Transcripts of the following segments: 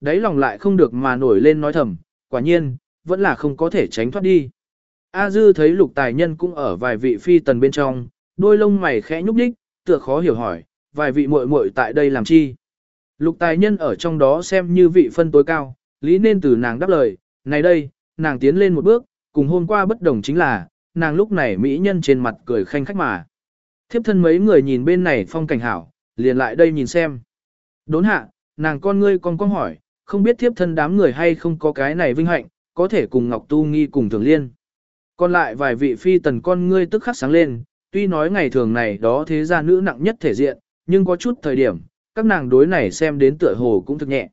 Đấy lòng lại không được mà nổi lên nói thầm, quả nhiên, vẫn là không có thể tránh thoát đi. A Dư thấy lục tài nhân cũng ở vài vị phi tần bên trong, đôi lông mày khẽ nhúc nhích, tựa khó hiểu hỏi, vài vị muội muội tại đây làm chi? Lục tài nhân ở trong đó xem như vị phân tối cao, lý nên từ nàng đáp lời, này đây, nàng tiến lên một bước, cùng hôm qua bất đồng chính là, nàng lúc này mỹ nhân trên mặt cười khanh khách mà. Thiếp thân mấy người nhìn bên này phong cảnh hảo, liền lại đây nhìn xem. Đốn hạ, nàng con ngươi con con hỏi, không biết thiếp thân đám người hay không có cái này vinh hạnh, có thể cùng Ngọc Tu Nghi cùng thường liên. Còn lại vài vị phi tần con ngươi tức khắc sáng lên, tuy nói ngày thường này đó thế gia nữ nặng nhất thể diện, nhưng có chút thời điểm, các nàng đối này xem đến tựa hồ cũng thực nhẹ.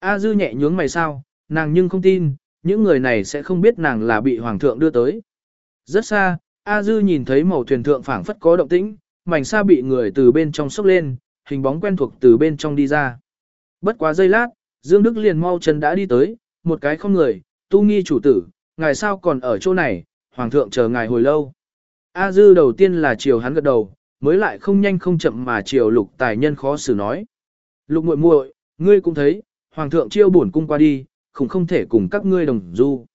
A dư nhẹ nhướng mày sao, nàng nhưng không tin, những người này sẽ không biết nàng là bị hoàng thượng đưa tới. Rất xa, A dư nhìn thấy màu thuyền thượng phảng phất có động tĩnh, mảnh xa bị người từ bên trong sốc lên, hình bóng quen thuộc từ bên trong đi ra. Bất quá giây lát, Dương Đức liền mau chân đã đi tới, một cái không người, tu nghi chủ tử, ngài sao còn ở chỗ này, hoàng thượng chờ ngài hồi lâu. A dư đầu tiên là chiều hắn gật đầu, mới lại không nhanh không chậm mà chiều lục tài nhân khó xử nói. Lục muội muội, ngươi cũng thấy, hoàng thượng chiêu bổn cung qua đi, không không thể cùng các ngươi đồng du.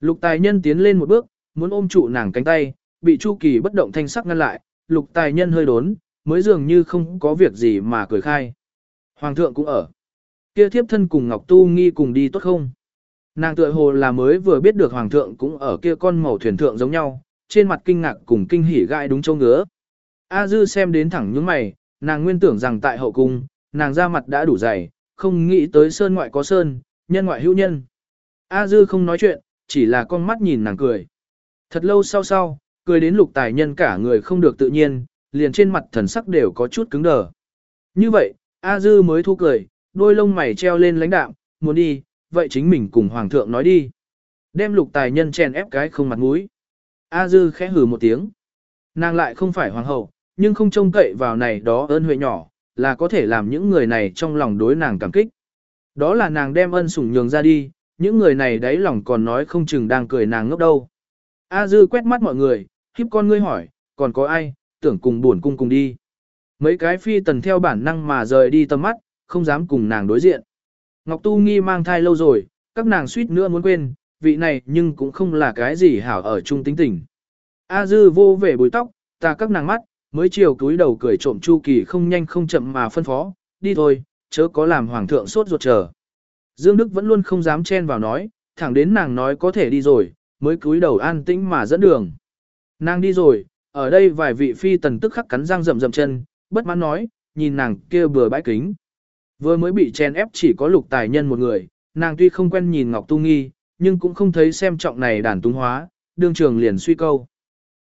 Lục tài nhân tiến lên một bước, muốn ôm trụ nàng cánh tay, bị Chu Kỳ bất động thanh sắc ngăn lại, lục tài nhân hơi đốn, mới dường như không có việc gì mà cười khai. Hoàng thượng cũng ở. Kia thiếp thân cùng Ngọc Tu nghi cùng đi tốt không? Nàng tựa hồ là mới vừa biết được Hoàng thượng cũng ở kia con màu thuyền thượng giống nhau, trên mặt kinh ngạc cùng kinh hỉ gai đúng châu ngứa. A Dư xem đến thẳng những mày, nàng nguyên tưởng rằng tại hậu cung, nàng ra mặt đã đủ dày, không nghĩ tới sơn ngoại có sơn, nhân ngoại hữu nhân. A Dư không nói chuyện, chỉ là con mắt nhìn nàng cười. Thật lâu sau sau, cười đến lục tài nhân cả người không được tự nhiên, liền trên mặt thần sắc đều có chút cứng đờ. Như vậy, A Dư mới thu cười, đôi lông mày treo lên lãnh đạm, muốn đi, vậy chính mình cùng Hoàng thượng nói đi. Đem lục tài nhân chèn ép cái không mặt mũi. A Dư khẽ hừ một tiếng. Nàng lại không phải hoàng hậu, nhưng không trông cậy vào này đó ơn huệ nhỏ, là có thể làm những người này trong lòng đối nàng cảm kích. Đó là nàng đem ân sủng nhường ra đi, những người này đáy lòng còn nói không chừng đang cười nàng ngốc đâu. A Dư quét mắt mọi người, khiếp con ngươi hỏi, còn có ai, tưởng cùng buồn cung cùng đi. Mấy cái phi tần theo bản năng mà rời đi tầm mắt, không dám cùng nàng đối diện. Ngọc Tu Nghi mang thai lâu rồi, các nàng suýt nữa muốn quên, vị này nhưng cũng không là cái gì hảo ở chung tính tình. A Dư vô vẻ bùi tóc, ta các nàng mắt, mới chiều túi đầu cười trộm Chu Kỳ không nhanh không chậm mà phân phó, đi thôi, chớ có làm hoàng thượng sốt ruột chờ. Dương Đức vẫn luôn không dám chen vào nói, thẳng đến nàng nói có thể đi rồi, mới cúi đầu an tĩnh mà dẫn đường. Nàng đi rồi, ở đây vài vị phi tần tức khắc cắn răng rậm rậm chân, bất mãn nói, nhìn nàng kia bừa bãi kính. Vừa mới bị chen ép chỉ có lục tài nhân một người, nàng tuy không quen nhìn Ngọc Tu Nghi, nhưng cũng không thấy xem trọng này đàn túng hóa, đương trường liền suy câu.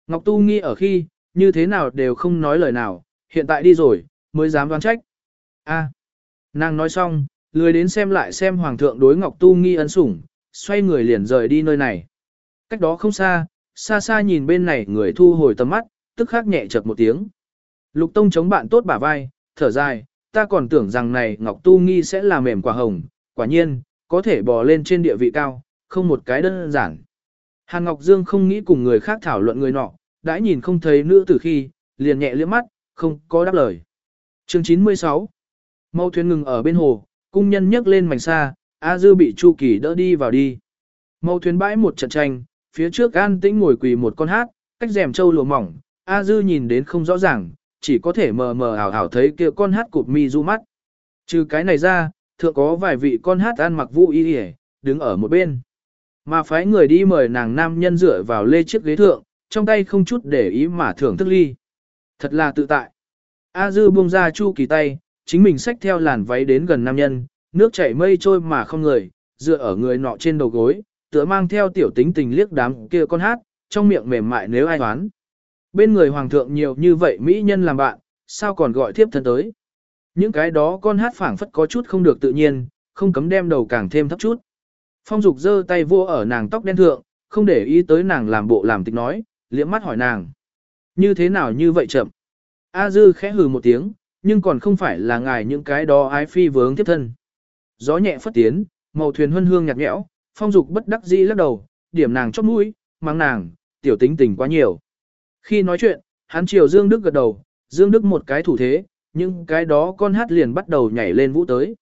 Ngọc Tu Nghi ở khi, như thế nào đều không nói lời nào, hiện tại đi rồi, mới dám đoán trách. A, à. nàng nói xong, lười đến xem lại xem Hoàng thượng đối Ngọc Tu Nghi ân sủng, xoay người liền rời đi nơi này. Cách đó không xa, xa xa nhìn bên này người thu hồi tầm mắt, tức khắc nhẹ chật một tiếng. Lục Tông chống bạn tốt bả vai, thở dài, ta còn tưởng rằng này Ngọc Tu Nghi sẽ là mềm quả hồng, quả nhiên, có thể bò lên trên địa vị cao, không một cái đơn giản. Hàn Ngọc Dương không nghĩ cùng người khác thảo luận người nọ, đã nhìn không thấy nữ tử khi, liền nhẹ liếc mắt, không có đáp lời. Chương 96 Mâu thuyền ngừng ở bên hồ, cung nhân nhấc lên mảnh xa, A Dư bị Chu Kỳ đỡ đi vào đi. Mâu thuyền bãi một trận tranh, phía trước an tĩnh ngồi quỳ một con hát, cách rèm trâu lùa mỏng, A Dư nhìn đến không rõ ràng, chỉ có thể mờ mờ ảo ảo thấy kia con hát cụp mi du mắt. Trừ cái này ra, thượng có vài vị con hát ăn mặc vũ y hề, đứng ở một bên. Mà phái người đi mời nàng nam nhân dựa vào lê chiếc ghế thượng, trong tay không chút để ý mà thưởng thức ly. Thật là tự tại. A dư buông ra chu kỳ tay, chính mình xách theo làn váy đến gần nam nhân, nước chảy mây trôi mà không người, dựa ở người nọ trên đầu gối, tựa mang theo tiểu tính tình liếc đám kia con hát, trong miệng mềm mại nếu ai đoán. Bên người hoàng thượng nhiều như vậy mỹ nhân làm bạn, sao còn gọi thiếp thân tới. Những cái đó con hát phảng phất có chút không được tự nhiên, không cấm đem đầu càng thêm thấp chút. Phong dục giơ tay vô ở nàng tóc đen thượng, không để ý tới nàng làm bộ làm tịch nói, liễm mắt hỏi nàng. Như thế nào như vậy chậm? A dư khẽ hừ một tiếng, nhưng còn không phải là ngài những cái đó ái phi vướng tiếp thân. Gió nhẹ phất tiến, màu thuyền huân hương nhạt nhẽo, phong dục bất đắc dĩ lắc đầu, điểm nàng chót mũi, mang nàng, tiểu tính tình quá nhiều. Khi nói chuyện, hắn chiều Dương Đức gật đầu, Dương Đức một cái thủ thế, nhưng cái đó con hát liền bắt đầu nhảy lên vũ tới.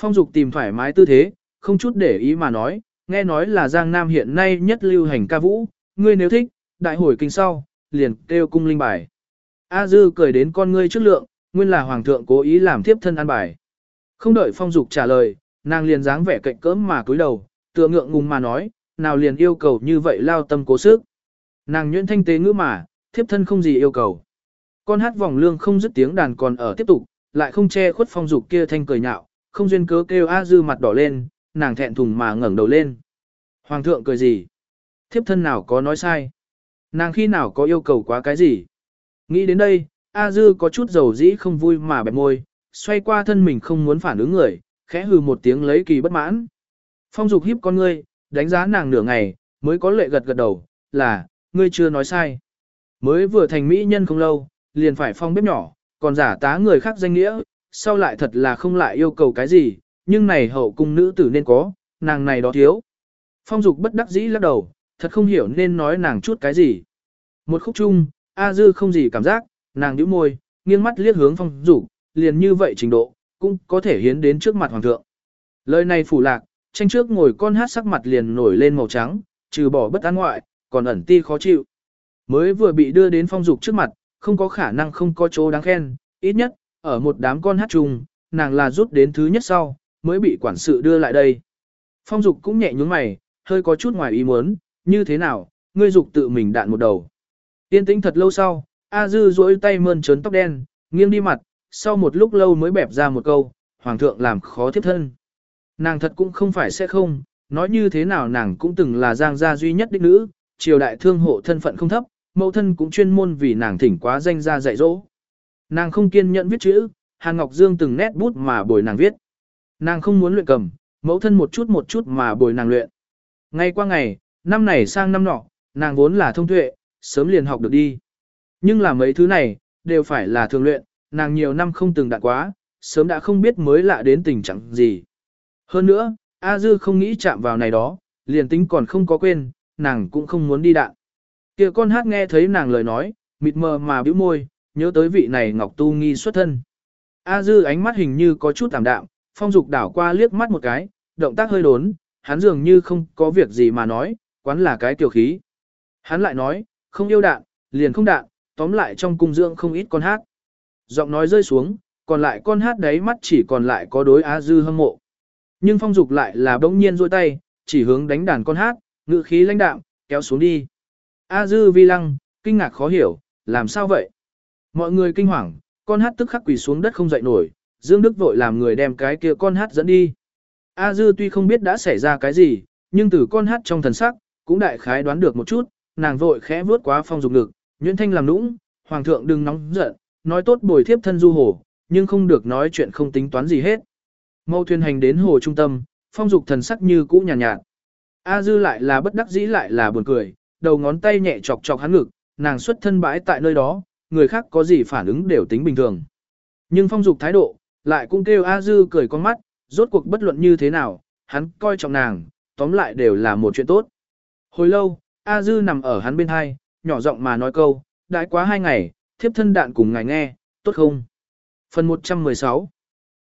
Phong Dục tìm thoải mái tư thế, không chút để ý mà nói, nghe nói là Giang Nam hiện nay nhất lưu hành ca vũ, ngươi nếu thích, đại hồi kinh sau, liền kêu cung linh bài. A Dư cười đến con ngươi trước lượng, nguyên là hoàng thượng cố ý làm tiếp thân ăn bài. Không đợi Phong Dục trả lời, nàng liền dáng vẻ cạnh cỡm mà cúi đầu, tựa ngượng ngùng mà nói, nào liền yêu cầu như vậy lao tâm cố sức. Nàng nhuyễn thanh tế ngữ mà, thiếp thân không gì yêu cầu. Con hát vòng lương không dứt tiếng đàn còn ở tiếp tục, lại không che khuất phong dục kia thanh cười nhạo, không duyên cớ kêu A dư mặt đỏ lên, nàng thẹn thùng mà ngẩng đầu lên. Hoàng thượng cười gì? Thiếp thân nào có nói sai? Nàng khi nào có yêu cầu quá cái gì? Nghĩ đến đây, A dư có chút dầu dĩ không vui mà bẹp môi, xoay qua thân mình không muốn phản ứng người, khẽ hừ một tiếng lấy kỳ bất mãn. Phong dục hiếp con ngươi, đánh giá nàng nửa ngày, mới có lệ gật gật đầu, là, ngươi chưa nói sai. Mới vừa thành mỹ nhân không lâu, liền phải phong bếp nhỏ, còn giả tá người khác danh nghĩa, sau lại thật là không lại yêu cầu cái gì, nhưng này hậu cung nữ tử nên có, nàng này đó thiếu. Phong dục bất đắc dĩ lắc đầu, thật không hiểu nên nói nàng chút cái gì. Một khúc chung, A Dư không gì cảm giác, nàng nhíu môi, nghiêng mắt liếc hướng phong dục, liền như vậy trình độ, cũng có thể hiến đến trước mặt hoàng thượng. Lời này phủ lạc, tranh trước ngồi con hát sắc mặt liền nổi lên màu trắng, trừ bỏ bất an ngoại, còn ẩn ti khó chịu. Mới vừa bị đưa đến phong dục trước mặt, không có khả năng không có chỗ đáng khen, ít nhất, ở một đám con hát trùng, nàng là rút đến thứ nhất sau, mới bị quản sự đưa lại đây. Phong dục cũng nhẹ nhúng mày, hơi có chút ngoài ý muốn, như thế nào, ngươi dục tự mình đạn một đầu. Tiên tĩnh thật lâu sau, A Dư duỗi tay mơn trớn tóc đen, nghiêng đi mặt, sau một lúc lâu mới bẹp ra một câu, Hoàng thượng làm khó thiếp thân. Nàng thật cũng không phải sẽ không, nói như thế nào nàng cũng từng là giang gia duy nhất đích nữ, triều đại thương hộ thân phận không thấp, mẫu thân cũng chuyên môn vì nàng thỉnh quá danh gia dạy dỗ. Nàng không kiên nhẫn viết chữ, Hàn Ngọc Dương từng nét bút mà bồi nàng viết. Nàng không muốn luyện cầm, mẫu thân một chút một chút mà bồi nàng luyện. Ngày qua ngày, năm này sang năm nọ, nàng vốn là thông tuệ, sớm liền học được đi. Nhưng là mấy thứ này, đều phải là thường luyện, nàng nhiều năm không từng đạn quá, sớm đã không biết mới lạ đến tình trạng gì. Hơn nữa, A Dư không nghĩ chạm vào này đó, liền tính còn không có quên, nàng cũng không muốn đi đạn. Kia con hát nghe thấy nàng lời nói, mịt mờ mà bĩu môi, nhớ tới vị này Ngọc Tu nghi xuất thân. A Dư ánh mắt hình như có chút tạm đạm, phong dục đảo qua liếc mắt một cái, động tác hơi đốn, hắn dường như không có việc gì mà nói, quán là cái tiểu khí. Hắn lại nói, không yêu đạn, liền không đạn, tóm lại trong cung dưỡng không ít con hát. Giọng nói rơi xuống, còn lại con hát đấy mắt chỉ còn lại có đối A Dư hâm mộ. Nhưng phong dục lại là bỗng nhiên rôi tay, chỉ hướng đánh đàn con hát, ngự khí lãnh đạm, kéo xuống đi. A dư vi lăng, kinh ngạc khó hiểu, làm sao vậy? Mọi người kinh hoàng, con hát tức khắc quỳ xuống đất không dậy nổi, Dương Đức vội làm người đem cái kia con hát dẫn đi. A dư tuy không biết đã xảy ra cái gì, nhưng từ con hát trong thần sắc, cũng đại khái đoán được một chút, nàng vội khẽ vướt quá phong dục ngực, Nguyễn Thanh làm nũng, hoàng thượng đừng nóng giận, nói tốt bồi thiếp thân du hồ, nhưng không được nói chuyện không tính toán gì hết. Mâu thuyền hành đến hồ trung tâm, phong dục thần sắc như cũ nhàn nhạt, nhạt. A dư lại là bất đắc dĩ lại là buồn cười, đầu ngón tay nhẹ chọc chọc hắn ngực, nàng xuất thân bãi tại nơi đó, người khác có gì phản ứng đều tính bình thường. Nhưng phong dục thái độ, lại cũng kêu A dư cười con mắt, rốt cuộc bất luận như thế nào, hắn coi trọng nàng, tóm lại đều là một chuyện tốt. Hồi lâu, A dư nằm ở hắn bên hai, nhỏ giọng mà nói câu, đãi quá hai ngày, thiếp thân đạn cùng ngài nghe, tốt không? Phần 116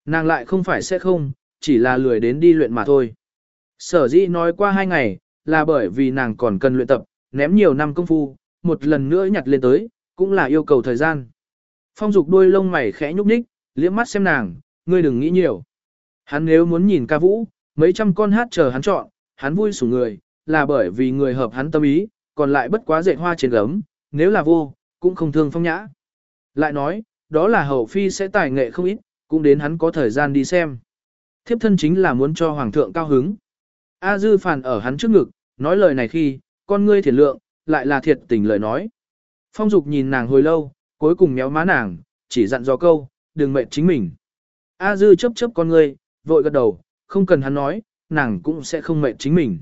Nàng lại không phải sẽ không, chỉ là lười đến đi luyện mà thôi. Sở dĩ nói qua hai ngày, là bởi vì nàng còn cần luyện tập, ném nhiều năm công phu, một lần nữa nhặt lên tới, cũng là yêu cầu thời gian. Phong dục đôi lông mày khẽ nhúc nhích, liếc mắt xem nàng, ngươi đừng nghĩ nhiều. Hắn nếu muốn nhìn ca vũ, mấy trăm con hát chờ hắn chọn, hắn vui sủng người, là bởi vì người hợp hắn tâm ý, còn lại bất quá dệt hoa trên gấm, nếu là vô, cũng không thương phong nhã. Lại nói, đó là hậu phi sẽ tài nghệ không ít, cũng đến hắn có thời gian đi xem. Thiếp thân chính là muốn cho hoàng thượng cao hứng. A dư phản ở hắn trước ngực, nói lời này khi, con ngươi thiệt lượng, lại là thiệt tình lời nói. Phong dục nhìn nàng hồi lâu, cuối cùng méo má nàng, chỉ dặn dò câu, đừng mệt chính mình. A dư chấp chấp con ngươi, vội gật đầu, không cần hắn nói, nàng cũng sẽ không mệt chính mình.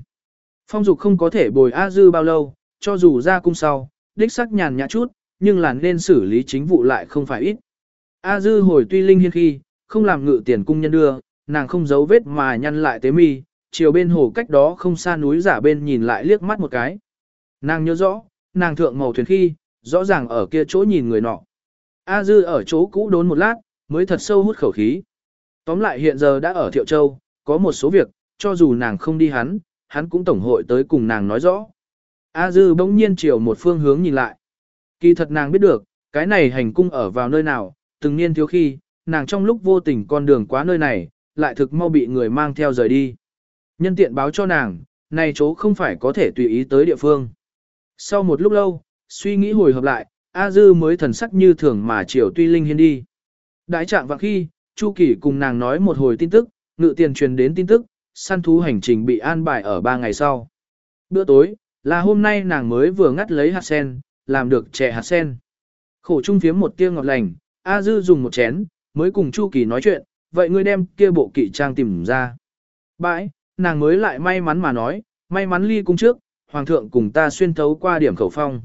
Phong dục không có thể bồi A dư bao lâu, cho dù ra cung sau, đích sắc nhàn nhã chút, nhưng là nên xử lý chính vụ lại không phải ít. A dư hồi tuy linh hiên khi, không làm ngự tiền cung nhân đưa, nàng không giấu vết mà nhăn lại tế mi, chiều bên hồ cách đó không xa núi giả bên nhìn lại liếc mắt một cái. Nàng nhớ rõ, nàng thượng màu thuyền khi, rõ ràng ở kia chỗ nhìn người nọ. A dư ở chỗ cũ đốn một lát, mới thật sâu hút khẩu khí. Tóm lại hiện giờ đã ở Thiệu Châu, có một số việc, cho dù nàng không đi hắn, hắn cũng tổng hội tới cùng nàng nói rõ. A Dư bỗng nhiên chiều một phương hướng nhìn lại. Kỳ thật nàng biết được, cái này hành cung ở vào nơi nào, từng niên thiếu khi, nàng trong lúc vô tình con đường quá nơi này, lại thực mau bị người mang theo rời đi. Nhân tiện báo cho nàng, này chỗ không phải có thể tùy ý tới địa phương. Sau một lúc lâu, suy nghĩ hồi hợp lại, A Dư mới thần sắc như thường mà chiều tuy linh hiên đi. Đãi trạng vạng khi, Chu Kỳ cùng nàng nói một hồi tin tức, ngự tiền truyền đến tin tức, săn thú hành trình bị an bài ở ba ngày sau. Bữa tối, là hôm nay nàng mới vừa ngắt lấy hạt sen, làm được chè hạt sen. Khổ trung phiếm một tia ngọt lành, A Dư dùng một chén, mới cùng Chu Kỳ nói chuyện, vậy ngươi đem kia bộ kỵ trang tìm ra. Bãi, nàng mới lại may mắn mà nói, may mắn ly cung trước, hoàng thượng cùng ta xuyên thấu qua điểm khẩu phong.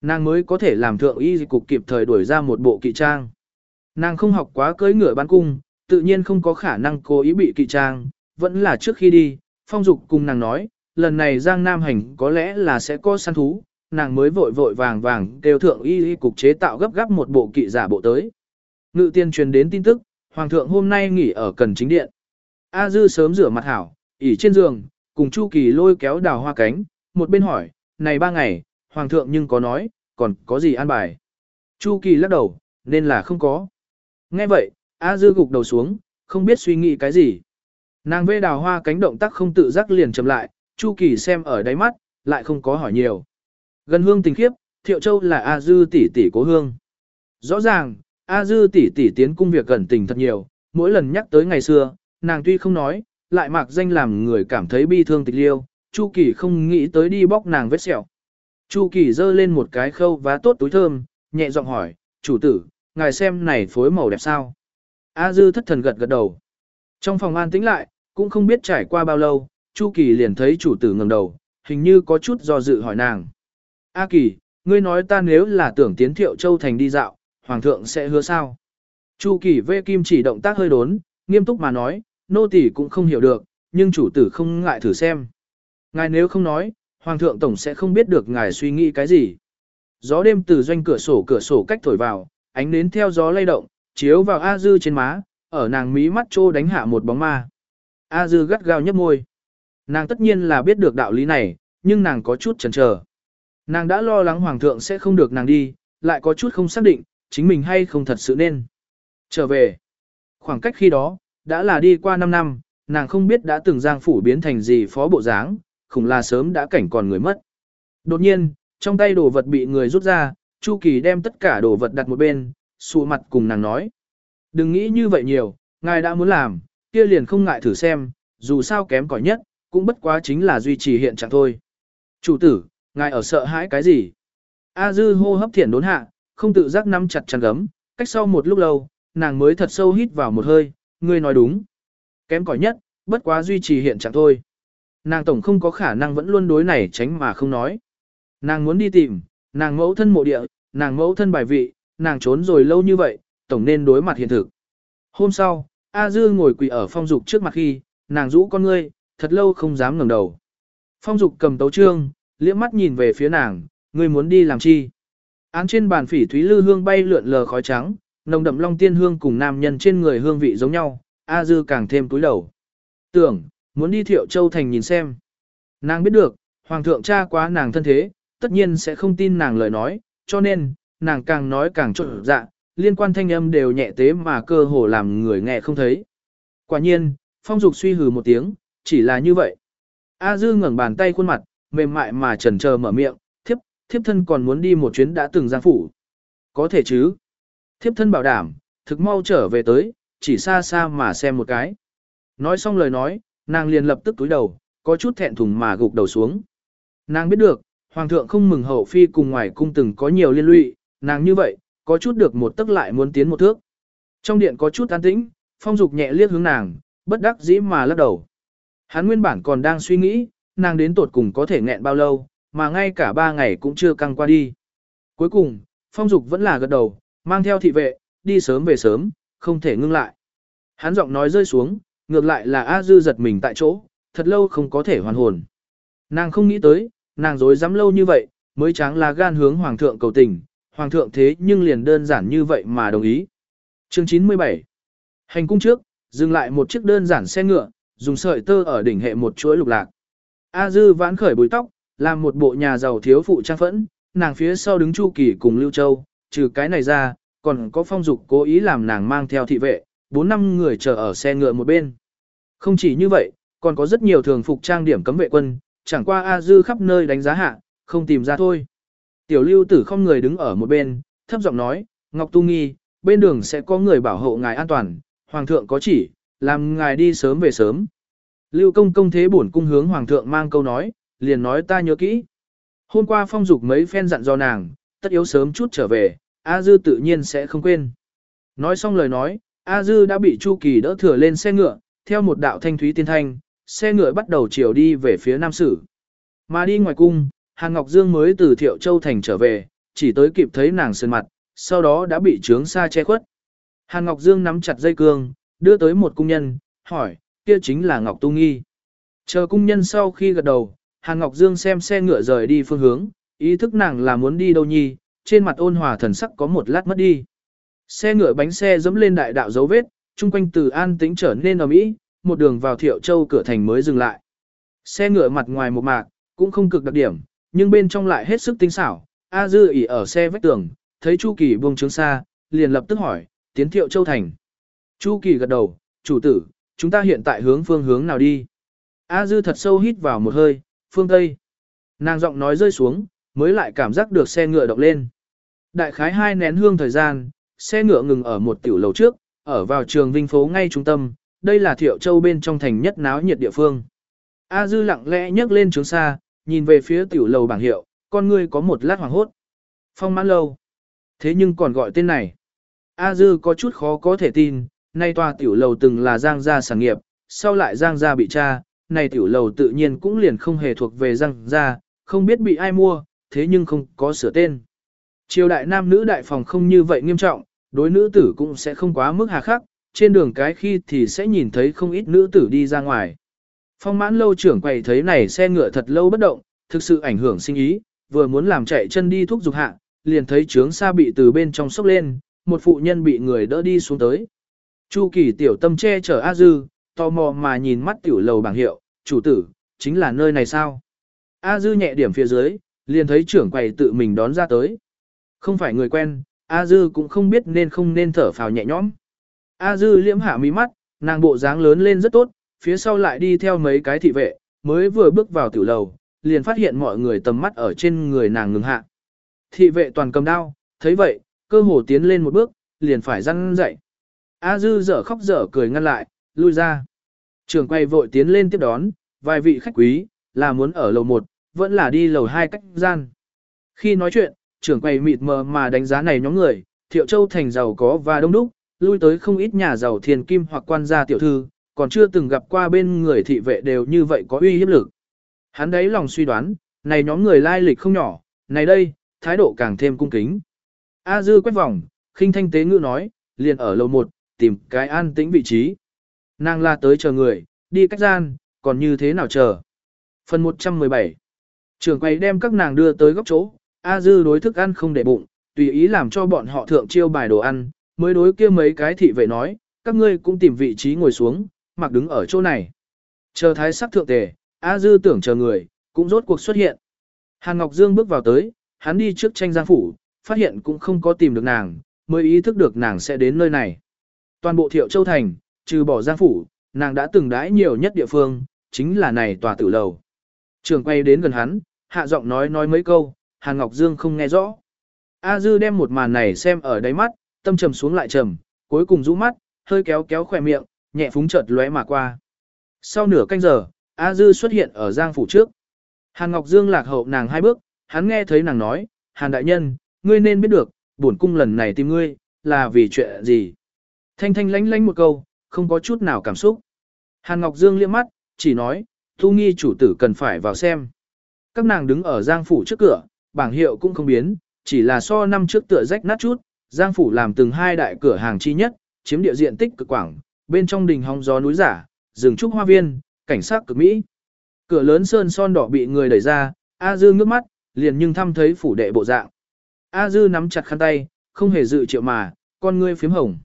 Nàng mới có thể làm thượng y cục kịp thời đuổi ra một bộ kỵ trang. Nàng không học quá cưỡi ngựa bán cung, tự nhiên không có khả năng cố ý bị kỵ trang, vẫn là trước khi đi, phong dục cùng nàng nói, lần này Giang Nam hành có lẽ là sẽ có săn thú, nàng mới vội vội vàng vàng kêu thượng y y cục chế tạo gấp gáp một bộ kỵ giả bộ tới. Ngự tiên truyền đến tin tức, hoàng thượng hôm nay nghỉ ở cần chính điện. A dư sớm rửa mặt hảo, ỉ trên giường, cùng Chu Kỳ lôi kéo đào hoa cánh, một bên hỏi, này ba ngày, hoàng thượng nhưng có nói, còn có gì an bài. Chu Kỳ lắc đầu, nên là không có. Nghe vậy, A dư gục đầu xuống, không biết suy nghĩ cái gì. Nàng vê đào hoa cánh động tác không tự giác liền chậm lại, Chu Kỳ xem ở đáy mắt, lại không có hỏi nhiều. Gần hương tình khiếp, Thiệu Châu là A Dư tỷ tỷ cố hương. Rõ ràng, A Dư tỷ tỷ tiến cung việc gần tình thật nhiều, mỗi lần nhắc tới ngày xưa, nàng tuy không nói, lại mặc danh làm người cảm thấy bi thương tịch liêu, Chu Kỳ không nghĩ tới đi bóc nàng vết sẹo. Chu Kỳ giơ lên một cái khâu vá tốt túi thơm, nhẹ giọng hỏi, chủ tử, ngài xem này phối màu đẹp sao? A Dư thất thần gật gật đầu. Trong phòng an tĩnh lại, cũng không biết trải qua bao lâu, Chu Kỳ liền thấy chủ tử ngẩng đầu, hình như có chút do dự hỏi nàng. A Kỳ, ngươi nói ta nếu là tưởng tiến Thiệu Châu Thành đi dạo, Hoàng thượng sẽ hứa sao? Chu Kỳ vê kim chỉ động tác hơi đốn, nghiêm túc mà nói, nô tỳ cũng không hiểu được, nhưng chủ tử không ngại thử xem. Ngài nếu không nói, Hoàng thượng tổng sẽ không biết được ngài suy nghĩ cái gì. Gió đêm từ doanh cửa sổ cửa sổ cách thổi vào, ánh nến theo gió lay động, chiếu vào A Dư trên má, ở nàng mí mắt trô đánh hạ một bóng ma. A Dư gắt gao nhấp môi. Nàng tất nhiên là biết được đạo lý này, nhưng nàng có chút chần chờ. Nàng đã lo lắng hoàng thượng sẽ không được nàng đi, lại có chút không xác định, chính mình hay không thật sự nên. Trở về. Khoảng cách khi đó, đã là đi qua 5 năm, nàng không biết đã từng giang phủ biến thành gì phó bộ dáng, khủng là sớm đã cảnh còn người mất. Đột nhiên, trong tay đồ vật bị người rút ra, Chu Kỳ đem tất cả đồ vật đặt một bên, sụ mặt cùng nàng nói. Đừng nghĩ như vậy nhiều, ngài đã muốn làm, kia liền không ngại thử xem, dù sao kém cỏi nhất, cũng bất quá chính là duy trì hiện trạng thôi. Chủ tử, ngài ở sợ hãi cái gì? A dư hô hấp thiển đốn hạ, không tự giác nắm chặt chăn gấm, cách sau một lúc lâu, nàng mới thật sâu hít vào một hơi, ngươi nói đúng. Kém cỏi nhất, bất quá duy trì hiện trạng thôi. Nàng tổng không có khả năng vẫn luôn đối này tránh mà không nói. Nàng muốn đi tìm, nàng mẫu thân mộ địa, nàng mẫu thân bài vị, nàng trốn rồi lâu như vậy, tổng nên đối mặt hiện thực. Hôm sau, A Dư ngồi quỳ ở phong dục trước mặt khi, nàng rũ con ngươi, thật lâu không dám ngẩng đầu. Phong dục cầm tấu trương, liếc mắt nhìn về phía nàng, ngươi muốn đi làm chi? Án trên bàn phỉ thúy lư hương bay lượn lờ khói trắng, nồng đậm long tiên hương cùng nam nhân trên người hương vị giống nhau, A Dư càng thêm túi đầu. Tưởng, muốn đi thiệu châu thành nhìn xem. Nàng biết được, hoàng thượng cha quá nàng thân thế, tất nhiên sẽ không tin nàng lời nói, cho nên, nàng càng nói càng trộn dạ, liên quan thanh âm đều nhẹ tế mà cơ hồ làm người nghe không thấy. Quả nhiên, phong dục suy hừ một tiếng, chỉ là như vậy. A dư ngẩng bàn tay khuôn mặt, mềm mại mà trần chờ mở miệng, thiếp, thiếp thân còn muốn đi một chuyến đã từng giang phủ. Có thể chứ. Thiếp thân bảo đảm, thực mau trở về tới, chỉ xa xa mà xem một cái. Nói xong lời nói, nàng liền lập tức túi đầu, có chút thẹn thùng mà gục đầu xuống. Nàng biết được, hoàng thượng không mừng hậu phi cùng ngoài cung từng có nhiều liên lụy, nàng như vậy, có chút được một tức lại muốn tiến một thước. Trong điện có chút an tĩnh, phong dục nhẹ liếc hướng nàng, bất đắc dĩ mà lắc đầu. Hắn nguyên bản còn đang suy nghĩ, nàng đến tột cùng có thể nghẹn bao lâu, mà ngay cả ba ngày cũng chưa căng qua đi. Cuối cùng, phong dục vẫn là gật đầu, mang theo thị vệ, đi sớm về sớm, không thể ngưng lại. Hắn giọng nói rơi xuống, ngược lại là A Dư giật mình tại chỗ, thật lâu không có thể hoàn hồn. Nàng không nghĩ tới, nàng dối dám lâu như vậy, mới tráng là gan hướng hoàng thượng cầu tình, hoàng thượng thế nhưng liền đơn giản như vậy mà đồng ý. Chương 97 Hành cung trước, dừng lại một chiếc đơn giản xe ngựa, dùng sợi tơ ở đỉnh hệ một chuỗi lục lạc. A Dư vãn khởi bùi tóc, làm một bộ nhà giàu thiếu phụ trang phẫn, nàng phía sau đứng Chu Kỳ cùng Lưu Châu, trừ cái này ra, còn có phong dục cố ý làm nàng mang theo thị vệ, bốn năm người chờ ở xe ngựa một bên. Không chỉ như vậy, còn có rất nhiều thường phục trang điểm cấm vệ quân, chẳng qua A Dư khắp nơi đánh giá hạ, không tìm ra thôi. Tiểu lưu tử không người đứng ở một bên, thấp giọng nói, Ngọc Tu Nghi, bên đường sẽ có người bảo hộ ngài an toàn, Hoàng thượng có chỉ, làm ngài đi sớm về sớm. Lưu công công thế bổn cung hướng Hoàng thượng mang câu nói, liền nói ta nhớ kỹ. Hôm qua phong dục mấy phen dặn do nàng, tất yếu sớm chút trở về, A Dư tự nhiên sẽ không quên. Nói xong lời nói, A Dư đã bị Chu Kỳ đỡ thừa lên xe ngựa, theo một đạo thanh thúy tiên thanh, xe ngựa bắt đầu chiều đi về phía Nam Sử. Mà đi ngoài cung, Hàn Ngọc Dương mới từ Thiệu Châu Thành trở về, chỉ tới kịp thấy nàng sơn mặt, sau đó đã bị trướng xa che khuất. Hàn Ngọc Dương nắm chặt dây cương, đưa tới một cung nhân, hỏi, kia chính là Ngọc Tu Nghi. Chờ cung nhân sau khi gật đầu, Hàn Ngọc Dương xem xe ngựa rời đi phương hướng, ý thức nàng là muốn đi đâu nhi, trên mặt ôn hòa thần sắc có một lát mất đi. Xe ngựa bánh xe dẫm lên đại đạo dấu vết, chung quanh từ an tĩnh trở nên ở mỹ, một đường vào Thiệu Châu cửa thành mới dừng lại. Xe ngựa mặt ngoài một mạc, cũng không cực đặc điểm, nhưng bên trong lại hết sức tinh xảo. A Dư ỉ ở xe vách tường, thấy Chu Kỳ buông trướng xa, liền lập tức hỏi, tiến Thiệu Châu thành. Chu Kỳ gật đầu, chủ tử, chúng ta hiện tại hướng phương hướng nào đi? A Dư thật sâu hít vào một hơi, phương Tây. Nàng giọng nói rơi xuống, mới lại cảm giác được xe ngựa động lên. Đại khái hai nén hương thời gian, xe ngựa ngừng ở một tiểu lầu trước, ở vào trường Vinh Phố ngay trung tâm, đây là Thiệu Châu bên trong thành nhất náo nhiệt địa phương. A Dư lặng lẽ nhấc lên trướng xa, nhìn về phía tiểu lầu bảng hiệu, con ngươi có một lát hoàng hốt. Phong mãn lâu. Thế nhưng còn gọi tên này. A Dư có chút khó có thể tin, nay tòa tiểu lầu từng là giang gia sản nghiệp, sau lại giang gia bị tra, này tiểu lầu tự nhiên cũng liền không hề thuộc về giang gia, không biết bị ai mua, thế nhưng không có sửa tên. Triều đại nam nữ đại phòng không như vậy nghiêm trọng, đối nữ tử cũng sẽ không quá mức hà khắc, trên đường cái khi thì sẽ nhìn thấy không ít nữ tử đi ra ngoài. Phong mãn lâu trưởng quầy thấy này xe ngựa thật lâu bất động, thực sự ảnh hưởng sinh ý, vừa muốn làm chạy chân đi thúc dục hạ, liền thấy trướng xa bị từ bên trong sốc lên, một phụ nhân bị người đỡ đi xuống tới. Chu kỳ tiểu tâm che chở A Dư, tò mò mà nhìn mắt tiểu lầu bảng hiệu, chủ tử, chính là nơi này sao? A Dư nhẹ điểm phía dưới, liền thấy trưởng quầy tự mình đón ra tới. Không phải người quen, A Dư cũng không biết nên không nên thở phào nhẹ nhõm. A Dư liễm hạ mí mắt, nàng bộ dáng lớn lên rất tốt, phía sau lại đi theo mấy cái thị vệ, mới vừa bước vào tiểu lầu, liền phát hiện mọi người tầm mắt ở trên người nàng ngừng hạ. Thị vệ toàn cầm đao, thấy vậy, cơ hồ tiến lên một bước, liền phải răn dậy. A Dư dở khóc dở cười ngăn lại, lui ra. Trường quay vội tiến lên tiếp đón, vài vị khách quý, là muốn ở lầu 1, vẫn là đi lầu hai cách gian. Khi nói chuyện, trưởng quầy mịt mờ mà đánh giá này nhóm người, Thiệu Châu thành giàu có và đông đúc, lui tới không ít nhà giàu thiền kim hoặc quan gia tiểu thư, còn chưa từng gặp qua bên người thị vệ đều như vậy có uy hiếp lực. Hắn đấy lòng suy đoán, này nhóm người lai lịch không nhỏ, này đây, thái độ càng thêm cung kính. A dư quét vòng, khinh thanh tế ngữ nói, liền ở lầu một tìm cái an tĩnh vị trí. Nàng la tới chờ người, đi cách gian, còn như thế nào chờ. Phần 117 Trường quầy đem các nàng đưa tới góc chỗ, A dư đối thức ăn không để bụng, tùy ý làm cho bọn họ thượng chiêu bài đồ ăn, mới đối kia mấy cái thị vệ nói, các ngươi cũng tìm vị trí ngồi xuống, mặc đứng ở chỗ này. Chờ thái sắc thượng tề, A Dư tưởng chờ người, cũng rốt cuộc xuất hiện. Hàn Ngọc Dương bước vào tới, hắn đi trước tranh giang phủ, phát hiện cũng không có tìm được nàng, mới ý thức được nàng sẽ đến nơi này. Toàn bộ thiệu châu thành, trừ bỏ giang phủ, nàng đã từng đãi nhiều nhất địa phương, chính là này tòa tử lầu. Trường quay đến gần hắn, hạ giọng nói nói mấy câu, Hàn Ngọc Dương không nghe rõ. A Dư đem một màn này xem ở đáy mắt, tâm trầm xuống lại trầm, cuối cùng rũ mắt, hơi kéo kéo khỏe miệng, nhẹ phúng chợt lóe mà qua. Sau nửa canh giờ, A Dư xuất hiện ở Giang phủ trước. Hàn Ngọc Dương lạc hậu nàng hai bước, hắn nghe thấy nàng nói, Hàn đại nhân, ngươi nên biết được, bổn cung lần này tìm ngươi, là vì chuyện gì. Thanh thanh lánh lánh một câu, không có chút nào cảm xúc. Hàn Ngọc Dương liếc mắt, chỉ nói, thu nghi chủ tử cần phải vào xem. Các nàng đứng ở Giang phủ trước cửa, bảng hiệu cũng không biến, chỉ là so năm trước tựa rách nát chút, Giang phủ làm từng hai đại cửa hàng chi nhất, chiếm địa diện tích cực quảng, bên trong đình hóng gió núi giả, rừng trúc hoa viên, cảnh sát cực mỹ. Cửa lớn sơn son đỏ bị người đẩy ra, A Dư ngước mắt, liền nhưng thăm thấy phủ đệ bộ dạng. A Dư nắm chặt khăn tay, không hề dự triệu mà, con ngươi phím hồng.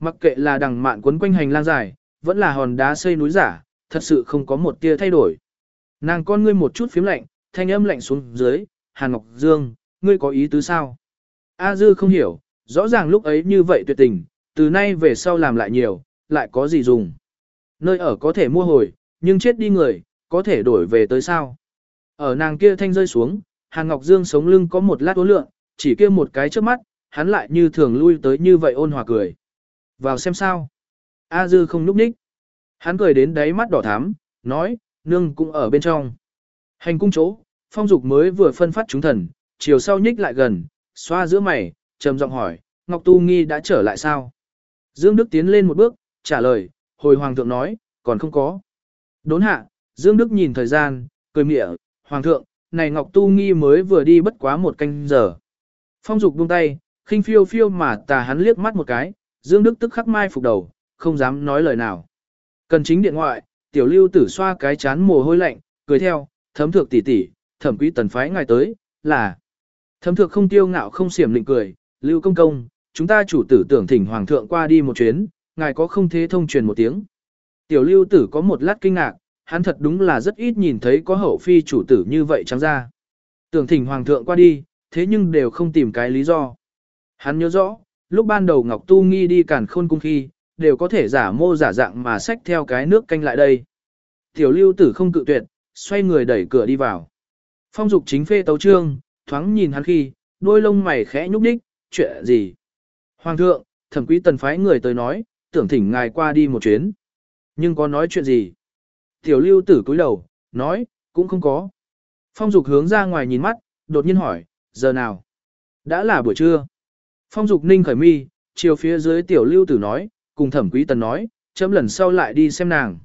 Mặc kệ là đằng mạn quấn quanh hành lang dài, vẫn là hòn đá xây núi giả, thật sự không có một tia thay đổi. Nàng con ngươi một chút phím lạnh, thanh âm lạnh xuống dưới, Hàn Ngọc Dương, ngươi có ý tứ sao? A Dư không hiểu, rõ ràng lúc ấy như vậy tuyệt tình, từ nay về sau làm lại nhiều, lại có gì dùng. Nơi ở có thể mua hồi, nhưng chết đi người, có thể đổi về tới sao. Ở nàng kia thanh rơi xuống, Hàn Ngọc Dương sống lưng có một lát ố lượng, chỉ kia một cái trước mắt, hắn lại như thường lui tới như vậy ôn hòa cười. Vào xem sao. A Dư không núp ních. Hắn cười đến đáy mắt đỏ thắm, nói, nương cũng ở bên trong. Hành cung chỗ, phong dục mới vừa phân phát chúng thần, chiều sau nhích lại gần, xoa giữa mày, trầm giọng hỏi, Ngọc Tu Nghi đã trở lại sao? Dương Đức tiến lên một bước, trả lời, hồi hoàng thượng nói, còn không có. Đốn hạ, Dương Đức nhìn thời gian, cười mỉa, hoàng thượng, này Ngọc Tu Nghi mới vừa đi bất quá một canh giờ. Phong dục buông tay, khinh phiêu phiêu mà tà hắn liếc mắt một cái, Dương Đức tức khắc mai phục đầu, không dám nói lời nào. Cần chính điện ngoại, tiểu lưu tử xoa cái chán mồ hôi lạnh, cười theo, thấm thược tỉ tỉ thẩm quý tần phái ngài tới, là. Thấm thượng không tiêu ngạo không xiểm lịnh cười, lưu công công, chúng ta chủ tử tưởng thỉnh hoàng thượng qua đi một chuyến, ngài có không thế thông truyền một tiếng. Tiểu lưu tử có một lát kinh ngạc, hắn thật đúng là rất ít nhìn thấy có hậu phi chủ tử như vậy trắng ra. Tưởng thỉnh hoàng thượng qua đi, thế nhưng đều không tìm cái lý do. Hắn nhớ rõ, lúc ban đầu Ngọc Tu Nghi đi cản khôn cung khi, đều có thể giả mô giả dạng mà xách theo cái nước canh lại đây. Tiểu lưu tử không cự tuyệt, xoay người đẩy cửa đi vào. Phong dục chính phê tấu trương, thoáng nhìn hắn khi, đôi lông mày khẽ nhúc đích, chuyện gì? Hoàng thượng, thẩm quý tần phái người tới nói, tưởng thỉnh ngài qua đi một chuyến. Nhưng có nói chuyện gì? Tiểu lưu tử cúi đầu, nói, cũng không có. Phong dục hướng ra ngoài nhìn mắt, đột nhiên hỏi, giờ nào? Đã là buổi trưa. Phong dục ninh khởi mi, chiều phía dưới tiểu lưu tử nói, cùng thẩm quý tần nói, chấm lần sau lại đi xem nàng.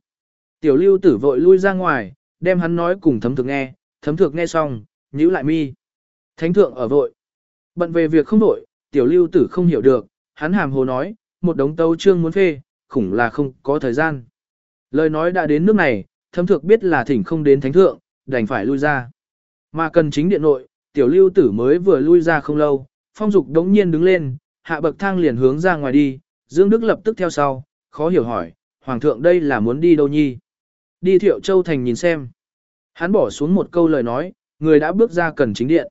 Tiểu lưu tử vội lui ra ngoài, đem hắn nói cùng thấm thực nghe, thấm Thượng nghe xong, nhíu lại mi. Thánh thượng ở vội. Bận về việc không vội, tiểu lưu tử không hiểu được, hắn hàm hồ nói, một đống tấu trương muốn phê, khủng là không có thời gian. Lời nói đã đến nước này, thấm Thượng biết là thỉnh không đến thánh thượng, đành phải lui ra. Mà cần chính điện nội, tiểu lưu tử mới vừa lui ra không lâu, phong dục đống nhiên đứng lên, hạ bậc thang liền hướng ra ngoài đi, Dương Đức lập tức theo sau, khó hiểu hỏi, Hoàng thượng đây là muốn đi đâu nhi? Đi Thiệu Châu Thành nhìn xem. Hắn bỏ xuống một câu lời nói, người đã bước ra cần chính điện.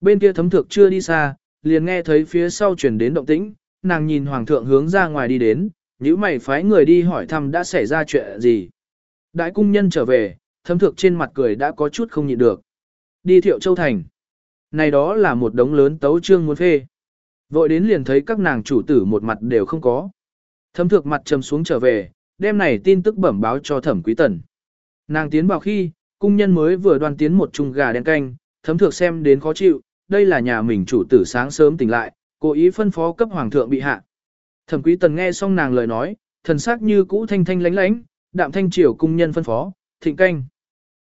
Bên kia thấm thược chưa đi xa, liền nghe thấy phía sau chuyển đến động tĩnh, nàng nhìn Hoàng thượng hướng ra ngoài đi đến, nếu mày phái người đi hỏi thăm đã xảy ra chuyện gì. Đại cung nhân trở về, thấm thược trên mặt cười đã có chút không nhịn được. Đi Thiệu Châu Thành. Này đó là một đống lớn tấu trương muốn phê. Vội đến liền thấy các nàng chủ tử một mặt đều không có. Thấm thược mặt trầm xuống trở về, đem này tin tức bẩm báo cho thẩm quý tần. Nàng tiến vào khi, cung nhân mới vừa đoan tiến một chung gà đen canh, thấm thược xem đến khó chịu, đây là nhà mình chủ tử sáng sớm tỉnh lại, cố ý phân phó cấp hoàng thượng bị hạ. Thẩm quý tần nghe xong nàng lời nói, thần sắc như cũ thanh thanh lánh lánh, đạm thanh triều cung nhân phân phó, thịnh canh.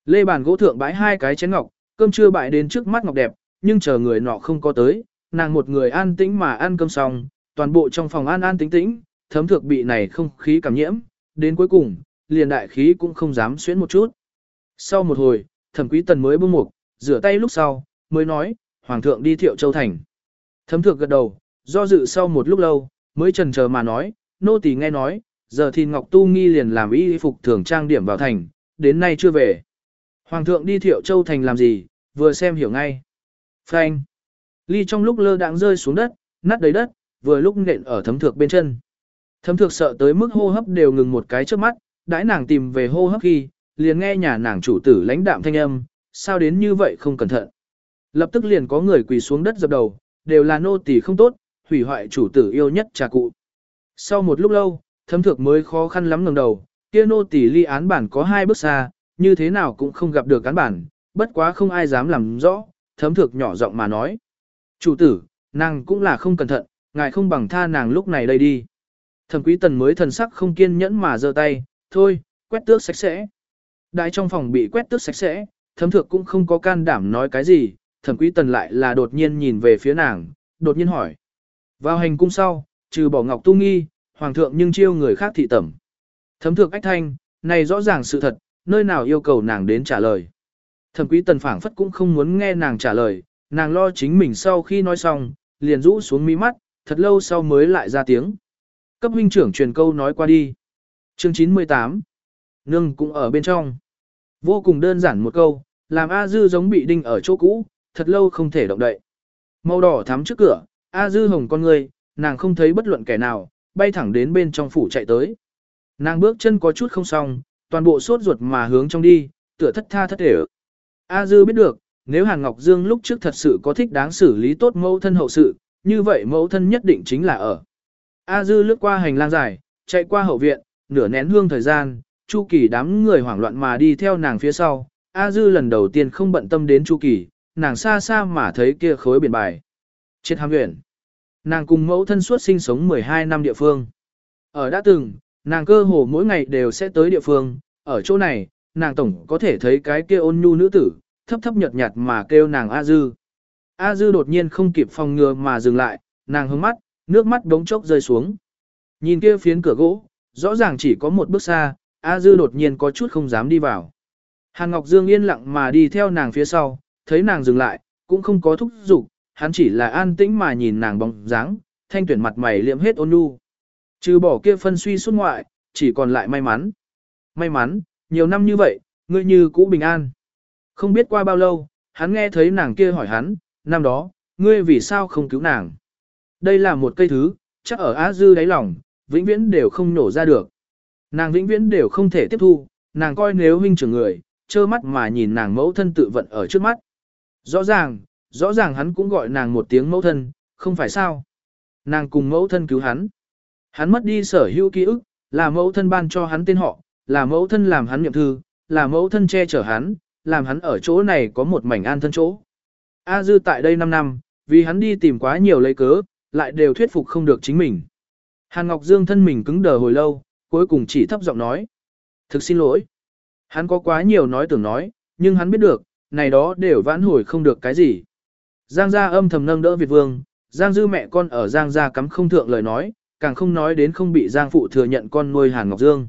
Lê bàn gỗ thượng bãi hai cái chén ngọc, cơm chưa bại đến trước mắt ngọc đẹp, nhưng chờ người nọ không có tới, nàng một người an tĩnh mà ăn cơm xong, toàn bộ trong phòng an an tĩnh tĩnh, thấm thược bị này không khí cảm nhiễm, đến cuối cùng, liền đại khí cũng không dám xuyến một chút. Sau một hồi, thẩm quý tần mới bưng mục, rửa tay lúc sau, mới nói, Hoàng thượng đi thiệu châu thành. Thấm thược gật đầu, do dự sau một lúc lâu, mới trần chờ mà nói, nô tỳ nghe nói, giờ thì Ngọc Tu Nghi liền làm y phục thường trang điểm vào thành, đến nay chưa về. Hoàng thượng đi thiệu châu thành làm gì, vừa xem hiểu ngay. Phanh. Ly trong lúc lơ đãng rơi xuống đất, nát đầy đất, vừa lúc nện ở thấm thược bên chân. Thấm thược sợ tới mức hô hấp đều ngừng một cái trước mắt, đãi nàng tìm về hô hấp khi, liền nghe nhà nàng chủ tử lãnh đạm thanh âm, sao đến như vậy không cẩn thận. Lập tức liền có người quỳ xuống đất dập đầu, đều là nô tỳ không tốt, hủy hoại chủ tử yêu nhất trà cụ. Sau một lúc lâu, thấm thược mới khó khăn lắm ngẩng đầu, kia nô tỳ ly án bản có hai bước xa, như thế nào cũng không gặp được án bản, bất quá không ai dám làm rõ, thấm thược nhỏ giọng mà nói. Chủ tử, nàng cũng là không cẩn thận, ngài không bằng tha nàng lúc này đây đi. Thẩm quý tần mới thần sắc không kiên nhẫn mà giơ tay, thôi, quét tước sạch sẽ. Đại trong phòng bị quét tước sạch sẽ, thấm thược cũng không có can đảm nói cái gì, thẩm quý tần lại là đột nhiên nhìn về phía nàng, đột nhiên hỏi. Vào hành cung sau, trừ bỏ ngọc tu nghi, hoàng thượng nhưng chiêu người khác thị tẩm. Thấm thược ách thanh, này rõ ràng sự thật, nơi nào yêu cầu nàng đến trả lời. Thẩm quý tần phảng phất cũng không muốn nghe nàng trả lời, nàng lo chính mình sau khi nói xong, liền rũ xuống mí mắt, thật lâu sau mới lại ra tiếng. Cấp huynh trưởng truyền câu nói qua đi. Chương 98 Nương cũng ở bên trong. Vô cùng đơn giản một câu, làm A Dư giống bị đinh ở chỗ cũ, thật lâu không thể động đậy. Màu đỏ thắm trước cửa, A Dư hồng con người, nàng không thấy bất luận kẻ nào, bay thẳng đến bên trong phủ chạy tới. Nàng bước chân có chút không xong, toàn bộ sốt ruột mà hướng trong đi, tựa thất tha thất để A Dư biết được, nếu Hàn Ngọc Dương lúc trước thật sự có thích đáng xử lý tốt mẫu thân hậu sự, như vậy mẫu thân nhất định chính là ở. A Dư lướt qua hành lang dài, chạy qua hậu viện, nửa nén hương thời gian, Chu Kỳ đám người hoảng loạn mà đi theo nàng phía sau. A Dư lần đầu tiên không bận tâm đến Chu Kỳ, nàng xa xa mà thấy kia khối biển bài. Chết hàm huyện. Nàng cùng mẫu thân suốt sinh sống 12 năm địa phương. Ở đã từng, nàng cơ hồ mỗi ngày đều sẽ tới địa phương, ở chỗ này, nàng tổng có thể thấy cái kia ôn nhu nữ tử, thấp thấp nhợt nhạt mà kêu nàng A Dư. A Dư đột nhiên không kịp phòng ngừa mà dừng lại, nàng hướng mắt, nước mắt đống chốc rơi xuống. Nhìn kia phiến cửa gỗ, rõ ràng chỉ có một bước xa, A Dư đột nhiên có chút không dám đi vào. Hàn Ngọc Dương yên lặng mà đi theo nàng phía sau, thấy nàng dừng lại, cũng không có thúc giục, hắn chỉ là an tĩnh mà nhìn nàng bóng dáng, thanh tuyển mặt mày liệm hết ôn nhu. Trừ bỏ kia phân suy xuất ngoại, chỉ còn lại may mắn. May mắn, nhiều năm như vậy, ngươi như cũ bình an. Không biết qua bao lâu, hắn nghe thấy nàng kia hỏi hắn, năm đó, ngươi vì sao không cứu nàng? Đây là một cây thứ, chắc ở Á Dư đáy lòng, vĩnh viễn đều không nổ ra được. Nàng vĩnh viễn đều không thể tiếp thu, nàng coi nếu huynh trưởng người, trơ mắt mà nhìn nàng mẫu thân tự vận ở trước mắt. Rõ ràng, rõ ràng hắn cũng gọi nàng một tiếng mẫu thân, không phải sao. Nàng cùng mẫu thân cứu hắn. Hắn mất đi sở hữu ký ức, là mẫu thân ban cho hắn tên họ, là mẫu thân làm hắn nhậm thư, là mẫu thân che chở hắn, làm hắn ở chỗ này có một mảnh an thân chỗ. A Dư tại đây 5 năm, vì hắn đi tìm quá nhiều lấy cớ, lại đều thuyết phục không được chính mình. Hàn Ngọc Dương thân mình cứng đờ hồi lâu, cuối cùng chỉ thấp giọng nói. Thực xin lỗi. Hắn có quá nhiều nói tưởng nói, nhưng hắn biết được, này đó đều vãn hồi không được cái gì. Giang gia âm thầm nâng đỡ Việt Vương, Giang dư mẹ con ở Giang gia cắm không thượng lời nói, càng không nói đến không bị Giang phụ thừa nhận con nuôi Hàn Ngọc Dương.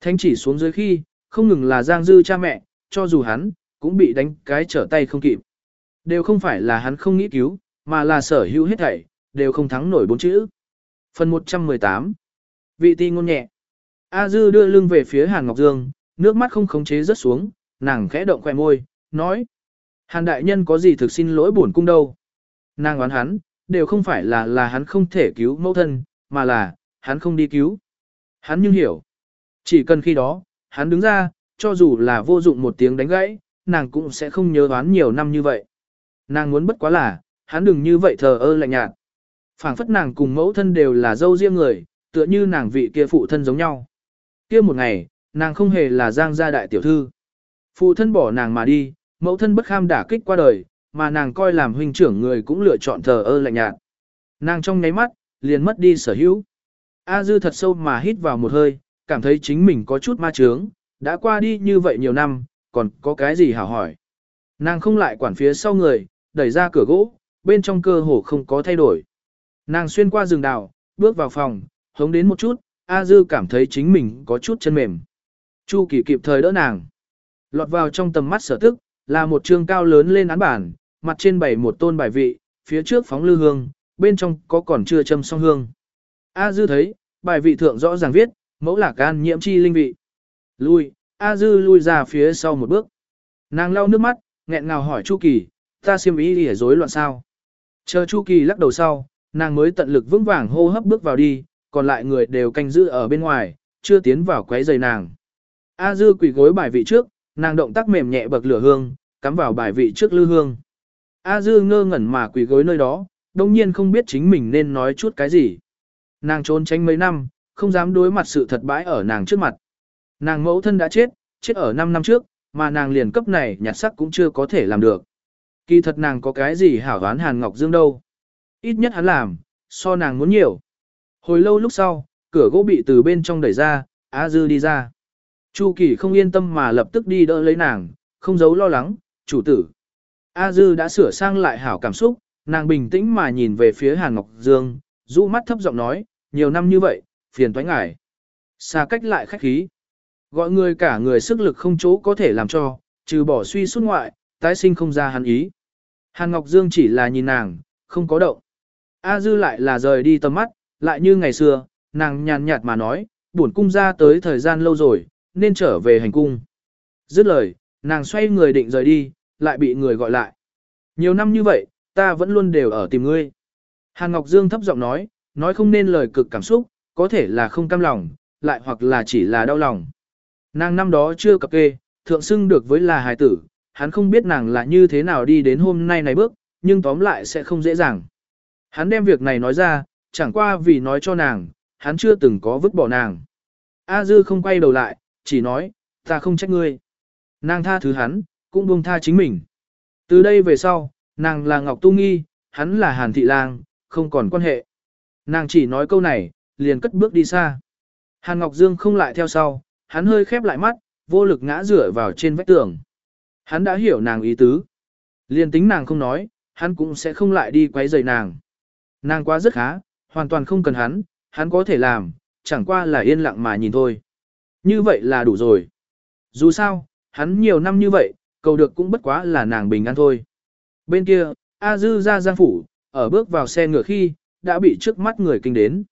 Thanh chỉ xuống dưới khi, không ngừng là Giang dư cha mẹ, cho dù hắn, cũng bị đánh cái trở tay không kịp. Đều không phải là hắn không nghĩ cứu, mà là sở hữu hết thảy, đều không thắng nổi bốn chữ. Phần 118 Vị ti ngôn nhẹ A Dư đưa lưng về phía Hàn Ngọc Dương, nước mắt không khống chế rớt xuống, nàng khẽ động khỏe môi, nói. Hàn đại nhân có gì thực xin lỗi bổn cung đâu. Nàng oán hắn, đều không phải là là hắn không thể cứu mẫu thân, mà là, hắn không đi cứu. Hắn nhưng hiểu. Chỉ cần khi đó, hắn đứng ra, cho dù là vô dụng một tiếng đánh gãy, nàng cũng sẽ không nhớ oán nhiều năm như vậy. Nàng muốn bất quá là, hắn đừng như vậy thờ ơ lạnh nhạt. phảng phất nàng cùng mẫu thân đều là dâu riêng người, tựa như nàng vị kia phụ thân giống nhau. Kia một ngày, nàng không hề là giang gia đại tiểu thư. Phụ thân bỏ nàng mà đi, mẫu thân bất kham đả kích qua đời, mà nàng coi làm huynh trưởng người cũng lựa chọn thờ ơ lạnh nhạt. Nàng trong nháy mắt, liền mất đi sở hữu. A dư thật sâu mà hít vào một hơi, cảm thấy chính mình có chút ma trướng, đã qua đi như vậy nhiều năm, còn có cái gì hảo hỏi. Nàng không lại quản phía sau người, đẩy ra cửa gỗ, bên trong cơ hồ không có thay đổi. Nàng xuyên qua rừng đào, bước vào phòng, hống đến một chút, A Dư cảm thấy chính mình có chút chân mềm. Chu Kỳ kịp thời đỡ nàng. Lọt vào trong tầm mắt sở tức, là một trương cao lớn lên án bản, mặt trên bày một tôn bài vị, phía trước phóng lư hương, bên trong có còn chưa châm song hương. A Dư thấy, bài vị thượng rõ ràng viết, mẫu là can nhiễm chi linh vị. Lui, A Dư lui ra phía sau một bước. Nàng lau nước mắt, nghẹn ngào hỏi Chu Kỳ, ta xiêm ý đi rối loạn sao. Chờ Chu Kỳ lắc đầu sau, nàng mới tận lực vững vàng hô hấp bước vào đi, còn lại người đều canh giữ ở bên ngoài, chưa tiến vào quấy giày nàng. A Dư quỳ gối bài vị trước, nàng động tác mềm nhẹ bậc lửa hương, cắm vào bài vị trước lư hương. A Dư ngơ ngẩn mà quỳ gối nơi đó, đồng nhiên không biết chính mình nên nói chút cái gì. Nàng trốn tránh mấy năm, không dám đối mặt sự thật bãi ở nàng trước mặt. Nàng mẫu thân đã chết, chết ở 5 năm trước, mà nàng liền cấp này nhặt sắc cũng chưa có thể làm được. Kỳ thật nàng có cái gì hảo đoán Hàn Ngọc Dương đâu. Ít nhất hắn làm, so nàng muốn nhiều. Hồi lâu lúc sau, cửa gỗ bị từ bên trong đẩy ra, A Dư đi ra. Chu Kỳ không yên tâm mà lập tức đi đỡ lấy nàng, không giấu lo lắng, chủ tử. A Dư đã sửa sang lại hảo cảm xúc, nàng bình tĩnh mà nhìn về phía Hàn Ngọc Dương, rũ mắt thấp giọng nói, nhiều năm như vậy, phiền toái ngại. Xa cách lại khách khí. Gọi người cả người sức lực không chỗ có thể làm cho, trừ bỏ suy xuất ngoại, tái sinh không ra hắn ý. Hàn Ngọc Dương chỉ là nhìn nàng, không có động. A Dư lại là rời đi tầm mắt, lại như ngày xưa, nàng nhàn nhạt mà nói, buồn cung ra tới thời gian lâu rồi, nên trở về hành cung. Dứt lời, nàng xoay người định rời đi, lại bị người gọi lại. Nhiều năm như vậy, ta vẫn luôn đều ở tìm ngươi. Hàn Ngọc Dương thấp giọng nói, nói không nên lời cực cảm xúc, có thể là không cam lòng, lại hoặc là chỉ là đau lòng. Nàng năm đó chưa cập kê, thượng xưng được với là hài tử, hắn không biết nàng là như thế nào đi đến hôm nay này bước, nhưng tóm lại sẽ không dễ dàng. Hắn đem việc này nói ra, chẳng qua vì nói cho nàng, hắn chưa từng có vứt bỏ nàng. A Dư không quay đầu lại, chỉ nói, ta không trách ngươi. Nàng tha thứ hắn, cũng buông tha chính mình. Từ đây về sau, nàng là Ngọc Tu Nghi, hắn là Hàn Thị Lang, không còn quan hệ. Nàng chỉ nói câu này, liền cất bước đi xa. Hàn Ngọc Dương không lại theo sau, hắn hơi khép lại mắt, vô lực ngã rửa vào trên vách tường. Hắn đã hiểu nàng ý tứ. Liền tính nàng không nói, hắn cũng sẽ không lại đi quấy rầy nàng. Nàng quá rất khá, hoàn toàn không cần hắn, hắn có thể làm, chẳng qua là yên lặng mà nhìn thôi. Như vậy là đủ rồi. Dù sao, hắn nhiều năm như vậy, cầu được cũng bất quá là nàng bình an thôi. Bên kia, A Dư ra giang phủ, ở bước vào xe ngựa khi, đã bị trước mắt người kinh đến.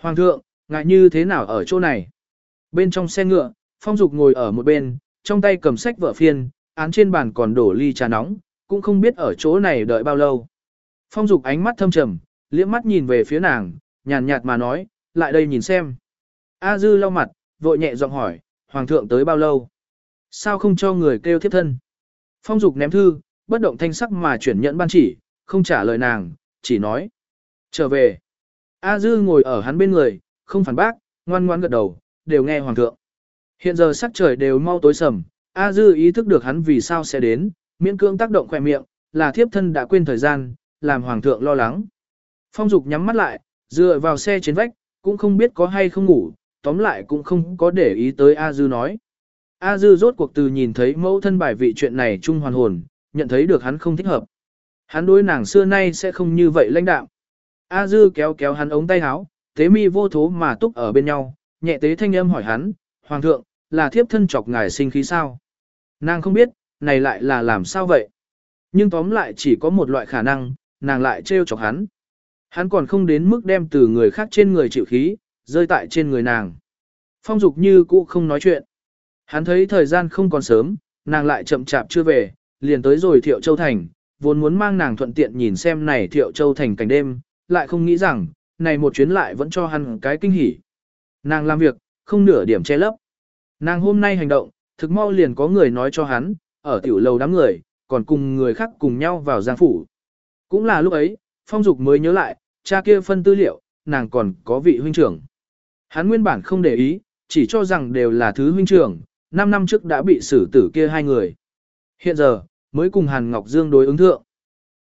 Hoàng thượng, ngại như thế nào ở chỗ này? Bên trong xe ngựa, Phong Dục ngồi ở một bên, trong tay cầm sách vợ phiên, án trên bàn còn đổ ly trà nóng, cũng không biết ở chỗ này đợi bao lâu. Phong Dục ánh mắt thâm trầm, liếc mắt nhìn về phía nàng, nhàn nhạt mà nói, lại đây nhìn xem. A Dư lau mặt, vội nhẹ giọng hỏi, Hoàng thượng tới bao lâu? Sao không cho người kêu thiếp thân? Phong Dục ném thư, bất động thanh sắc mà chuyển nhận ban chỉ, không trả lời nàng, chỉ nói. Trở về. A Dư ngồi ở hắn bên người, không phản bác, ngoan ngoan gật đầu, đều nghe Hoàng thượng. Hiện giờ sắc trời đều mau tối sầm, A Dư ý thức được hắn vì sao sẽ đến, miễn cưỡng tác động khỏe miệng, là thiếp thân đã quên thời gian, làm Hoàng thượng lo lắng. Phong Dục nhắm mắt lại, dựa vào xe trên vách, cũng không biết có hay không ngủ, tóm lại cũng không có để ý tới A Dư nói. A Dư rốt cuộc từ nhìn thấy mẫu thân bài vị chuyện này chung hoàn hồn, nhận thấy được hắn không thích hợp. Hắn đối nàng xưa nay sẽ không như vậy lãnh đạo. A Dư kéo kéo hắn ống tay áo, tế mi vô thố mà túc ở bên nhau, nhẹ tế thanh âm hỏi hắn, Hoàng thượng, là thiếp thân chọc ngài sinh khí sao? Nàng không biết, này lại là làm sao vậy? Nhưng tóm lại chỉ có một loại khả năng, nàng lại trêu chọc hắn. Hắn còn không đến mức đem từ người khác trên người chịu khí, rơi tại trên người nàng. Phong dục như cũ không nói chuyện. Hắn thấy thời gian không còn sớm, nàng lại chậm chạp chưa về, liền tới rồi Thiệu Châu Thành, vốn muốn mang nàng thuận tiện nhìn xem này Thiệu Châu Thành cảnh đêm, lại không nghĩ rằng, này một chuyến lại vẫn cho hắn cái kinh hỉ. Nàng làm việc, không nửa điểm che lấp. Nàng hôm nay hành động, thực mau liền có người nói cho hắn, ở tiểu lầu đám người, còn cùng người khác cùng nhau vào giang phủ. Cũng là lúc ấy, Phong Dục mới nhớ lại, cha kia phân tư liệu, nàng còn có vị huynh trưởng. Hắn nguyên bản không để ý, chỉ cho rằng đều là thứ huynh trưởng, 5 năm trước đã bị xử tử kia hai người. Hiện giờ, mới cùng Hàn Ngọc Dương đối ứng thượng.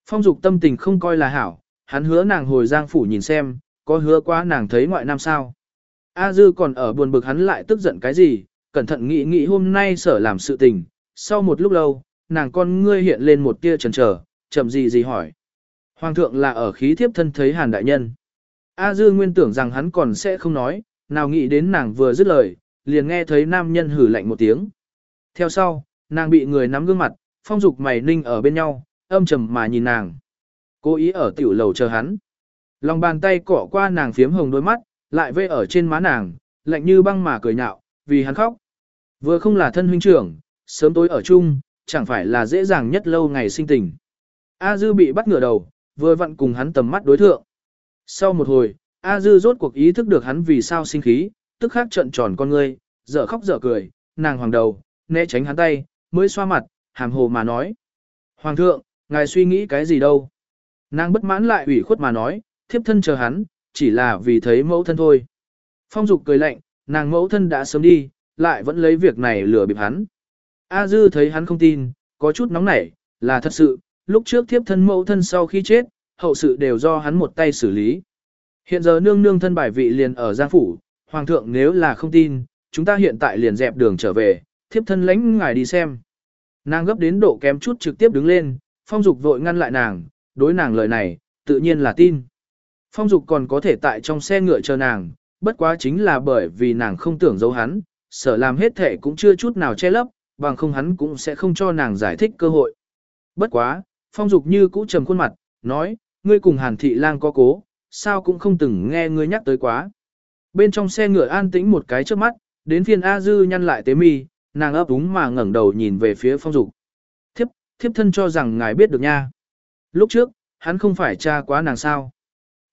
Phong Dục tâm tình không coi là hảo, hắn hứa nàng hồi giang phủ nhìn xem, có hứa quá nàng thấy ngoại nam sao. A Dư còn ở buồn bực hắn lại tức giận cái gì, cẩn thận nghĩ nghĩ hôm nay sở làm sự tình. Sau một lúc lâu, nàng con ngươi hiện lên một tia chần chờ, chậm gì gì hỏi. Hoàng thượng là ở khí thiếp thân thấy hàn đại nhân. A Dư nguyên tưởng rằng hắn còn sẽ không nói, nào nghĩ đến nàng vừa dứt lời, liền nghe thấy nam nhân hử lạnh một tiếng. Theo sau, nàng bị người nắm gương mặt, phong dục mày ninh ở bên nhau, âm trầm mà nhìn nàng. Cố ý ở tiểu lầu chờ hắn. Lòng bàn tay cỏ qua nàng phiếm hồng đôi mắt, lại vê ở trên má nàng, lạnh như băng mà cười nhạo, vì hắn khóc. Vừa không là thân huynh trưởng, sớm tối ở chung, chẳng phải là dễ dàng nhất lâu ngày sinh tình. A Dư bị bắt ngửa đầu, vừa vặn cùng hắn tầm mắt đối thượng. Sau một hồi, A Dư rốt cuộc ý thức được hắn vì sao sinh khí, tức khắc trận tròn con ngươi, dở khóc dở cười, nàng hoàng đầu, né tránh hắn tay, mới xoa mặt, hàm hồ mà nói. Hoàng thượng, ngài suy nghĩ cái gì đâu? Nàng bất mãn lại ủy khuất mà nói, thiếp thân chờ hắn, chỉ là vì thấy mẫu thân thôi. Phong dục cười lạnh, nàng mẫu thân đã sớm đi, lại vẫn lấy việc này lừa bịp hắn. A dư thấy hắn không tin, có chút nóng nảy, là thật sự, lúc trước thiếp thân mẫu thân sau khi chết, hậu sự đều do hắn một tay xử lý. Hiện giờ nương nương thân bài vị liền ở Giang Phủ, Hoàng thượng nếu là không tin, chúng ta hiện tại liền dẹp đường trở về, thiếp thân lãnh ngài đi xem. Nàng gấp đến độ kém chút trực tiếp đứng lên, phong dục vội ngăn lại nàng, đối nàng lời này, tự nhiên là tin. Phong dục còn có thể tại trong xe ngựa chờ nàng, bất quá chính là bởi vì nàng không tưởng giấu hắn, sở làm hết thể cũng chưa chút nào che lấp, bằng không hắn cũng sẽ không cho nàng giải thích cơ hội. Bất quá, phong dục như cũ trầm khuôn mặt, nói, ngươi cùng hàn thị lang có cố, sao cũng không từng nghe ngươi nhắc tới quá. bên trong xe ngựa an tĩnh một cái trước mắt, đến phiên A Dư nhăn lại tế mi, nàng ấp úng mà ngẩng đầu nhìn về phía phong dục. Thiếp, thiếp thân cho rằng ngài biết được nha. Lúc trước, hắn không phải cha quá nàng sao.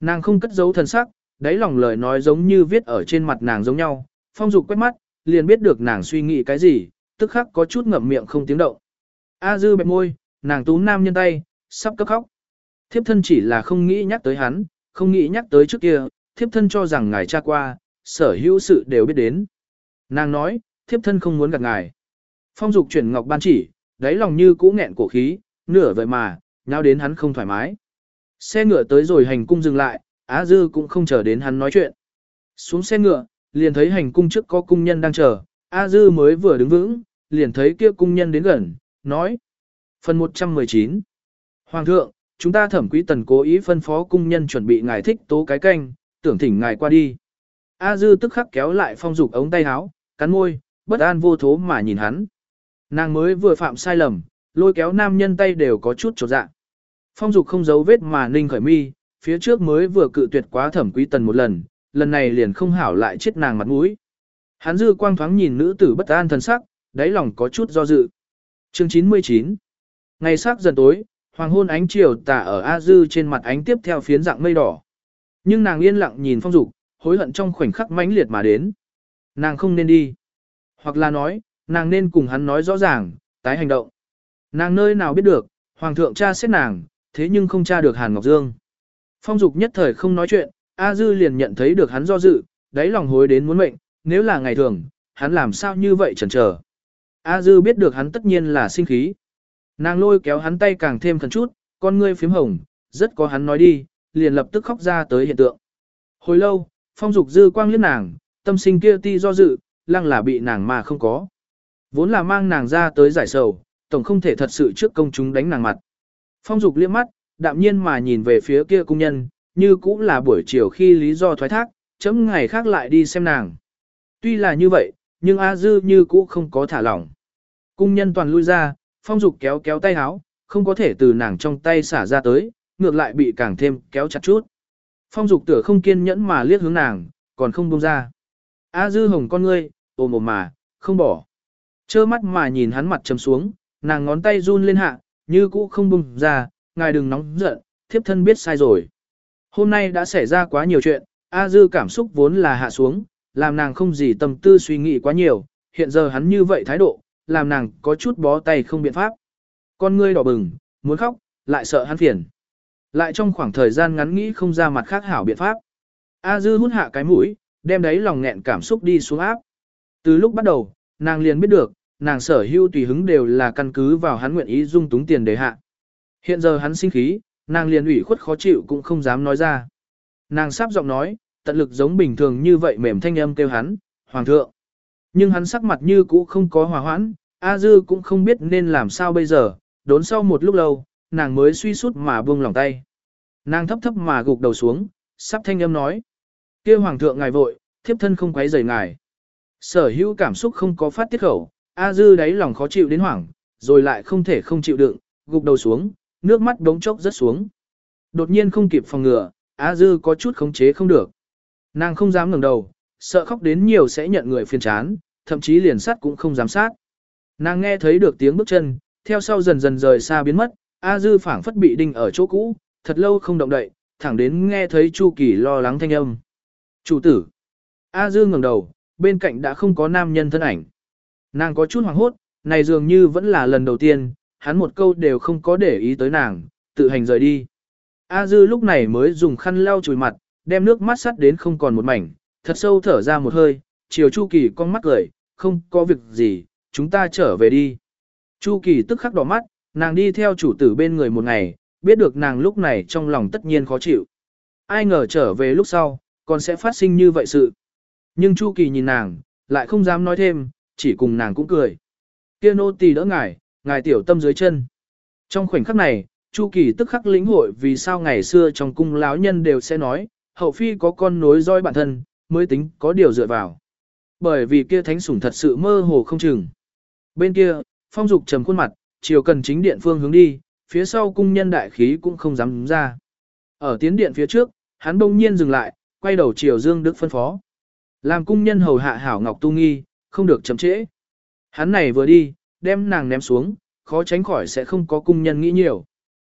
Nàng không cất giấu thần sắc, đáy lòng lời nói giống như viết ở trên mặt nàng giống nhau. Phong dục quét mắt, liền biết được nàng suy nghĩ cái gì, tức khắc có chút ngậm miệng không tiếng động. A dư bẹp môi, nàng tú nam nhân tay, sắp cấp khóc. Thiếp thân chỉ là không nghĩ nhắc tới hắn, không nghĩ nhắc tới trước kia, thiếp thân cho rằng ngài cha qua, sở hữu sự đều biết đến. Nàng nói, thiếp thân không muốn gặp ngài. Phong dục chuyển ngọc ban chỉ, đáy lòng như cũ nghẹn cổ khí, nửa vậy mà, nhau đến hắn không thoải mái. Xe ngựa tới rồi hành cung dừng lại, Á Dư cũng không chờ đến hắn nói chuyện. Xuống xe ngựa, liền thấy hành cung trước có cung nhân đang chờ, A Dư mới vừa đứng vững, liền thấy kia cung nhân đến gần, nói. Phần 119 Hoàng thượng, chúng ta thẩm quý tần cố ý phân phó cung nhân chuẩn bị ngài thích tố cái canh, tưởng thỉnh ngài qua đi. A Dư tức khắc kéo lại phong dục ống tay áo, cắn môi, bất an vô thố mà nhìn hắn. Nàng mới vừa phạm sai lầm, lôi kéo nam nhân tay đều có chút trột dạ. Phong dục không giấu vết mà ninh khởi mi, phía trước mới vừa cự tuyệt quá thẩm quý tần một lần, lần này liền không hảo lại chết nàng mặt mũi. Hắn dư quang thoáng nhìn nữ tử bất an thần sắc, đáy lòng có chút do dự. Chương 99 Ngày sắc dần tối, hoàng hôn ánh chiều tà ở A Dư trên mặt ánh tiếp theo phiến dạng mây đỏ. Nhưng nàng yên lặng nhìn phong dục, hối hận trong khoảnh khắc mãnh liệt mà đến. Nàng không nên đi. Hoặc là nói, nàng nên cùng hắn nói rõ ràng, tái hành động. Nàng nơi nào biết được, hoàng thượng cha xét nàng, thế nhưng không tra được Hàn Ngọc Dương. Phong dục nhất thời không nói chuyện, A Dư liền nhận thấy được hắn do dự, đáy lòng hối đến muốn mệnh, nếu là ngày thường, hắn làm sao như vậy chần chờ. A Dư biết được hắn tất nhiên là sinh khí. Nàng lôi kéo hắn tay càng thêm khẩn chút, con ngươi phím hồng, rất có hắn nói đi, liền lập tức khóc ra tới hiện tượng. Hồi lâu, phong dục dư quang liếc nàng, tâm sinh kia ti do dự, lăng là bị nàng mà không có. Vốn là mang nàng ra tới giải sầu, tổng không thể thật sự trước công chúng đánh nàng mặt. Phong dục liếc mắt, đạm nhiên mà nhìn về phía kia cung nhân, như cũng là buổi chiều khi lý do thoái thác, chấm ngày khác lại đi xem nàng. Tuy là như vậy, nhưng A Dư như cũ không có thả lỏng. Cung nhân toàn lui ra, phong dục kéo kéo tay háo, không có thể từ nàng trong tay xả ra tới, ngược lại bị càng thêm kéo chặt chút. Phong dục tựa không kiên nhẫn mà liếc hướng nàng, còn không buông ra. A Dư hồng con ngươi, ồm ồm mà, không bỏ. Chơ mắt mà nhìn hắn mặt trầm xuống, nàng ngón tay run lên hạ, như cũ không buông ra, ngài đừng nóng giận, thiếp thân biết sai rồi. Hôm nay đã xảy ra quá nhiều chuyện, A Dư cảm xúc vốn là hạ xuống, làm nàng không gì tâm tư suy nghĩ quá nhiều, hiện giờ hắn như vậy thái độ, làm nàng có chút bó tay không biện pháp. Con ngươi đỏ bừng, muốn khóc, lại sợ hắn phiền. Lại trong khoảng thời gian ngắn nghĩ không ra mặt khác hảo biện pháp. A Dư hút hạ cái mũi, đem đấy lòng nghẹn cảm xúc đi xuống áp. Từ lúc bắt đầu, nàng liền biết được, nàng sở hữu tùy hứng đều là căn cứ vào hắn nguyện ý dung túng tiền để hạ. Hiện giờ hắn sinh khí, nàng liền ủy khuất khó chịu cũng không dám nói ra. Nàng sắp giọng nói, tận lực giống bình thường như vậy mềm thanh âm kêu hắn, hoàng thượng. Nhưng hắn sắc mặt như cũ không có hòa hoãn, A Dư cũng không biết nên làm sao bây giờ, đốn sau một lúc lâu, nàng mới suy sút mà buông lòng tay. Nàng thấp thấp mà gục đầu xuống, sắp thanh âm nói. kia hoàng thượng ngài vội, thiếp thân không quấy rầy ngài. Sở hữu cảm xúc không có phát tiết khẩu, A Dư đáy lòng khó chịu đến hoảng, rồi lại không thể không chịu đựng, gục đầu xuống, nước mắt đống chốc rất xuống. Đột nhiên không kịp phòng ngừa, A Dư có chút khống chế không được. Nàng không dám ngẩng đầu, sợ khóc đến nhiều sẽ nhận người phiền chán, thậm chí liền sát cũng không dám sát. Nàng nghe thấy được tiếng bước chân, theo sau dần dần rời xa biến mất, A Dư phảng phất bị đinh ở chỗ cũ, thật lâu không động đậy, thẳng đến nghe thấy Chu Kỳ lo lắng thanh âm. Chủ tử. A Dư ngẩng đầu, bên cạnh đã không có nam nhân thân ảnh. Nàng có chút hoảng hốt, này dường như vẫn là lần đầu tiên, hắn một câu đều không có để ý tới nàng, tự hành rời đi. A Dư lúc này mới dùng khăn lau chùi mặt, đem nước mắt sắt đến không còn một mảnh, thật sâu thở ra một hơi, chiều Chu Kỳ con mắt cười, không có việc gì, chúng ta trở về đi. Chu Kỳ tức khắc đỏ mắt, nàng đi theo chủ tử bên người một ngày, biết được nàng lúc này trong lòng tất nhiên khó chịu. Ai ngờ trở về lúc sau, còn sẽ phát sinh như vậy sự. Nhưng Chu Kỳ nhìn nàng, lại không dám nói thêm, chỉ cùng nàng cũng cười. Kia nô tỳ đỡ ngài, ngài tiểu tâm dưới chân. Trong khoảnh khắc này, Chu Kỳ tức khắc lĩnh hội vì sao ngày xưa trong cung lão nhân đều sẽ nói, hậu phi có con nối roi bản thân, mới tính có điều dựa vào. Bởi vì kia thánh sủng thật sự mơ hồ không chừng. Bên kia, phong dục trầm khuôn mặt, chiều cần chính điện phương hướng đi, phía sau cung nhân đại khí cũng không dám đúng ra. Ở tiến điện phía trước, hắn bỗng nhiên dừng lại, quay đầu chiều Dương Đức phân phó. Làm cung nhân hầu hạ hảo Ngọc Tu Nghi, không được chậm trễ. Hắn này vừa đi, đem nàng ném xuống, khó tránh khỏi sẽ không có cung nhân nghĩ nhiều.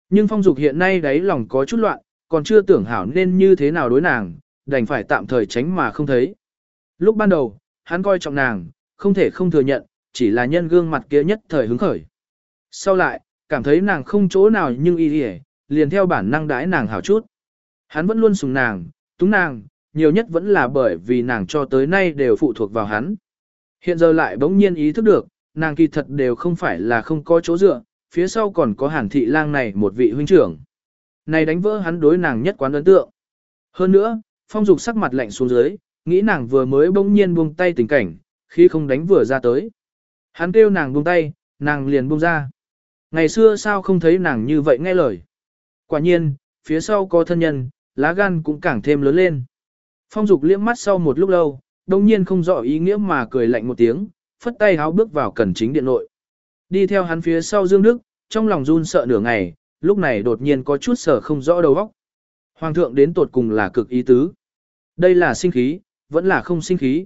Nhưng phong dục hiện nay đáy lòng có chút loạn, còn chưa tưởng hảo nên như thế nào đối nàng, đành phải tạm thời tránh mà không thấy. Lúc ban đầu, hắn coi trọng nàng, không thể không thừa nhận, chỉ là nhân gương mặt kia nhất thời hứng khởi. Sau lại, cảm thấy nàng không chỗ nào nhưng y hề, liền theo bản năng đãi nàng hảo chút. Hắn vẫn luôn sùng nàng, túng nàng, nhiều nhất vẫn là bởi vì nàng cho tới nay đều phụ thuộc vào hắn. Hiện giờ lại bỗng nhiên ý thức được, nàng kỳ thật đều không phải là không có chỗ dựa, phía sau còn có hàn thị lang này một vị huynh trưởng. Này đánh vỡ hắn đối nàng nhất quán ấn tượng. Hơn nữa, phong dục sắc mặt lạnh xuống dưới, nghĩ nàng vừa mới bỗng nhiên buông tay tình cảnh, khi không đánh vừa ra tới. Hắn kêu nàng buông tay, nàng liền buông ra. Ngày xưa sao không thấy nàng như vậy nghe lời. Quả nhiên, phía sau có thân nhân, lá gan cũng càng thêm lớn lên. Phong dục liếc mắt sau một lúc lâu, đồng nhiên không rõ ý nghĩa mà cười lạnh một tiếng, phất tay háo bước vào cẩn chính điện nội. Đi theo hắn phía sau Dương Đức, trong lòng run sợ nửa ngày, lúc này đột nhiên có chút sở không rõ đầu óc. Hoàng thượng đến tột cùng là cực ý tứ. Đây là sinh khí, vẫn là không sinh khí.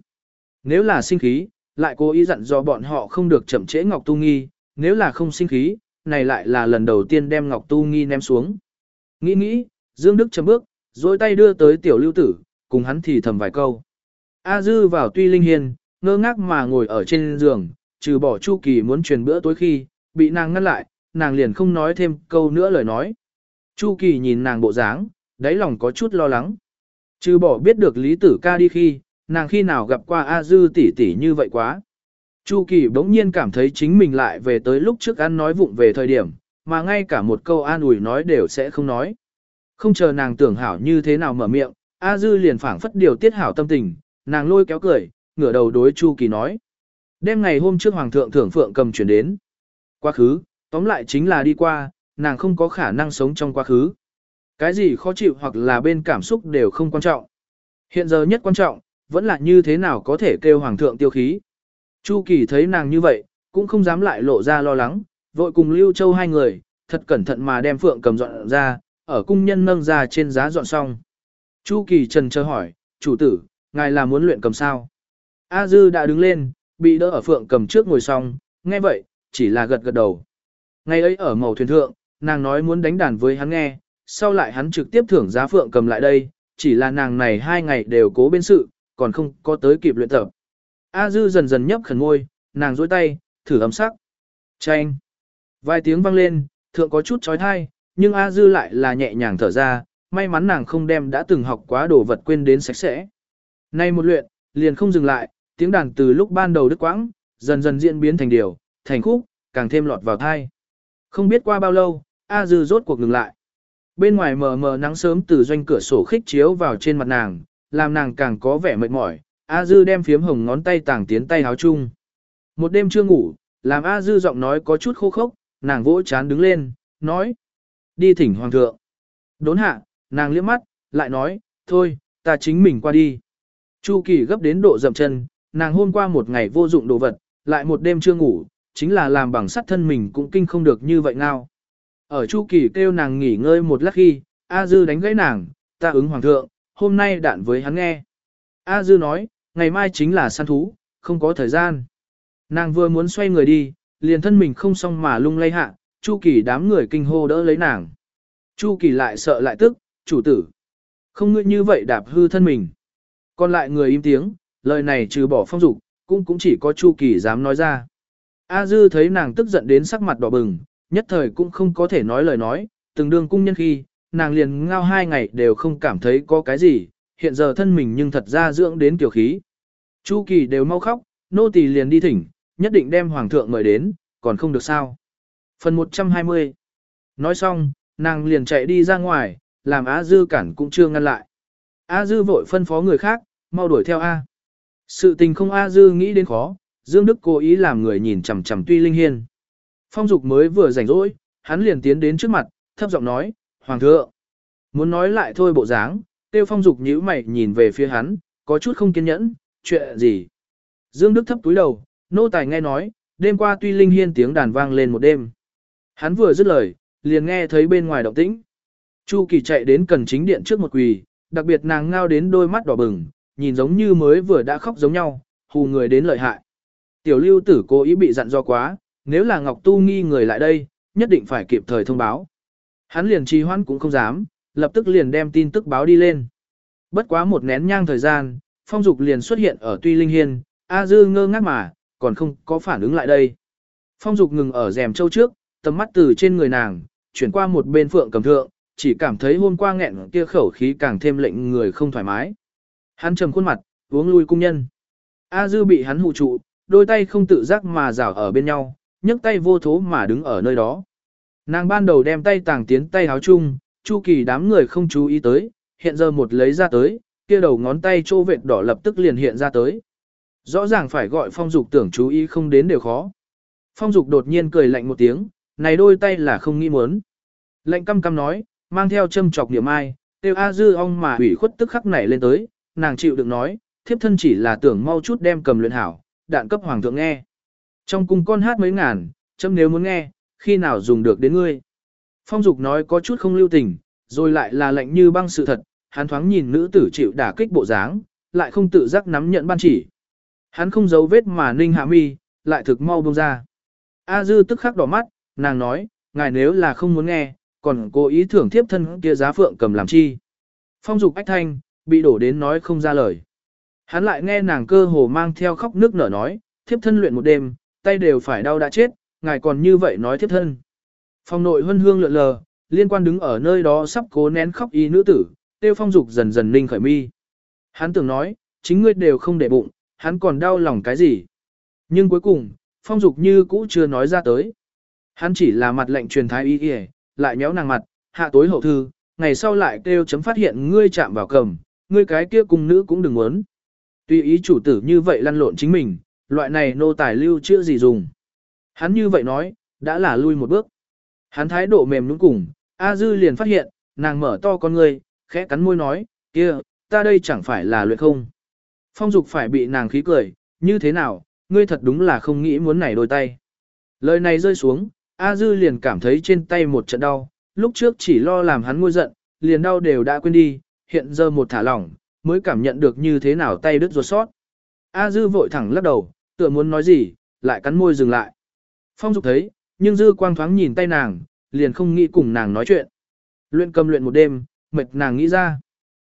Nếu là sinh khí, lại cố ý dặn dò bọn họ không được chậm trễ Ngọc Tu Nghi, nếu là không sinh khí, này lại là lần đầu tiên đem Ngọc Tu Nghi ném xuống. Nghĩ nghĩ, Dương Đức chậm bước, rồi tay đưa tới tiểu lưu tử, cùng hắn thì thầm vài câu. A Dư vào tuy linh hiền, ngơ ngác mà ngồi ở trên giường, trừ bỏ Chu Kỳ muốn truyền bữa tối khi, bị nàng ngăn lại, nàng liền không nói thêm câu nữa lời nói. Chu Kỳ nhìn nàng bộ dáng, đáy lòng có chút lo lắng. Trừ bỏ biết được Lý Tử ca đi khi, nàng khi nào gặp qua A Dư tỷ tỷ như vậy quá. Chu Kỳ bỗng nhiên cảm thấy chính mình lại về tới lúc trước ăn nói vụng về thời điểm, mà ngay cả một câu an ủi nói đều sẽ không nói. Không chờ nàng tưởng hảo như thế nào mở miệng, A Dư liền phảng phất điều tiết hảo tâm tình, nàng lôi kéo cười, ngửa đầu đối Chu Kỳ nói. Đêm ngày hôm trước Hoàng thượng thưởng phượng cầm chuyển đến. Quá khứ, tóm lại chính là đi qua, nàng không có khả năng sống trong quá khứ. Cái gì khó chịu hoặc là bên cảm xúc đều không quan trọng. Hiện giờ nhất quan trọng, vẫn là như thế nào có thể kêu Hoàng thượng tiêu khí. Chu Kỳ thấy nàng như vậy, cũng không dám lại lộ ra lo lắng, vội cùng Lưu Châu hai người, thật cẩn thận mà đem phượng cầm dọn ra, ở cung nhân nâng ra trên giá dọn xong. Chu Kỳ trần chờ hỏi, chủ tử, ngài là muốn luyện cầm sao? A Dư đã đứng lên, bị đỡ ở phượng cầm trước ngồi xong, nghe vậy, chỉ là gật gật đầu. Ngày ấy ở màu thuyền thượng, nàng nói muốn đánh đàn với hắn nghe, sau lại hắn trực tiếp thưởng giá phượng cầm lại đây, chỉ là nàng này hai ngày đều cố bên sự, còn không có tới kịp luyện tập. A Dư dần dần nhấp khẩn ngôi, nàng dối tay, thử ấm sắc. Chanh. Vài tiếng vang lên, thượng có chút trói thai, nhưng A Dư lại là nhẹ nhàng thở ra, may mắn nàng không đem đã từng học quá đồ vật quên đến sạch sẽ. Nay một luyện, liền không dừng lại, tiếng đàn từ lúc ban đầu đứt quãng, dần dần diễn biến thành điều, thành khúc, càng thêm lọt vào thai. Không biết qua bao lâu, A Dư rốt cuộc ngừng lại. Bên ngoài mờ mờ nắng sớm từ doanh cửa sổ khích chiếu vào trên mặt nàng, làm nàng càng có vẻ mệt mỏi. A Dư đem phiếm hồng ngón tay tàng tiến tay áo chung. Một đêm chưa ngủ, làm A Dư giọng nói có chút khô khốc, nàng vỗ chán đứng lên, nói. Đi thỉnh hoàng thượng. Đốn hạ, nàng liếc mắt, lại nói, thôi, ta chính mình qua đi. Chu kỳ gấp đến độ dậm chân, nàng hôm qua một ngày vô dụng đồ vật, lại một đêm chưa ngủ, chính là làm bằng sắt thân mình cũng kinh không được như vậy ngao. Ở Chu kỳ kêu nàng nghỉ ngơi một lát khi, A Dư đánh gãy nàng, ta ứng hoàng thượng, hôm nay đạn với hắn nghe. A Dư nói, ngày mai chính là săn thú, không có thời gian. Nàng vừa muốn xoay người đi, liền thân mình không xong mà lung lay hạ, Chu Kỳ đám người kinh hô đỡ lấy nàng. Chu Kỳ lại sợ lại tức, chủ tử. Không ngươi như vậy đạp hư thân mình. Còn lại người im tiếng, lời này trừ bỏ phong dục, cũng cũng chỉ có Chu Kỳ dám nói ra. A Dư thấy nàng tức giận đến sắc mặt đỏ bừng, nhất thời cũng không có thể nói lời nói, từng đương cung nhân khi, nàng liền ngao hai ngày đều không cảm thấy có cái gì, hiện giờ thân mình nhưng thật ra dưỡng đến kiểu khí. Chu Kỳ đều mau khóc, nô tỳ liền đi thỉnh, nhất định đem hoàng thượng mời đến, còn không được sao. Phần 120 Nói xong, nàng liền chạy đi ra ngoài, làm A Dư cản cũng chưa ngăn lại. A Dư vội phân phó người khác, mau đuổi theo A. Sự tình không A Dư nghĩ đến khó, Dương Đức cố ý làm người nhìn chằm chằm Tuy Linh Hiên. Phong Dục mới vừa rảnh rỗi, hắn liền tiến đến trước mặt, thấp giọng nói, Hoàng thượng. Muốn nói lại thôi bộ dáng, tiêu Phong Dục nhíu mày nhìn về phía hắn, có chút không kiên nhẫn, chuyện gì. Dương Đức thấp túi đầu, nô tài nghe nói, đêm qua Tuy Linh Hiên tiếng đàn vang lên một đêm. Hắn vừa dứt lời, liền nghe thấy bên ngoài động tĩnh. Chu Kỳ chạy đến cần chính điện trước một quỳ, đặc biệt nàng ngao đến đôi mắt đỏ bừng, nhìn giống như mới vừa đã khóc giống nhau, hù người đến lợi hại. Tiểu lưu tử cố ý bị dặn do quá, nếu là Ngọc Tu nghi người lại đây, nhất định phải kịp thời thông báo. Hắn liền trì hoãn cũng không dám, lập tức liền đem tin tức báo đi lên. Bất quá một nén nhang thời gian, phong dục liền xuất hiện ở Tuy Linh Hiên, A Dư ngơ ngác mà, còn không có phản ứng lại đây. Phong dục ngừng ở rèm châu trước, tầm mắt từ trên người nàng, chuyển qua một bên phượng cầm thượng, chỉ cảm thấy hôm qua nghẹn kia khẩu khí càng thêm lệnh người không thoải mái. Hắn trầm khuôn mặt, uống lui cung nhân. A Dư bị hắn hụ trụ, đôi tay không tự giác mà rảo ở bên nhau, nhấc tay vô thố mà đứng ở nơi đó. Nàng ban đầu đem tay tàng tiến tay háo chung, chu kỳ đám người không chú ý tới, hiện giờ một lấy ra tới, kia đầu ngón tay trô vệt đỏ lập tức liền hiện ra tới. Rõ ràng phải gọi phong dục tưởng chú ý không đến đều khó. Phong dục đột nhiên cười lạnh một tiếng, này đôi tay là không nghĩ muốn. Lệnh căm căm nói, mang theo châm chọc niệm ai, tiêu A dư ong mà ủy khuất tức khắc nảy lên tới, nàng chịu đựng nói, thiếp thân chỉ là tưởng mau chút đem cầm luyện hảo, đạn cấp hoàng thượng nghe. Trong cung con hát mấy ngàn, chấm nếu muốn nghe, khi nào dùng được đến ngươi. Phong dục nói có chút không lưu tình, rồi lại là lệnh như băng sự thật, hắn thoáng nhìn nữ tử chịu đả kích bộ dáng, lại không tự giác nắm nhận ban chỉ. Hắn không giấu vết mà ninh hạ mi, lại thực mau buông ra. A dư tức khắc đỏ mắt, nàng nói, ngài nếu là không muốn nghe, còn cố ý thưởng thiếp thân kia giá phượng cầm làm chi. Phong dục ách thanh, bị đổ đến nói không ra lời. Hắn lại nghe nàng cơ hồ mang theo khóc nước nở nói, thiếp thân luyện một đêm, tay đều phải đau đã chết, ngài còn như vậy nói thiếp thân. Phong nội huân hương lượn lờ, liên quan đứng ở nơi đó sắp cố nén khóc y nữ tử, tiêu phong dục dần dần ninh khởi mi. Hắn tưởng nói, chính ngươi đều không để bụng, hắn còn đau lòng cái gì. Nhưng cuối cùng, phong dục như cũ chưa nói ra tới. Hắn chỉ là mặt lệnh truyền thái y y, lại méo nàng mặt, hạ tối hậu thư, ngày sau lại kêu chấm phát hiện ngươi chạm vào cầm, ngươi cái kia cùng nữ cũng đừng muốn. Tuy ý chủ tử như vậy lăn lộn chính mình, loại này nô tài lưu chưa gì dùng. Hắn như vậy nói, đã là lui một bước. Hắn thái độ mềm nũng cùng, A Dư liền phát hiện, nàng mở to con ngươi, khẽ cắn môi nói, kia, ta đây chẳng phải là luyện không. Phong dục phải bị nàng khí cười, như thế nào, ngươi thật đúng là không nghĩ muốn nảy đôi tay. Lời này rơi xuống, A Dư liền cảm thấy trên tay một trận đau, lúc trước chỉ lo làm hắn ngôi giận, liền đau đều đã quên đi, hiện giờ một thả lỏng, mới cảm nhận được như thế nào tay đứt ruột sót. A Dư vội thẳng lắc đầu, tựa muốn nói gì, lại cắn môi dừng lại. Phong Dục thấy, nhưng Dư quang thoáng nhìn tay nàng, liền không nghĩ cùng nàng nói chuyện. Luyện cầm luyện một đêm, mệt nàng nghĩ ra.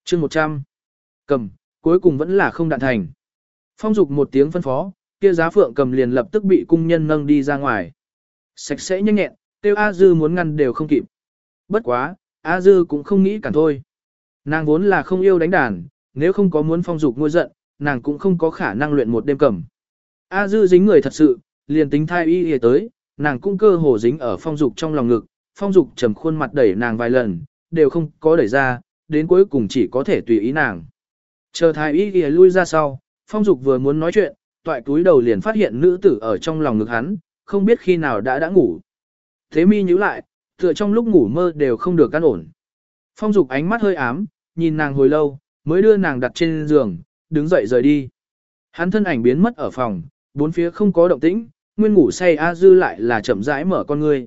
chương 100. Cầm, cuối cùng vẫn là không đạn thành. Phong Dục một tiếng phân phó, kia giá phượng cầm liền lập tức bị cung nhân nâng đi ra ngoài. Sạch sẽ nhanh nhẹn, tiêu A Dư muốn ngăn đều không kịp. Bất quá, A Dư cũng không nghĩ cản thôi. Nàng vốn là không yêu đánh đàn, nếu không có muốn phong dục ngôi giận, nàng cũng không có khả năng luyện một đêm cầm. A Dư dính người thật sự, liền tính thai y hề tới, nàng cũng cơ hồ dính ở phong dục trong lòng ngực, phong dục trầm khuôn mặt đẩy nàng vài lần, đều không có đẩy ra, đến cuối cùng chỉ có thể tùy ý nàng. Chờ thai y y lui ra sau, phong dục vừa muốn nói chuyện, toại túi đầu liền phát hiện nữ tử ở trong lòng ngực hắn, không biết khi nào đã đã ngủ. Thế mi nhíu lại, tựa trong lúc ngủ mơ đều không được căn ổn. Phong dục ánh mắt hơi ám, nhìn nàng hồi lâu, mới đưa nàng đặt trên giường, đứng dậy rời đi. Hắn thân ảnh biến mất ở phòng, bốn phía không có động tĩnh, nguyên ngủ say A Dư lại là chậm rãi mở con ngươi.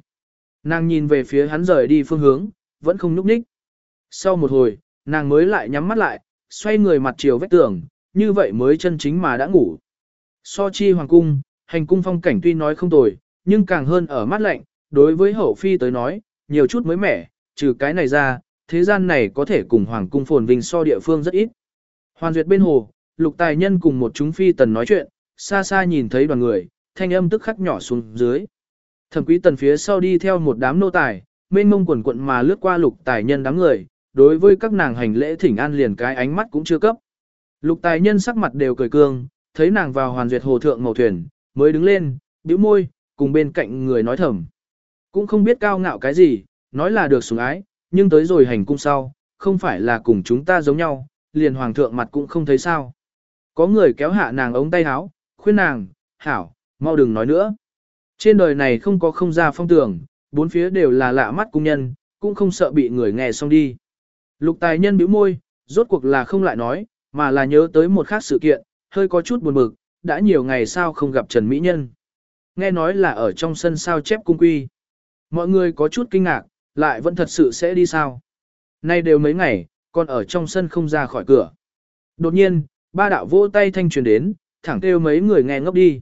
Nàng nhìn về phía hắn rời đi phương hướng, vẫn không nhúc nhích. Sau một hồi, nàng mới lại nhắm mắt lại, xoay người mặt chiều vách tường, như vậy mới chân chính mà đã ngủ. So chi hoàng cung, hành cung phong cảnh tuy nói không tồi, nhưng càng hơn ở mắt lạnh, đối với hậu phi tới nói, nhiều chút mới mẻ, trừ cái này ra, thế gian này có thể cùng hoàng cung phồn vinh so địa phương rất ít. Hoàn duyệt bên hồ, lục tài nhân cùng một chúng phi tần nói chuyện, xa xa nhìn thấy đoàn người, thanh âm tức khắc nhỏ xuống dưới. Thẩm quý tần phía sau đi theo một đám nô tài, mênh mông quần quận mà lướt qua lục tài nhân đám người, đối với các nàng hành lễ thỉnh an liền cái ánh mắt cũng chưa cấp. Lục tài nhân sắc mặt đều cười cương, thấy nàng vào hoàn duyệt hồ thượng màu thuyền, mới đứng lên, bĩu môi, cùng bên cạnh người nói thầm. Cũng không biết cao ngạo cái gì, nói là được sủng ái, nhưng tới rồi hành cung sau, không phải là cùng chúng ta giống nhau, liền hoàng thượng mặt cũng không thấy sao. Có người kéo hạ nàng ống tay áo, khuyên nàng, hảo, mau đừng nói nữa. Trên đời này không có không ra phong tưởng, bốn phía đều là lạ mắt cung nhân, cũng không sợ bị người nghe xong đi. Lục tài nhân bĩu môi, rốt cuộc là không lại nói, mà là nhớ tới một khác sự kiện, hơi có chút buồn bực, đã nhiều ngày sao không gặp Trần Mỹ Nhân. Nghe nói là ở trong sân sao chép cung quy. Mọi người có chút kinh ngạc, lại vẫn thật sự sẽ đi sao. Nay đều mấy ngày, còn ở trong sân không ra khỏi cửa. Đột nhiên, ba đạo vỗ tay thanh truyền đến, thẳng kêu mấy người nghe ngốc đi.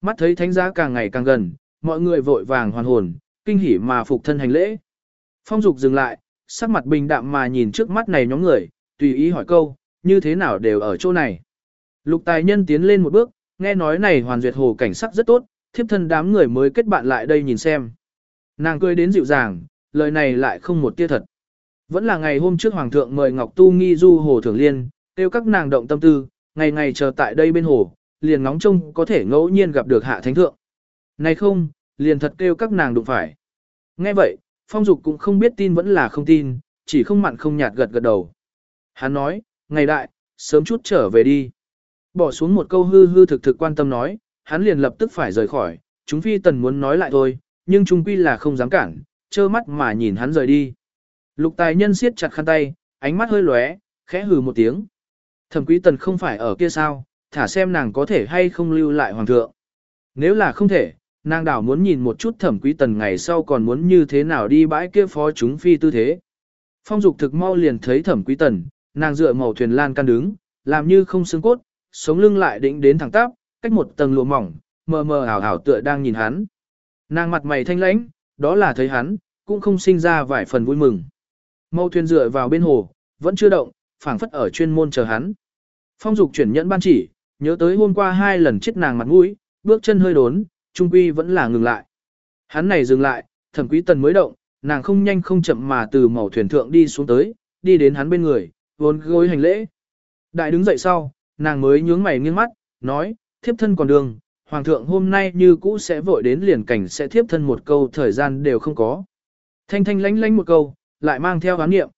Mắt thấy thánh giá càng ngày càng gần, mọi người vội vàng hoàn hồn, kinh hỉ mà phục thân hành lễ. Phong dục dừng lại, sắc mặt bình đạm mà nhìn trước mắt này nhóm người, tùy ý hỏi câu, như thế nào đều ở chỗ này. Lục tài nhân tiến lên một bước, nghe nói này hoàn duyệt hồ cảnh sắc rất tốt, thiếp thân đám người mới kết bạn lại đây nhìn xem. Nàng cười đến dịu dàng, lời này lại không một tia thật. Vẫn là ngày hôm trước Hoàng thượng mời Ngọc Tu Nghi du hồ thường liên, kêu các nàng động tâm tư, ngày ngày chờ tại đây bên hồ, liền ngóng trông có thể ngẫu nhiên gặp được hạ thánh thượng. Này không, liền thật kêu các nàng đụng phải. Nghe vậy, phong dục cũng không biết tin vẫn là không tin, chỉ không mặn không nhạt gật gật đầu. Hắn nói, ngày đại, sớm chút trở về đi. Bỏ xuống một câu hư hư thực thực quan tâm nói, hắn liền lập tức phải rời khỏi, chúng phi tần muốn nói lại thôi, nhưng trung quy là không dám cản, trơ mắt mà nhìn hắn rời đi. Lục tài nhân siết chặt khăn tay, ánh mắt hơi lóe, khẽ hừ một tiếng. Thẩm quý tần không phải ở kia sao, thả xem nàng có thể hay không lưu lại hoàng thượng. Nếu là không thể, nàng đảo muốn nhìn một chút thẩm quý tần ngày sau còn muốn như thế nào đi bãi kia phó chúng phi tư thế. Phong dục thực mau liền thấy thẩm quý tần, nàng dựa màu thuyền lan can đứng, làm như không xương cốt, sống lưng lại định đến thẳng tắp, cách một tầng lụa mỏng, mờ mờ ảo ảo tựa đang nhìn hắn. Nàng mặt mày thanh lãnh, đó là thấy hắn, cũng không sinh ra vài phần vui mừng. Mâu thuyền dựa vào bên hồ, vẫn chưa động, phảng phất ở chuyên môn chờ hắn. Phong dục chuyển nhẫn ban chỉ, nhớ tới hôm qua hai lần chết nàng mặt mũi, bước chân hơi đốn, trung quy vẫn là ngừng lại. Hắn này dừng lại, thẩm quý tần mới động, nàng không nhanh không chậm mà từ màu thuyền thượng đi xuống tới, đi đến hắn bên người, vốn gối hành lễ. Đại đứng dậy sau, nàng mới nhướng mày nghiêng mắt, nói, thiếp thân còn đường, hoàng thượng hôm nay như cũ sẽ vội đến liền cảnh sẽ thiếp thân một câu thời gian đều không có. Thanh thanh lánh lánh một câu, lại mang theo gán nghiệm.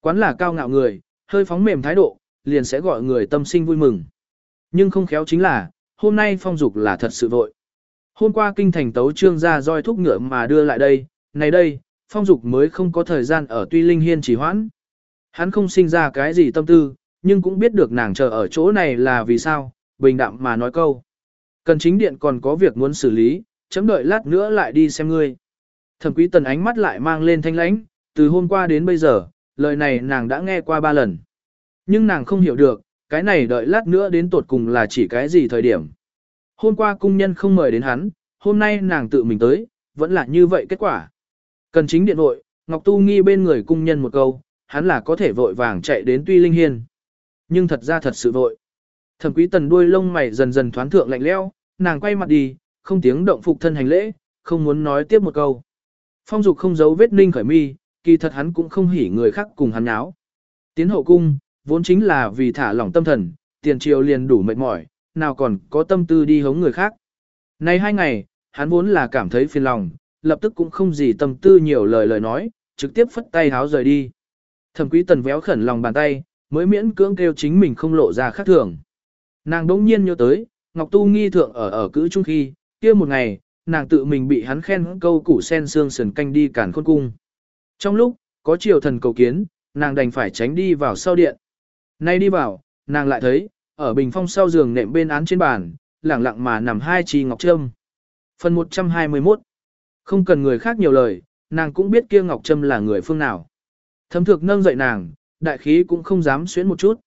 Quán là cao ngạo người, hơi phóng mềm thái độ, liền sẽ gọi người tâm sinh vui mừng. Nhưng không khéo chính là, hôm nay phong dục là thật sự vội. Hôm qua kinh thành tấu trương ra roi thúc ngựa mà đưa lại đây, này đây, phong dục mới không có thời gian ở tuy linh hiên chỉ hoãn. Hắn không sinh ra cái gì tâm tư, nhưng cũng biết được nàng chờ ở chỗ này là vì sao, bình đạm mà nói câu. Cần chính điện còn có việc muốn xử lý, chấm đợi lát nữa lại đi xem ngươi. Thẩm quý tần ánh mắt lại mang lên thanh lãnh, từ hôm qua đến bây giờ, lời này nàng đã nghe qua ba lần. Nhưng nàng không hiểu được, cái này đợi lát nữa đến tột cùng là chỉ cái gì thời điểm. Hôm qua cung nhân không mời đến hắn, hôm nay nàng tự mình tới, vẫn là như vậy kết quả. Cần chính điện hội, Ngọc Tu nghi bên người cung nhân một câu, hắn là có thể vội vàng chạy đến Tuy Linh Hiên. Nhưng thật ra thật sự vội. Thẩm quý tần đuôi lông mày dần dần thoáng thượng lạnh leo, nàng quay mặt đi, không tiếng động phục thân hành lễ, không muốn nói tiếp một câu. Phong dục không giấu vết ninh khởi mi, kỳ thật hắn cũng không hỉ người khác cùng hắn nháo. Tiến hậu cung, vốn chính là vì thả lỏng tâm thần, tiền triều liền đủ mệt mỏi, nào còn có tâm tư đi hống người khác. Nay hai ngày, hắn vốn là cảm thấy phiền lòng, lập tức cũng không gì tâm tư nhiều lời lời nói, trực tiếp phất tay háo rời đi. Thẩm quý tần véo khẩn lòng bàn tay, mới miễn cưỡng kêu chính mình không lộ ra khác thường. Nàng đỗng nhiên nhớ tới, Ngọc Tu nghi thượng ở ở cữ trung khi, kia một ngày, nàng tự mình bị hắn khen câu củ sen xương sườn canh đi cản khôn cung. Trong lúc, có triều thần cầu kiến, nàng đành phải tránh đi vào sau điện. Nay đi vào, nàng lại thấy, ở bình phong sau giường nệm bên án trên bàn, lẳng lặng mà nằm hai chi ngọc trâm. Phần 121 Không cần người khác nhiều lời, nàng cũng biết kia ngọc trâm là người phương nào. Thấm thực nâng dậy nàng, đại khí cũng không dám xuyến một chút.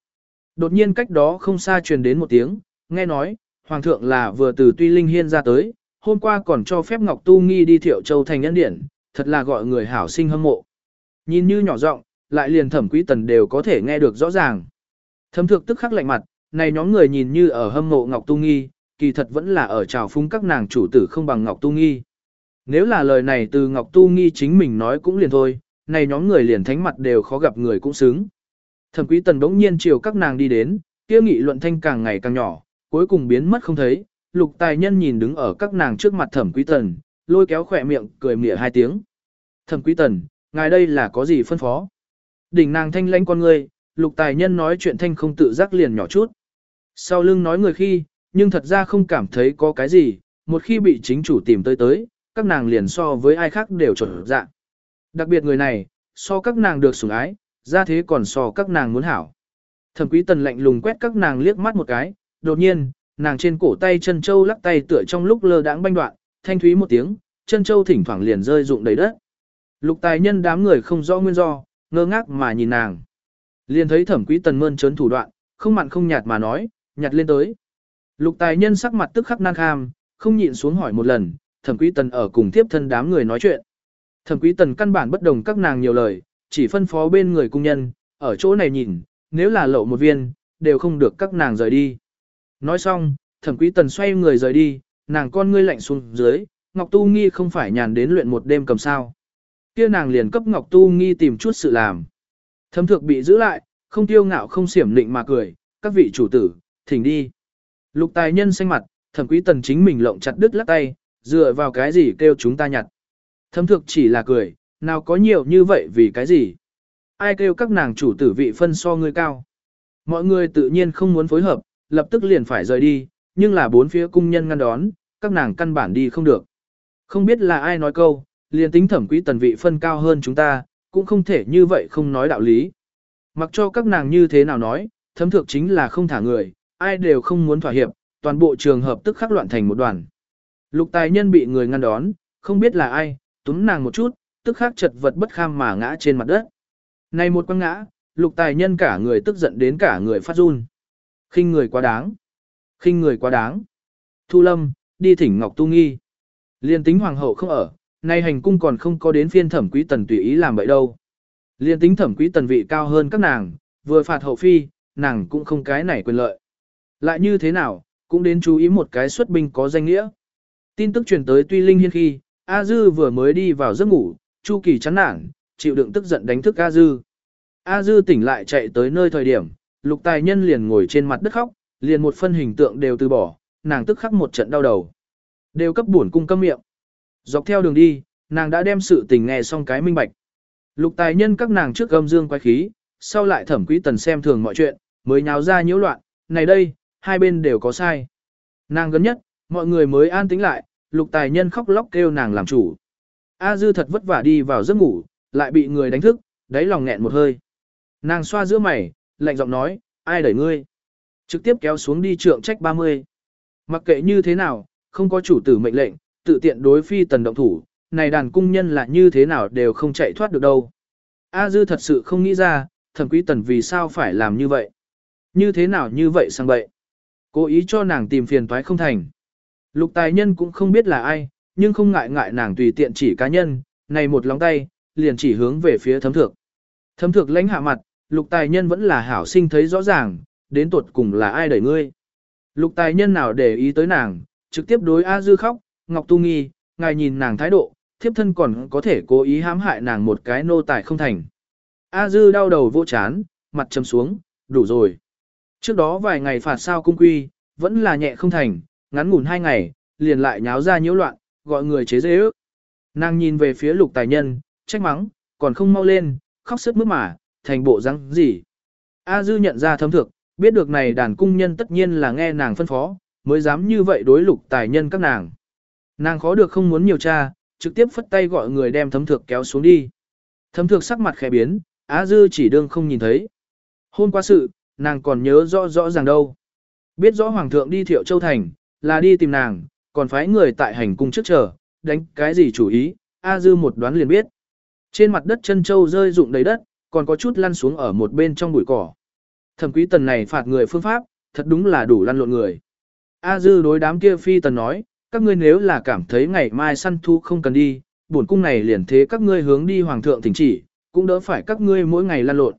Đột nhiên cách đó không xa truyền đến một tiếng, nghe nói, Hoàng thượng là vừa từ Tuy Linh Hiên ra tới, hôm qua còn cho phép Ngọc Tu Nghi đi Thiệu Châu thành nhân điển thật là gọi người hảo sinh hâm mộ. Nhìn như nhỏ giọng, lại liền thẩm quý tần đều có thể nghe được rõ ràng thâm thượng tức khắc lạnh mặt, này nhóm người nhìn như ở hâm mộ Ngọc Tu Nghi, kỳ thật vẫn là ở trào phúng các nàng chủ tử không bằng Ngọc Tu Nghi. Nếu là lời này từ Ngọc Tu Nghi chính mình nói cũng liền thôi, này nhóm người liền thánh mặt đều khó gặp người cũng xứng. Thẩm quý tần đống nhiên chiều các nàng đi đến, kia nghị luận thanh càng ngày càng nhỏ, cuối cùng biến mất không thấy, lục tài nhân nhìn đứng ở các nàng trước mặt thẩm quý tần, lôi kéo khỏe miệng, cười mỉa hai tiếng. Thẩm quý tần, ngài đây là có gì phân phó? Đỉnh nàng thanh lãnh con người, lục tài nhân nói chuyện thanh không tự giác liền nhỏ chút. Sau lưng nói người khi, nhưng thật ra không cảm thấy có cái gì, một khi bị chính chủ tìm tới tới, các nàng liền so với ai khác đều trở dạng. Đặc biệt người này, so các nàng được sủng ái, ra thế còn so các nàng muốn hảo. Thẩm quý tần lạnh lùng quét các nàng liếc mắt một cái, đột nhiên, nàng trên cổ tay chân châu lắc tay tựa trong lúc lơ đãng banh đoạn, thanh thúy một tiếng, chân châu thỉnh thoảng liền rơi rụng đầy đất. Lục tài nhân đám người không rõ nguyên do, ngơ ngác mà nhìn nàng. Liền thấy thẩm quý tần mơn trớn thủ đoạn, không mặn không nhạt mà nói, nhặt lên tới. Lục tài nhân sắc mặt tức khắc nan kham, không nhịn xuống hỏi một lần, thẩm quý tần ở cùng tiếp thân đám người nói chuyện. Thẩm quý tần căn bản bất đồng các nàng nhiều lời, chỉ phân phó bên người cung nhân, ở chỗ này nhìn, nếu là lậu một viên, đều không được các nàng rời đi. Nói xong, thẩm quý tần xoay người rời đi, nàng con ngươi lạnh xuống dưới, Ngọc Tu Nghi không phải nhàn đến luyện một đêm cầm sao. Kia nàng liền cấp Ngọc Tu Nghi tìm chút sự làm. Thẩm thược bị giữ lại, không tiêu ngạo không xiểm lịnh mà cười, các vị chủ tử, thỉnh đi. Lục tài nhân xanh mặt, thẩm quý tần chính mình lộng chặt đứt lắc tay, dựa vào cái gì kêu chúng ta nhặt. Thẩm thược chỉ là cười, nào có nhiều như vậy vì cái gì. Ai kêu các nàng chủ tử vị phân so ngươi cao. Mọi người tự nhiên không muốn phối hợp, lập tức liền phải rời đi, nhưng là bốn phía cung nhân ngăn đón, các nàng căn bản đi không được. Không biết là ai nói câu, liền tính thẩm quý tần vị phân cao hơn chúng ta, cũng không thể như vậy không nói đạo lý. Mặc cho các nàng như thế nào nói, thấm thược chính là không thả người, ai đều không muốn thỏa hiệp, toàn bộ trường hợp tức khắc loạn thành một đoàn. Lục tài nhân bị người ngăn đón, không biết là ai, túm nàng một chút, tức khắc chật vật bất kham mà ngã trên mặt đất. Này một quăng ngã, lục tài nhân cả người tức giận đến cả người phát run. khinh người quá đáng. khinh người quá đáng. Thu lâm, đi thỉnh Ngọc Tu Nghi. Liên tính hoàng hậu không ở, nay hành cung còn không có đến phiên thẩm quý tần tùy ý làm vậy đâu. Liên tính thẩm quý tần vị cao hơn các nàng, vừa phạt hậu phi, nàng cũng không cái này quyền lợi. Lại như thế nào, cũng đến chú ý một cái xuất binh có danh nghĩa. Tin tức truyền tới Tuy Linh Hiên khi, A Dư vừa mới đi vào giấc ngủ, Chu Kỳ chán nản, chịu đựng tức giận đánh thức A Dư. A Dư tỉnh lại chạy tới nơi thời điểm, lục tài nhân liền ngồi trên mặt đất khóc, liền một phân hình tượng đều từ bỏ, nàng tức khắc một trận đau đầu. Đều cấp buồn cung câm miệng. Dọc theo đường đi, nàng đã đem sự tình nghe xong cái minh bạch. Lục tài nhân các nàng trước gâm dương quay khí, sau lại thẩm quý tần xem thường mọi chuyện, mới nháo ra nhiễu loạn, này đây, hai bên đều có sai. Nàng gần nhất, mọi người mới an tĩnh lại, lục tài nhân khóc lóc kêu nàng làm chủ. A dư thật vất vả đi vào giấc ngủ, lại bị người đánh thức, đáy lòng nghẹn một hơi. Nàng xoa giữa mày, lạnh giọng nói, ai đẩy ngươi? Trực tiếp kéo xuống đi trượng trách 30. Mặc kệ như thế nào, không có chủ tử mệnh lệnh, tự tiện đối phi tần động thủ, này đàn cung nhân là như thế nào đều không chạy thoát được đâu. A dư thật sự không nghĩ ra, thẩm quý tần vì sao phải làm như vậy. Như thế nào như vậy sang bậy. Cố ý cho nàng tìm phiền toái không thành. Lục tài nhân cũng không biết là ai, nhưng không ngại ngại nàng tùy tiện chỉ cá nhân, này một lòng tay, liền chỉ hướng về phía thấm thược. Thấm thược lãnh hạ mặt, lục tài nhân vẫn là hảo sinh thấy rõ ràng, đến tuột cùng là ai đẩy ngươi. Lục tài nhân nào để ý tới nàng, trực tiếp đối A Dư khóc, Ngọc Tu Nghi, ngài nhìn nàng thái độ, thiếp thân còn có thể cố ý hãm hại nàng một cái nô tài không thành. A Dư đau đầu vô chán, mặt trầm xuống, đủ rồi. Trước đó vài ngày phạt sao cung quy, vẫn là nhẹ không thành, ngắn ngủn hai ngày, liền lại nháo ra nhiễu loạn, gọi người chế dễ ước. Nàng nhìn về phía lục tài nhân, trách mắng, còn không mau lên, khóc sức mướt mà, thành bộ răng gì. A Dư nhận ra thấm thực, biết được này đàn cung nhân tất nhiên là nghe nàng phân phó, mới dám như vậy đối lục tài nhân các nàng. Nàng khó được không muốn nhiều cha, trực tiếp phất tay gọi người đem thấm thược kéo xuống đi. Thấm thược sắc mặt khẽ biến, A Dư chỉ đương không nhìn thấy. Hôm qua sự, nàng còn nhớ rõ rõ ràng đâu. Biết rõ Hoàng thượng đi Thiệu Châu Thành, là đi tìm nàng, còn phái người tại hành cung trước chờ, đánh cái gì chủ ý, A Dư một đoán liền biết. Trên mặt đất chân châu rơi rụng đầy đất, còn có chút lăn xuống ở một bên trong bụi cỏ. Thẩm quý tần này phạt người phương pháp, thật đúng là đủ lăn lộn người. A Dư đối đám kia phi tần nói, các ngươi nếu là cảm thấy ngày mai săn thu không cần đi, bổn cung này liền thế các ngươi hướng đi hoàng thượng thỉnh chỉ, cũng đỡ phải các ngươi mỗi ngày lăn lộn.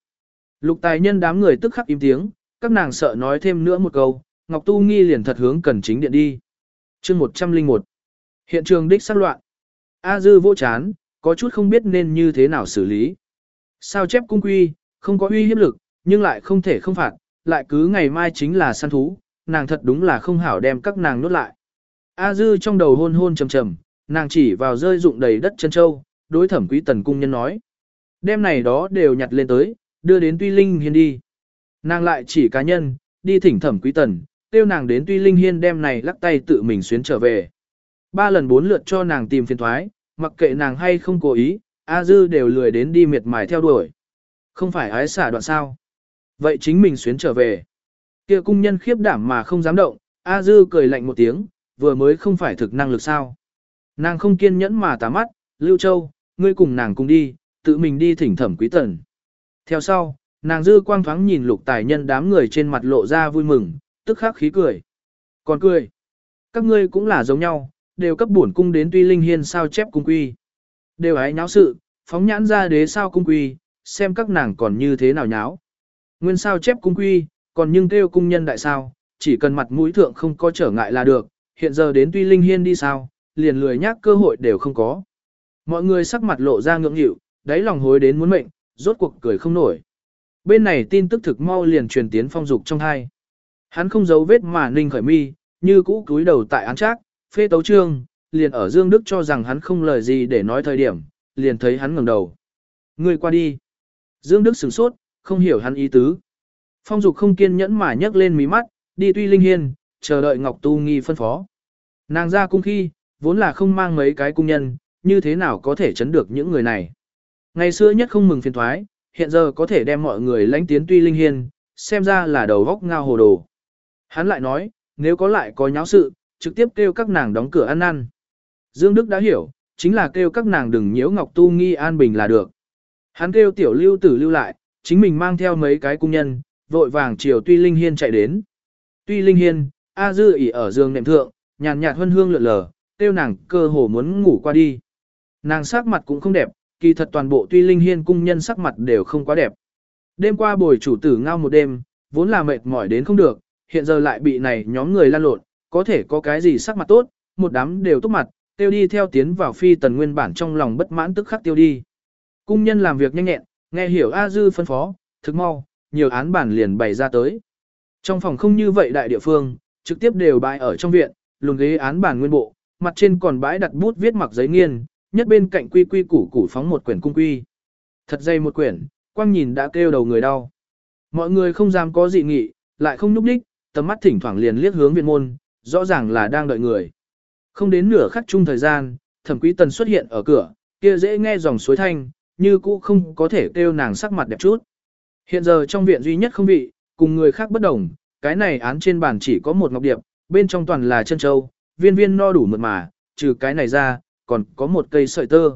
Lục tài nhân đám người tức khắc im tiếng, các nàng sợ nói thêm nữa một câu, Ngọc Tu Nghi liền thật hướng cần chính điện đi. chương 101 Hiện trường đích sắc loạn. A Dư vô chán, có chút không biết nên như thế nào xử lý. Sao chép cung quy, không có uy hiếp lực, nhưng lại không thể không phạt, lại cứ ngày mai chính là săn thú, nàng thật đúng là không hảo đem các nàng nốt lại. A Dư trong đầu hôn hôn trầm trầm, nàng chỉ vào rơi rụng đầy đất chân châu, đối thẩm quý tần cung nhân nói. Đêm này đó đều nhặt lên tới, đưa đến Tuy Linh Hiên đi. Nàng lại chỉ cá nhân, đi thỉnh thẩm quý tần, tiêu nàng đến Tuy Linh Hiên đem này lắc tay tự mình xuyến trở về. Ba lần bốn lượt cho nàng tìm phiền thoái, mặc kệ nàng hay không cố ý, A Dư đều lười đến đi miệt mài theo đuổi. Không phải ái xả đoạn sao. Vậy chính mình xuyến trở về. kia cung nhân khiếp đảm mà không dám động, A Dư cười lạnh một tiếng, vừa mới không phải thực năng lực sao. Nàng không kiên nhẫn mà tà mắt, Lưu Châu, ngươi cùng nàng cùng đi, tự mình đi thỉnh thẩm quý tần. Theo sau, Nàng dư quang thoáng nhìn lục tài nhân đám người trên mặt lộ ra vui mừng, tức khắc khí cười. Còn cười. Các ngươi cũng là giống nhau, đều cấp bổn cung đến tuy linh hiên sao chép cung quy. Đều ấy nháo sự, phóng nhãn ra đế sao cung quy, xem các nàng còn như thế nào nháo. Nguyên sao chép cung quy, còn nhưng kêu cung nhân đại sao, chỉ cần mặt mũi thượng không có trở ngại là được, hiện giờ đến tuy linh hiên đi sao, liền lười nhác cơ hội đều không có. Mọi người sắc mặt lộ ra ngưỡng nghịu, đáy lòng hối đến muốn mệnh, rốt cuộc cười không nổi. Bên này tin tức thực mau liền truyền tiến phong dục trong hai. Hắn không giấu vết mà ninh khởi mi, như cũ cúi đầu tại án trác, phê tấu trương, liền ở Dương Đức cho rằng hắn không lời gì để nói thời điểm, liền thấy hắn ngẩng đầu. Người qua đi. Dương Đức sửng sốt, không hiểu hắn ý tứ. Phong dục không kiên nhẫn mà nhấc lên mí mắt, đi tuy linh hiên, chờ đợi Ngọc Tu Nghi phân phó. Nàng ra cung khi, vốn là không mang mấy cái cung nhân, như thế nào có thể chấn được những người này. Ngày xưa nhất không mừng phiền thoái, hiện giờ có thể đem mọi người lãnh tiến tuy linh hiên, xem ra là đầu góc ngao hồ đồ. Hắn lại nói, nếu có lại có nháo sự, trực tiếp kêu các nàng đóng cửa ăn ăn. Dương Đức đã hiểu, chính là kêu các nàng đừng nhiễu Ngọc Tu Nghi an bình là được. Hắn kêu tiểu lưu tử lưu lại, chính mình mang theo mấy cái cung nhân, vội vàng chiều Tuy Linh Hiên chạy đến. Tuy Linh Hiên, A Dư ỉ ở giường nệm thượng, nhàn nhạt hương hương lượn lờ, Tiêu nàng cơ hồ muốn ngủ qua đi. Nàng sắc mặt cũng không đẹp, kỳ thật toàn bộ Tuy Linh Hiên cung nhân sắc mặt đều không quá đẹp. Đêm qua bồi chủ tử ngao một đêm, vốn là mệt mỏi đến không được, hiện giờ lại bị này nhóm người lan lộn, có thể có cái gì sắc mặt tốt, một đám đều tốt mặt, tiêu đi theo tiến vào phi tần nguyên bản trong lòng bất mãn tức khắc tiêu đi. Cung nhân làm việc nhanh nhẹn, nghe hiểu A Dư phân phó, thực mau, nhiều án bản liền bày ra tới. Trong phòng không như vậy đại địa phương, trực tiếp đều bãi ở trong viện, lùn ghế án bản nguyên bộ, mặt trên còn bãi đặt bút viết mặc giấy nghiên, nhất bên cạnh quy quy củ củ phóng một quyển cung quy. Thật dày một quyển, quang nhìn đã kêu đầu người đau. Mọi người không dám có dị nghị, lại không nhúc đích, tầm mắt thỉnh thoảng liền liếc hướng viện môn, rõ ràng là đang đợi người. Không đến nửa khắc chung thời gian, thẩm quý tần xuất hiện ở cửa, kia dễ nghe dòng suối thanh, như cũ không có thể kêu nàng sắc mặt đẹp chút. Hiện giờ trong viện duy nhất không vị, cùng người khác bất đồng, cái này án trên bàn chỉ có một ngọc điệp, bên trong toàn là chân châu, viên viên no đủ mượt mà, trừ cái này ra, còn có một cây sợi tơ.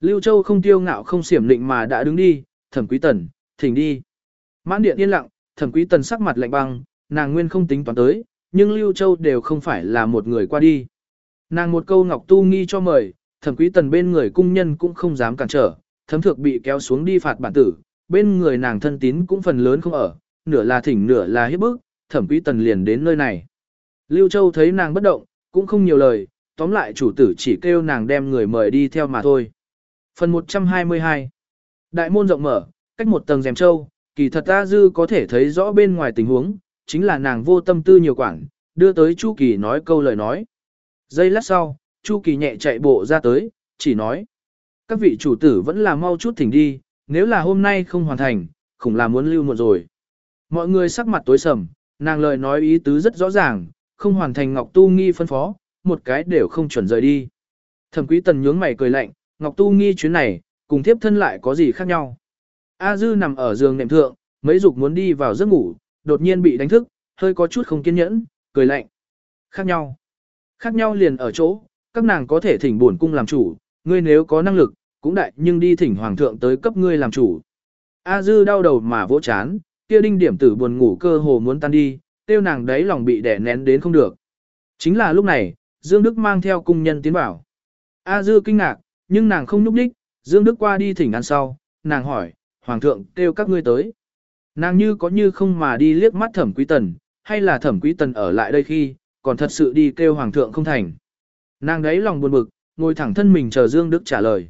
Lưu Châu không tiêu ngạo không xiểm định mà đã đứng đi, thẩm quý tần, thỉnh đi. Mãn điện yên lặng, thẩm quý tần sắc mặt lạnh băng, nàng nguyên không tính toán tới, nhưng Lưu Châu đều không phải là một người qua đi. Nàng một câu ngọc tu nghi cho mời, thẩm quý tần bên người cung nhân cũng không dám cản trở, thấm thược bị kéo xuống đi phạt bản tử, bên người nàng thân tín cũng phần lớn không ở, nửa là thỉnh nửa là hiếp bức, thẩm quý tần liền đến nơi này. Lưu Châu thấy nàng bất động, cũng không nhiều lời, tóm lại chủ tử chỉ kêu nàng đem người mời đi theo mà thôi. Phần 122 Đại môn rộng mở, cách một tầng rèm châu, kỳ thật A Dư có thể thấy rõ bên ngoài tình huống, chính là nàng vô tâm tư nhiều quản, đưa tới Chu Kỳ nói câu lời nói. Giây lát sau, Chu Kỳ nhẹ chạy bộ ra tới, chỉ nói. Các vị chủ tử vẫn là mau chút thỉnh đi, nếu là hôm nay không hoàn thành, khủng là muốn lưu một rồi. Mọi người sắc mặt tối sầm, nàng lời nói ý tứ rất rõ ràng, không hoàn thành Ngọc Tu Nghi phân phó, một cái đều không chuẩn rời đi. Thẩm Quý Tần nhướng mày cười lạnh, Ngọc Tu Nghi chuyến này, cùng thiếp thân lại có gì khác nhau. A Dư nằm ở giường nệm thượng, mấy dục muốn đi vào giấc ngủ, đột nhiên bị đánh thức, hơi có chút không kiên nhẫn, cười lạnh. Khác nhau. Khác nhau liền ở chỗ, các nàng có thể thỉnh bổn cung làm chủ, ngươi nếu có năng lực, cũng đại nhưng đi thỉnh hoàng thượng tới cấp ngươi làm chủ. A dư đau đầu mà vỗ chán, kia đinh điểm tử buồn ngủ cơ hồ muốn tan đi, tiêu nàng đấy lòng bị đè nén đến không được. Chính là lúc này, Dương Đức mang theo cung nhân tiến vào. A dư kinh ngạc, nhưng nàng không nhúc đích, Dương Đức qua đi thỉnh ăn sau, nàng hỏi, hoàng thượng kêu các ngươi tới. Nàng như có như không mà đi liếc mắt thẩm quý tần, hay là thẩm quý tần ở lại đây khi, còn thật sự đi kêu hoàng thượng không thành. Nàng đấy lòng buồn bực, ngồi thẳng thân mình chờ Dương Đức trả lời.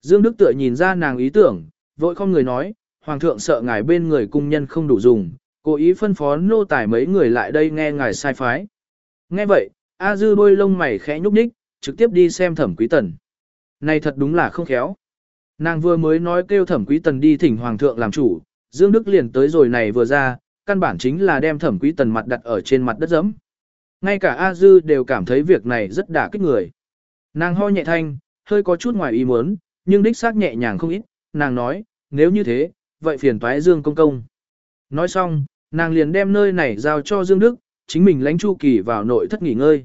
Dương Đức tựa nhìn ra nàng ý tưởng, vội không người nói, Hoàng thượng sợ ngài bên người cung nhân không đủ dùng, cố ý phân phó nô tài mấy người lại đây nghe ngài sai phái. Nghe vậy, A Dư đôi lông mày khẽ nhúc nhích, trực tiếp đi xem thẩm quý tần. Này thật đúng là không khéo. Nàng vừa mới nói kêu thẩm quý tần đi thỉnh Hoàng thượng làm chủ, Dương Đức liền tới rồi này vừa ra, căn bản chính là đem thẩm quý tần mặt đặt ở trên mặt đất dẫm. Ngay cả A Dư đều cảm thấy việc này rất đả kích người. Nàng ho nhẹ thanh, hơi có chút ngoài ý muốn, nhưng đích xác nhẹ nhàng không ít, nàng nói, nếu như thế, vậy phiền toái Dương Công Công. Nói xong, nàng liền đem nơi này giao cho Dương Đức, chính mình lánh Chu Kỳ vào nội thất nghỉ ngơi.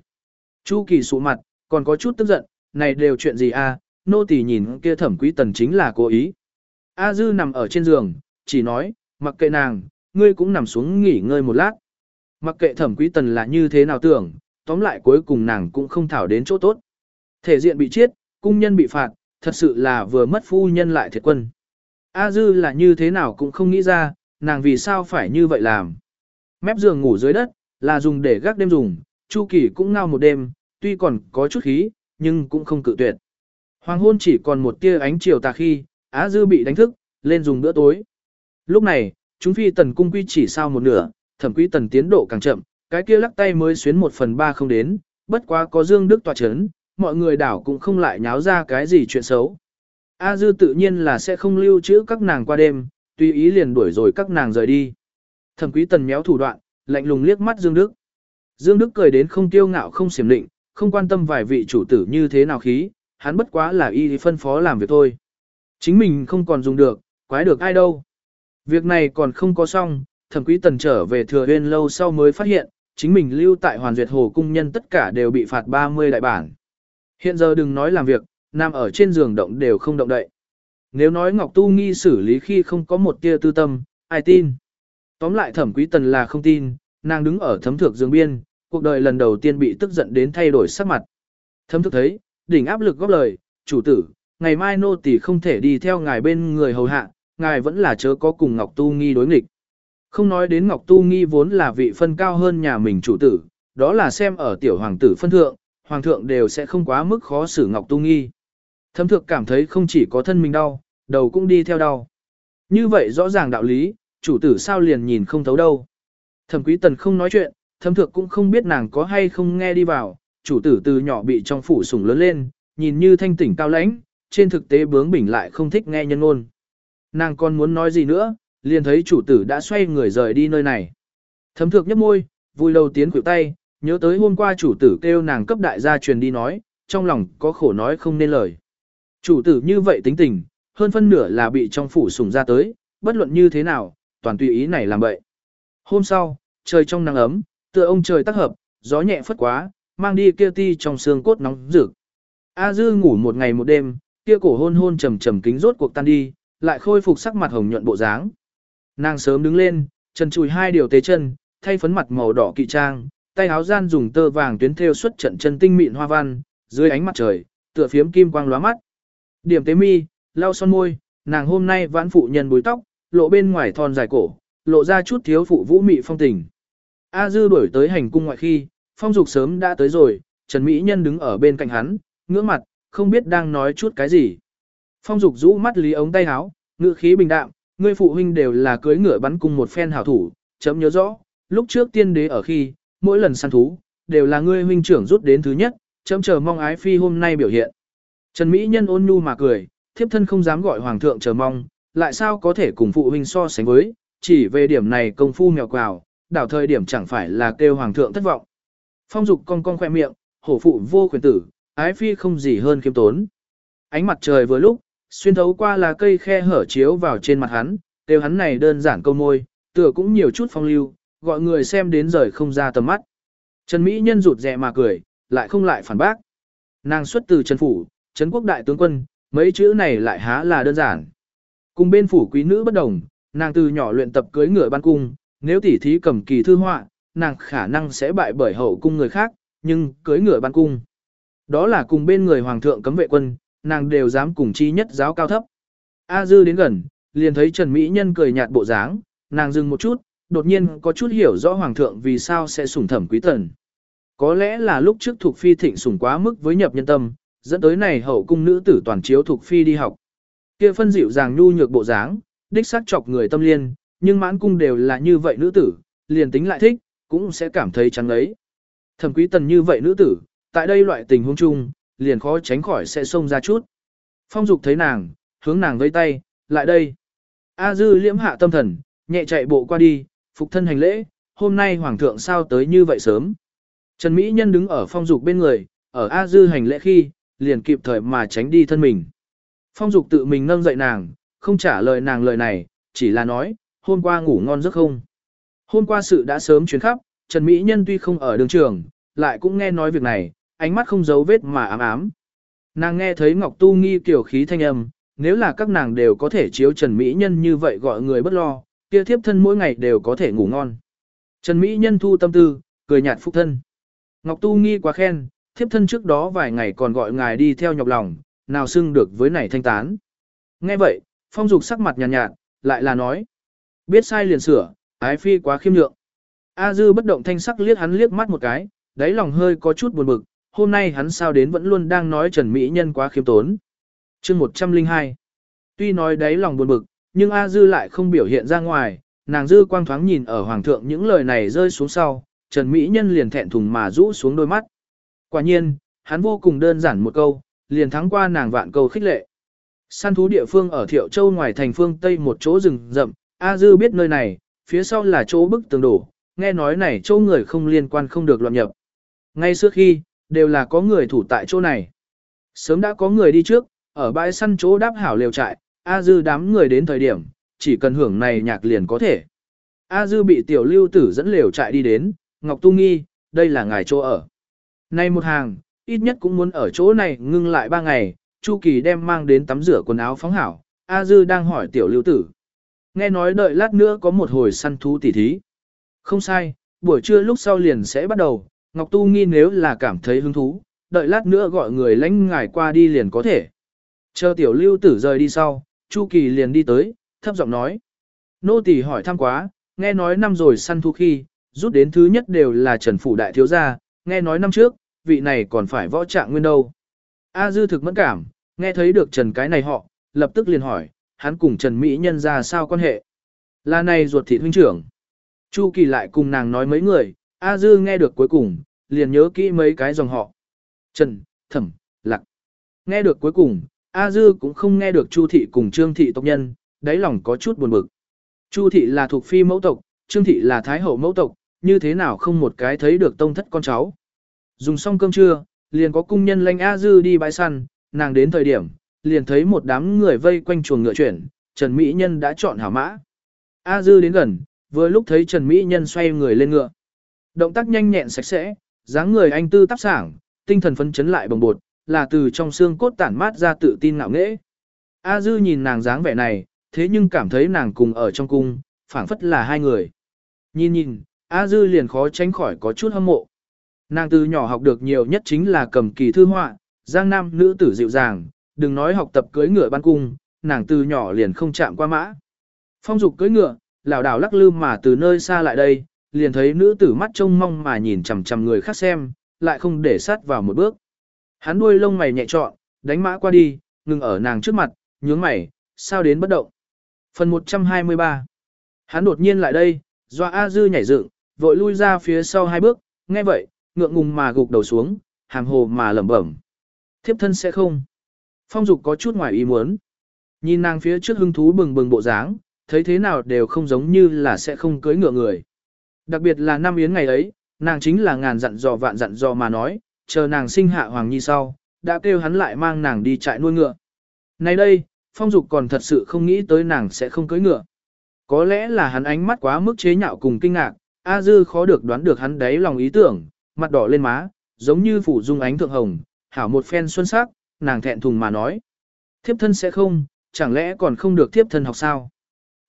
Chu Kỳ sụ mặt, còn có chút tức giận, này đều chuyện gì a? À? nô tỳ nhìn kia thẩm quý tần chính là cố ý. A Dư nằm ở trên giường, chỉ nói, mặc kệ nàng, ngươi cũng nằm xuống nghỉ ngơi một lát. Mặc kệ thẩm quý tần là như thế nào tưởng, tóm lại cuối cùng nàng cũng không thảo đến chỗ tốt. Thể diện bị chết, cung nhân bị phạt, thật sự là vừa mất phu nhân lại thiệt quân. A dư là như thế nào cũng không nghĩ ra, nàng vì sao phải như vậy làm. Mép giường ngủ dưới đất, là dùng để gác đêm dùng, Chu Kỳ cũng ngao một đêm, tuy còn có chút khí, nhưng cũng không cự tuyệt. Hoàng hôn chỉ còn một tia ánh chiều tà khi, Á Dư bị đánh thức, lên dùng bữa tối. Lúc này, chúng phi tần cung quy chỉ sao một nửa, thẩm quý tần tiến độ càng chậm, cái kia lắc tay mới xuyến một phần ba không đến, bất quá có Dương Đức tòa chấn, mọi người đảo cũng không lại nháo ra cái gì chuyện xấu. A Dư tự nhiên là sẽ không lưu trữ các nàng qua đêm, tùy ý liền đuổi rồi các nàng rời đi. Thẩm quý tần méo thủ đoạn, lạnh lùng liếc mắt Dương Đức. Dương Đức cười đến không tiêu ngạo không xiểm định, không quan tâm vài vị chủ tử như thế nào khí, hắn bất quá là y phân phó làm việc thôi. Chính mình không còn dùng được, quái được ai đâu. Việc này còn không có xong, thẩm quý tần trở về thừa huyên lâu sau mới phát hiện, chính mình lưu tại hoàn duyệt hồ cung nhân tất cả đều bị phạt 30 đại bản. Hiện giờ đừng nói làm việc, nằm ở trên giường động đều không động đậy. Nếu nói Ngọc Tu nghi xử lý khi không có một tia tư tâm, ai tin? Tóm lại thẩm quý tần là không tin, nàng đứng ở thấm thược giường biên, cuộc đời lần đầu tiên bị tức giận đến thay đổi sắc mặt. Thấm thược thấy, đỉnh áp lực góp lời, chủ tử, ngày mai nô tỳ không thể đi theo ngài bên người hầu hạ, ngài vẫn là chớ có cùng Ngọc Tu Nghi đối nghịch. Không nói đến Ngọc Tu Nghi vốn là vị phân cao hơn nhà mình chủ tử, đó là xem ở tiểu hoàng tử phân thượng, hoàng thượng đều sẽ không quá mức khó xử Ngọc Tu Nghi. Thấm thược cảm thấy không chỉ có thân mình đau, đầu cũng đi theo đau. Như vậy rõ ràng đạo lý, chủ tử sao liền nhìn không thấu đâu. Thẩm quý tần không nói chuyện, thấm thược cũng không biết nàng có hay không nghe đi vào, chủ tử từ nhỏ bị trong phủ sủng lớn lên, nhìn như thanh tỉnh cao lãnh, trên thực tế bướng bỉnh lại không thích nghe nhân ngôn. Nàng còn muốn nói gì nữa, liền thấy chủ tử đã xoay người rời đi nơi này. Thấm thược nhấp môi, vui lâu tiến khuỷu tay, nhớ tới hôm qua chủ tử kêu nàng cấp đại gia truyền đi nói, trong lòng có khổ nói không nên lời. Chủ tử như vậy tính tình, hơn phân nửa là bị trong phủ sủng ra tới, bất luận như thế nào, toàn tùy ý này làm vậy. Hôm sau, trời trong nắng ấm, tựa ông trời tác hợp, gió nhẹ phất quá, mang đi kia ti trong xương cốt nóng rực. A Dư ngủ một ngày một đêm, kia cổ hôn hôn trầm trầm kính rốt cuộc tan đi, lại khôi phục sắc mặt hồng nhuận bộ dáng. Nàng sớm đứng lên, chân chùi hai điều tế chân, thay phấn mặt màu đỏ kỵ trang, tay áo gian dùng tơ vàng tuyến thêu xuất trận chân tinh mịn hoa văn, dưới ánh mặt trời, tựa phiếm kim quang lóa mắt. Điểm tế mi, lau son môi, nàng hôm nay vãn phụ nhân búi tóc, lộ bên ngoài thon dài cổ, lộ ra chút thiếu phụ vũ mị phong tình. A Dư đuổi tới hành cung ngoại khi, phong dục sớm đã tới rồi, Trần Mỹ Nhân đứng ở bên cạnh hắn, ngưỡng mặt, không biết đang nói chút cái gì. Phong dục rũ mắt lý ống tay áo, ngữ khí bình đạm, ngươi phụ huynh đều là cưới ngựa bắn cung một phen hảo thủ, chấm nhớ rõ, lúc trước tiên đế ở khi, mỗi lần săn thú, đều là ngươi huynh trưởng rút đến thứ nhất, chấm chờ mong ái phi hôm nay biểu hiện. Trần Mỹ Nhân ôn nhu mà cười, thiếp thân không dám gọi hoàng thượng chờ mong, lại sao có thể cùng phụ huynh so sánh với, chỉ về điểm này công phu mèo quào, đảo thời điểm chẳng phải là kêu hoàng thượng thất vọng. Phong dục cong cong khoe miệng, hổ phụ vô quyền tử, ái phi không gì hơn kiêm tốn. Ánh mặt trời vừa lúc, xuyên thấu qua là cây khe hở chiếu vào trên mặt hắn, kêu hắn này đơn giản câu môi, tựa cũng nhiều chút phong lưu, gọi người xem đến rời không ra tầm mắt. Trần Mỹ nhân rụt rè mà cười, lại không lại phản bác. Nàng xuất từ Trần Phủ, Trấn Quốc Đại Tướng Quân, mấy chữ này lại há là đơn giản. Cùng bên phủ quý nữ bất đồng, nàng từ nhỏ luyện tập cưới ngựa ban cung, nếu tỉ thí cầm kỳ thư họa, nàng khả năng sẽ bại bởi hậu cung người khác, nhưng cưới ngựa ban cung. Đó là cùng bên người hoàng thượng cấm vệ quân, nàng đều dám cùng chi nhất giáo cao thấp. A dư đến gần, liền thấy Trần Mỹ Nhân cười nhạt bộ dáng, nàng dừng một chút, đột nhiên có chút hiểu rõ hoàng thượng vì sao sẽ sủng thẩm quý tần. Có lẽ là lúc trước thuộc phi thịnh sủng quá mức với nhập nhân tâm, dẫn tới này hậu cung nữ tử toàn chiếu thuộc phi đi học. Kia phân dịu dàng nhu nhược bộ dáng, đích xác chọc người tâm liên, nhưng mãn cung đều là như vậy nữ tử, liền tính lại thích, cũng sẽ cảm thấy chán ấy. Thẩm quý tần như vậy nữ tử, tại đây loại tình huống chung, liền khó tránh khỏi sẽ xông ra chút. Phong dục thấy nàng, hướng nàng vây tay, lại đây. A dư liễm hạ tâm thần, nhẹ chạy bộ qua đi, phục thân hành lễ, hôm nay hoàng thượng sao tới như vậy sớm. Trần Mỹ Nhân đứng ở phong dục bên người, ở A dư hành lễ khi, liền kịp thời mà tránh đi thân mình. Phong dục tự mình nâng dậy nàng, không trả lời nàng lời này, chỉ là nói, hôm qua ngủ ngon giấc không. Hôm qua sự đã sớm chuyến khắp, Trần Mỹ Nhân tuy không ở đường trường, lại cũng nghe nói việc này, ánh mắt không giấu vết mà ám ám. Nàng nghe thấy Ngọc Tu Nghi kiểu khí thanh âm, nếu là các nàng đều có thể chiếu Trần Mỹ Nhân như vậy gọi người bất lo, kia thiếp thân mỗi ngày đều có thể ngủ ngon. Trần Mỹ Nhân thu tâm tư, cười nhạt phúc thân. Ngọc Tu nghi quá khen, thiếp thân trước đó vài ngày còn gọi ngài đi theo nhọc lòng, nào xưng được với này thanh tán. Nghe vậy, phong dục sắc mặt nhàn nhạt, nhạt, lại là nói. Biết sai liền sửa, ái phi quá khiêm nhượng. A dư bất động thanh sắc liếc hắn liếc mắt một cái, đáy lòng hơi có chút buồn bực, hôm nay hắn sao đến vẫn luôn đang nói Trần Mỹ Nhân quá khiêm tốn. chương 102 Tuy nói đáy lòng buồn bực, nhưng A dư lại không biểu hiện ra ngoài, nàng dư quang thoáng nhìn ở hoàng thượng những lời này rơi xuống sau, Trần Mỹ Nhân liền thẹn thùng mà rũ xuống đôi mắt. Quả nhiên, hắn vô cùng đơn giản một câu, liền thắng qua nàng vạn câu khích lệ. Săn thú địa phương ở Thiệu Châu ngoài thành phương Tây một chỗ rừng rậm, A Dư biết nơi này, phía sau là chỗ bức tường đổ, nghe nói này chỗ người không liên quan không được loạn nhập. Ngay trước khi, đều là có người thủ tại chỗ này. Sớm đã có người đi trước, ở bãi săn chỗ đáp hảo liều trại, A Dư đám người đến thời điểm, chỉ cần hưởng này nhạc liền có thể. A Dư bị tiểu lưu tử dẫn liều trại đi đến, Ngọc Tu Nghi, đây là ngài chỗ ở. Nay một hàng, ít nhất cũng muốn ở chỗ này ngưng lại ba ngày, Chu Kỳ đem mang đến tắm rửa quần áo phóng hảo, A Dư đang hỏi tiểu lưu tử. Nghe nói đợi lát nữa có một hồi săn thú tỉ thí. Không sai, buổi trưa lúc sau liền sẽ bắt đầu, Ngọc Tu nghi nếu là cảm thấy hứng thú, đợi lát nữa gọi người lãnh ngài qua đi liền có thể. Chờ tiểu lưu tử rời đi sau, Chu Kỳ liền đi tới, thấp giọng nói. Nô tỳ hỏi thăm quá, nghe nói năm rồi săn thú khi, rút đến thứ nhất đều là Trần Phủ Đại Thiếu Gia, nghe nói năm trước, vị này còn phải võ trạng nguyên đâu. A Dư thực mẫn cảm, nghe thấy được Trần cái này họ, lập tức liền hỏi, hắn cùng Trần Mỹ Nhân ra sao quan hệ. Là này ruột thịt huynh trưởng. Chu Kỳ lại cùng nàng nói mấy người, A Dư nghe được cuối cùng, liền nhớ kỹ mấy cái dòng họ. Trần, Thẩm, Lạc. Nghe được cuối cùng, A Dư cũng không nghe được Chu Thị cùng Trương Thị tộc nhân, đáy lòng có chút buồn bực. Chu Thị là thuộc phi mẫu tộc, Trương Thị là Thái hậu mẫu tộc, như thế nào không một cái thấy được tông thất con cháu. Dùng xong cơm trưa, liền có cung nhân lệnh A Dư đi bãi săn, nàng đến thời điểm, liền thấy một đám người vây quanh chuồng ngựa chuyển, Trần Mỹ Nhân đã chọn hảo mã. A Dư đến gần, vừa lúc thấy Trần Mỹ Nhân xoay người lên ngựa. Động tác nhanh nhẹn sạch sẽ, dáng người anh tư tác sảng, tinh thần phấn chấn lại bồng bột, là từ trong xương cốt tản mát ra tự tin ngạo nghễ. A Dư nhìn nàng dáng vẻ này, thế nhưng cảm thấy nàng cùng ở trong cung, phảng phất là hai người. Nhìn nhìn, A Dư liền khó tránh khỏi có chút hâm mộ. Nàng từ nhỏ học được nhiều nhất chính là cầm kỳ thư họa, giang nam nữ tử dịu dàng, đừng nói học tập cưới ngựa ban cung, nàng từ nhỏ liền không chạm qua mã. Phong dục cưới ngựa, lảo đảo lắc lư mà từ nơi xa lại đây, liền thấy nữ tử mắt trông mong mà nhìn chằm chằm người khác xem, lại không để sát vào một bước. Hắn đuôi lông mày nhẹ trọn, đánh mã qua đi, ngừng ở nàng trước mặt, nhướng mày, sao đến bất động. Phần 123 Hắn đột nhiên lại đây, doa A Dư nhảy dựng, vội lui ra phía sau hai bước, nghe vậy, ngượng ngùng mà gục đầu xuống, hàm hồ mà lẩm bẩm. Thiếp thân sẽ không. Phong dục có chút ngoài ý muốn. Nhìn nàng phía trước hưng thú bừng bừng bộ dáng, thấy thế nào đều không giống như là sẽ không cưới ngựa người. Đặc biệt là năm yến ngày ấy, nàng chính là ngàn dặn dò vạn dặn dò mà nói, chờ nàng sinh hạ hoàng nhi sau, đã kêu hắn lại mang nàng đi trại nuôi ngựa. Nay đây, phong dục còn thật sự không nghĩ tới nàng sẽ không cưới ngựa. Có lẽ là hắn ánh mắt quá mức chế nhạo cùng kinh ngạc, A Dư khó được đoán được hắn đấy lòng ý tưởng, mặt đỏ lên má, giống như phủ dung ánh thượng hồng, hảo một phen xuân sắc, nàng thẹn thùng mà nói. Thiếp thân sẽ không, chẳng lẽ còn không được thiếp thân học sao?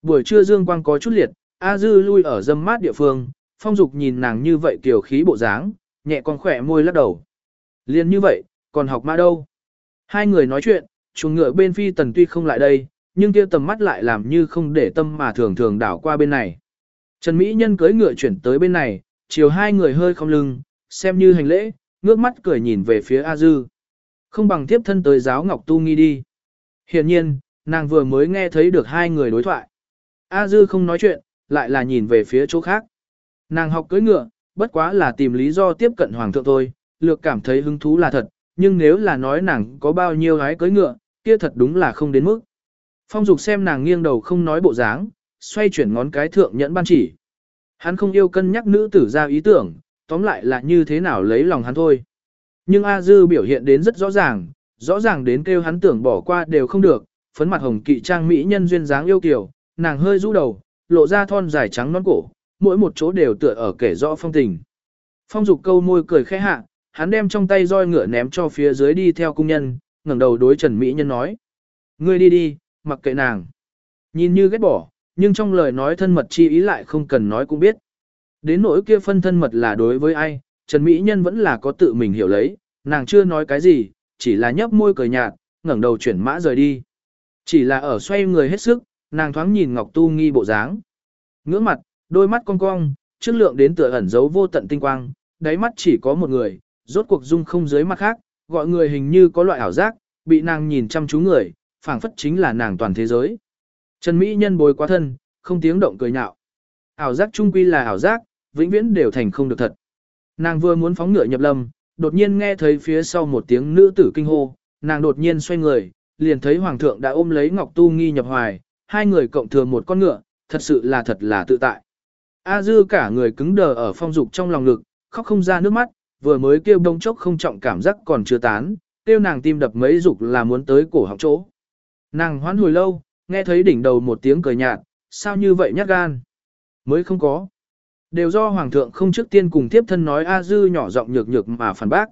Buổi trưa dương quang có chút liệt, A Dư lui ở dâm mát địa phương, phong dục nhìn nàng như vậy kiểu khí bộ dáng, nhẹ con khỏe môi lắc đầu. Liên như vậy, còn học ma đâu? Hai người nói chuyện, chuồng ngựa bên phi tần tuy không lại đây, nhưng kia tầm mắt lại làm như không để tâm mà thường thường đảo qua bên này. Trần Mỹ Nhân cưỡi ngựa chuyển tới bên này, chiều hai người hơi không lưng, xem như hành lễ, ngước mắt cười nhìn về phía A Dư. Không bằng tiếp thân tới giáo Ngọc Tu Nghi đi. Hiện nhiên, nàng vừa mới nghe thấy được hai người đối thoại. A Dư không nói chuyện, lại là nhìn về phía chỗ khác. Nàng học cưỡi ngựa, bất quá là tìm lý do tiếp cận hoàng thượng thôi, lược cảm thấy hứng thú là thật, nhưng nếu là nói nàng có bao nhiêu gái cưỡi ngựa, kia thật đúng là không đến mức. Phong dục xem nàng nghiêng đầu không nói bộ dáng, xoay chuyển ngón cái thượng nhẫn ban chỉ. Hắn không yêu cân nhắc nữ tử ra ý tưởng, tóm lại là như thế nào lấy lòng hắn thôi. Nhưng A Dư biểu hiện đến rất rõ ràng, rõ ràng đến kêu hắn tưởng bỏ qua đều không được, phấn mặt hồng kỵ trang mỹ nhân duyên dáng yêu kiều, nàng hơi rũ đầu, lộ ra thon dài trắng non cổ, mỗi một chỗ đều tựa ở kể rõ phong tình. Phong dục câu môi cười khẽ hạ, hắn đem trong tay roi ngựa ném cho phía dưới đi theo cung nhân, ngẩng đầu đối Trần Mỹ Nhân nói. Ngươi đi đi, mặc kệ nàng. Nhìn như ghét bỏ, nhưng trong lời nói thân mật chi ý lại không cần nói cũng biết. Đến nỗi kia phân thân mật là đối với ai, Trần Mỹ Nhân vẫn là có tự mình hiểu lấy, nàng chưa nói cái gì, chỉ là nhấp môi cười nhạt, ngẩng đầu chuyển mã rời đi. Chỉ là ở xoay người hết sức, nàng thoáng nhìn Ngọc Tu nghi bộ dáng. Ngưỡng mặt, đôi mắt cong cong, trước lượng đến tựa ẩn giấu vô tận tinh quang, đáy mắt chỉ có một người, rốt cuộc dung không dưới mắt khác, gọi người hình như có loại ảo giác, bị nàng nhìn chăm chú người, phảng phất chính là nàng toàn thế giới. Trần Mỹ nhân bồi quá thân, không tiếng động cười nhạo. Ảo giác trung quy là ảo giác, vĩnh viễn đều thành không được thật. Nàng vừa muốn phóng ngựa nhập lâm, đột nhiên nghe thấy phía sau một tiếng nữ tử kinh hô, nàng đột nhiên xoay người, liền thấy hoàng thượng đã ôm lấy Ngọc Tu Nghi nhập hoài, hai người cộng thừa một con ngựa, thật sự là thật là tự tại. A Dư cả người cứng đờ ở phong dục trong lòng ngực, khóc không ra nước mắt, vừa mới kêu đông chốc không trọng cảm giác còn chưa tán, kêu nàng tim đập mấy dục là muốn tới cổ họng chỗ. Nàng hoán hồi lâu, nghe thấy đỉnh đầu một tiếng cười nhạt, sao như vậy nhát gan? Mới không có. Đều do hoàng thượng không trước tiên cùng tiếp thân nói A Dư nhỏ giọng nhược nhược mà phản bác.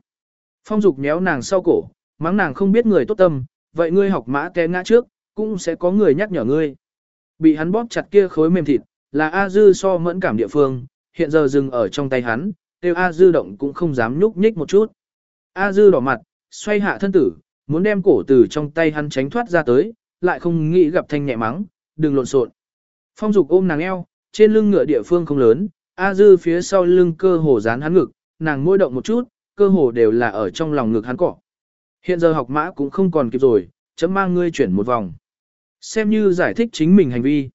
Phong dục méo nàng sau cổ, mắng nàng không biết người tốt tâm, vậy ngươi học mã té ngã trước, cũng sẽ có người nhắc nhở ngươi. Bị hắn bóp chặt kia khối mềm thịt, là A Dư so mẫn cảm địa phương, hiện giờ dừng ở trong tay hắn, đều A Dư động cũng không dám nhúc nhích một chút. A Dư đỏ mặt, xoay hạ thân tử, muốn đem cổ từ trong tay hắn tránh thoát ra tới, lại không nghĩ gặp thanh nhẹ mắng, đừng lộn xộn. Phong dục ôm nàng eo, trên lưng ngựa địa phương không lớn, A Dư phía sau lưng cơ hồ dán hắn ngực, nàng môi động một chút, cơ hồ đều là ở trong lòng ngực hắn cọ. Hiện giờ học mã cũng không còn kịp rồi, chấm mang ngươi chuyển một vòng. Xem như giải thích chính mình hành vi.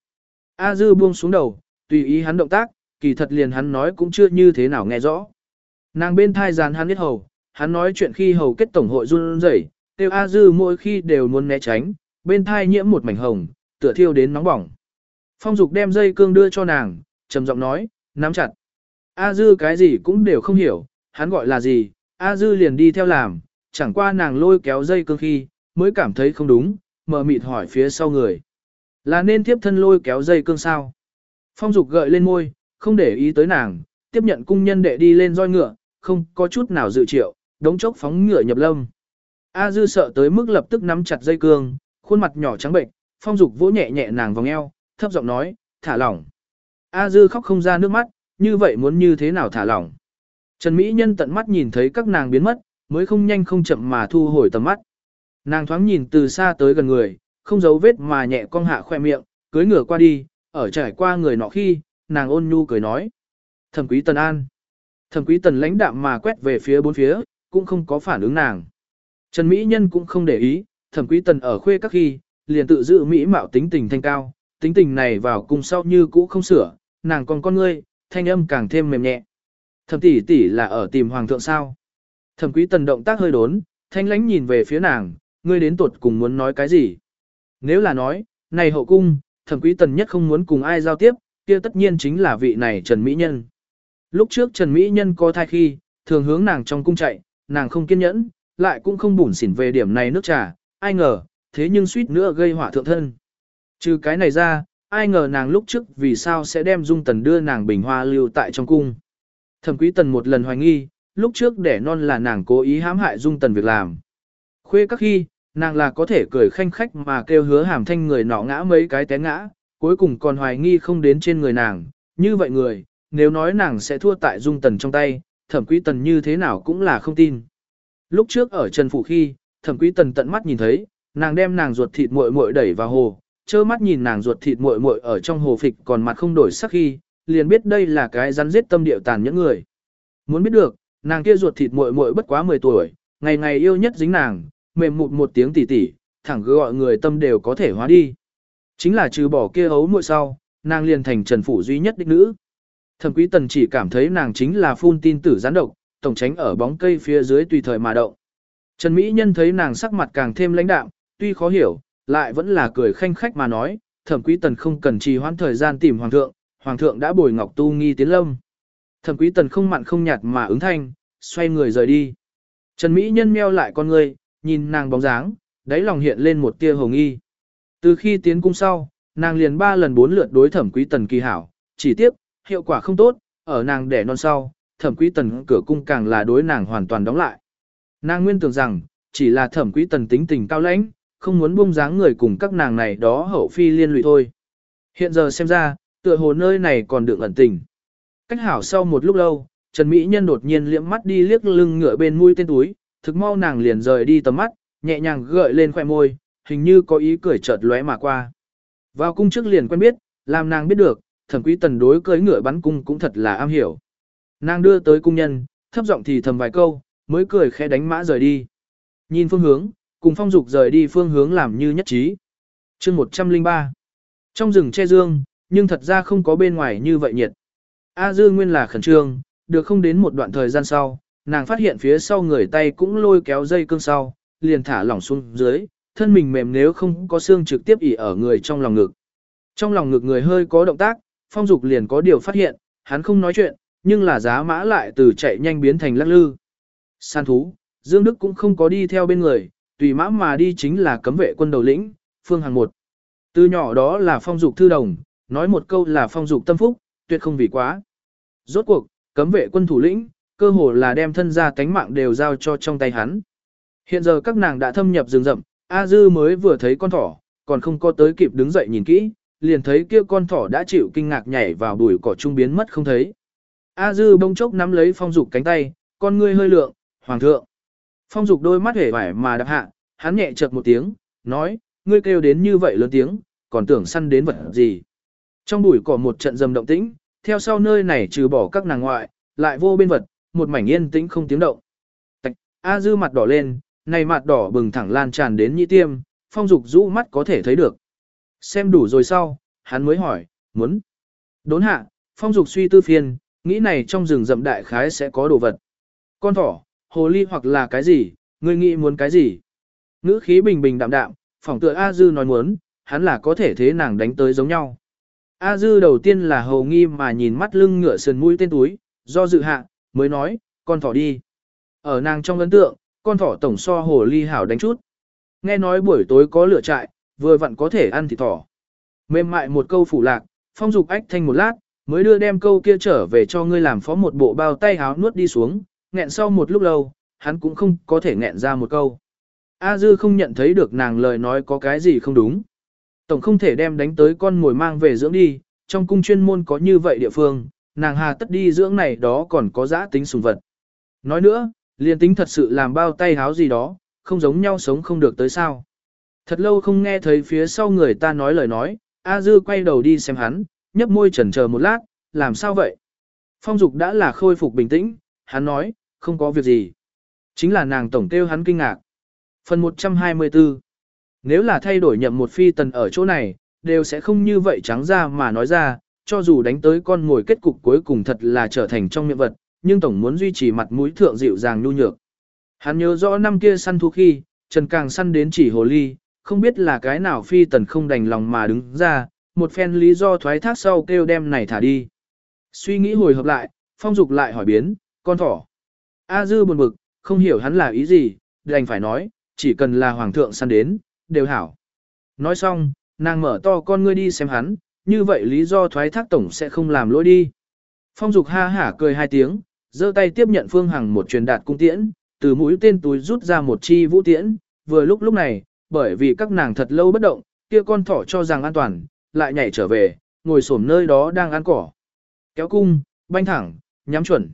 A Dư buông xuống đầu, tùy ý hắn động tác, kỳ thật liền hắn nói cũng chưa như thế nào nghe rõ. Nàng bên thai dán hắn biết hầu, hắn nói chuyện khi hầu kết tổng hội run rẩy, tiêu A Dư mỗi khi đều muốn né tránh, bên thai nhiễm một mảnh hồng, tựa thiêu đến nóng bỏng. Phong Dục đem dây cương đưa cho nàng, trầm giọng nói, nắm chặt. A Dư cái gì cũng đều không hiểu, hắn gọi là gì, A Dư liền đi theo làm, chẳng qua nàng lôi kéo dây cương khi, mới cảm thấy không đúng, mở mịt hỏi phía sau người. Là nên tiếp thân lôi kéo dây cương sao? Phong Dục gợi lên môi, không để ý tới nàng, tiếp nhận cung nhân đệ đi lên roi ngựa, không có chút nào dự triệu, đống chốc phóng ngựa nhập lâm. A Dư sợ tới mức lập tức nắm chặt dây cương, khuôn mặt nhỏ trắng bệnh, Phong Dục vỗ nhẹ nhẹ nàng vòng eo, thấp giọng nói, thả lỏng. A Dư khóc không ra nước mắt, như vậy muốn như thế nào thả lỏng. Trần Mỹ Nhân tận mắt nhìn thấy các nàng biến mất, mới không nhanh không chậm mà thu hồi tầm mắt. Nàng thoáng nhìn từ xa tới gần người, không giấu vết mà nhẹ cong hạ khoe miệng, cưới ngửa qua đi, ở trải qua người nọ khi, nàng ôn nhu cười nói. Thẩm quý tần an. Thẩm quý tần lãnh đạm mà quét về phía bốn phía, cũng không có phản ứng nàng. Trần Mỹ Nhân cũng không để ý, thẩm quý tần ở khuê các khi, liền tự giữ Mỹ mạo tính tình thanh cao, tính tình này vào cùng sau như cũ không sửa, nàng còn con ngươi, thanh âm càng thêm mềm nhẹ. Thẩm tỷ tỷ là ở tìm hoàng thượng sao? Thẩm quý tần động tác hơi đốn, thanh lãnh nhìn về phía nàng, ngươi đến tuột cùng muốn nói cái gì? Nếu là nói, này hậu cung, thẩm quý tần nhất không muốn cùng ai giao tiếp, kia tất nhiên chính là vị này Trần Mỹ Nhân. Lúc trước Trần Mỹ Nhân có thai khi, thường hướng nàng trong cung chạy, nàng không kiên nhẫn, lại cũng không bủn xỉn về điểm này nước trà, ai ngờ, thế nhưng suýt nữa gây họa thượng thân. Trừ cái này ra, ai ngờ nàng lúc trước vì sao sẽ đem dung tần đưa nàng bình hoa lưu tại trong cung. Thẩm quý tần một lần hoài nghi, lúc trước để non là nàng cố ý hãm hại dung tần việc làm. Khuê các khi, nàng là có thể cười khanh khách mà kêu hứa hàm thanh người nọ ngã mấy cái té ngã, cuối cùng còn hoài nghi không đến trên người nàng, như vậy người, nếu nói nàng sẽ thua tại dung tần trong tay, thẩm quý tần như thế nào cũng là không tin. Lúc trước ở Trần Phủ khi, thẩm quý tần tận mắt nhìn thấy, nàng đem nàng ruột thịt muội muội đẩy vào hồ, trơ mắt nhìn nàng ruột thịt muội muội ở trong hồ phịch còn mặt không đổi sắc khi, liền biết đây là cái rắn giết tâm điệu tàn những người. Muốn biết được, nàng kia ruột thịt muội muội bất quá 10 tuổi, ngày ngày yêu nhất dính nàng, mềm mụt một tiếng tỉ tỉ, thẳng cứ gọi người tâm đều có thể hóa đi. Chính là trừ bỏ kia hấu muội sau, nàng liền thành trần phủ duy nhất đích nữ. Thẩm quý tần chỉ cảm thấy nàng chính là phun tin tử gián độc, tổng tránh ở bóng cây phía dưới tùy thời mà động. Trần Mỹ Nhân thấy nàng sắc mặt càng thêm lãnh đạm, tuy khó hiểu, lại vẫn là cười khanh khách mà nói, thẩm quý tần không cần trì hoãn thời gian tìm hoàng thượng, hoàng thượng đã bồi ngọc tu nghi tiến lâm. Thẩm quý tần không mặn không nhạt mà ứng thanh, xoay người rời đi. Trần Mỹ Nhân meo lại con người, nhìn nàng bóng dáng, đáy lòng hiện lên một tia hồng nghi. Từ khi tiến cung sau, nàng liền ba lần bốn lượt đối thẩm quý tần kỳ hảo, chỉ tiếp, hiệu quả không tốt, ở nàng đẻ non sau, thẩm quý tần cửa cung càng là đối nàng hoàn toàn đóng lại. Nàng nguyên tưởng rằng, chỉ là thẩm quý tần tính tình cao lãnh, không muốn buông dáng người cùng các nàng này đó hậu phi liên lụy thôi. Hiện giờ xem ra, tựa hồ nơi này còn được ẩn tình. Cách hảo sau một lúc lâu, Trần Mỹ Nhân đột nhiên liễm mắt đi liếc lưng ngựa bên mũi tên túi, thực mau nàng liền rời đi tầm mắt, nhẹ nhàng gợi lên khoẻ môi, hình như có ý cười chợt lóe mà qua. Vào cung trước liền quen biết, làm nàng biết được, thẩm quý tần đối cưới ngựa bắn cung cũng thật là am hiểu. Nàng đưa tới cung nhân, thấp giọng thì thầm vài câu, mới cười khẽ đánh mã rời đi. Nhìn phương hướng, cùng phong dục rời đi phương hướng làm như nhất trí. chương 103 Trong rừng che dương, nhưng thật ra không có bên ngoài như vậy nhiệt. A dư nguyên là khẩn trương, được không đến một đoạn thời gian sau, nàng phát hiện phía sau người tay cũng lôi kéo dây cương sau, liền thả lỏng xuống dưới, thân mình mềm nếu không có xương trực tiếp ỉ ở người trong lòng ngực. Trong lòng ngực người hơi có động tác, phong dục liền có điều phát hiện, hắn không nói chuyện, nhưng là giá mã lại từ chạy nhanh biến thành lắc lư. San thú, Dương Đức cũng không có đi theo bên người, tùy mã mà đi chính là cấm vệ quân đầu lĩnh, phương Hằng một. Từ nhỏ đó là phong dục thư đồng, nói một câu là phong dục tâm phúc, tuyệt không vì quá. Rốt cuộc, cấm vệ quân thủ lĩnh, cơ hồ là đem thân ra cánh mạng đều giao cho trong tay hắn. Hiện giờ các nàng đã thâm nhập rừng rậm, A Dư mới vừa thấy con thỏ, còn không có tới kịp đứng dậy nhìn kỹ, liền thấy kia con thỏ đã chịu kinh ngạc nhảy vào bụi cỏ trung biến mất không thấy. A Dư bông chốc nắm lấy phong dục cánh tay, con ngươi hơi lượng, hoàng thượng. Phong dục đôi mắt hề vải mà đập hạ, hắn nhẹ chợt một tiếng, nói, ngươi kêu đến như vậy lớn tiếng, còn tưởng săn đến vật gì. Trong bụi cỏ một trận dầm động tĩnh, theo sau nơi này trừ bỏ các nàng ngoại, lại vô bên vật, một mảnh yên tĩnh không tiếng động. Tạch, A dư mặt đỏ lên, này mặt đỏ bừng thẳng lan tràn đến nhĩ tiêm, phong dục rũ mắt có thể thấy được. Xem đủ rồi sau, hắn mới hỏi, muốn. Đốn hạ, phong dục suy tư phiền, nghĩ này trong rừng rậm đại khái sẽ có đồ vật. Con thỏ, hồ ly hoặc là cái gì, ngươi nghĩ muốn cái gì. Ngữ khí bình bình đạm đạm, phỏng tựa A dư nói muốn, hắn là có thể thế nàng đánh tới giống nhau. A dư đầu tiên là hầu nghi mà nhìn mắt lưng ngựa sườn mũi tên túi, do dự hạ, mới nói, con thỏ đi. Ở nàng trong ấn tượng, con thỏ tổng so hồ ly hảo đánh chút. Nghe nói buổi tối có lửa trại, vừa vặn có thể ăn thịt thỏ. Mềm mại một câu phủ lạc, phong dục ách thanh một lát, mới đưa đem câu kia trở về cho ngươi làm phó một bộ bao tay háo nuốt đi xuống, nghẹn sau một lúc lâu, hắn cũng không có thể nghẹn ra một câu. A dư không nhận thấy được nàng lời nói có cái gì không đúng. Tổng không thể đem đánh tới con ngồi mang về dưỡng đi, trong cung chuyên môn có như vậy địa phương, nàng hà tất đi dưỡng này đó còn có giá tính sùng vật. Nói nữa, liền tính thật sự làm bao tay háo gì đó, không giống nhau sống không được tới sao. Thật lâu không nghe thấy phía sau người ta nói lời nói, A Dư quay đầu đi xem hắn, nhấp môi chần chờ một lát, làm sao vậy? Phong Dục đã là khôi phục bình tĩnh, hắn nói, không có việc gì. Chính là nàng tổng kêu hắn kinh ngạc. Phần 124 Nếu là thay đổi nhậm một phi tần ở chỗ này, đều sẽ không như vậy trắng ra mà nói ra, cho dù đánh tới con ngồi kết cục cuối cùng thật là trở thành trong miệng vật, nhưng tổng muốn duy trì mặt mũi thượng dịu dàng nhu nhược. Hắn nhớ rõ năm kia săn thú khi, Trần Càng săn đến chỉ hồ ly, không biết là cái nào phi tần không đành lòng mà đứng ra, một phen lý do thoái thác sau kêu đem này thả đi. Suy nghĩ hồi hợp lại, phong dục lại hỏi biến, con thỏ. A dư buồn bực, không hiểu hắn là ý gì, đành phải nói, chỉ cần là hoàng thượng săn đến, đều hảo. Nói xong, nàng mở to con ngươi đi xem hắn, như vậy lý do thoái thác tổng sẽ không làm lỗi đi. Phong dục ha hả cười hai tiếng, giơ tay tiếp nhận Phương Hằng một truyền đạt cung tiễn, từ mũi tên túi rút ra một chi vũ tiễn, vừa lúc lúc này, bởi vì các nàng thật lâu bất động, kia con thỏ cho rằng an toàn, lại nhảy trở về, ngồi xổm nơi đó đang ăn cỏ. Kéo cung, banh thẳng, nhắm chuẩn.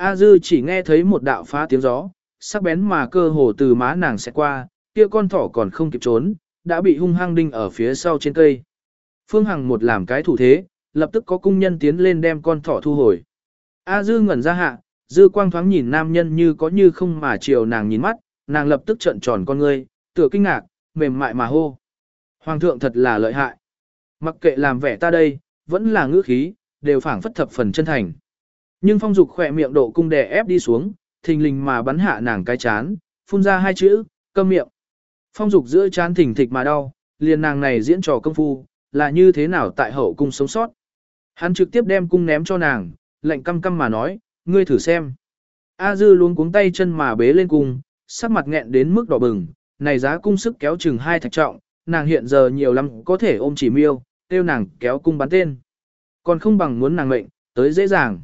A dư chỉ nghe thấy một đạo phá tiếng gió, sắc bén mà cơ hồ từ má nàng sẽ qua, kia con thỏ còn không kịp trốn, đã bị hung hăng đinh ở phía sau trên cây. Phương Hằng một làm cái thủ thế, lập tức có cung nhân tiến lên đem con thỏ thu hồi. A dư ngẩn ra hạ, dư quang thoáng nhìn nam nhân như có như không mà chiều nàng nhìn mắt, nàng lập tức trợn tròn con ngươi, tựa kinh ngạc, mềm mại mà hô. Hoàng thượng thật là lợi hại. Mặc kệ làm vẻ ta đây, vẫn là ngữ khí, đều phảng phất thập phần chân thành. Nhưng phong dục khỏe miệng độ cung đè ép đi xuống, thình lình mà bắn hạ nàng cái chán, phun ra hai chữ, câm miệng. Phong dục giữa chán thỉnh thịch mà đau, liền nàng này diễn trò công phu, là như thế nào tại hậu cung sống sót. Hắn trực tiếp đem cung ném cho nàng, lạnh căm căm mà nói, ngươi thử xem. A dư luôn cuống tay chân mà bế lên cung, sắc mặt nghẹn đến mức đỏ bừng, này giá cung sức kéo chừng hai thạch trọng, nàng hiện giờ nhiều lắm có thể ôm chỉ miêu, tiêu nàng kéo cung bắn tên. Còn không bằng muốn nàng mệnh, tới dễ dàng.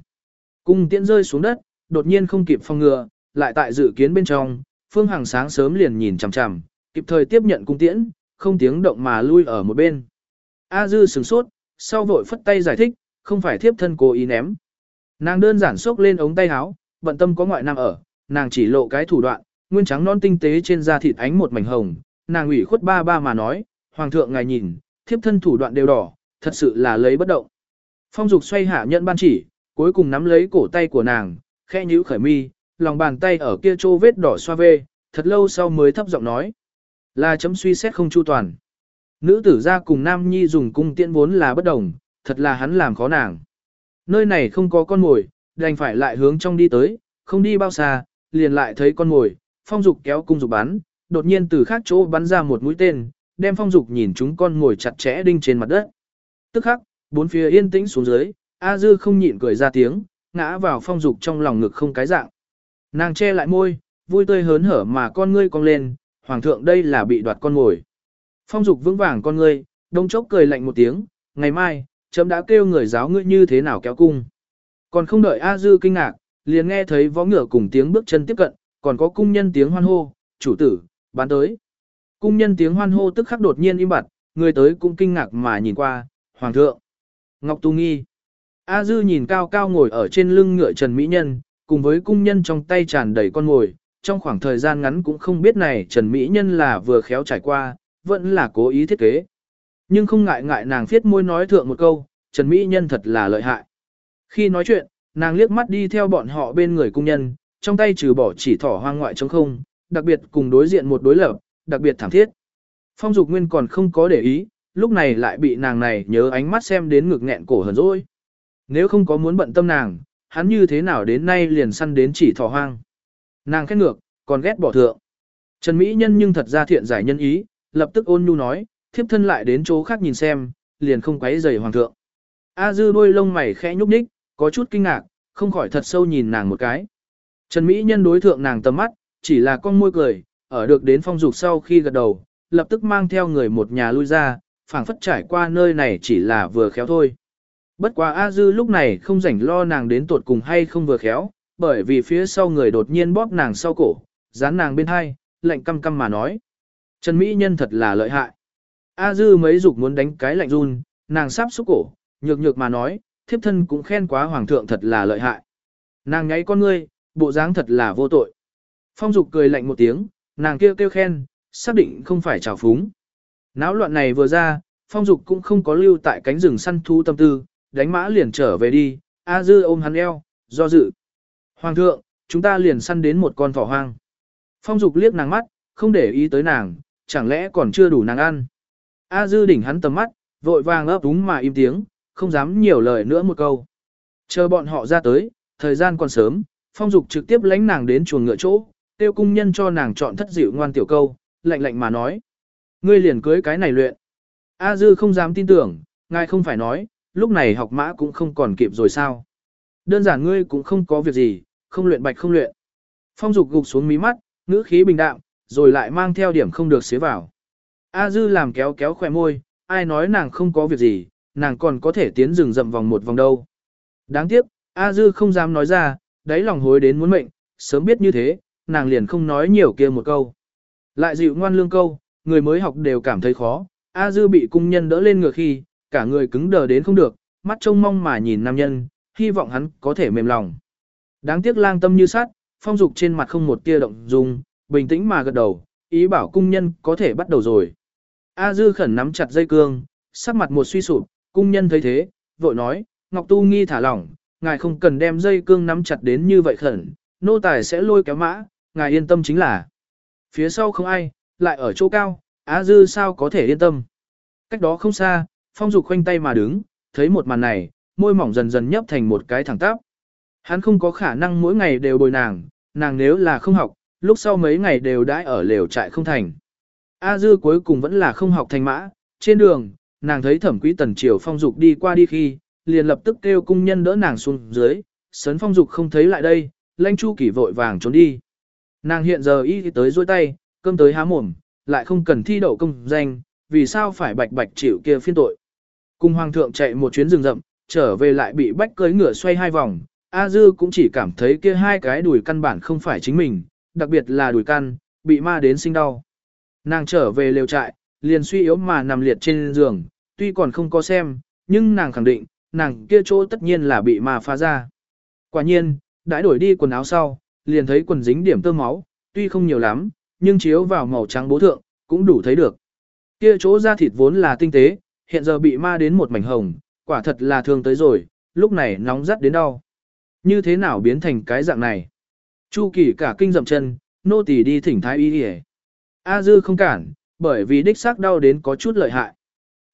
Cung tiễn rơi xuống đất, đột nhiên không kịp phòng ngừa, lại tại dự kiến bên trong, Phương Hằng sáng sớm liền nhìn chằm chằm, kịp thời tiếp nhận cung tiễn, không tiếng động mà lui ở một bên. A Dư sửng sốt, sau vội phất tay giải thích, không phải thiếp thân cố ý ném. Nàng đơn giản xốc lên ống tay áo, bận tâm có ngoại nam ở, nàng chỉ lộ cái thủ đoạn, nguyên trắng non tinh tế trên da thịt ánh một mảnh hồng, nàng ủy khuất ba ba mà nói, hoàng thượng ngài nhìn, thiếp thân thủ đoạn đều đỏ, thật sự là lấy bất động. Phong dục xoay hạ nhận ban chỉ, cuối cùng nắm lấy cổ tay của nàng, khẽ nhíu khởi mi, lòng bàn tay ở kia trô vết đỏ xoa vê, thật lâu sau mới thấp giọng nói. Là chấm suy xét không chu toàn. Nữ tử ra cùng nam nhi dùng cung tiễn vốn là bất đồng, thật là hắn làm khó nàng. Nơi này không có con mồi, đành phải lại hướng trong đi tới, không đi bao xa, liền lại thấy con mồi, phong dục kéo cung dục bắn, đột nhiên từ khác chỗ bắn ra một mũi tên, đem phong dục nhìn chúng con ngồi chặt chẽ đinh trên mặt đất. Tức khắc, bốn phía yên tĩnh xuống dưới, A Dư không nhịn cười ra tiếng, ngã vào phong dục trong lòng ngực không cái dạng. Nàng che lại môi, vui tươi hớn hở mà con ngươi cong lên, hoàng thượng đây là bị đoạt con ngồi. Phong dục vững vàng con ngươi, đông chốc cười lạnh một tiếng, ngày mai, chấm đã kêu người giáo ngươi như thế nào kéo cung. Còn không đợi A Dư kinh ngạc, liền nghe thấy võ ngựa cùng tiếng bước chân tiếp cận, còn có cung nhân tiếng hoan hô, chủ tử, bán tới. Cung nhân tiếng hoan hô tức khắc đột nhiên im bặt, người tới cũng kinh ngạc mà nhìn qua, hoàng thượng. Ngọc Tu Nghi. A Dư nhìn cao cao ngồi ở trên lưng ngựa Trần Mỹ Nhân, cùng với cung nhân trong tay tràn đầy con ngồi, trong khoảng thời gian ngắn cũng không biết này Trần Mỹ Nhân là vừa khéo trải qua, vẫn là cố ý thiết kế. Nhưng không ngại ngại nàng viết môi nói thượng một câu, Trần Mỹ Nhân thật là lợi hại. Khi nói chuyện, nàng liếc mắt đi theo bọn họ bên người cung nhân, trong tay trừ bỏ chỉ thỏ hoang ngoại trống không, đặc biệt cùng đối diện một đối lập, đặc biệt thảm thiết. Phong Dục Nguyên còn không có để ý, lúc này lại bị nàng này nhớ ánh mắt xem đến ngực nghẹn cổ hờn rồi. Nếu không có muốn bận tâm nàng, hắn như thế nào đến nay liền săn đến chỉ thỏ hoang. Nàng khét ngược, còn ghét bỏ thượng. Trần Mỹ Nhân nhưng thật ra thiện giải nhân ý, lập tức ôn nhu nói, thiếp thân lại đến chỗ khác nhìn xem, liền không quấy rầy hoàng thượng. A dư đôi lông mày khẽ nhúc nhích, có chút kinh ngạc, không khỏi thật sâu nhìn nàng một cái. Trần Mỹ Nhân đối thượng nàng tầm mắt, chỉ là con môi cười, ở được đến phong dục sau khi gật đầu, lập tức mang theo người một nhà lui ra, phảng phất trải qua nơi này chỉ là vừa khéo thôi. Bất quá A Dư lúc này không rảnh lo nàng đến tuột cùng hay không vừa khéo, bởi vì phía sau người đột nhiên bóp nàng sau cổ, dán nàng bên hai, lạnh căm căm mà nói. Trần Mỹ Nhân thật là lợi hại. A Dư mấy dục muốn đánh cái lạnh run, nàng sắp xúc cổ, nhược nhược mà nói, thiếp thân cũng khen quá hoàng thượng thật là lợi hại. Nàng nháy con ngươi, bộ dáng thật là vô tội. Phong dục cười lạnh một tiếng, nàng kêu kêu khen, xác định không phải trào phúng. Náo loạn này vừa ra, phong dục cũng không có lưu tại cánh rừng săn thu tâm tư, đánh mã liền trở về đi, A dư ôm hắn eo, do dự. Hoàng thượng, chúng ta liền săn đến một con thỏ hoang. Phong dục liếc nàng mắt, không để ý tới nàng, chẳng lẽ còn chưa đủ nàng ăn. A dư đỉnh hắn tầm mắt, vội vàng ấp úng mà im tiếng, không dám nhiều lời nữa một câu. Chờ bọn họ ra tới, thời gian còn sớm, phong dục trực tiếp lánh nàng đến chuồng ngựa chỗ, tiêu cung nhân cho nàng chọn thất dịu ngoan tiểu câu, lạnh lạnh mà nói. Ngươi liền cưới cái này luyện. A dư không dám tin tưởng, ngài không phải nói, lúc này học mã cũng không còn kịp rồi sao. Đơn giản ngươi cũng không có việc gì, không luyện bạch không luyện. Phong dục gục xuống mí mắt, ngữ khí bình đạm, rồi lại mang theo điểm không được xế vào. A dư làm kéo kéo khỏe môi, ai nói nàng không có việc gì, nàng còn có thể tiến rừng rậm vòng một vòng đâu. Đáng tiếc, A dư không dám nói ra, đáy lòng hối đến muốn mệnh, sớm biết như thế, nàng liền không nói nhiều kia một câu. Lại dịu ngoan lương câu, người mới học đều cảm thấy khó, A dư bị cung nhân đỡ lên ngược khi, cả người cứng đờ đến không được, mắt trông mong mà nhìn nam nhân, hy vọng hắn có thể mềm lòng. Đáng tiếc lang tâm như sát, phong dục trên mặt không một tia động dung, bình tĩnh mà gật đầu, ý bảo cung nhân có thể bắt đầu rồi. A dư khẩn nắm chặt dây cương, sắc mặt một suy sụp, cung nhân thấy thế, vội nói, Ngọc Tu nghi thả lỏng, ngài không cần đem dây cương nắm chặt đến như vậy khẩn, nô tài sẽ lôi kéo mã, ngài yên tâm chính là. Phía sau không ai, lại ở chỗ cao, A dư sao có thể yên tâm. Cách đó không xa, phong dục khoanh tay mà đứng, thấy một màn này, môi mỏng dần dần nhấp thành một cái thẳng tắp. Hắn không có khả năng mỗi ngày đều bồi nàng, nàng nếu là không học, lúc sau mấy ngày đều đãi ở lều trại không thành. A dư cuối cùng vẫn là không học thành mã, trên đường, nàng thấy thẩm quý tần triều phong dục đi qua đi khi, liền lập tức kêu cung nhân đỡ nàng xuống dưới, sấn phong dục không thấy lại đây, lanh chu kỷ vội vàng trốn đi. Nàng hiện giờ y tới dôi tay, cơm tới há mồm, lại không cần thi đậu công danh, vì sao phải bạch bạch chịu kia phiên tội. Cùng hoàng thượng chạy một chuyến rừng rậm, trở về lại bị bách cưới ngựa xoay hai vòng, A Dư cũng chỉ cảm thấy kia hai cái đùi căn bản không phải chính mình, đặc biệt là đùi căn, bị ma đến sinh đau. Nàng trở về lều trại, liền suy yếu mà nằm liệt trên giường, tuy còn không có xem, nhưng nàng khẳng định, nàng kia chỗ tất nhiên là bị ma phá ra. Quả nhiên, đãi đổi đi quần áo sau, liền thấy quần dính điểm tơ máu, tuy không nhiều lắm, nhưng chiếu vào màu trắng bố thượng, cũng đủ thấy được. Kia chỗ da thịt vốn là tinh tế, hiện giờ bị ma đến một mảnh hồng, quả thật là thương tới rồi, lúc này nóng rất đến đau. Như thế nào biến thành cái dạng này? Chu kỳ cả kinh dậm chân, nô tỳ đi thỉnh thái y đi A dư không cản, bởi vì đích xác đau đến có chút lợi hại.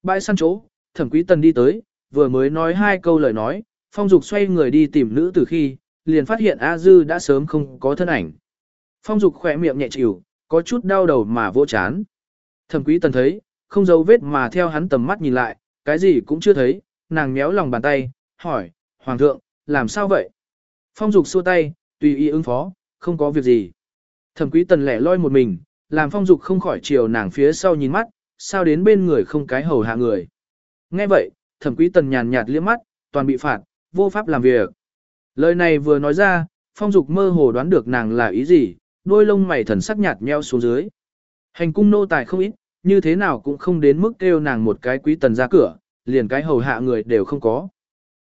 Bãi săn chỗ, thẩm quý tần đi tới, vừa mới nói hai câu lời nói, phong dục xoay người đi tìm nữ từ khi, liền phát hiện A dư đã sớm không có thân ảnh. Phong dục khỏe miệng nhẹ chịu, có chút đau đầu mà vô chán. Thẩm quý tần thấy, không dấu vết mà theo hắn tầm mắt nhìn lại, cái gì cũng chưa thấy, nàng méo lòng bàn tay, hỏi, Hoàng thượng, làm sao vậy? Phong dục xua tay, tùy ý ứng phó, không có việc gì. Thẩm quý tần lẻ loi một mình, làm phong dục không khỏi chiều nàng phía sau nhìn mắt, sao đến bên người không cái hầu hạ người. Nghe vậy, thẩm quý tần nhàn nhạt liếc mắt, toàn bị phạt, vô pháp làm việc. Lời này vừa nói ra, phong dục mơ hồ đoán được nàng là ý gì, đôi lông mày thần sắc nhạt nheo xuống dưới. Hành cung nô tài không ít, như thế nào cũng không đến mức kêu nàng một cái quý tần ra cửa, liền cái hầu hạ người đều không có.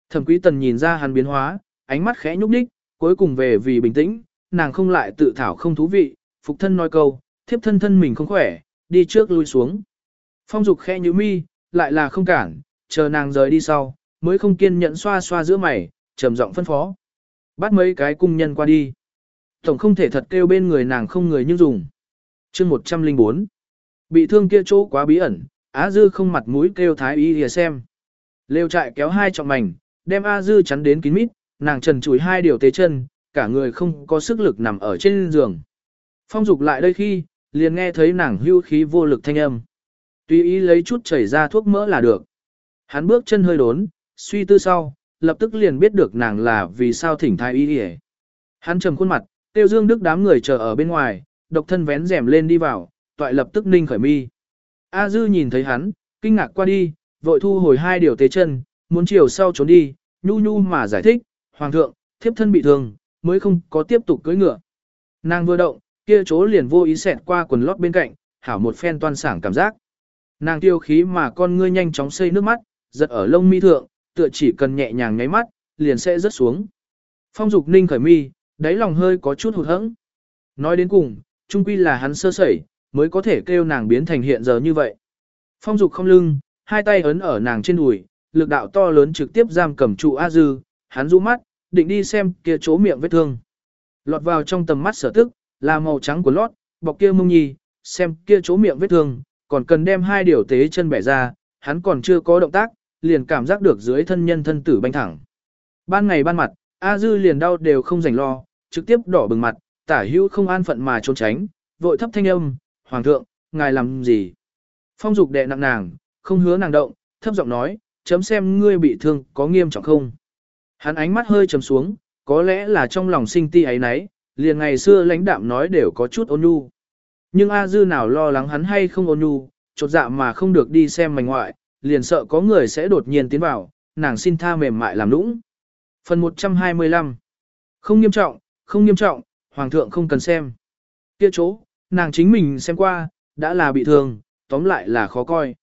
Thẩm quý tần nhìn ra hắn biến hóa, ánh mắt khẽ nhúc nhích, cuối cùng về vì bình tĩnh, nàng không lại tự thảo không thú vị, phục thân nói câu, thiếp thân thân mình không khỏe, đi trước lui xuống. Phong dục khẽ như mi, lại là không cản, chờ nàng rời đi sau, mới không kiên nhẫn xoa xoa giữa mày, trầm giọng phân phó. Bắt mấy cái cung nhân qua đi. Tổng không thể thật kêu bên người nàng không người nhưng dùng. chương 104. Bị thương kia chỗ quá bí ẩn, Á Dư không mặt mũi kêu thái y lìa xem. Lêu trại kéo hai trọng mảnh, đem A Dư chắn đến kín mít, nàng trần chùi hai điều tế chân, cả người không có sức lực nằm ở trên giường. Phong dục lại đây khi, liền nghe thấy nàng hưu khí vô lực thanh âm. Tùy ý lấy chút chảy ra thuốc mỡ là được. Hắn bước chân hơi đốn, suy tư sau, lập tức liền biết được nàng là vì sao thỉnh thái y hề. Hắn trầm khuôn mặt, tiêu dương đức đám người chờ ở bên ngoài, độc thân vén rèm lên đi vào, toại lập tức ninh khởi mi. A dư nhìn thấy hắn, kinh ngạc qua đi, vội thu hồi hai điều tế chân, muốn chiều sau trốn đi, nhu nhu mà giải thích, hoàng thượng, thiếp thân bị thương, mới không có tiếp tục cưỡi ngựa. Nàng vừa động, kia chỗ liền vô ý xẹt qua quần lót bên cạnh, hảo một phen toan sảng cảm giác. Nàng tiêu khí mà con ngươi nhanh chóng xây nước mắt, giật ở lông mi thượng, tựa chỉ cần nhẹ nhàng nháy mắt, liền sẽ rớt xuống. Phong dục ninh khởi mi, đáy lòng hơi có chút hụt hẫng. Nói đến cùng, trung quy là hắn sơ sẩy, mới có thể kêu nàng biến thành hiện giờ như vậy. Phong dục không lưng, hai tay ấn ở nàng trên đùi, lực đạo to lớn trực tiếp giam cầm trụ A Dư, hắn rũ mắt, định đi xem kia chỗ miệng vết thương. Lọt vào trong tầm mắt sở tức, là màu trắng của lót, bọc kia mông nhì, xem kia chỗ miệng vết thương, còn cần đem hai điều tế chân bẻ ra, hắn còn chưa có động tác, liền cảm giác được dưới thân nhân thân tử banh thẳng. Ban ngày ban mặt, A Dư liền đau đều không rảnh lo, trực tiếp đỏ bừng mặt, tả hữu không an phận mà trốn tránh, vội thấp thanh âm, Hoàng thượng, ngài làm gì? Phong dục đệ nặng nàng, không hứa nàng động, thấp giọng nói, chấm xem ngươi bị thương có nghiêm trọng không? Hắn ánh mắt hơi trầm xuống, có lẽ là trong lòng sinh ti ấy nấy, liền ngày xưa lãnh đạm nói đều có chút ôn nhu. Nhưng A Dư nào lo lắng hắn hay không ôn nhu, chột dạ mà không được đi xem mảnh ngoại, liền sợ có người sẽ đột nhiên tiến vào, nàng xin tha mềm mại làm nũng. Phần 125 Không nghiêm trọng, không nghiêm trọng, Hoàng thượng không cần xem. Kia chỗ, nàng chính mình xem qua, đã là bị thương, tóm lại là khó coi.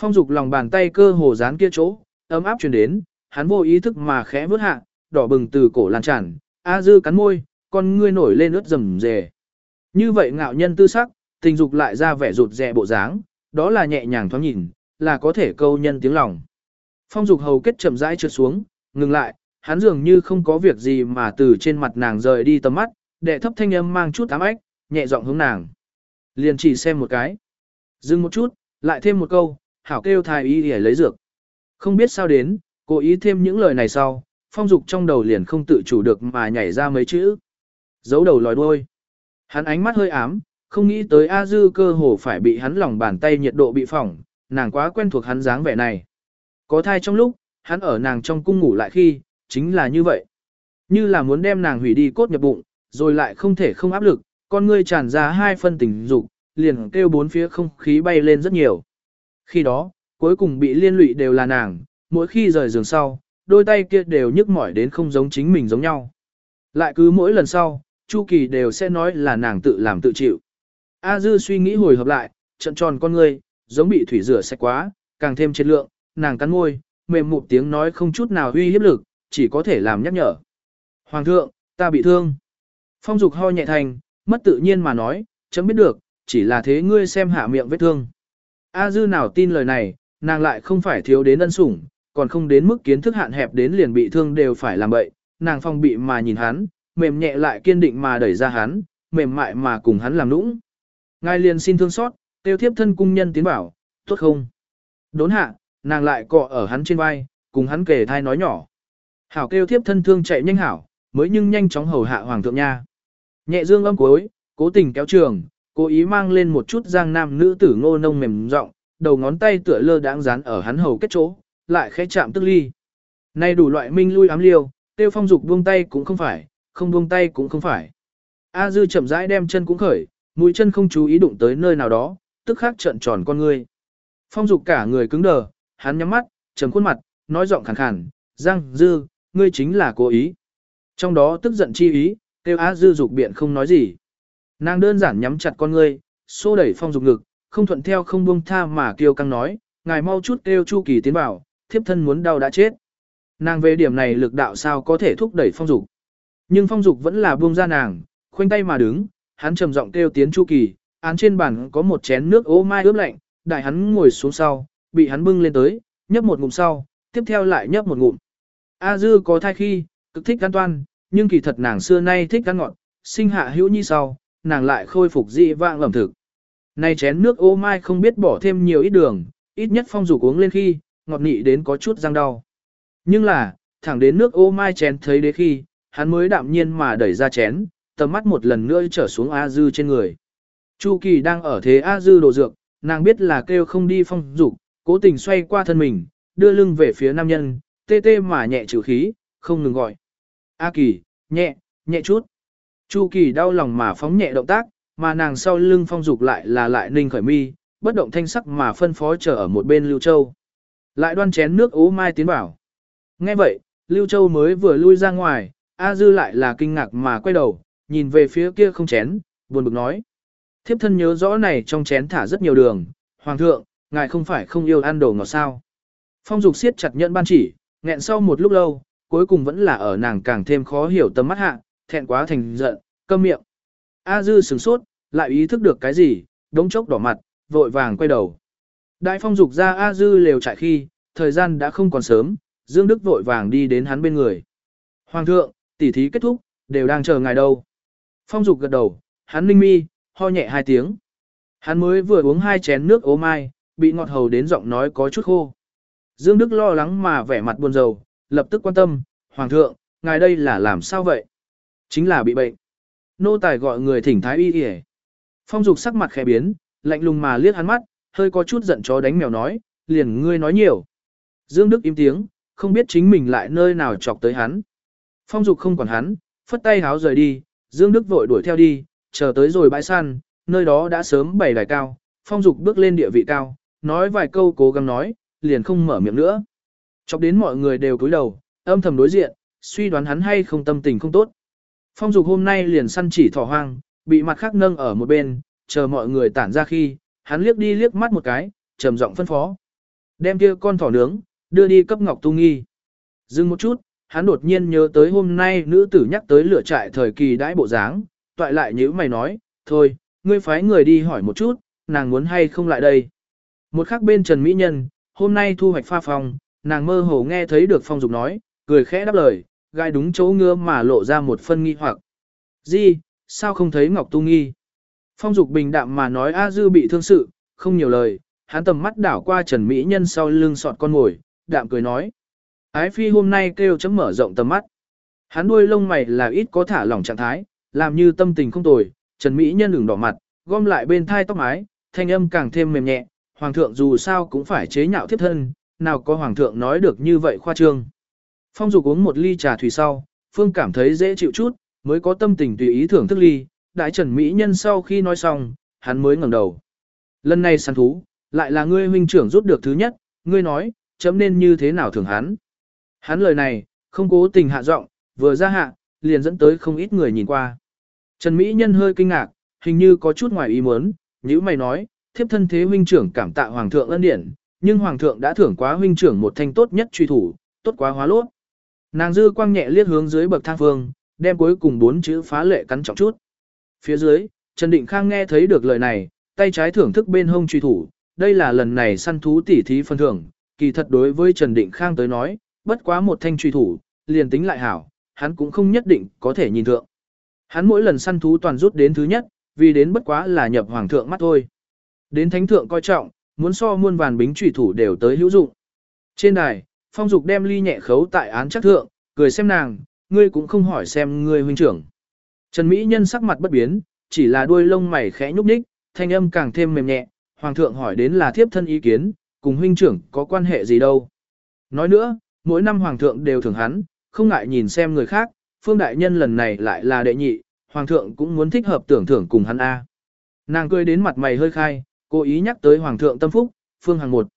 Phong dục lòng bàn tay cơ hồ dán kia chỗ, ấm áp truyền đến, hắn vô ý thức mà khẽ vớt hạ, đỏ bừng từ cổ lan tràn, A dư cắn môi, con ngươi nổi lên ướt rầm rề. Như vậy ngạo nhân tư sắc, tình dục lại ra vẻ rụt rè bộ dáng, đó là nhẹ nhàng thoáng nhìn, là có thể câu nhân tiếng lòng. Phong dục hầu kết chậm rãi trượt xuống, ngừng lại, hắn dường như không có việc gì mà từ trên mặt nàng rời đi tầm mắt, đệ thấp thanh âm mang chút ám ếch, nhẹ giọng hướng nàng. Liền chỉ xem một cái. Dừng một chút, lại thêm một câu, hảo kêu thái y để lấy dược. Không biết sao đến, cố ý thêm những lời này sau, phong dục trong đầu liền không tự chủ được mà nhảy ra mấy chữ. Giấu đầu lòi đuôi. Hắn ánh mắt hơi ám, không nghĩ tới A Dư cơ hồ phải bị hắn lòng bàn tay nhiệt độ bị phỏng, nàng quá quen thuộc hắn dáng vẻ này. Có thai trong lúc, hắn ở nàng trong cung ngủ lại khi, chính là như vậy. Như là muốn đem nàng hủy đi cốt nhập bụng, rồi lại không thể không áp lực, con ngươi tràn ra hai phân tình dục, liền kêu bốn phía không khí bay lên rất nhiều. Khi đó, cuối cùng bị liên lụy đều là nàng, mỗi khi rời giường sau, đôi tay kia đều nhức mỏi đến không giống chính mình giống nhau. Lại cứ mỗi lần sau, Chu Kỳ đều sẽ nói là nàng tự làm tự chịu. A Dư suy nghĩ hồi hợp lại, trận tròn con ngươi, giống bị thủy rửa sạch quá, càng thêm chất lượng, nàng cắn môi, mềm một tiếng nói không chút nào uy hiếp lực, chỉ có thể làm nhắc nhở. Hoàng thượng, ta bị thương. Phong dục ho nhẹ thành, mất tự nhiên mà nói, chấm biết được, chỉ là thế ngươi xem hạ miệng vết thương. A dư nào tin lời này, nàng lại không phải thiếu đến ân sủng, còn không đến mức kiến thức hạn hẹp đến liền bị thương đều phải làm bậy, nàng phong bị mà nhìn hắn, mềm nhẹ lại kiên định mà đẩy ra hắn, mềm mại mà cùng hắn làm nũng. Ngài liền xin thương xót, tiêu thiếp thân cung nhân tiến bảo, tốt không? Đốn hạ, nàng lại cọ ở hắn trên vai, cùng hắn kề thai nói nhỏ. Hảo kêu thiếp thân thương chạy nhanh hảo, mới nhưng nhanh chóng hầu hạ hoàng thượng nha. Nhẹ dương âm cuối, cố tình kéo trường, cố ý mang lên một chút giang nam nữ tử ngô nông mềm rộng, đầu ngón tay tựa lơ đãng dán ở hắn hầu kết chỗ, lại khẽ chạm tức ly. Nay đủ loại minh lui ám liêu, tiêu phong dục buông tay cũng không phải, không buông tay cũng không phải. A dư chậm rãi đem chân cũng khởi, mũi chân không chú ý đụng tới nơi nào đó, tức khắc trợn tròn con ngươi. Phong dục cả người cứng đờ, hắn nhắm mắt, trầm khuôn mặt, nói giọng khàn khàn, Giang Dư, ngươi chính là cố ý. Trong đó tức giận chi ý, tiêu Á Dư dục biện không nói gì. Nàng đơn giản nhắm chặt con ngươi, xô đẩy phong dục ngực, không thuận theo không buông tha mà kêu căng nói, ngài mau chút kêu Chu Kỳ tiến vào, thiếp thân muốn đau đã chết. Nàng về điểm này lực đạo sao có thể thúc đẩy phong dục. Nhưng phong dục vẫn là buông ra nàng, khoanh tay mà đứng, hắn trầm giọng kêu tiến Chu Kỳ, án trên bàn có một chén nước ô mai ướp lạnh, đại hắn ngồi xuống sau, bị hắn bưng lên tới, nhấp một ngụm sau, tiếp theo lại nhấp một ngụm. A Dư có thai khi, cực thích an toan, nhưng kỳ thật nàng xưa nay thích ăn ngọt, sinh hạ hữu nhi sau, nàng lại khôi phục dị vạng ẩm thực. nay chén nước ô mai không biết bỏ thêm nhiều ít đường, ít nhất phong dục uống lên khi, ngọt nị đến có chút răng đau. Nhưng là, thẳng đến nước ô mai chén thấy đế khi, hắn mới đạm nhiên mà đẩy ra chén, tầm mắt một lần nữa trở xuống A Dư trên người. Chu Kỳ đang ở thế A Dư đồ dược, nàng biết là kêu không đi phong dục, cố tình xoay qua thân mình, đưa lưng về phía nam nhân, tê tê mà nhẹ trừ khí, không ngừng gọi. A Kỳ, nhẹ, nhẹ chút. Chu Kỳ đau lòng mà phóng nhẹ động tác, mà nàng sau lưng phong dục lại là lại ninh khởi mi, bất động thanh sắc mà phân phó chờ ở một bên Lưu Châu. Lại đoan chén nước ố mai tiến bảo. Nghe vậy, Lưu Châu mới vừa lui ra ngoài, A Dư lại là kinh ngạc mà quay đầu, nhìn về phía kia không chén, buồn bực nói. Thiếp thân nhớ rõ này trong chén thả rất nhiều đường, Hoàng thượng, ngài không phải không yêu ăn đồ ngọt sao. Phong dục siết chặt nhận ban chỉ, nghẹn sau một lúc lâu, cuối cùng vẫn là ở nàng càng thêm khó hiểu tầm mắt hạ, thẹn quá thành giận, câm miệng. A dư sửng sốt, lại ý thức được cái gì, đống chốc đỏ mặt, vội vàng quay đầu. Đại phong dục ra A dư lều trại khi, thời gian đã không còn sớm, Dương Đức vội vàng đi đến hắn bên người. Hoàng thượng, tỉ thí kết thúc, đều đang chờ ngài đâu. Phong dục gật đầu, hắn ninh mi, ho nhẹ hai tiếng. Hắn mới vừa uống hai chén nước ố mai, bị ngọt hầu đến giọng nói có chút khô. Dương Đức lo lắng mà vẻ mặt buồn rầu, lập tức quan tâm, Hoàng thượng, ngài đây là làm sao vậy? Chính là bị bệnh. Nô tài gọi người thỉnh thái y y Phong dục sắc mặt khẽ biến, lạnh lùng mà liếc hắn mắt, hơi có chút giận chó đánh mèo nói, liền ngươi nói nhiều. Dương Đức im tiếng, không biết chính mình lại nơi nào chọc tới hắn. Phong dục không quản hắn, phất tay háo rời đi, Dương Đức vội đuổi theo đi, chờ tới rồi bãi săn, nơi đó đã sớm bày đài cao, phong dục bước lên địa vị cao, nói vài câu cố gắng nói, liền không mở miệng nữa. Chọc đến mọi người đều cúi đầu, âm thầm đối diện, suy đoán hắn hay không tâm tình không tốt. Phong dục hôm nay liền săn chỉ thỏ hoang, bị mặt khác nâng ở một bên, chờ mọi người tản ra khi, hắn liếc đi liếc mắt một cái, trầm giọng phân phó. Đem kia con thỏ nướng, đưa đi cấp ngọc tu nghi. Dừng một chút, hắn đột nhiên nhớ tới hôm nay nữ tử nhắc tới lửa trại thời kỳ đãi bộ dáng, toại lại như mày nói, thôi, ngươi phái người đi hỏi một chút, nàng muốn hay không lại đây. Một khắc bên Trần Mỹ Nhân, hôm nay thu hoạch pha phòng nàng mơ hồ nghe thấy được phong dục nói, cười khẽ đáp lời, gai đúng chỗ ngứa mà lộ ra một phân nghi hoặc. Di, sao không thấy Ngọc Tu Nghi? Phong dục bình đạm mà nói A Dư bị thương sự, không nhiều lời, hắn tầm mắt đảo qua Trần Mỹ Nhân sau lưng sọt con ngồi, đạm cười nói. Ái phi hôm nay kêu chấm mở rộng tầm mắt. Hắn đuôi lông mày là ít có thả lỏng trạng thái, làm như tâm tình không tồi, Trần Mỹ Nhân ửng đỏ mặt, gom lại bên thai tóc mái, thanh âm càng thêm mềm nhẹ, hoàng thượng dù sao cũng phải chế nhạo thiếp thân, nào có hoàng thượng nói được như vậy khoa trương. Phong dục uống một ly trà thủy sau, Phương cảm thấy dễ chịu chút, mới có tâm tình tùy ý thưởng thức ly, đại trần mỹ nhân sau khi nói xong, hắn mới ngẩng đầu. Lần này săn thú, lại là ngươi huynh trưởng rút được thứ nhất, ngươi nói, chấm nên như thế nào thưởng hắn. Hắn lời này, không cố tình hạ giọng, vừa ra hạ, liền dẫn tới không ít người nhìn qua. Trần Mỹ Nhân hơi kinh ngạc, hình như có chút ngoài ý muốn, nếu mày nói, thiếp thân thế huynh trưởng cảm tạ hoàng thượng ân điển, nhưng hoàng thượng đã thưởng quá huynh trưởng một thanh tốt nhất truy thủ, tốt quá hóa lốt. Nàng dư quang nhẹ liếc hướng dưới bậc thang phương, đem cuối cùng bốn chữ phá lệ cắn trọng chút. Phía dưới, Trần Định Khang nghe thấy được lời này, tay trái thưởng thức bên hông truy thủ, đây là lần này săn thú tỉ thí phân thưởng, kỳ thật đối với Trần Định Khang tới nói, bất quá một thanh truy thủ, liền tính lại hảo, hắn cũng không nhất định có thể nhìn thượng. Hắn mỗi lần săn thú toàn rút đến thứ nhất, vì đến bất quá là nhập hoàng thượng mắt thôi. Đến thánh thượng coi trọng, muốn so muôn vàn bính trùy thủ đều tới hữu dụng. Trên đài, phong dục đem ly nhẹ khấu tại án chắc thượng, cười xem nàng, ngươi cũng không hỏi xem ngươi huynh trưởng. Trần Mỹ Nhân sắc mặt bất biến, chỉ là đuôi lông mày khẽ nhúc nhích, thanh âm càng thêm mềm nhẹ, hoàng thượng hỏi đến là thiếp thân ý kiến, cùng huynh trưởng có quan hệ gì đâu. Nói nữa, mỗi năm hoàng thượng đều thưởng hắn, không ngại nhìn xem người khác, phương đại nhân lần này lại là đệ nhị, hoàng thượng cũng muốn thích hợp tưởng thưởng cùng hắn A. Nàng cười đến mặt mày hơi khai, cố ý nhắc tới hoàng thượng tâm phúc, phương hằng một.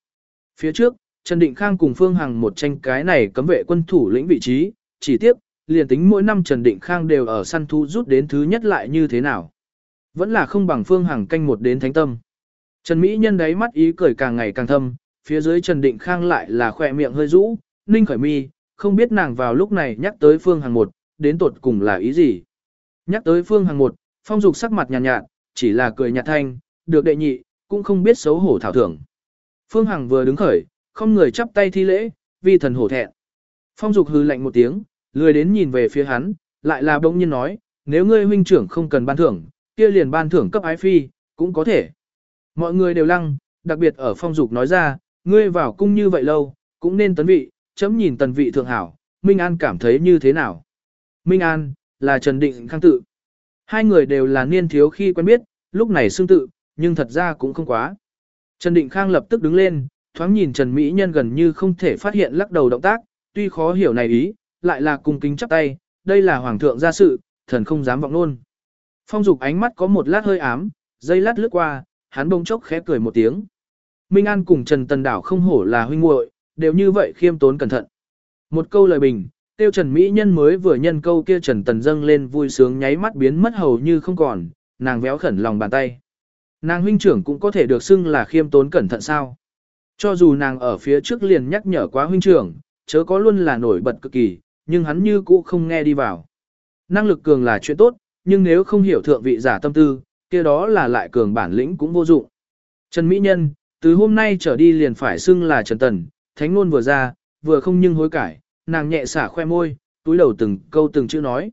Phía trước, Trần Định Khang cùng phương hằng một tranh cái này cấm vệ quân thủ lĩnh vị trí, chỉ tiếp, liền tính mỗi năm Trần Định Khang đều ở săn thu rút đến thứ nhất lại như thế nào. Vẫn là không bằng phương hằng canh một đến thánh tâm. Trần Mỹ nhân đáy mắt ý cười càng ngày càng thâm, phía dưới Trần Định Khang lại là khỏe miệng hơi rũ, ninh khởi mi, không biết nàng vào lúc này nhắc tới phương hằng một, đến tột cùng là ý gì. Nhắc tới phương hằng một, phong dục sắc mặt nhàn nhạt, nhạt, chỉ là cười nhạt thanh, được đệ nhị, cũng không biết xấu hổ thảo thưởng. Phương Hằng vừa đứng khởi, không người chắp tay thi lễ, vì thần hổ thẹn. Phong dục hư lạnh một tiếng, lười đến nhìn về phía hắn, lại là bỗng nhiên nói, nếu ngươi huynh trưởng không cần ban thưởng, kia liền ban thưởng cấp ái phi, cũng có thể. Mọi người đều lăng, đặc biệt ở phong dục nói ra, ngươi vào cung như vậy lâu, cũng nên tấn vị, chấm nhìn tần vị thượng hảo, Minh An cảm thấy như thế nào. Minh An, là Trần Định Khang tự. Hai người đều là niên thiếu khi quen biết, lúc này xương tự, nhưng thật ra cũng không quá. Trần Định Khang lập tức đứng lên, thoáng nhìn Trần Mỹ Nhân gần như không thể phát hiện lắc đầu động tác, tuy khó hiểu này ý, lại là cung kính chắp tay, đây là hoàng thượng gia sự, thần không dám vọng luôn. Phong dục ánh mắt có một lát hơi ám, dây lát lướt qua, hắn bỗng chốc khẽ cười một tiếng. Minh An cùng Trần Tần Đảo không hổ là huynh muội, đều như vậy khiêm tốn cẩn thận. Một câu lời bình, tiêu Trần Mỹ Nhân mới vừa nhân câu kia Trần Tần dâng lên vui sướng nháy mắt biến mất hầu như không còn, nàng véo khẩn lòng bàn tay. Nàng huynh trưởng cũng có thể được xưng là khiêm tốn cẩn thận sao. Cho dù nàng ở phía trước liền nhắc nhở quá huynh trưởng, chớ có luôn là nổi bật cực kỳ, nhưng hắn như cũ không nghe đi vào. Năng lực cường là chuyện tốt, nhưng nếu không hiểu thượng vị giả tâm tư, kia đó là lại cường bản lĩnh cũng vô dụng. Trần Mỹ Nhân, từ hôm nay trở đi liền phải xưng là Trần Tần, thánh ngôn vừa ra, vừa không nhưng hối cải, nàng nhẹ xả khoe môi, túi đầu từng câu từng chữ nói.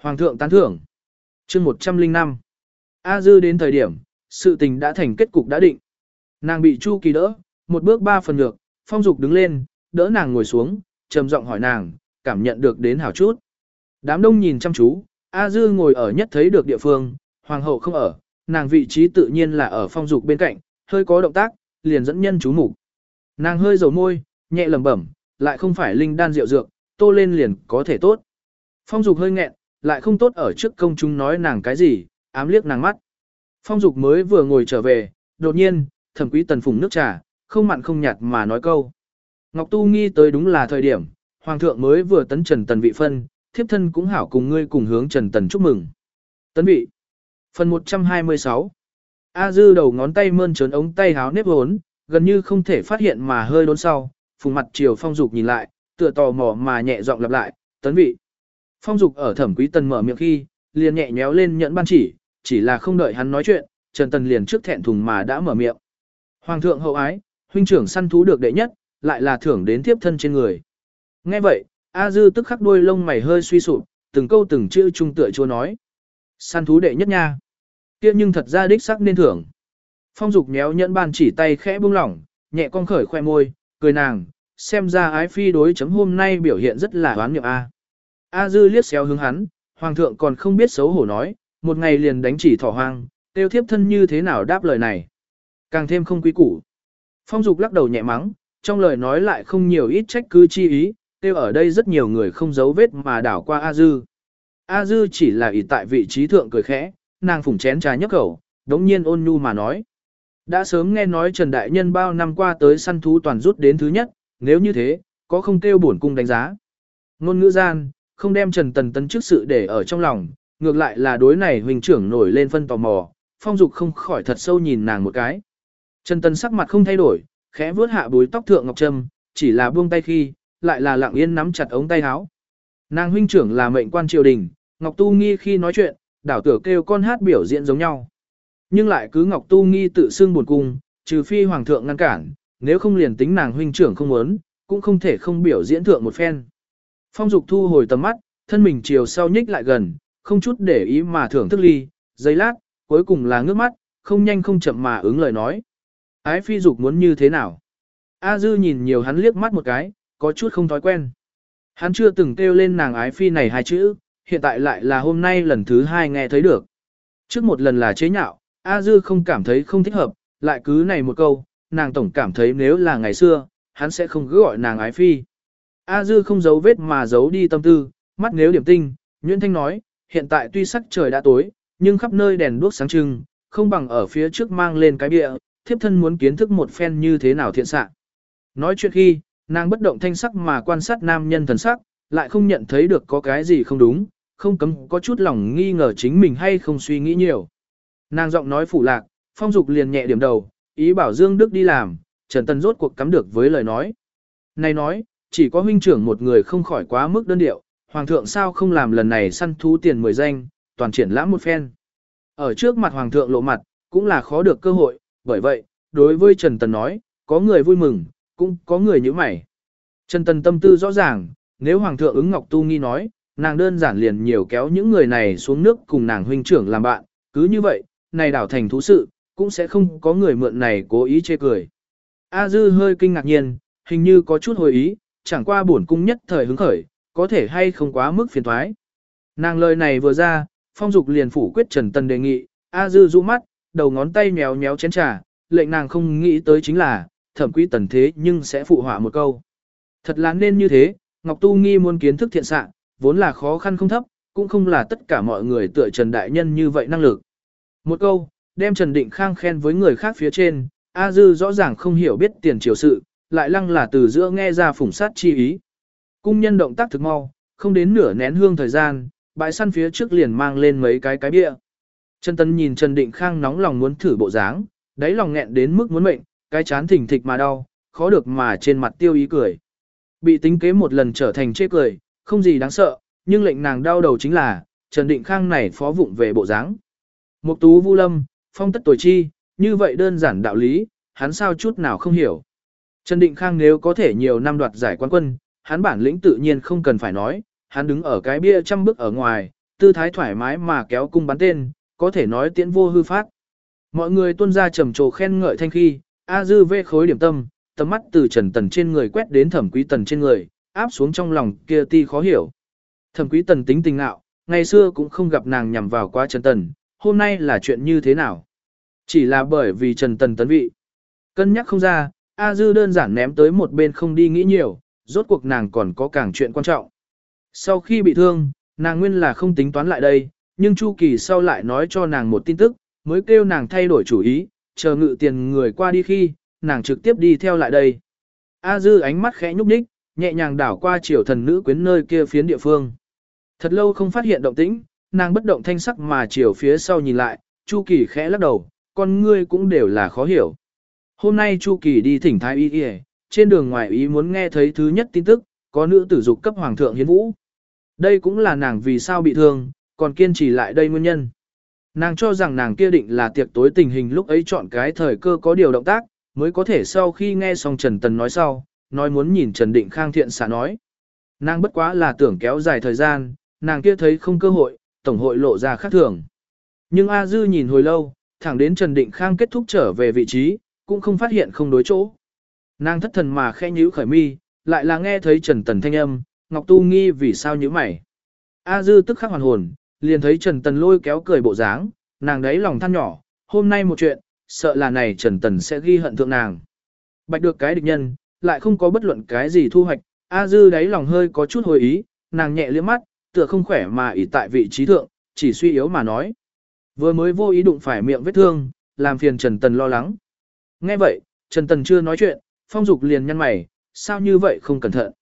Hoàng thượng tán thưởng. chương 105. A Dư đến thời điểm, sự tình đã thành kết cục đã định. Nàng bị Chu Kỳ đỡ, một bước ba phần ngược, phong dục đứng lên, đỡ nàng ngồi xuống, trầm giọng hỏi nàng, cảm nhận được đến hảo chút. Đám đông nhìn chăm chú, A Dư ngồi ở nhất thấy được địa phương, hoàng hậu không ở, nàng vị trí tự nhiên là ở phong dục bên cạnh, hơi có động tác, liền dẫn nhân chú mục Nàng hơi dầu môi, nhẹ lẩm bẩm, lại không phải linh đan rượu dược, tô lên liền có thể tốt. Phong dục hơi nghẹn, lại không tốt ở trước công chúng nói nàng cái gì, ám liếc nàng mắt. Phong dục mới vừa ngồi trở về, đột nhiên, thẩm quý tần phùng nước trà, không mặn không nhạt mà nói câu. Ngọc Tu nghi tới đúng là thời điểm, hoàng thượng mới vừa tấn trần tần vị phân, thiếp thân cũng hảo cùng ngươi cùng hướng trần tần chúc mừng. Tấn vị. Phần 126. A dư đầu ngón tay mơn trớn ống tay háo nếp hốn, gần như không thể phát hiện mà hơi đốn sau, phùng mặt chiều phong dục nhìn lại, tựa tò mò mà nhẹ giọng lặp lại, tấn vị. Phong dục ở thẩm quý tần mở miệng khi, liền nhẹ nhéo lên nhẫn ban chỉ, chỉ là không đợi hắn nói chuyện, Trần Tần liền trước thẹn thùng mà đã mở miệng. Hoàng thượng hậu ái, huynh trưởng săn thú được đệ nhất, lại là thưởng đến tiếp thân trên người. Nghe vậy, A Dư tức khắc đuôi lông mày hơi suy sụp, từng câu từng chữ trung tựa chua nói. Săn thú đệ nhất nha. kia nhưng thật ra đích sắc nên thưởng. Phong dục méo nhẫn bàn chỉ tay khẽ buông lỏng, nhẹ con khởi khoe môi, cười nàng, xem ra ái phi đối chấm hôm nay biểu hiện rất là oán nghiệm A. A Dư liếc xéo hướng hắn, hoàng thượng còn không biết xấu hổ nói, một ngày liền đánh chỉ thỏ hoang, tiêu thiếp thân như thế nào đáp lời này. Càng thêm không quý củ. Phong dục lắc đầu nhẹ mắng, trong lời nói lại không nhiều ít trách cứ chi ý, tiêu ở đây rất nhiều người không giấu vết mà đảo qua A Dư. A Dư chỉ là ỷ tại vị trí thượng cười khẽ, nàng phủng chén trà nhấp khẩu, đống nhiên ôn nhu mà nói. Đã sớm nghe nói Trần Đại Nhân bao năm qua tới săn thú toàn rút đến thứ nhất, nếu như thế, có không kêu bổn cung đánh giá. Ngôn ngữ gian, không đem Trần Tần Tấn trước sự để ở trong lòng, ngược lại là đối này huynh trưởng nổi lên phân tò mò, phong dục không khỏi thật sâu nhìn nàng một cái. Trần Tần sắc mặt không thay đổi, khẽ vuốt hạ búi tóc thượng ngọc trâm, chỉ là buông tay khi, lại là lặng yên nắm chặt ống tay áo. Nàng huynh trưởng là mệnh quan triều đình, Ngọc Tu Nghi khi nói chuyện, đảo tử kêu con hát biểu diễn giống nhau. Nhưng lại cứ Ngọc Tu Nghi tự xưng buồn cung, trừ phi hoàng thượng ngăn cản, nếu không liền tính nàng huynh trưởng không muốn, cũng không thể không biểu diễn thượng một phen. Phong Dục thu hồi tầm mắt, thân mình chiều sau nhích lại gần, không chút để ý mà thưởng thức ly, giây lát, cuối cùng là ngước mắt, không nhanh không chậm mà ứng lời nói. Ái phi dục muốn như thế nào? A dư nhìn nhiều hắn liếc mắt một cái, có chút không thói quen. Hắn chưa từng kêu lên nàng ái phi này hai chữ, hiện tại lại là hôm nay lần thứ hai nghe thấy được. Trước một lần là chế nhạo, A dư không cảm thấy không thích hợp, lại cứ này một câu, nàng tổng cảm thấy nếu là ngày xưa, hắn sẽ không cứ gọi nàng ái phi. A dư không giấu vết mà giấu đi tâm tư, mắt nếu điểm tinh, Nguyễn Thanh nói, hiện tại tuy sắc trời đã tối, nhưng khắp nơi đèn đuốc sáng trưng, không bằng ở phía trước mang lên cái bịa, thiếp thân muốn kiến thức một phen như thế nào thiện xạ. Nói chuyện khi, nàng bất động thanh sắc mà quan sát nam nhân thần sắc, lại không nhận thấy được có cái gì không đúng, không cấm có chút lòng nghi ngờ chính mình hay không suy nghĩ nhiều. Nàng giọng nói phủ lạc, phong dục liền nhẹ điểm đầu, ý bảo Dương Đức đi làm, Trần Tân rốt cuộc cắm được với lời nói. Này nói, chỉ có huynh trưởng một người không khỏi quá mức đơn điệu, hoàng thượng sao không làm lần này săn thú tiền mười danh, toàn triển lãm một phen. Ở trước mặt hoàng thượng lộ mặt, cũng là khó được cơ hội, bởi vậy, đối với Trần Tần nói, có người vui mừng, cũng có người như mày. Trần Tần tâm tư rõ ràng, nếu hoàng thượng ứng Ngọc Tu Nghi nói, nàng đơn giản liền nhiều kéo những người này xuống nước cùng nàng huynh trưởng làm bạn, cứ như vậy, này đảo thành thú sự, cũng sẽ không có người mượn này cố ý chê cười. A Dư hơi kinh ngạc nhiên, hình như có chút hồi ý, chẳng qua bổn cung nhất thời hứng khởi, có thể hay không quá mức phiền thoái. Nàng lời này vừa ra, phong dục liền phủ quyết Trần Tân đề nghị, A Dư rũ mắt, đầu ngón tay méo méo chén trà, lệnh nàng không nghĩ tới chính là, thẩm quý tần thế nhưng sẽ phụ họa một câu. Thật là nên như thế, Ngọc Tu Nghi muốn kiến thức thiện sạng, vốn là khó khăn không thấp, cũng không là tất cả mọi người tựa Trần Đại Nhân như vậy năng lực. Một câu, đem Trần Định Khang khen với người khác phía trên, A Dư rõ ràng không hiểu biết tiền triều sự, lại lăng là từ giữa nghe ra phủng sát chi ý. Cung nhân động tác thực mau, không đến nửa nén hương thời gian, bãi săn phía trước liền mang lên mấy cái cái bia. Trần Tấn nhìn Trần Định Khang nóng lòng muốn thử bộ dáng, đáy lòng nghẹn đến mức muốn mệnh, cái chán thỉnh thịch mà đau, khó được mà trên mặt tiêu ý cười. Bị tính kế một lần trở thành chê cười, không gì đáng sợ, nhưng lệnh nàng đau đầu chính là, Trần Định Khang này phó vụng về bộ dáng. Mục tú vu lâm, phong tất tuổi chi, như vậy đơn giản đạo lý, hắn sao chút nào không hiểu. Trần Định Khang nếu có thể nhiều năm đoạt giải quán quân, hắn bản lĩnh tự nhiên không cần phải nói, hắn đứng ở cái bia trăm bước ở ngoài, tư thái thoải mái mà kéo cung bắn tên, có thể nói tiễn vô hư phát. Mọi người tuân ra trầm trồ khen ngợi thanh khi, A Dư vê khối điểm tâm, tầm mắt từ Trần Tần trên người quét đến Thẩm Quý Tần trên người, áp xuống trong lòng kia ti khó hiểu. Thẩm Quý Tần tính tình nạo, ngày xưa cũng không gặp nàng nhằm vào quá Trần Tần, hôm nay là chuyện như thế nào? Chỉ là bởi vì Trần Tần tấn vị. Cân nhắc không ra, A Dư đơn giản ném tới một bên không đi nghĩ nhiều, rốt cuộc nàng còn có càng chuyện quan trọng. Sau khi bị thương, nàng nguyên là không tính toán lại đây, nhưng Chu Kỳ sau lại nói cho nàng một tin tức, mới kêu nàng thay đổi chủ ý, chờ ngự tiền người qua đi khi, nàng trực tiếp đi theo lại đây. A Dư ánh mắt khẽ nhúc nhích, nhẹ nhàng đảo qua triều thần nữ quyến nơi kia phiến địa phương. Thật lâu không phát hiện động tĩnh, nàng bất động thanh sắc mà chiều phía sau nhìn lại, Chu Kỳ khẽ lắc đầu, con ngươi cũng đều là khó hiểu. Hôm nay Chu Kỳ đi thỉnh thái y y, trên đường ngoài ý muốn nghe thấy thứ nhất tin tức, có nữ tử dục cấp hoàng thượng hiến vũ. Đây cũng là nàng vì sao bị thương, còn kiên trì lại đây nguyên nhân. Nàng cho rằng nàng kia định là tiệc tối tình hình lúc ấy chọn cái thời cơ có điều động tác, mới có thể sau khi nghe xong Trần Tần nói sau, nói muốn nhìn Trần Định Khang thiện xả nói. Nàng bất quá là tưởng kéo dài thời gian, nàng kia thấy không cơ hội, tổng hội lộ ra khác thường. Nhưng A Dư nhìn hồi lâu, thẳng đến Trần Định Khang kết thúc trở về vị trí, cũng không phát hiện không đối chỗ. Nàng thất thần mà khẽ nhíu khởi mi, lại là nghe thấy Trần Tần thanh âm, Ngọc Tu nghi vì sao nhíu mày. A Dư tức khắc hoàn hồn, liền thấy Trần Tần lôi kéo cười bộ dáng, nàng đấy lòng than nhỏ, hôm nay một chuyện, sợ là này Trần Tần sẽ ghi hận thượng nàng. Bạch được cái địch nhân, lại không có bất luận cái gì thu hoạch, A Dư đáy lòng hơi có chút hồi ý, nàng nhẹ liếc mắt, tựa không khỏe mà ỉ tại vị trí thượng, chỉ suy yếu mà nói. Vừa mới vô ý đụng phải miệng vết thương, làm phiền Trần Tần lo lắng. Nghe vậy, Trần Tần chưa nói chuyện, phong dục liền nhăn mày, sao như vậy không cẩn thận.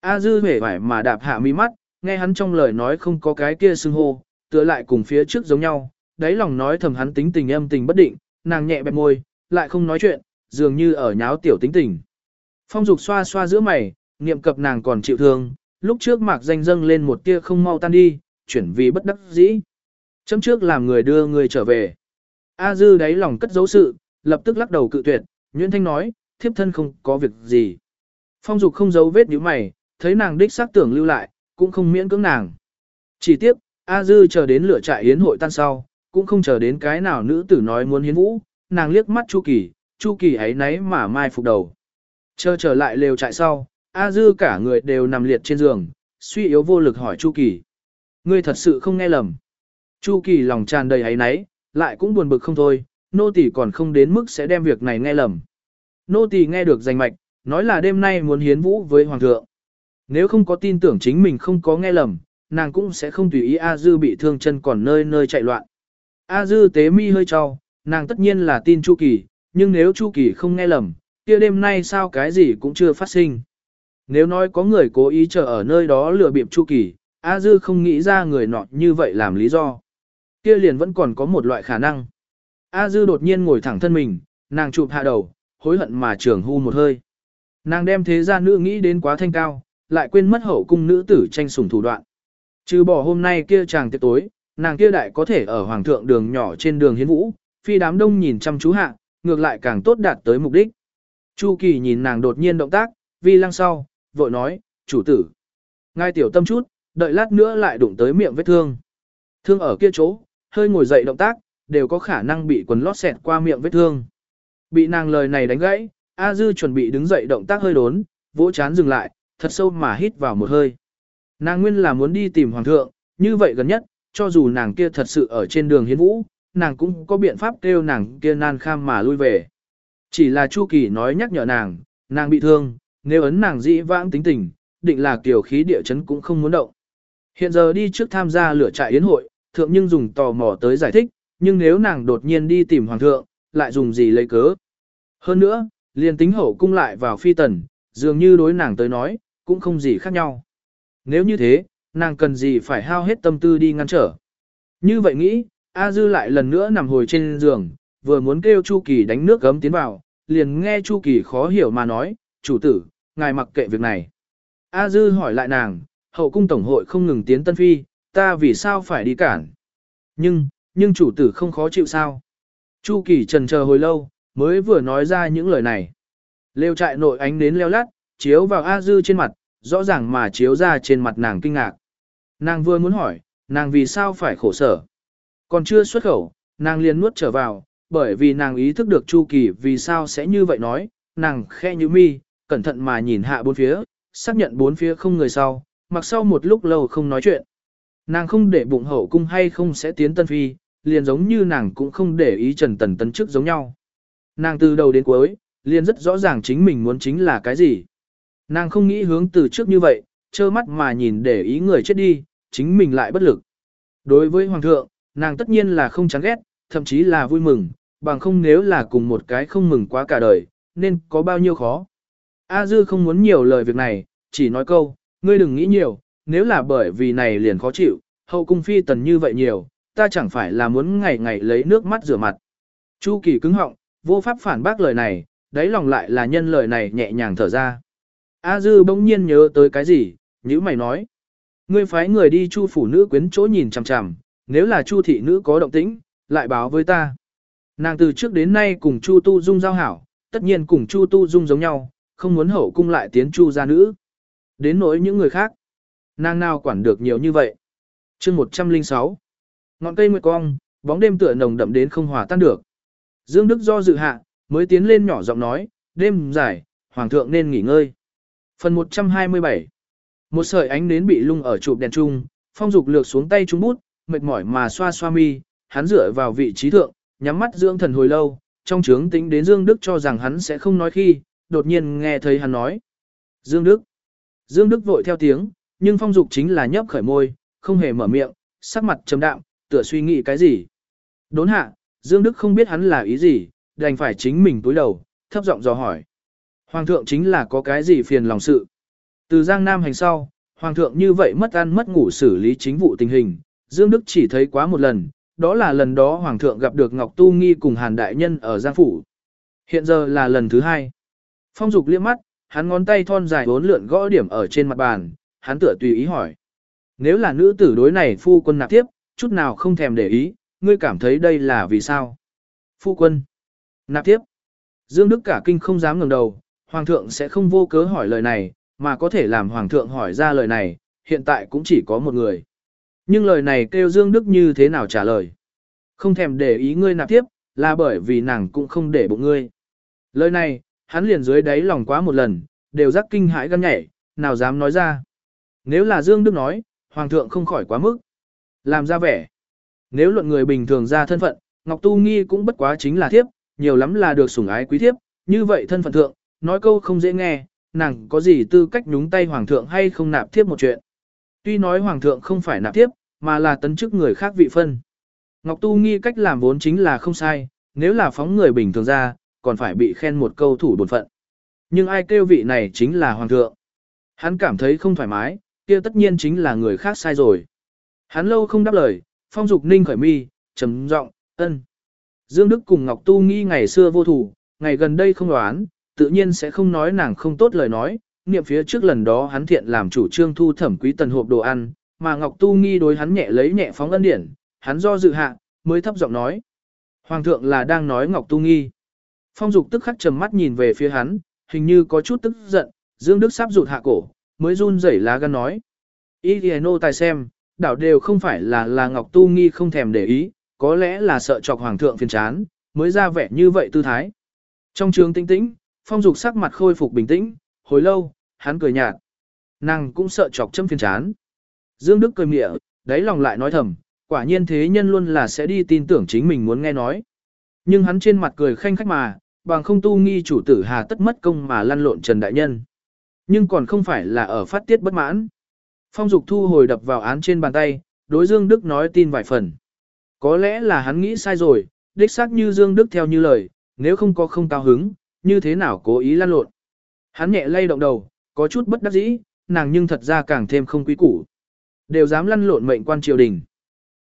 A dư hề vải mà đạp hạ mi mắt, nghe hắn trong lời nói không có cái kia xưng hô, tựa lại cùng phía trước giống nhau, đáy lòng nói thầm hắn tính tình âm tình bất định, nàng nhẹ bẹp môi, lại không nói chuyện, dường như ở nháo tiểu tính tình. Phong dục xoa xoa giữa mày, niệm cập nàng còn chịu thương, lúc trước mạc danh dâng lên một tia không mau tan đi, chuyển vì bất đắc dĩ. Chấm trước làm người đưa người trở về. A dư đáy lòng cất dấu sự, lập tức lắc đầu cự tuyệt, Nguyễn Thanh nói, thiếp thân không có việc gì. Phong dục không giấu vết nhíu mày, thấy nàng đích xác tưởng lưu lại, cũng không miễn cưỡng nàng. Chỉ tiếc, A dư chờ đến lửa trại hiến hội tan sau, cũng không chờ đến cái nào nữ tử nói muốn hiến vũ, nàng liếc mắt Chu Kỳ, Chu Kỳ ấy nấy mà mai phục đầu. Chờ trở lại lều trại sau, A Dư cả người đều nằm liệt trên giường, suy yếu vô lực hỏi Chu Kỳ. Ngươi thật sự không nghe lầm. Chu Kỳ lòng tràn đầy ấy nấy, lại cũng buồn bực không thôi, nô tỳ còn không đến mức sẽ đem việc này nghe lầm. Nô tỳ nghe được danh mạch, nói là đêm nay muốn hiến vũ với hoàng thượng. Nếu không có tin tưởng chính mình không có nghe lầm, nàng cũng sẽ không tùy ý A Dư bị thương chân còn nơi nơi chạy loạn. A Dư tế mi hơi cho, nàng tất nhiên là tin Chu Kỳ, nhưng nếu Chu Kỳ không nghe lầm, kia đêm nay sao cái gì cũng chưa phát sinh. Nếu nói có người cố ý chờ ở nơi đó lừa bịp Chu Kỳ, A Dư không nghĩ ra người nọ như vậy làm lý do. Kia liền vẫn còn có một loại khả năng. A Dư đột nhiên ngồi thẳng thân mình, nàng chụp hạ đầu, hối hận mà trường hu một hơi. Nàng đem thế gia nữ nghĩ đến quá thanh cao, lại quên mất hậu cung nữ tử tranh sủng thủ đoạn. Trừ bỏ hôm nay kia chàng tiệc tối, nàng kia đại có thể ở hoàng thượng đường nhỏ trên đường hiến vũ, phi đám đông nhìn chăm chú hạ, ngược lại càng tốt đạt tới mục đích. Chu Kỳ nhìn nàng đột nhiên động tác, vi lăng sau, vội nói, chủ tử. Ngay tiểu tâm chút, đợi lát nữa lại đụng tới miệng vết thương. Thương ở kia chỗ, hơi ngồi dậy động tác, đều có khả năng bị quần lót xẹt qua miệng vết thương. Bị nàng lời này đánh gãy, A Dư chuẩn bị đứng dậy động tác hơi đốn, vỗ chán dừng lại, thật sâu mà hít vào một hơi. Nàng nguyên là muốn đi tìm hoàng thượng, như vậy gần nhất, cho dù nàng kia thật sự ở trên đường hiến vũ, nàng cũng có biện pháp kêu nàng kia nan kham mà lui về. Chỉ là Chu Kỳ nói nhắc nhở nàng, nàng bị thương, nếu ấn nàng dĩ vãng tính tình, định là kiểu khí địa chấn cũng không muốn động. Hiện giờ đi trước tham gia lửa trại yến hội, thượng nhưng dùng tò mò tới giải thích, nhưng nếu nàng đột nhiên đi tìm hoàng thượng, lại dùng gì lấy cớ. Hơn nữa, liền tính hậu cung lại vào phi tần, dường như đối nàng tới nói, cũng không gì khác nhau. Nếu như thế, nàng cần gì phải hao hết tâm tư đi ngăn trở. Như vậy nghĩ, A Dư lại lần nữa nằm hồi trên giường, vừa muốn kêu Chu Kỳ đánh nước gấm tiến vào, liền nghe Chu Kỳ khó hiểu mà nói, chủ tử, ngài mặc kệ việc này. A Dư hỏi lại nàng, hậu cung tổng hội không ngừng tiến tân phi, ta vì sao phải đi cản. Nhưng, nhưng chủ tử không khó chịu sao. Chu Kỳ trần chờ hồi lâu, mới vừa nói ra những lời này. Lêu trại nội ánh đến leo lát, chiếu vào A Dư trên mặt, rõ ràng mà chiếu ra trên mặt nàng kinh ngạc. Nàng vừa muốn hỏi, nàng vì sao phải khổ sở. Còn chưa xuất khẩu, nàng liền nuốt trở vào, bởi vì nàng ý thức được Chu Kỳ vì sao sẽ như vậy nói, nàng khe như mi, cẩn thận mà nhìn hạ bốn phía, xác nhận bốn phía không người sau, mặc sau một lúc lâu không nói chuyện. Nàng không để bụng hậu cung hay không sẽ tiến tân phi, liền giống như nàng cũng không để ý Trần Tần Tấn trước giống nhau. Nàng từ đầu đến cuối, liền rất rõ ràng chính mình muốn chính là cái gì. Nàng không nghĩ hướng từ trước như vậy, trơ mắt mà nhìn để ý người chết đi, chính mình lại bất lực. Đối với Hoàng thượng, nàng tất nhiên là không chán ghét, thậm chí là vui mừng, bằng không nếu là cùng một cái không mừng quá cả đời, nên có bao nhiêu khó. A Dư không muốn nhiều lời việc này, chỉ nói câu, ngươi đừng nghĩ nhiều, nếu là bởi vì này liền khó chịu, hậu cung phi tần như vậy nhiều, ta chẳng phải là muốn ngày ngày lấy nước mắt rửa mặt. Chu Kỳ cứng họng, vô pháp phản bác lời này, đáy lòng lại là nhân lời này nhẹ nhàng thở ra. A Dư bỗng nhiên nhớ tới cái gì, như mày nói. Ngươi phái người đi chu phủ nữ quyến chỗ nhìn chằm chằm, nếu là chu thị nữ có động tĩnh, lại báo với ta. Nàng từ trước đến nay cùng chu tu dung giao hảo, tất nhiên cùng chu tu dung giống nhau, không muốn hậu cung lại tiến chu gia nữ. Đến nỗi những người khác, nàng nào quản được nhiều như vậy. chương 106 Ngọn cây nguyệt cong, bóng đêm tựa nồng đậm đến không hòa tan được. Dương Đức do dự hạ, mới tiến lên nhỏ giọng nói, đêm dài, hoàng thượng nên nghỉ ngơi. Phần 127 Một sợi ánh nến bị lung ở chụp đèn trung, phong dục lược xuống tay trung bút, mệt mỏi mà xoa xoa mi, hắn dựa vào vị trí thượng, nhắm mắt dưỡng thần hồi lâu, trong trướng tính đến Dương Đức cho rằng hắn sẽ không nói khi, đột nhiên nghe thấy hắn nói. Dương Đức. Dương Đức vội theo tiếng, nhưng phong dục chính là nhấp khởi môi, không hề mở miệng, sắc mặt trầm đạm, tựa suy nghĩ cái gì. Đốn hạ, Dương Đức không biết hắn là ý gì, đành phải chính mình túi đầu, thấp giọng dò hỏi. Hoàng thượng chính là có cái gì phiền lòng sự. Từ Giang Nam hành sau, Hoàng thượng như vậy mất ăn mất ngủ xử lý chính vụ tình hình, Dương Đức chỉ thấy quá một lần, đó là lần đó Hoàng thượng gặp được Ngọc Tu Nghi cùng Hàn Đại Nhân ở Giang Phủ. Hiện giờ là lần thứ hai. Phong dục liếc mắt, hắn ngón tay thon dài bốn lượn gõ điểm ở trên mặt bàn, hắn tựa tùy ý hỏi. Nếu là nữ tử đối này phu quân nạp tiếp, chút nào không thèm để ý, ngươi cảm thấy đây là vì sao? Phu quân. Nạp tiếp. Dương Đức cả kinh không dám ngẩng đầu, Hoàng thượng sẽ không vô cớ hỏi lời này, mà có thể làm Hoàng thượng hỏi ra lời này, hiện tại cũng chỉ có một người. Nhưng lời này kêu Dương Đức như thế nào trả lời? Không thèm để ý ngươi nạp tiếp, là bởi vì nàng cũng không để bụng ngươi. Lời này, hắn liền dưới đáy lòng quá một lần, đều rắc kinh hãi gan nhảy, nào dám nói ra. Nếu là Dương Đức nói, Hoàng thượng không khỏi quá mức. Làm ra vẻ. Nếu luận người bình thường ra thân phận, Ngọc Tu Nghi cũng bất quá chính là thiếp, nhiều lắm là được sủng ái quý thiếp, như vậy thân phận thượng, nói câu không dễ nghe, nàng có gì tư cách nhúng tay Hoàng thượng hay không nạp thiếp một chuyện. Tuy nói Hoàng thượng không phải nạp thiếp, mà là tấn chức người khác vị phân. Ngọc Tu Nghi cách làm vốn chính là không sai, nếu là phóng người bình thường ra, còn phải bị khen một câu thủ bổn phận. Nhưng ai kêu vị này chính là Hoàng thượng. Hắn cảm thấy không thoải mái, kia tất nhiên chính là người khác sai rồi. Hắn lâu không đáp lời, phong dục ninh khởi mi, trầm giọng, ân. Dương Đức cùng Ngọc Tu nghi ngày xưa vô thủ, ngày gần đây không đoán, tự nhiên sẽ không nói nàng không tốt lời nói, niệm phía trước lần đó hắn thiện làm chủ trương thu thẩm quý tần hộp đồ ăn, mà Ngọc Tu nghi đối hắn nhẹ lấy nhẹ phóng ân điển, hắn do dự hạ, mới thấp giọng nói. Hoàng thượng là đang nói Ngọc Tu nghi. Phong dục tức khắc trầm mắt nhìn về phía hắn, hình như có chút tức giận, Dương Đức sắp rụt hạ cổ, mới run rẩy lá gan nói. Ý thì nô tài xem, đảo đều không phải là là Ngọc Tu Nghi không thèm để ý, có lẽ là sợ chọc hoàng thượng phiền chán, mới ra vẻ như vậy tư thái. Trong trường tinh tĩnh, phong dục sắc mặt khôi phục bình tĩnh, hồi lâu, hắn cười nhạt. Nàng cũng sợ chọc châm phiền chán. Dương Đức cười mỉa, đáy lòng lại nói thầm, quả nhiên thế nhân luôn là sẽ đi tin tưởng chính mình muốn nghe nói. Nhưng hắn trên mặt cười khanh khách mà, bằng không tu nghi chủ tử hà tất mất công mà lăn lộn Trần Đại Nhân. Nhưng còn không phải là ở phát tiết bất mãn. Phong Dục thu hồi đập vào án trên bàn tay, đối Dương Đức nói tin vài phần. Có lẽ là hắn nghĩ sai rồi, đích xác như Dương Đức theo như lời, nếu không có không cao hứng, như thế nào cố ý lan lộn. Hắn nhẹ lay động đầu, có chút bất đắc dĩ, nàng nhưng thật ra càng thêm không quý củ. Đều dám lăn lộn mệnh quan triều đình.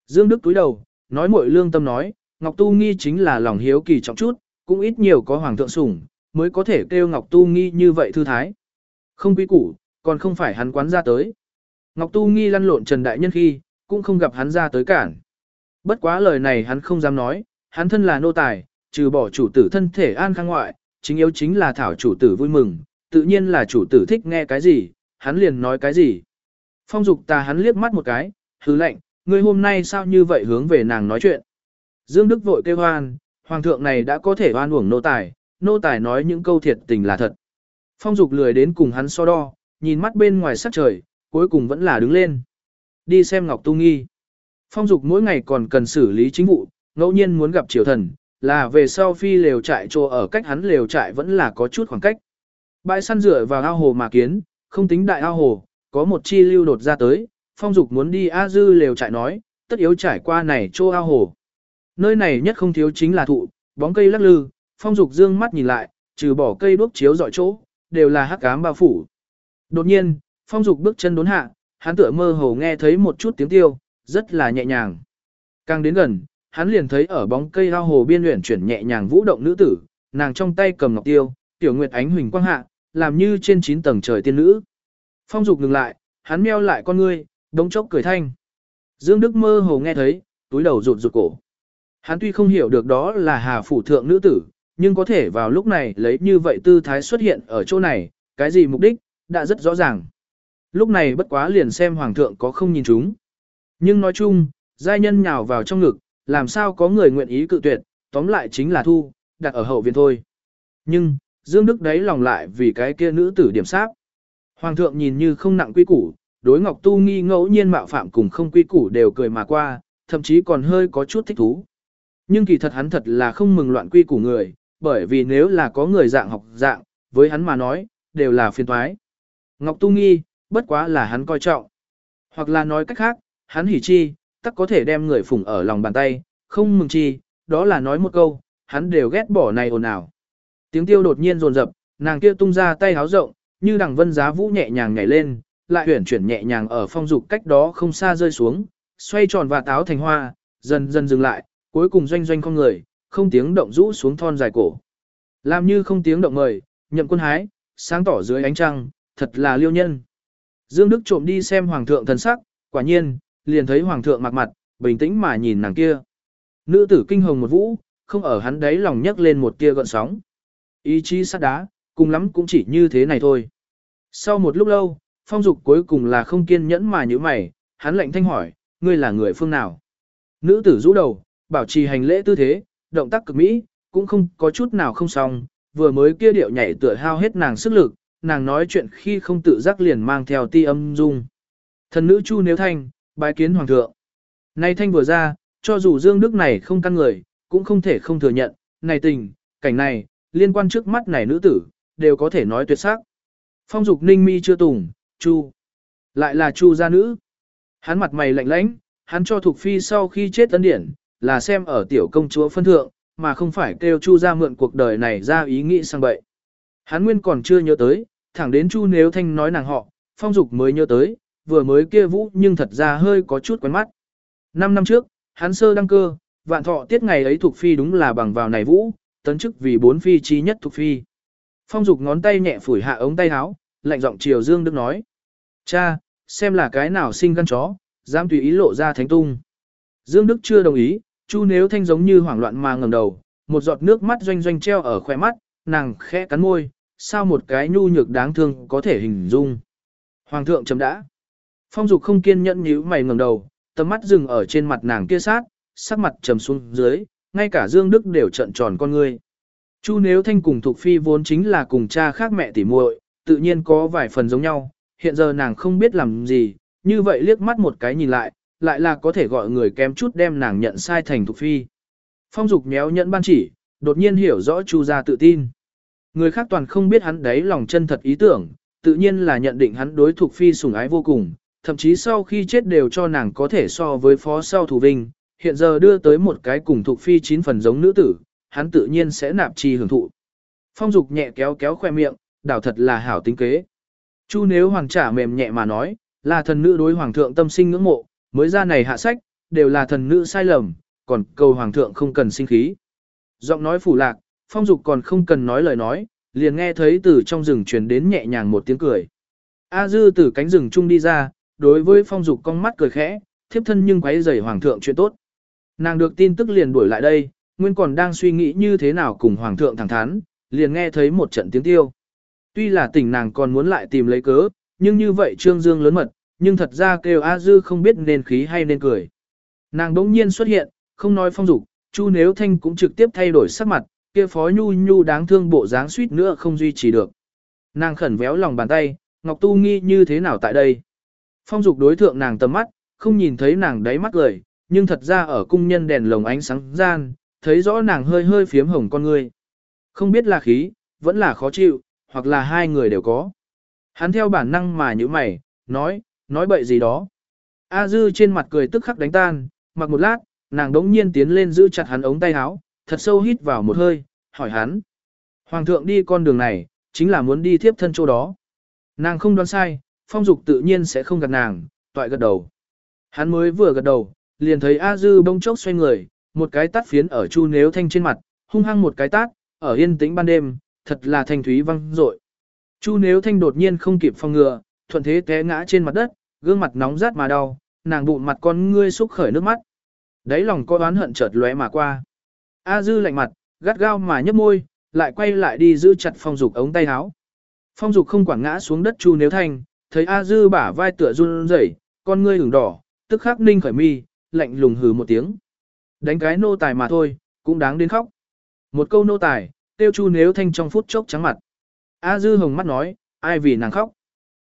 Dương Đức túi đầu, nói muội lương tâm nói, Ngọc Tu Nghi chính là lòng hiếu kỳ trọng chút, cũng ít nhiều có hoàng thượng sủng, mới có thể kêu Ngọc Tu Nghi như vậy thư thái. Không quý củ, còn không phải hắn quán ra tới. Ngọc Tu Nghi lăn lộn Trần Đại Nhân khi, cũng không gặp hắn ra tới cản. Bất quá lời này hắn không dám nói, hắn thân là nô tài, trừ bỏ chủ tử thân thể an khang ngoại, chính yếu chính là thảo chủ tử vui mừng, tự nhiên là chủ tử thích nghe cái gì, hắn liền nói cái gì. Phong dục ta hắn liếc mắt một cái, hứ lệnh, ngươi hôm nay sao như vậy hướng về nàng nói chuyện. Dương Đức vội kêu hoan, hoàng thượng này đã có thể oan uổng nô tài, nô tài nói những câu thiệt tình là thật. Phong dục lười đến cùng hắn so đo, nhìn mắt bên ngoài sắc trời, cuối cùng vẫn là đứng lên. Đi xem Ngọc Tu Nghi. Phong dục mỗi ngày còn cần xử lý chính vụ, ngẫu nhiên muốn gặp triều thần, là về sau phi lều trại trô ở cách hắn lều trại vẫn là có chút khoảng cách. Bãi săn rửa vào ao hồ mà kiến, không tính đại ao hồ, có một chi lưu đột ra tới, phong dục muốn đi A dư lều trại nói, tất yếu trải qua này trô ao hồ. Nơi này nhất không thiếu chính là thụ, bóng cây lắc lư, phong dục dương mắt nhìn lại, trừ bỏ cây đuốc chiếu dọi chỗ, đều là hắc ám bao phủ. Đột nhiên, phong dục bước chân đốn hạ, hắn tựa mơ hồ nghe thấy một chút tiếng tiêu, rất là nhẹ nhàng. Càng đến gần, hắn liền thấy ở bóng cây ao hồ biên luyện chuyển nhẹ nhàng vũ động nữ tử, nàng trong tay cầm ngọc tiêu, tiểu nguyệt ánh huỳnh quang hạ, làm như trên chín tầng trời tiên nữ. Phong dục ngừng lại, hắn meo lại con ngươi, đống chốc cười thanh. Dương Đức mơ hồ nghe thấy, túi đầu rụt rụt cổ. Hắn tuy không hiểu được đó là hà phủ thượng nữ tử, nhưng có thể vào lúc này lấy như vậy tư thái xuất hiện ở chỗ này, cái gì mục đích, đã rất rõ ràng. Lúc này bất quá liền xem hoàng thượng có không nhìn chúng. Nhưng nói chung, giai nhân nhào vào trong ngực, làm sao có người nguyện ý cự tuyệt, tóm lại chính là thu, đặt ở hậu viện thôi. Nhưng, Dương Đức đấy lòng lại vì cái kia nữ tử điểm sát. Hoàng thượng nhìn như không nặng quy củ, đối Ngọc Tu nghi ngẫu nhiên mạo phạm cùng không quy củ đều cười mà qua, thậm chí còn hơi có chút thích thú. Nhưng kỳ thật hắn thật là không mừng loạn quy củ người, bởi vì nếu là có người dạng học dạng, với hắn mà nói, đều là phiền toái. Ngọc Tu nghi, bất quá là hắn coi trọng. Hoặc là nói cách khác, hắn hỉ chi, tắc có thể đem người phụng ở lòng bàn tay, không mừng chi, đó là nói một câu, hắn đều ghét bỏ này ồn ào. Tiếng tiêu đột nhiên rồn rập, nàng kia tung ra tay háo rộng, như đằng vân giá vũ nhẹ nhàng nhảy lên, lại huyển chuyển nhẹ nhàng ở phong dục cách đó không xa rơi xuống, xoay tròn và táo thành hoa, dần dần dừng lại, cuối cùng doanh doanh con người, không tiếng động rũ xuống thon dài cổ. Làm như không tiếng động mời, nhậm quân hái, sáng tỏ dưới ánh trăng, thật là liêu nhân. Dương Đức trộm đi xem hoàng thượng thần sắc, quả nhiên, liền thấy hoàng thượng mặc mặt, bình tĩnh mà nhìn nàng kia. Nữ tử kinh hồng một vũ, không ở hắn đấy lòng nhấc lên một tia gợn sóng. Ý chí sắt đá, cùng lắm cũng chỉ như thế này thôi. Sau một lúc lâu, phong dục cuối cùng là không kiên nhẫn mà như mày, hắn lệnh thanh hỏi, ngươi là người phương nào? Nữ tử rũ đầu, bảo trì hành lễ tư thế, động tác cực mỹ, cũng không có chút nào không xong, vừa mới kia điệu nhảy tựa hao hết nàng sức lực, nàng nói chuyện khi không tự giác liền mang theo ti âm dung. Thần nữ Chu Nếu Thanh, bái kiến hoàng thượng. Nay thanh vừa ra, cho dù Dương Đức này không căn người, cũng không thể không thừa nhận, này tình, cảnh này, liên quan trước mắt này nữ tử, đều có thể nói tuyệt sắc. Phong dục ninh mi chưa tùng, Chu. Lại là Chu gia nữ. Hắn mặt mày lạnh lãnh, hắn cho thuộc phi sau khi chết tấn điển, là xem ở tiểu công chúa phân thượng, mà không phải kêu Chu gia mượn cuộc đời này ra ý nghĩ sang bậy. Hắn nguyên còn chưa nhớ tới, thẳng đến Chu nếu thanh nói nàng họ, phong dục mới nhớ tới, vừa mới kia vũ nhưng thật ra hơi có chút quen mắt. Năm năm trước, hắn sơ đăng cơ, vạn thọ tiết ngày ấy thuộc phi đúng là bằng vào này vũ, tấn chức vì bốn phi chi nhất thuộc phi. Phong dục ngón tay nhẹ phủi hạ ống tay áo, lạnh giọng chiều Dương Đức nói. Cha, xem là cái nào sinh gan chó, dám tùy ý lộ ra thánh tung. Dương Đức chưa đồng ý, Chu nếu thanh giống như hoảng loạn mà ngẩng đầu, một giọt nước mắt doanh doanh treo ở khóe mắt, nàng khẽ cắn môi, sao một cái nhu nhược đáng thương có thể hình dung. Hoàng thượng chấm đã. Phong dục không kiên nhẫn nhíu mày ngẩng đầu, tầm mắt dừng ở trên mặt nàng kia sát, sắc mặt trầm xuống dưới, ngay cả Dương Đức đều trợn tròn con ngươi. Chu nếu thanh cùng thuộc phi vốn chính là cùng cha khác mẹ tỉ muội, tự nhiên có vài phần giống nhau, hiện giờ nàng không biết làm gì, như vậy liếc mắt một cái nhìn lại, lại là có thể gọi người kém chút đem nàng nhận sai thành thuộc phi. Phong dục méo nhẫn ban chỉ, đột nhiên hiểu rõ Chu gia tự tin. Người khác toàn không biết hắn đấy lòng chân thật ý tưởng, tự nhiên là nhận định hắn đối thuộc phi sủng ái vô cùng, thậm chí sau khi chết đều cho nàng có thể so với phó sau thủ vinh, hiện giờ đưa tới một cái cùng thuộc phi chín phần giống nữ tử, hắn tự nhiên sẽ nạp chi hưởng thụ. Phong dục nhẹ kéo kéo khoe miệng, đảo thật là hảo tính kế. Chu nếu hoàng trả mềm nhẹ mà nói, là thần nữ đối hoàng thượng tâm sinh ngưỡng mộ, mới ra này hạ sách, đều là thần nữ sai lầm, còn cầu hoàng thượng không cần sinh khí. Giọng nói phủ lạc, phong dục còn không cần nói lời nói, liền nghe thấy từ trong rừng truyền đến nhẹ nhàng một tiếng cười. A dư từ cánh rừng chung đi ra, đối với phong dục con mắt cười khẽ, thiếp thân nhưng quấy rầy hoàng thượng chuyện tốt. Nàng được tin tức liền đuổi lại đây, nguyên còn đang suy nghĩ như thế nào cùng hoàng thượng thẳng thắn, liền nghe thấy một trận tiếng tiêu. Tuy là tỉnh nàng còn muốn lại tìm lấy cớ, nhưng như vậy trương dương lớn mật, nhưng thật ra kêu A Dư không biết nên khí hay nên cười. Nàng đống nhiên xuất hiện, không nói phong dục, Chu Nếu Thanh cũng trực tiếp thay đổi sắc mặt, kia phó nhu nhu đáng thương bộ dáng suýt nữa không duy trì được. Nàng khẩn véo lòng bàn tay, Ngọc Tu nghi như thế nào tại đây? Phong dục đối thượng nàng tầm mắt, không nhìn thấy nàng đáy mắt cười, nhưng thật ra ở cung nhân đèn lồng ánh sáng gian, thấy rõ nàng hơi hơi phiếm hồng con người. Không biết là khí, vẫn là khó chịu, hoặc là hai người đều có. Hắn theo bản năng mà như mày, nói, nói bậy gì đó. A dư trên mặt cười tức khắc đánh tan, mặc một lát, nàng đống nhiên tiến lên giữ chặt hắn ống tay áo, thật sâu hít vào một hơi, hỏi hắn. Hoàng thượng đi con đường này, chính là muốn đi tiếp thân chỗ đó. Nàng không đoán sai, phong dục tự nhiên sẽ không gạt nàng, toại gật đầu. Hắn mới vừa gật đầu, liền thấy A dư bông chốc xoay người, một cái tát phiến ở chu nếu thanh trên mặt, hung hăng một cái tát, ở yên tĩnh ban đêm, thật là thanh thúy văng rội. Chu nếu thanh đột nhiên không kịp phòng ngừa, thuận thế té ngã trên mặt đất, gương mặt nóng rát mà đau, nàng bụng mặt con ngươi xúc khởi nước mắt. Đấy lòng có oán hận chợt lóe mà qua. A dư lạnh mặt, gắt gao mà nhấp môi, lại quay lại đi giữ chặt phong dục ống tay áo. Phong dục không quản ngã xuống đất chu nếu thanh, thấy A dư bả vai tựa run rẩy, con ngươi ửng đỏ, tức khắc ninh khởi mi, lạnh lùng hừ một tiếng. Đánh cái nô tài mà thôi, cũng đáng đến khóc. Một câu nô tài, tiêu chu nếu thanh trong phút chốc trắng mặt. A dư hồng mắt nói, ai vì nàng khóc.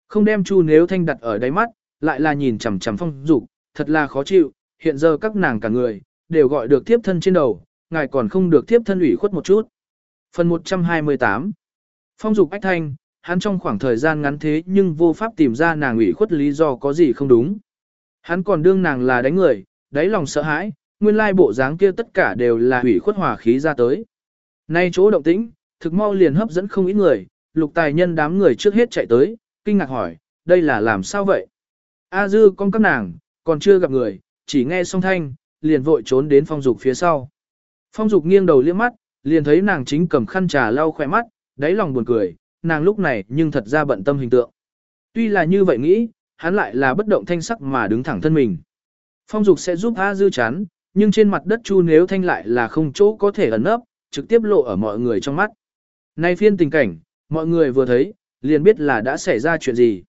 Không đem chu nếu thanh đặt ở đáy mắt, lại là nhìn chằm chằm phong dục, thật là khó chịu, hiện giờ các nàng cả người, đều gọi được tiếp thân trên đầu, ngài còn không được tiếp thân ủy khuất một chút. Phần 128 Phong dục ách thanh, hắn trong khoảng thời gian ngắn thế nhưng vô pháp tìm ra nàng ủy khuất lý do có gì không đúng. Hắn còn đương nàng là đánh người, đáy lòng sợ hãi, nguyên lai bộ dáng kia tất cả đều là ủy khuất hòa khí ra tới. Nay chỗ động tĩnh, thực mau liền hấp dẫn không ít người, lục tài nhân đám người trước hết chạy tới, kinh ngạc hỏi, đây là làm sao vậy? A dư con các nàng, còn chưa gặp người, chỉ nghe song thanh, liền vội trốn đến phong dục phía sau. Phong dục nghiêng đầu liếc mắt, liền thấy nàng chính cầm khăn trà lau khỏe mắt, đáy lòng buồn cười, nàng lúc này nhưng thật ra bận tâm hình tượng. Tuy là như vậy nghĩ, hắn lại là bất động thanh sắc mà đứng thẳng thân mình. Phong dục sẽ giúp A dư chán, nhưng trên mặt đất chu nếu thanh lại là không chỗ có thể ẩn nấp, trực tiếp lộ ở mọi người trong mắt. Nay phiên tình cảnh, mọi người vừa thấy, liền biết là đã xảy ra chuyện gì.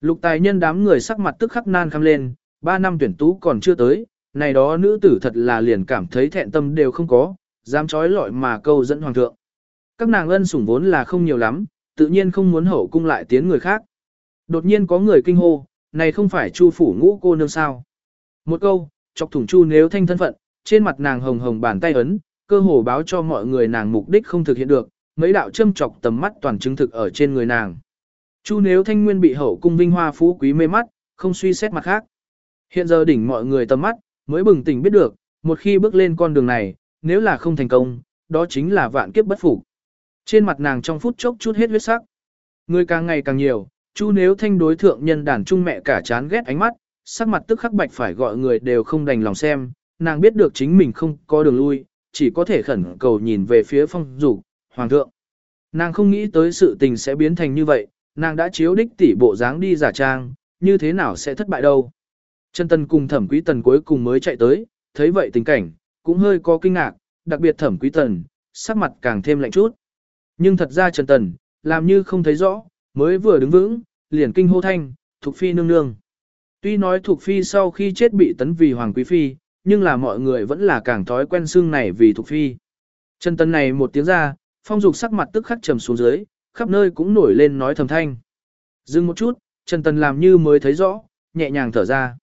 Lục tài nhân đám người sắc mặt tức khắc nan khăm lên, ba năm tuyển tú còn chưa tới, này đó nữ tử thật là liền cảm thấy thẹn tâm đều không có, dám trói lọi mà câu dẫn hoàng thượng. Các nàng ân sủng vốn là không nhiều lắm, tự nhiên không muốn hậu cung lại tiến người khác. Đột nhiên có người kinh hô, này không phải chu phủ ngũ cô nương sao. Một câu, chọc thủng chu nếu thanh thân phận, trên mặt nàng hồng hồng bàn tay ấn, cơ hồ báo cho mọi người nàng mục đích không thực hiện được, mấy đạo châm chọc tầm mắt toàn chứng thực ở trên người nàng. Chu nếu thanh nguyên bị hậu cung vinh hoa phú quý mê mắt, không suy xét mặt khác. Hiện giờ đỉnh mọi người tầm mắt, mới bừng tỉnh biết được, một khi bước lên con đường này, nếu là không thành công, đó chính là vạn kiếp bất phục. Trên mặt nàng trong phút chốc chút hết huyết sắc. Người càng ngày càng nhiều, chu nếu thanh đối thượng nhân đàn trung mẹ cả chán ghét ánh mắt, sắc mặt tức khắc bạch phải gọi người đều không đành lòng xem, nàng biết được chính mình không có đường lui, chỉ có thể khẩn cầu nhìn về phía phong dục hoàng thượng. Nàng không nghĩ tới sự tình sẽ biến thành như vậy, nàng đã chiếu đích tỷ bộ dáng đi giả trang, như thế nào sẽ thất bại đâu. Trần Tân cùng thẩm quý tần cuối cùng mới chạy tới, thấy vậy tình cảnh, cũng hơi có kinh ngạc, đặc biệt thẩm quý tần, sắc mặt càng thêm lạnh chút. Nhưng thật ra Trần Tần, làm như không thấy rõ, mới vừa đứng vững, liền kinh hô thanh, Thục Phi nương nương. Tuy nói Thục Phi sau khi chết bị tấn vì Hoàng Quý Phi, nhưng là mọi người vẫn là càng thói quen xương này vì Thục Phi. Trần Tần này một tiếng ra, phong dục sắc mặt tức khắc trầm xuống dưới, khắp nơi cũng nổi lên nói thầm thanh. Dừng một chút, Trần Tần làm như mới thấy rõ, nhẹ nhàng thở ra.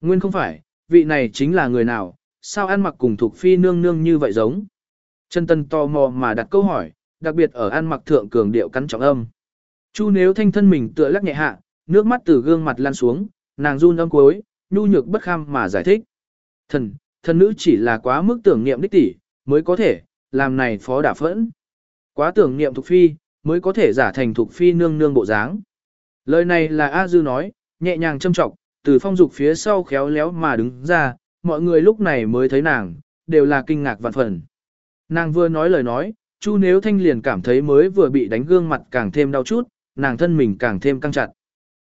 Nguyên không phải, vị này chính là người nào, sao ăn mặc cùng thuộc phi nương nương như vậy giống. Trần tân tò mò mà đặt câu hỏi, đặc biệt ở ăn mặc thượng cường điệu cắn trọng âm. Chu nếu thanh thân mình tựa lắc nhẹ hạ, nước mắt từ gương mặt lan xuống, nàng run âm cuối, nhu nhược bất kham mà giải thích. Thần, thần nữ chỉ là quá mức tưởng niệm đích tỷ, mới có thể, làm này phó đả phẫn. Quá tưởng niệm thuộc phi, mới có thể giả thành thuộc phi nương nương bộ dáng. Lời này là A Dư nói, nhẹ nhàng châm trọng, từ phong dục phía sau khéo léo mà đứng ra, mọi người lúc này mới thấy nàng, đều là kinh ngạc vạn phần. Nàng vừa nói lời nói, Chu Nếu Thanh liền cảm thấy mới vừa bị đánh gương mặt càng thêm đau chút, nàng thân mình càng thêm căng chặt.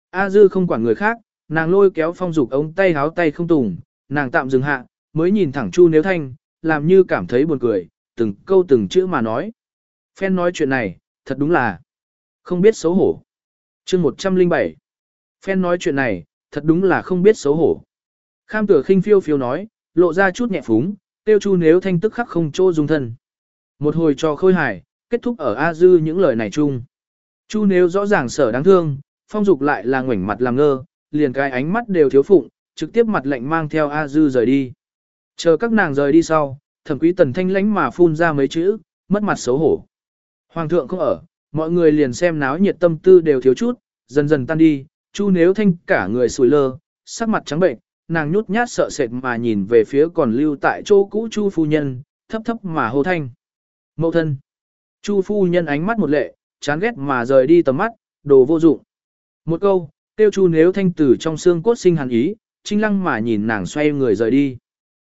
A Dư không quản người khác, nàng lôi kéo phong dục ống tay háo tay không tùng, nàng tạm dừng hạ, mới nhìn thẳng Chu Nếu Thanh, làm như cảm thấy buồn cười, từng câu từng chữ mà nói. Phen nói chuyện này, thật đúng là không biết xấu hổ. chương 107 Phen nói chuyện này, thật đúng là không biết xấu hổ. Kham tử khinh phiêu phiêu nói, lộ ra chút nhẹ phúng, tiêu chu nếu thanh tức khắc không chỗ dung thân. Một hồi cho khôi hài, kết thúc ở A Dư những lời này chung. Chu nếu rõ ràng sở đáng thương, phong dục lại là ngoảnh mặt làm ngơ, liền cái ánh mắt đều thiếu phụng, trực tiếp mặt lạnh mang theo A Dư rời đi. Chờ các nàng rời đi sau, thẩm quý tần thanh lánh mà phun ra mấy chữ, mất mặt xấu hổ. Hoàng thượng không ở, mọi người liền xem náo nhiệt tâm tư đều thiếu chút, dần dần tan đi, chu nếu thanh cả người sùi lơ, sắc mặt trắng bệnh, nàng nhút nhát sợ sệt mà nhìn về phía còn lưu tại chỗ cũ chu phu nhân, thấp thấp mà hô thanh. Mậu thân. Chu phu nhân ánh mắt một lệ, chán ghét mà rời đi tầm mắt, đồ vô dụng. Một câu, tiêu chu nếu thanh tử trong xương cốt sinh hàn ý, trinh lăng mà nhìn nàng xoay người rời đi.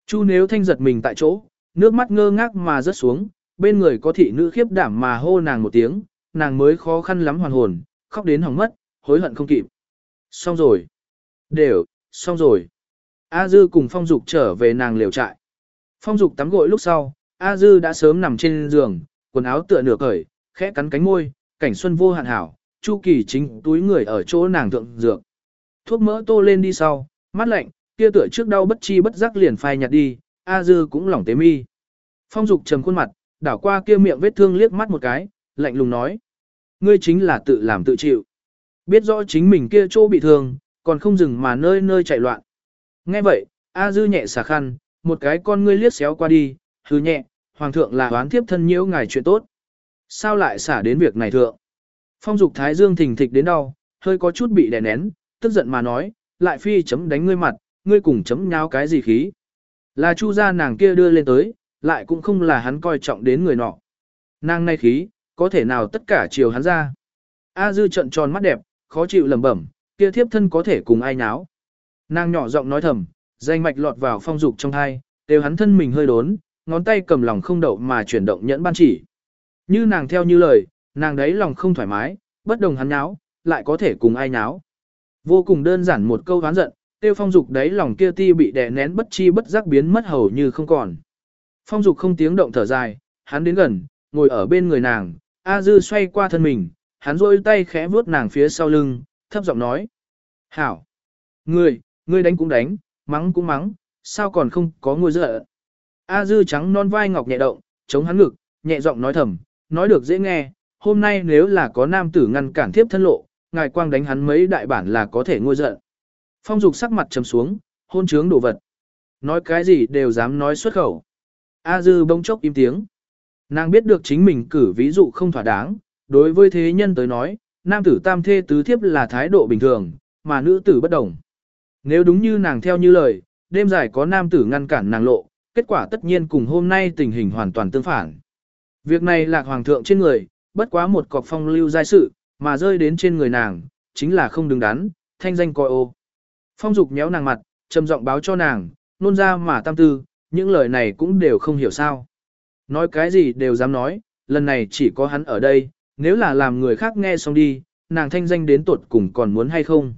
Chu nếu thanh giật mình tại chỗ, nước mắt ngơ ngác mà rớt xuống, bên người có thị nữ khiếp đảm mà hô nàng một tiếng, nàng mới khó khăn lắm hoàn hồn, khóc đến hỏng mất, hối hận không kịp. Xong rồi. Đều, xong rồi. A Dư cùng Phong Dục trở về nàng liều trại. Phong Dục tắm gội lúc sau, A Dư đã sớm nằm trên giường, quần áo tựa nửa cởi, khẽ cắn cánh môi, cảnh xuân vô hạn hảo, Chu Kỳ chính túi người ở chỗ nàng thượng dược. Thuốc mỡ tô lên đi sau, mắt lạnh, kia tựa trước đau bất chi bất giác liền phai nhạt đi, A Dư cũng lỏng tế mi. Phong Dục trầm khuôn mặt, đảo qua kia miệng vết thương liếc mắt một cái, lạnh lùng nói. Ngươi chính là tự làm tự chịu. Biết rõ chính mình kia chỗ bị thương, còn không dừng mà nơi nơi chạy loạn. Nghe vậy, A Dư nhẹ xả khăn, một cái con ngươi liếc xéo qua đi, hứ nhẹ, hoàng thượng là oán thiếp thân nhiễu ngài chuyện tốt. Sao lại xả đến việc này thượng? Phong dục thái dương thình thịch đến đau, hơi có chút bị đè nén, tức giận mà nói, lại phi chấm đánh ngươi mặt, ngươi cùng chấm nháo cái gì khí. Là chu gia nàng kia đưa lên tới, lại cũng không là hắn coi trọng đến người nọ. Nàng nay khí, có thể nào tất cả chiều hắn ra. A dư trận tròn mắt đẹp, khó chịu lẩm bẩm, kia thiếp thân có thể cùng ai nháo. Nàng nhỏ giọng nói thầm, danh mạch lọt vào phong dục trong hai, đều hắn thân mình hơi đốn, ngón tay cầm lòng không đậu mà chuyển động nhẫn ban chỉ. Như nàng theo như lời, nàng đấy lòng không thoải mái, bất đồng hắn nháo, lại có thể cùng ai nháo. Vô cùng đơn giản một câu hán giận, tiêu phong dục đấy lòng kia ti bị đè nén bất chi bất giác biến mất hầu như không còn. Phong dục không tiếng động thở dài, hắn đến gần, ngồi ở bên người nàng, A Dư xoay qua thân mình, hắn rôi tay khẽ vuốt nàng phía sau lưng, thấp giọng nói. Hảo! Ngươi, ngươi đánh cũng đánh, mắng cũng mắng, sao còn không có ngôi dựa. A Dư trắng non vai ngọc nhẹ động, chống hắn ngực, nhẹ giọng nói thầm, nói được dễ nghe, hôm nay nếu là có nam tử ngăn cản thiếp thân lộ, ngài quang đánh hắn mấy đại bản là có thể ngôi giận. Phong dục sắc mặt trầm xuống, hôn trướng đồ vật. Nói cái gì đều dám nói xuất khẩu. A dư bỗng chốc im tiếng. Nàng biết được chính mình cử ví dụ không thỏa đáng, đối với thế nhân tới nói, nam tử tam thê tứ thiếp là thái độ bình thường, mà nữ tử bất đồng. Nếu đúng như nàng theo như lời, đêm dài có nam tử ngăn cản nàng lộ, kết quả tất nhiên cùng hôm nay tình hình hoàn toàn tương phản. Việc này lạc hoàng thượng trên người, bất quá một cọc phong lưu giai sự, mà rơi đến trên người nàng, chính là không đứng đắn, thanh danh coi ô. Phong dục nhéo nàng mặt, trầm giọng báo cho nàng, nôn ra mà tam tư, những lời này cũng đều không hiểu sao. Nói cái gì đều dám nói, lần này chỉ có hắn ở đây, nếu là làm người khác nghe xong đi, nàng thanh danh đến tuột cùng còn muốn hay không.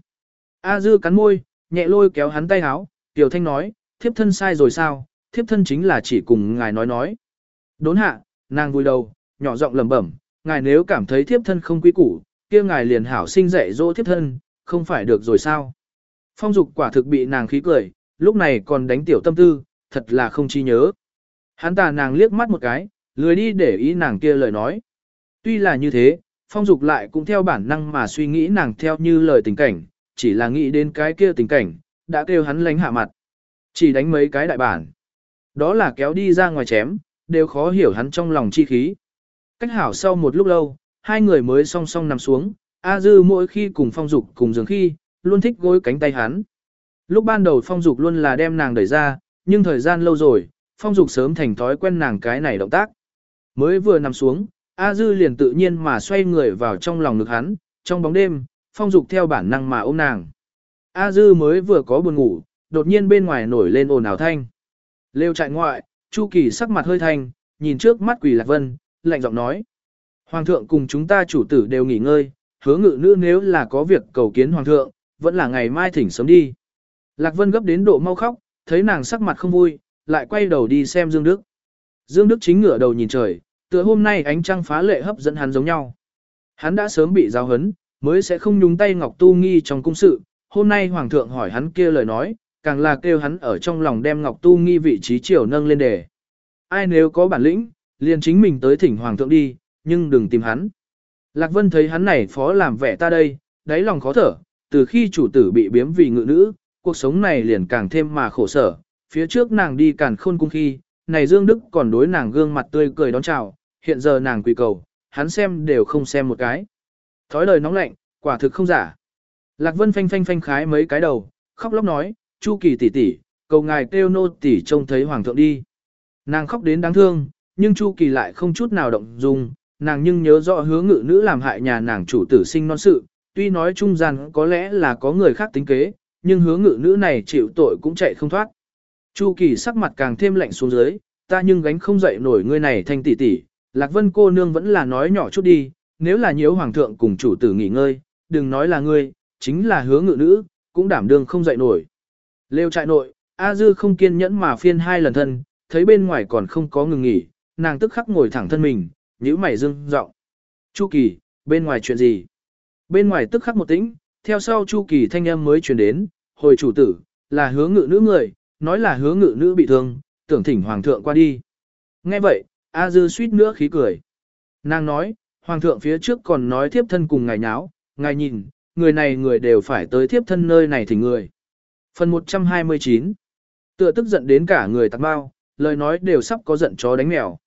A dư cắn môi, nhẹ lôi kéo hắn tay háo, tiểu thanh nói, thiếp thân sai rồi sao, thiếp thân chính là chỉ cùng ngài nói nói. Đốn hạ, nàng vui đầu, nhỏ giọng lẩm bẩm, ngài nếu cảm thấy thiếp thân không quý củ, kia ngài liền hảo sinh dạy dỗ thiếp thân, không phải được rồi sao. Phong dục quả thực bị nàng khí cười, lúc này còn đánh tiểu tâm tư, thật là không chi nhớ. Hắn tà nàng liếc mắt một cái, lười đi để ý nàng kia lời nói. Tuy là như thế, phong dục lại cũng theo bản năng mà suy nghĩ nàng theo như lời tình cảnh, chỉ là nghĩ đến cái kia tình cảnh, đã kêu hắn lánh hạ mặt. Chỉ đánh mấy cái đại bản. Đó là kéo đi ra ngoài chém, đều khó hiểu hắn trong lòng chi khí. Cách hảo sau một lúc lâu, hai người mới song song nằm xuống, A Dư mỗi khi cùng phong dục cùng giường khi, luôn thích gối cánh tay hắn. Lúc ban đầu phong dục luôn là đem nàng đẩy ra, nhưng thời gian lâu rồi, phong dục sớm thành thói quen nàng cái này động tác. Mới vừa nằm xuống, A Dư liền tự nhiên mà xoay người vào trong lòng ngực hắn, trong bóng đêm, phong dục theo bản năng mà ôm nàng. A Dư mới vừa có buồn ngủ, đột nhiên bên ngoài nổi lên ồn ào thanh. Lêu chạy ngoại, Chu Kỳ sắc mặt hơi thanh, nhìn trước mắt Quỷ Lạc Vân, lạnh giọng nói. Hoàng thượng cùng chúng ta chủ tử đều nghỉ ngơi, hứa ngự nữ nếu là có việc cầu kiến Hoàng thượng, vẫn là ngày mai thỉnh sớm đi. Lạc Vân gấp đến độ mau khóc, thấy nàng sắc mặt không vui, lại quay đầu đi xem Dương Đức. Dương Đức chính ngửa đầu nhìn trời, tựa hôm nay ánh trăng phá lệ hấp dẫn hắn giống nhau. Hắn đã sớm bị giáo hấn, mới sẽ không nhúng tay Ngọc Tu Nghi trong cung sự, hôm nay Hoàng thượng hỏi hắn kia lời nói, càng là kêu hắn ở trong lòng đem Ngọc Tu Nghi vị trí triều nâng lên đề. Ai nếu có bản lĩnh, liền chính mình tới thỉnh Hoàng thượng đi, nhưng đừng tìm hắn. Lạc Vân thấy hắn này phó làm vẻ ta đây, đáy lòng khó thở, từ khi chủ tử bị biếm vì ngự nữ, cuộc sống này liền càng thêm mà khổ sở, phía trước nàng đi càn khôn cung khi, này Dương Đức còn đối nàng gương mặt tươi cười đón chào, hiện giờ nàng quỳ cầu, hắn xem đều không xem một cái. Thói lời nóng lạnh, quả thực không giả. Lạc Vân phanh phanh phanh khái mấy cái đầu, khóc lóc nói, Chu Kỳ tỷ tỷ, cầu ngài kêu nô tỷ trông thấy hoàng thượng đi. Nàng khóc đến đáng thương, nhưng Chu Kỳ lại không chút nào động dung, nàng nhưng nhớ rõ hứa ngự nữ làm hại nhà nàng chủ tử sinh non sự, tuy nói trung gian có lẽ là có người khác tính kế, nhưng hứa ngự nữ này chịu tội cũng chạy không thoát. Chu Kỳ sắc mặt càng thêm lạnh xuống dưới, ta nhưng gánh không dậy nổi ngươi này thanh tỷ tỷ, Lạc Vân cô nương vẫn là nói nhỏ chút đi, nếu là nhiễu hoàng thượng cùng chủ tử nghỉ ngơi, đừng nói là ngươi, chính là hứa ngự nữ, cũng đảm đương không dậy nổi. Lêu trại nội, A Dư không kiên nhẫn mà phiên hai lần thân, thấy bên ngoài còn không có ngừng nghỉ, nàng tức khắc ngồi thẳng thân mình, nhíu mày dương giọng. Chu Kỳ, bên ngoài chuyện gì? Bên ngoài tức khắc một tĩnh, theo sau Chu Kỳ thanh âm mới truyền đến, hồi chủ tử, là hứa ngự nữ người, nói là hứa ngự nữ bị thương, tưởng thỉnh hoàng thượng qua đi. Nghe vậy, A Dư suýt nữa khí cười. Nàng nói, hoàng thượng phía trước còn nói thiếp thân cùng ngài nháo, ngài nhìn, người này người đều phải tới thiếp thân nơi này thì người. Phần 129 Tựa tức giận đến cả người tạc bao, lời nói đều sắp có giận chó đánh mèo.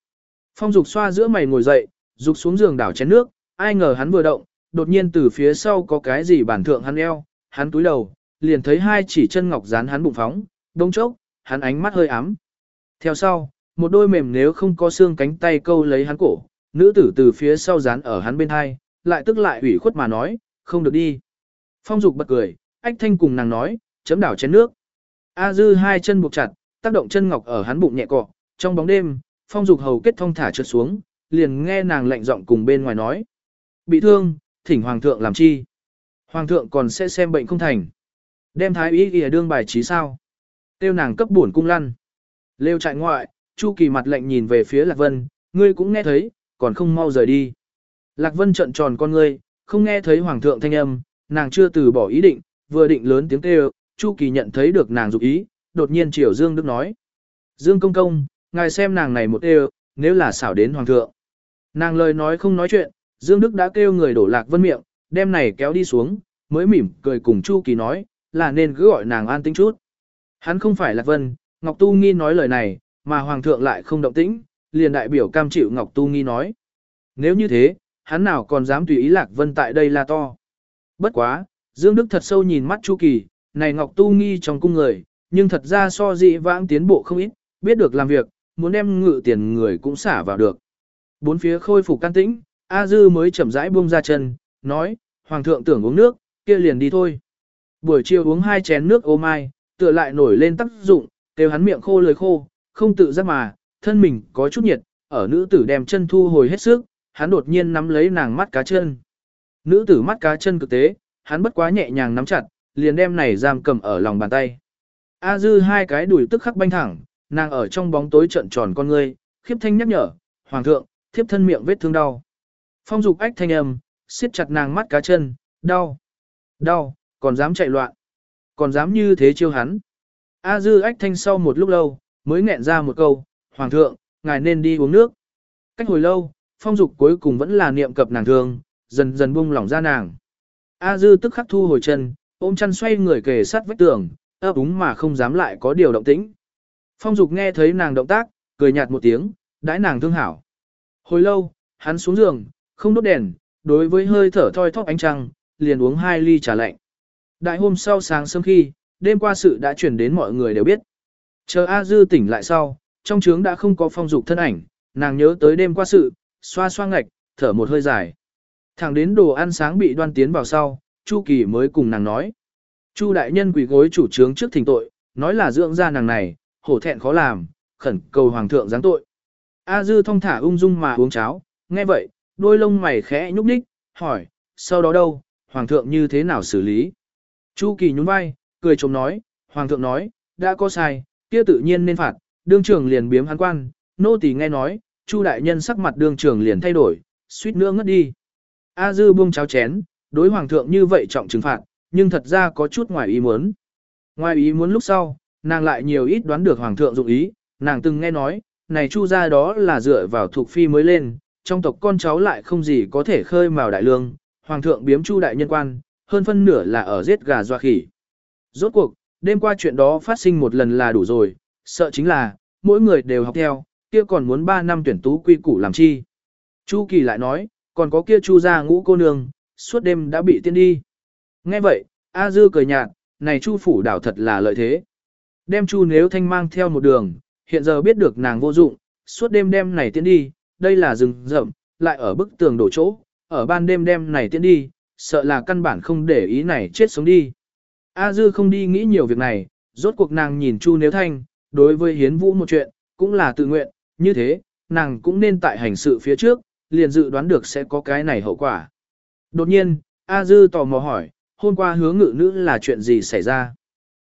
Phong dục xoa giữa mày ngồi dậy, dục xuống giường đảo chén nước, ai ngờ hắn vừa động, đột nhiên từ phía sau có cái gì bản thượng hắn eo, hắn túi đầu, liền thấy hai chỉ chân ngọc dán hắn bụng phóng, đông chốc, hắn ánh mắt hơi ám. Theo sau, một đôi mềm nếu không có xương cánh tay câu lấy hắn cổ, nữ tử từ phía sau dán ở hắn bên hai, lại tức lại ủy khuất mà nói, không được đi. Phong dục bật cười, ách thanh cùng nàng nói, chấm đảo chén nước. A dư hai chân buộc chặt, tác động chân ngọc ở hắn bụng nhẹ cọ, trong bóng đêm, phong dục hầu kết thông thả trượt xuống, liền nghe nàng lạnh giọng cùng bên ngoài nói. Bị thương, thỉnh hoàng thượng làm chi? Hoàng thượng còn sẽ xem bệnh không thành. Đem thái ý ghi đương bài trí sao? Tiêu nàng cấp buồn cung lăn. Lêu trại ngoại, Chu Kỳ mặt lạnh nhìn về phía Lạc Vân, ngươi cũng nghe thấy, còn không mau rời đi. Lạc Vân trợn tròn con ngươi, không nghe thấy hoàng thượng thanh âm, nàng chưa từ bỏ ý định, vừa định lớn tiếng kêu, Chu Kỳ nhận thấy được nàng dục ý, đột nhiên chiều Dương Đức nói. Dương công công, ngài xem nàng này một đều, nếu là xảo đến hoàng thượng. Nàng lời nói không nói chuyện, Dương Đức đã kêu người đổ Lạc Vân miệng, đem này kéo đi xuống, mới mỉm cười cùng Chu Kỳ nói, là nên cứ gọi nàng an tĩnh chút. Hắn không phải Lạc Vân, Ngọc Tu Nghi nói lời này, mà Hoàng thượng lại không động tĩnh, liền đại biểu cam chịu Ngọc Tu Nghi nói. Nếu như thế, hắn nào còn dám tùy ý Lạc Vân tại đây là to. Bất quá, Dương Đức thật sâu nhìn mắt Chu Kỳ, này Ngọc Tu Nghi trong cung người, nhưng thật ra so dị vãng tiến bộ không ít, biết được làm việc, muốn đem ngự tiền người cũng xả vào được. Bốn phía khôi phục can tĩnh, A Dư mới chậm rãi buông ra chân, nói, Hoàng thượng tưởng uống nước, kia liền đi thôi. Buổi chiều uống hai chén nước ô mai, tựa lại nổi lên tác dụng, kêu hắn miệng khô lưỡi khô, không tự giác mà, thân mình có chút nhiệt, ở nữ tử đem chân thu hồi hết sức, hắn đột nhiên nắm lấy nàng mắt cá chân. Nữ tử mắt cá chân cực tế, hắn bất quá nhẹ nhàng nắm chặt, liền đem này giam cầm ở lòng bàn tay. A dư hai cái đùi tức khắc banh thẳng, nàng ở trong bóng tối trận tròn con ngươi, khiếp thanh nhắc nhở, hoàng thượng, thiếp thân miệng vết thương đau. Phong dục ách thanh âm, siết chặt nàng mắt cá chân, đau, đau, còn dám chạy loạn, còn dám như thế chiêu hắn. A dư ách thanh sau một lúc lâu, mới nghẹn ra một câu, Hoàng thượng, ngài nên đi uống nước. Cách hồi lâu, phong dục cuối cùng vẫn là niệm cập nàng thương, dần dần buông lỏng ra nàng. A dư tức khắc thu hồi chân, ôm chăn xoay người kề sát vách tường, ấp úng mà không dám lại có điều động tĩnh. Phong dục nghe thấy nàng động tác, cười nhạt một tiếng, đãi nàng thương hảo. Hồi lâu, hắn xuống giường, không đốt đèn, đối với hơi thở thoi thóp ánh trăng, liền uống hai ly trà lạnh. Đại hôm sau sáng sớm khi, đêm qua sự đã chuyển đến mọi người đều biết. Chờ A Dư tỉnh lại sau, trong trướng đã không có phong dục thân ảnh, nàng nhớ tới đêm qua sự, xoa xoa ngạch, thở một hơi dài. Thẳng đến đồ ăn sáng bị đoan tiến vào sau, Chu Kỳ mới cùng nàng nói. Chu đại nhân quỳ gối chủ trướng trước thỉnh tội, nói là dưỡng ra nàng này, hổ thẹn khó làm, khẩn cầu hoàng thượng giáng tội. A Dư thong thả ung dung mà uống cháo, nghe vậy, đôi lông mày khẽ nhúc nhích, hỏi, sau đó đâu, hoàng thượng như thế nào xử lý? Chu Kỳ nhún vai, cười chồm nói, hoàng thượng nói, đã có sai, kia tự nhiên nên phạt, đương trưởng liền biếm hắn quan, nô tỳ nghe nói, Chu đại nhân sắc mặt đương trưởng liền thay đổi, suýt nữa ngất đi. A dư buông cháo chén, đối hoàng thượng như vậy trọng trừng phạt, nhưng thật ra có chút ngoài ý muốn. Ngoài ý muốn lúc sau, nàng lại nhiều ít đoán được hoàng thượng dụng ý, nàng từng nghe nói, này Chu gia đó là dựa vào thuộc phi mới lên, trong tộc con cháu lại không gì có thể khơi mào đại lương, hoàng thượng biếm Chu đại nhân quan, hơn phân nửa là ở giết gà doa khỉ. Rốt cuộc, đêm qua chuyện đó phát sinh một lần là đủ rồi, sợ chính là, mỗi người đều học theo, kia còn muốn 3 năm tuyển tú quy củ làm chi. Chu Kỳ lại nói, còn có kia Chu gia ngũ cô nương, suốt đêm đã bị tiên đi. Nghe vậy, A Dư cười nhạt, này Chu phủ đảo thật là lợi thế. Đem Chu nếu thanh mang theo một đường, hiện giờ biết được nàng vô dụng, suốt đêm đem này tiên đi, đây là rừng rậm, lại ở bức tường đổ chỗ, ở ban đêm đem này tiên đi, sợ là căn bản không để ý này chết sống đi. A Dư không đi nghĩ nhiều việc này, rốt cuộc nàng nhìn Chu Nếu Thanh, đối với hiến vũ một chuyện, cũng là tự nguyện, như thế, nàng cũng nên tại hành sự phía trước, liền dự đoán được sẽ có cái này hậu quả. Đột nhiên, A Dư tò mò hỏi, hôm qua hứa ngự nữ là chuyện gì xảy ra?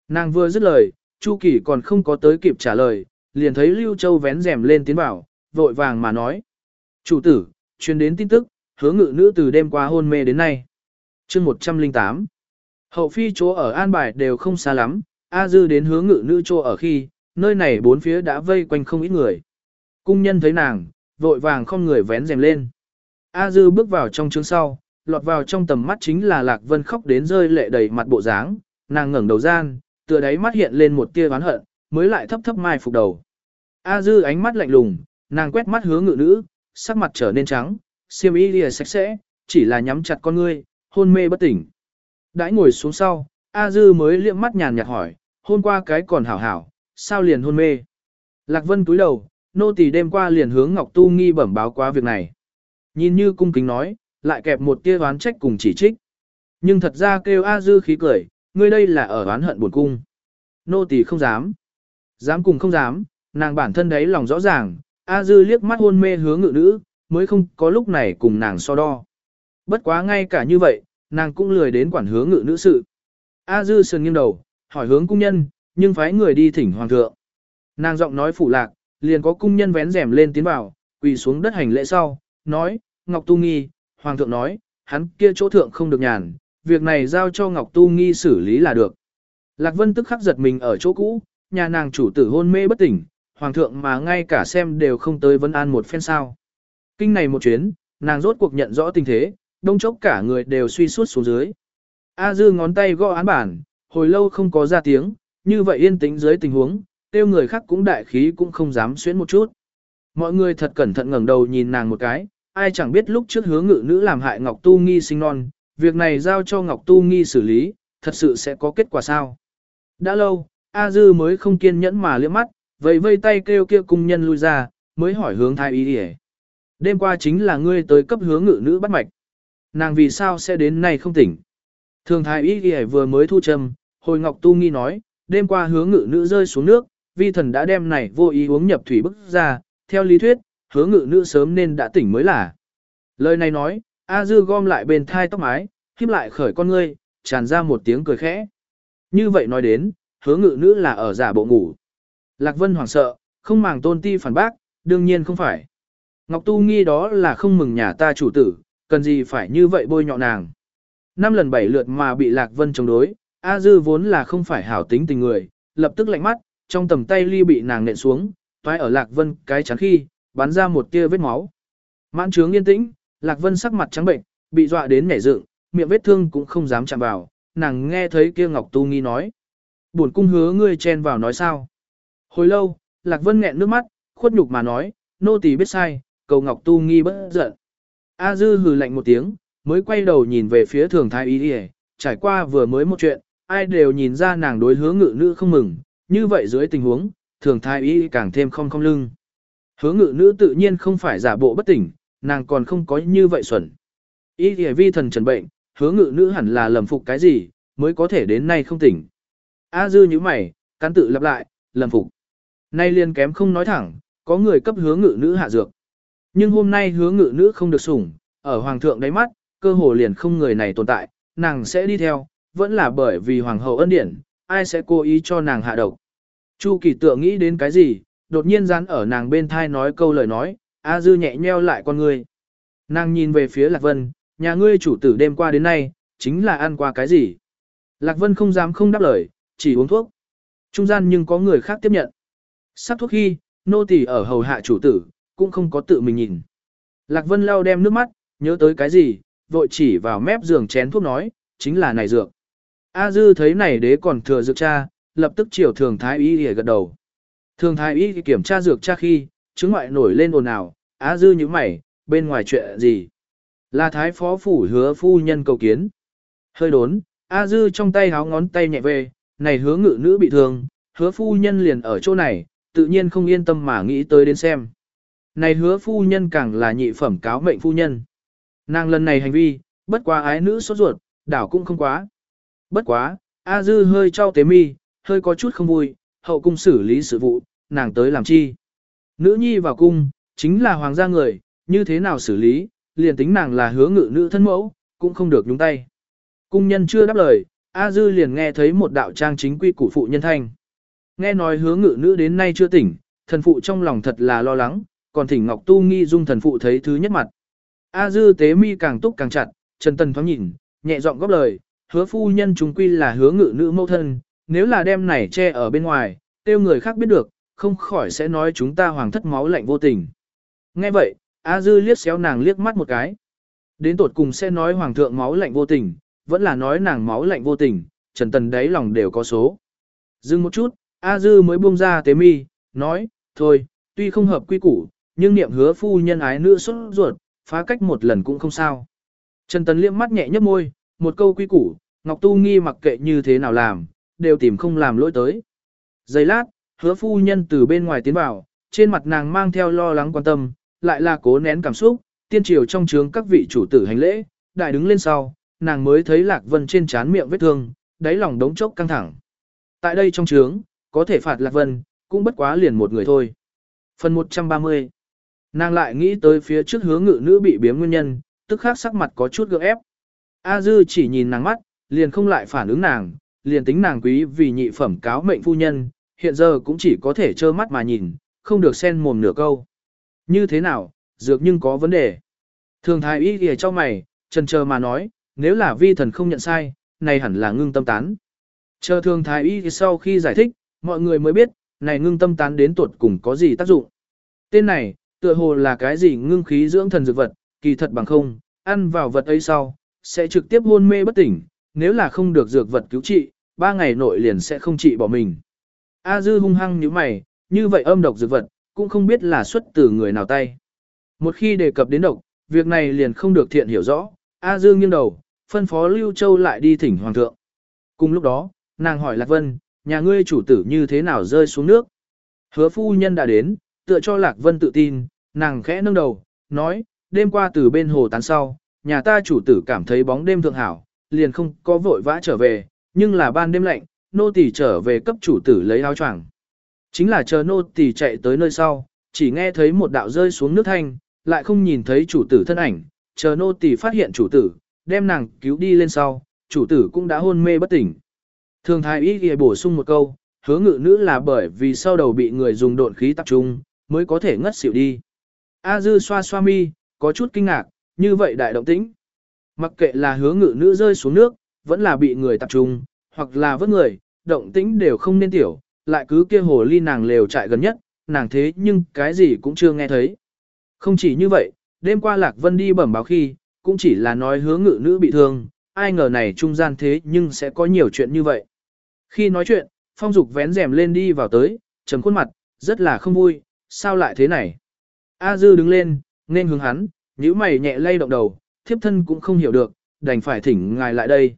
Nàng vừa dứt lời, Chu Kỳ còn không có tới kịp trả lời, liền thấy Lưu Châu vén rèm lên tiến vào, vội vàng mà nói. Chủ tử, truyền đến tin tức, hứa ngự nữ từ đêm qua hôn mê đến nay. chương 108 Hậu phi chỗ ở an bài đều không xa lắm, A Dư đến hướng ngự nữ chỗ ở khi, nơi này bốn phía đã vây quanh không ít người. Cung nhân thấy nàng, vội vàng không người vén rèm lên. A Dư bước vào trong trướng sau, lọt vào trong tầm mắt chính là Lạc Vân khóc đến rơi lệ đầy mặt bộ dáng, nàng ngẩng đầu gian, tựa đáy mắt hiện lên một tia oán hận, mới lại thấp thấp mai phục đầu. A Dư ánh mắt lạnh lùng, nàng quét mắt hướng ngự nữ, sắc mặt trở nên trắng, xiêm y lìa sạch sẽ, chỉ là nhắm chặt con ngươi, hôn mê bất tỉnh. Đãi ngồi xuống sau, A Dư mới liếc mắt nhàn nhạt hỏi, hôm qua cái còn hảo hảo, sao liền hôn mê? Lạc Vân túi đầu, nô tỳ đêm qua liền hướng Ngọc Tu Nghi bẩm báo qua việc này. Nhìn như cung kính nói, lại kẹp một tia oán trách cùng chỉ trích. Nhưng thật ra kêu A Dư khí cười, ngươi đây là ở oán hận buồn cung. Nô tỳ không dám. Dám cùng không dám, Nàng bản thân đấy lòng rõ ràng, A Dư liếc mắt hôn mê hướng ngự nữ, mới không có lúc này cùng nàng so đo. Bất quá ngay cả như vậy, nàng cũng lười đến quản hướng ngự nữ sự. A Dư sườn nghiêng đầu, hỏi hướng cung nhân, nhưng phái người đi thỉnh hoàng thượng. Nàng giọng nói phủ lạc, liền có cung nhân vén rèm lên tiến vào, quỳ xuống đất hành lễ sau, nói, Ngọc Tu Nghi, hoàng thượng nói, hắn kia chỗ thượng không được nhàn, việc này giao cho Ngọc Tu Nghi xử lý là được. Lạc Vân tức khắc giật mình ở chỗ cũ, nhà nàng chủ tử hôn mê bất tỉnh, hoàng thượng mà ngay cả xem đều không tới vấn an một phen sao. Kinh này một chuyến, nàng rốt cuộc nhận rõ tình thế, đông chốc cả người đều suy suốt xuống dưới. A dư ngón tay gõ án bản, hồi lâu không có ra tiếng, như vậy yên tĩnh dưới tình huống, tiêu người khác cũng đại khí cũng không dám xuyến một chút. Mọi người thật cẩn thận ngẩng đầu nhìn nàng một cái, ai chẳng biết lúc trước hứa ngự nữ làm hại Ngọc Tu Nghi sinh non, việc này giao cho Ngọc Tu Nghi xử lý, thật sự sẽ có kết quả sao. Đã lâu, A Dư mới không kiên nhẫn mà liếc mắt, vậy vây tay kêu kia cung nhân lui ra, mới hỏi hướng thái ý đi Đêm qua chính là ngươi tới cấp hướng ngự nữ bắt mạch. Nàng vì sao sẽ đến nay không tỉnh? Thường thái y ghi vừa mới thu trầm, hồi Ngọc Tu Nghi nói, đêm qua hứa ngự nữ rơi xuống nước, vi thần đã đem này vô ý uống nhập thủy bức ra, theo lý thuyết, hứa ngự nữ sớm nên đã tỉnh mới là. Lời này nói, A Dư gom lại bên thai tóc mái, khiếp lại khởi con ngươi, tràn ra một tiếng cười khẽ. Như vậy nói đến, hứa ngự nữ là ở giả bộ ngủ. Lạc Vân hoảng sợ, không màng tôn ti phản bác, đương nhiên không phải. Ngọc Tu nghi đó là không mừng nhà ta chủ tử, cần gì phải như vậy bôi nhọ nàng. Năm lần bảy lượt mà bị Lạc Vân chống đối, A Dư vốn là không phải hảo tính tình người, lập tức lạnh mắt, trong tầm tay ly bị nàng nện xuống, toái ở Lạc Vân cái chắn khi, bắn ra một tia vết máu. Mãn trướng yên tĩnh, Lạc Vân sắc mặt trắng bệnh, bị dọa đến nhảy dựng, miệng vết thương cũng không dám chạm vào, nàng nghe thấy kia Ngọc Tu Nghi nói. Buồn cung hứa ngươi chen vào nói sao. Hồi lâu, Lạc Vân nghẹn nước mắt, khuất nhục mà nói, nô tỳ biết sai, cầu Ngọc Tu Nghi bất giận. A Dư hừ lạnh một tiếng, mới quay đầu nhìn về phía thường thái y đi trải qua vừa mới một chuyện, ai đều nhìn ra nàng đối hướng ngự nữ không mừng, như vậy dưới tình huống, thường thái y càng thêm không không lưng. Hướng ngự nữ tự nhiên không phải giả bộ bất tỉnh, nàng còn không có như vậy xuẩn. Y thì vi thần trần bệnh, hướng ngự nữ hẳn là lầm phục cái gì, mới có thể đến nay không tỉnh. A dư như mày, cắn tự lặp lại, lầm phục. Nay liền kém không nói thẳng, có người cấp hướng ngự nữ hạ dược. Nhưng hôm nay hứa ngự nữ không được sủng, ở hoàng thượng đáy mắt, cơ hồ liền không người này tồn tại, nàng sẽ đi theo, vẫn là bởi vì hoàng hậu ân điển, ai sẽ cố ý cho nàng hạ độc. Chu kỳ tựa nghĩ đến cái gì, đột nhiên dán ở nàng bên thai nói câu lời nói, A dư nhẹ nheo lại con ngươi. Nàng nhìn về phía Lạc Vân, nhà ngươi chủ tử đêm qua đến nay, chính là ăn qua cái gì? Lạc Vân không dám không đáp lời, chỉ uống thuốc. Trung gian nhưng có người khác tiếp nhận. Sắp thuốc khi, nô tỳ ở hầu hạ chủ tử, cũng không có tự mình nhìn. Lạc Vân lau đem nước mắt, nhớ tới cái gì, vội chỉ vào mép giường chén thuốc nói, chính là này dược. A Dư thấy này đế còn thừa dược cha, lập tức chiều thường thái y để gật đầu. Thường thái y kiểm tra dược cha khi, chứng ngoại nổi lên ồn ào, A Dư như mày, bên ngoài chuyện gì? Là thái phó phủ hứa phu nhân cầu kiến. Hơi đốn, A Dư trong tay háo ngón tay nhẹ về, này hứa ngự nữ bị thương, hứa phu nhân liền ở chỗ này, tự nhiên không yên tâm mà nghĩ tới đến xem. Này hứa phu nhân càng là nhị phẩm cáo mệnh phu nhân. Nàng lần này hành vi, bất quá ái nữ sốt ruột, đảo cũng không quá. Bất quá, A Dư hơi trao tế mi, hơi có chút không vui, hậu cung xử lý sự vụ, nàng tới làm chi. Nữ nhi vào cung, chính là hoàng gia người, như thế nào xử lý, liền tính nàng là hứa ngự nữ thân mẫu, cũng không được nhúng tay. Cung nhân chưa đáp lời, A Dư liền nghe thấy một đạo trang chính quy của phụ nhân thanh. Nghe nói hứa ngự nữ đến nay chưa tỉnh, thần phụ trong lòng thật là lo lắng, còn thỉnh Ngọc Tu nghi dung thần phụ thấy thứ nhất mặt. A Dư tế mi càng túc càng chặt, Trần Tần thoáng nhìn, nhẹ giọng góp lời, hứa phu nhân chúng quy là hứa ngự nữ mẫu thân, nếu là đem này che ở bên ngoài, tiêu người khác biết được, không khỏi sẽ nói chúng ta hoàng thất máu lạnh vô tình. Nghe vậy, A Dư liếc xéo nàng liếc mắt một cái. Đến tột cùng sẽ nói hoàng thượng máu lạnh vô tình, vẫn là nói nàng máu lạnh vô tình, Trần Tần đáy lòng đều có số. Dừng một chút, A Dư mới buông ra tế mi, nói, thôi, tuy không hợp quy củ, nhưng niệm hứa phu nhân ái nữ xuất ruột, phá cách một lần cũng không sao. Trần Tần liếc mắt nhẹ nhấp môi, một câu quy củ, Ngọc Tu Nghi mặc kệ như thế nào làm, đều tìm không làm lỗi tới. Giây lát, hứa phu nhân từ bên ngoài tiến vào, trên mặt nàng mang theo lo lắng quan tâm, lại là cố nén cảm xúc, tiên triều trong trướng các vị chủ tử hành lễ, đại đứng lên sau, nàng mới thấy Lạc Vân trên trán miệng vết thương, đáy lòng đống chốc căng thẳng. Tại đây trong trướng, có thể phạt Lạc Vân, cũng bất quá liền một người thôi. Phần 130 Nàng lại nghĩ tới phía trước hướng ngự nữ bị biếm nguyên nhân, tức khắc sắc mặt có chút gượng ép. A Dư chỉ nhìn nàng mắt, liền không lại phản ứng nàng, liền tính nàng quý vì nhị phẩm cáo mệnh phu nhân, hiện giờ cũng chỉ có thể trơ mắt mà nhìn, không được xen mồm nửa câu. Như thế nào, dược nhưng có vấn đề. Thường thái y kìa cho mày, trần chờ mà nói, nếu là vi thần không nhận sai, này hẳn là ngưng tâm tán. Chờ thường thái y sau khi giải thích, mọi người mới biết, này ngưng tâm tán đến tuột cùng có gì tác dụng. Tên này, tựa hồ là cái gì ngưng khí dưỡng thần dược vật, kỳ thật bằng không, ăn vào vật ấy sau, sẽ trực tiếp hôn mê bất tỉnh, nếu là không được dược vật cứu trị, ba ngày nội liền sẽ không trị bỏ mình. A dư hung hăng như mày, như vậy âm độc dược vật, cũng không biết là xuất từ người nào tay. Một khi đề cập đến độc, việc này liền không được thiện hiểu rõ, A dư nghiêng đầu, phân phó Lưu Châu lại đi thỉnh hoàng thượng. Cùng lúc đó, nàng hỏi Lạc Vân, nhà ngươi chủ tử như thế nào rơi xuống nước. Hứa phu nhân đã đến, tựa cho Lạc Vân tự tin, nàng khẽ nâng đầu, nói, đêm qua từ bên hồ tán sau, nhà ta chủ tử cảm thấy bóng đêm thượng hảo, liền không có vội vã trở về, nhưng là ban đêm lạnh, nô tỳ trở về cấp chủ tử lấy áo choàng. Chính là chờ nô tỳ chạy tới nơi sau, chỉ nghe thấy một đạo rơi xuống nước thanh, lại không nhìn thấy chủ tử thân ảnh, chờ nô tỳ phát hiện chủ tử, đem nàng cứu đi lên sau, chủ tử cũng đã hôn mê bất tỉnh. Thường thái y ghi bổ sung một câu, hứa ngự nữ là bởi vì sau đầu bị người dùng độn khí tập trung, mới có thể ngất xỉu đi. A dư xoa xoa mi, có chút kinh ngạc, như vậy đại động tĩnh. Mặc kệ là hứa ngự nữ rơi xuống nước, vẫn là bị người tập trung, hoặc là vớt người, động tĩnh đều không nên tiểu, lại cứ kia hồ ly nàng lều trại gần nhất, nàng thế nhưng cái gì cũng chưa nghe thấy. Không chỉ như vậy, đêm qua Lạc Vân đi bẩm báo khi, cũng chỉ là nói hứa ngự nữ bị thương, ai ngờ này trung gian thế nhưng sẽ có nhiều chuyện như vậy. Khi nói chuyện, phong dục vén rèm lên đi vào tới, trầm khuôn mặt, rất là không vui, sao lại thế này. A dư đứng lên, nên hướng hắn, nhíu mày nhẹ lay động đầu, thiếp thân cũng không hiểu được, đành phải thỉnh ngài lại đây.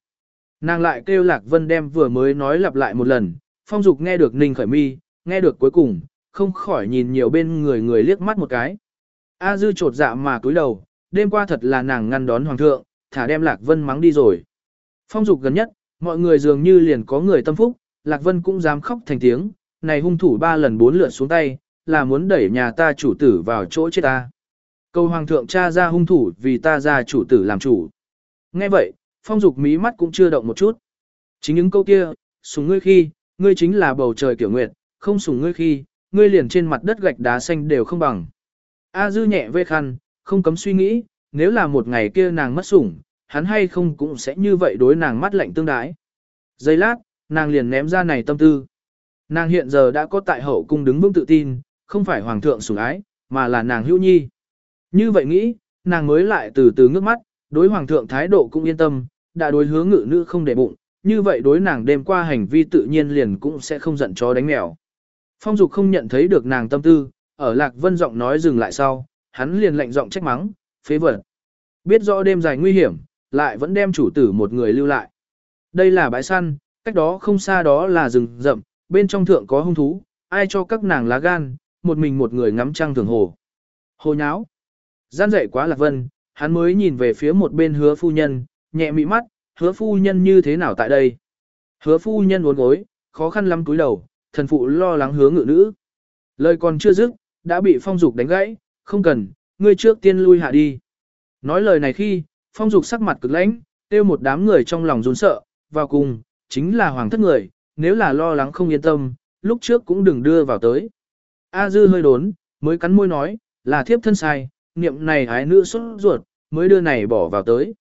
Nàng lại kêu Lạc Vân đem vừa mới nói lặp lại một lần, phong dục nghe được ninh khởi mi, nghe được cuối cùng, không khỏi nhìn nhiều bên người người liếc mắt một cái. A dư trột dạ mà cúi đầu, đêm qua thật là nàng ngăn đón hoàng thượng, thả đem Lạc Vân mắng đi rồi. Phong dục gần nhất, mọi người dường như liền có người tâm phúc, Lạc Vân cũng dám khóc thành tiếng, này hung thủ ba lần bốn lượt xuống tay, là muốn đẩy nhà ta chủ tử vào chỗ chết ta. Cầu hoàng thượng cha ra hung thủ vì ta ra chủ tử làm chủ. Nghe vậy, phong dục mí mắt cũng chưa động một chút. Chính những câu kia, sùng ngươi khi, ngươi chính là bầu trời kiểu nguyệt, không sùng ngươi khi, ngươi liền trên mặt đất gạch đá xanh đều không bằng. A dư nhẹ vê khăn, không cấm suy nghĩ, nếu là một ngày kia nàng mất sủng, hắn hay không cũng sẽ như vậy đối nàng mắt lạnh tương đái. Giây lát, nàng liền ném ra này tâm tư. Nàng hiện giờ đã có tại hậu cung đứng vững tự tin, không phải hoàng thượng sủng ái, mà là nàng hữu nhi. Như vậy nghĩ, nàng mới lại từ từ ngước mắt, đối hoàng thượng thái độ cũng yên tâm, đã đối hướng ngự nữ không để bụng, như vậy đối nàng đêm qua hành vi tự nhiên liền cũng sẽ không giận chó đánh mèo. Phong dục không nhận thấy được nàng tâm tư, ở lạc vân giọng nói dừng lại sau, hắn liền lạnh giọng trách mắng, phế vật. Biết rõ đêm dài nguy hiểm, lại vẫn đem chủ tử một người lưu lại. Đây là bãi săn, cách đó không xa đó là rừng rậm, bên trong thượng có hung thú, ai cho các nàng lá gan, một mình một người ngắm trăng thường hồ. Hồ nháo. Gian dậy quá lạc vân, hắn mới nhìn về phía một bên hứa phu nhân, nhẹ mị mắt, hứa phu nhân như thế nào tại đây? Hứa phu nhân uốn gối, khó khăn lắm túi đầu, thần phụ lo lắng hứa ngự nữ. Lời còn chưa dứt, đã bị phong dục đánh gãy, không cần, ngươi trước tiên lui hạ đi. Nói lời này khi, phong dục sắc mặt cực lãnh, tiêu một đám người trong lòng rốn sợ, vào cùng, chính là hoàng thất người, nếu là lo lắng không yên tâm, lúc trước cũng đừng đưa vào tới. A dư hơi đốn, mới cắn môi nói, là thiếp thân sai, niệm này hái nữ xuất ruột, mới đưa này bỏ vào tới.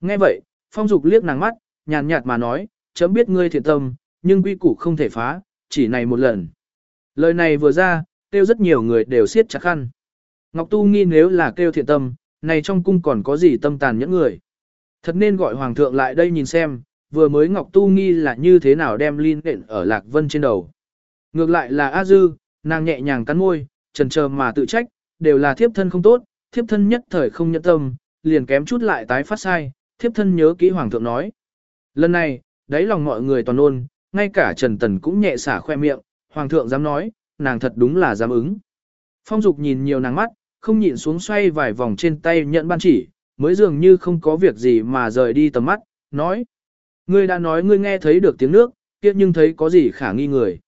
Nghe vậy, phong dục liếc nàng mắt, nhàn nhạt mà nói, chấm biết ngươi thiện tâm, nhưng quy củ không thể phá, chỉ này một lần. Lời này vừa ra, kêu rất nhiều người đều siết chặt khăn. Ngọc Tu nghi nếu là kêu thiện tâm, này trong cung còn có gì tâm tàn những người. Thật nên gọi hoàng thượng lại đây nhìn xem, vừa mới Ngọc Tu nghi là như thế nào đem linh đện ở Lạc Vân trên đầu. Ngược lại là A Dư, nàng nhẹ nhàng cắn môi, trần chờ mà tự trách, đều là thiếp thân không tốt, thiếp thân nhất thời không nhẫn tâm, liền kém chút lại tái phát sai, thiếp thân nhớ kỹ hoàng thượng nói. Lần này, đáy lòng mọi người toàn ôn, ngay cả Trần Tần cũng nhẹ xả khoe miệng, hoàng thượng dám nói, nàng thật đúng là dám ứng. Phong Dục nhìn nhiều nàng mắt, không nhịn xuống xoay vài vòng trên tay nhận ban chỉ, mới dường như không có việc gì mà rời đi tầm mắt, nói. Ngươi đã nói ngươi nghe thấy được tiếng nước, kia nhưng thấy có gì khả nghi người.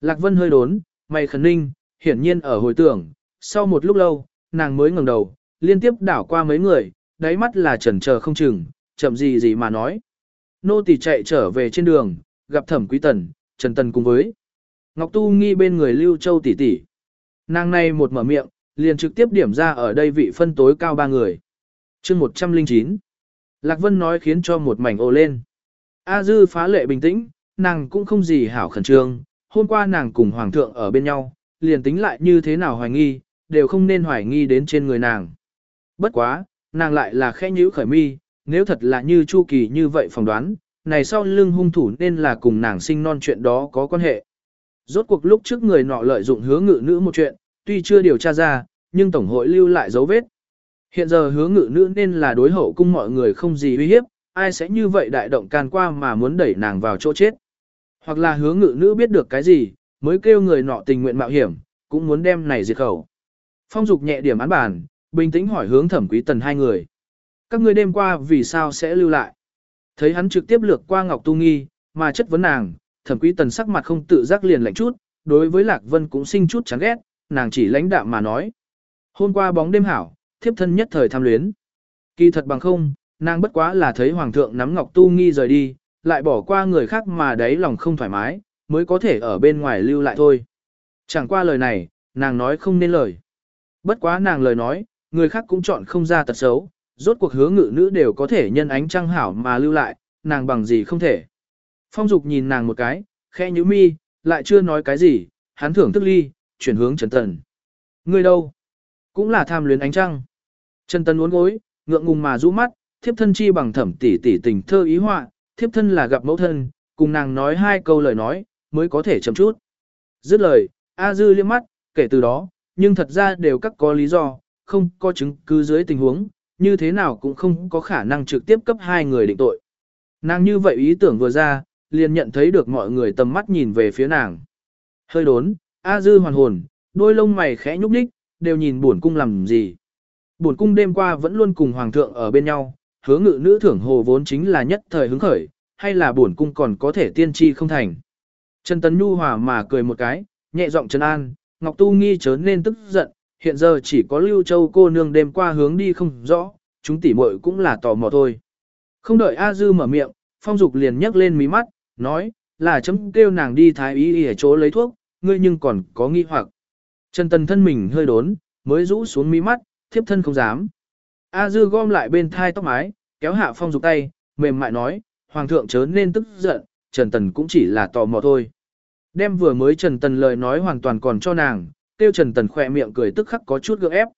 Lạc Vân hơi đốn, mày khẩn ninh, hiển nhiên ở hồi tưởng, sau một lúc lâu, nàng mới ngẩng đầu, liên tiếp đảo qua mấy người, đáy mắt là chần chờ không chừng, chậm gì gì mà nói. Nô tỳ chạy trở về trên đường, gặp thẩm quý tần, trần tần cùng với Ngọc Tu nghi bên người Lưu Châu tỷ tỷ. Nàng này một mở miệng, liền trực tiếp điểm ra ở đây vị phân tối cao ba người. chương 109. Lạc Vân nói khiến cho một mảnh ồ lên. A Dư phá lệ bình tĩnh, nàng cũng không gì hảo khẩn trương. Hôm qua nàng cùng Hoàng thượng ở bên nhau, liền tính lại như thế nào hoài nghi, đều không nên hoài nghi đến trên người nàng. Bất quá, nàng lại là khẽ nhíu khởi mi, nếu thật là như Chu Kỳ như vậy phỏng đoán, này sau lưng hung thủ nên là cùng nàng sinh non chuyện đó có quan hệ. Rốt cuộc lúc trước người nọ lợi dụng hứa ngự nữ một chuyện, tuy chưa điều tra ra, nhưng Tổng hội lưu lại dấu vết. Hiện giờ hứa ngự nữ nên là đối hậu cung mọi người không gì uy hiếp, ai sẽ như vậy đại động can qua mà muốn đẩy nàng vào chỗ chết. Hoặc là hứa ngự nữ biết được cái gì, mới kêu người nọ tình nguyện mạo hiểm, cũng muốn đem này diệt khẩu. Phong dục nhẹ điểm án bàn, bình tĩnh hỏi hướng thẩm quý tần hai người. Các ngươi đêm qua vì sao sẽ lưu lại? Thấy hắn trực tiếp lược qua Ngọc Tu Nghi, mà chất vấn nàng, thẩm quý tần sắc mặt không tự giác liền lạnh chút, đối với Lạc Vân cũng sinh chút chán ghét, nàng chỉ lãnh đạm mà nói. Hôm qua bóng đêm hảo, thiếp thân nhất thời tham luyến. Kỳ thật bằng không, nàng bất quá là thấy Hoàng thượng nắm Ngọc Tu Nghi rời đi, lại bỏ qua người khác mà đáy lòng không thoải mái, mới có thể ở bên ngoài lưu lại thôi. Chẳng qua lời này, nàng nói không nên lời. Bất quá nàng lời nói, người khác cũng chọn không ra tật xấu, rốt cuộc hứa ngự nữ đều có thể nhân ánh trăng hảo mà lưu lại, nàng bằng gì không thể. Phong Dục nhìn nàng một cái, khẽ nhíu mi, lại chưa nói cái gì, hắn thưởng thức ly, chuyển hướng Trần Tần. Ngươi đâu? Cũng là tham luyến ánh trăng. Trần Tần uốn gối, ngượng ngùng mà rũ mắt, thiếp thân chi bằng thẩm tỷ tỷ tình thơ ý họa, thiếp thân là gặp mẫu thân, cùng nàng nói hai câu lời nói, mới có thể chậm chút. Dứt lời, A Dư liếc mắt, kể từ đó, nhưng thật ra đều các có lý do, không có chứng cứ dưới tình huống, như thế nào cũng không có khả năng trực tiếp cấp hai người định tội. Nàng như vậy ý tưởng vừa ra, liền nhận thấy được mọi người tầm mắt nhìn về phía nàng. Hơi đốn, A Dư hoàn hồn, đôi lông mày khẽ nhúc nhích, đều nhìn buồn cung làm gì. Buồn cung đêm qua vẫn luôn cùng hoàng thượng ở bên nhau, hứa ngự nữ thưởng hồ vốn chính là nhất thời hứng khởi, hay là buồn cung còn có thể tiên tri không thành. Trần Tấn Nhu hòa mà cười một cái, nhẹ giọng trấn an, Ngọc Tu nghi chớ nên tức giận, hiện giờ chỉ có Lưu Châu cô nương đêm qua hướng đi không rõ, chúng tỉ muội cũng là tò mò thôi. Không đợi A Dư mở miệng, Phong Dục liền nhấc lên mí mắt, nói, là chấm kêu nàng đi thái y ở chỗ lấy thuốc, ngươi nhưng còn có nghi hoặc. Trần Tần thân mình hơi đốn, mới rũ xuống mí mắt, thiếp thân không dám. A Dư gom lại bên thai tóc mái, kéo hạ Phong Dục tay, mềm mại nói, Hoàng thượng chớ nên tức giận, Trần Tần cũng chỉ là tò mò thôi. Đem vừa mới Trần Tần lời nói hoàn toàn còn cho nàng, tiêu Trần Tần khỏe miệng cười tức khắc có chút gượng ép.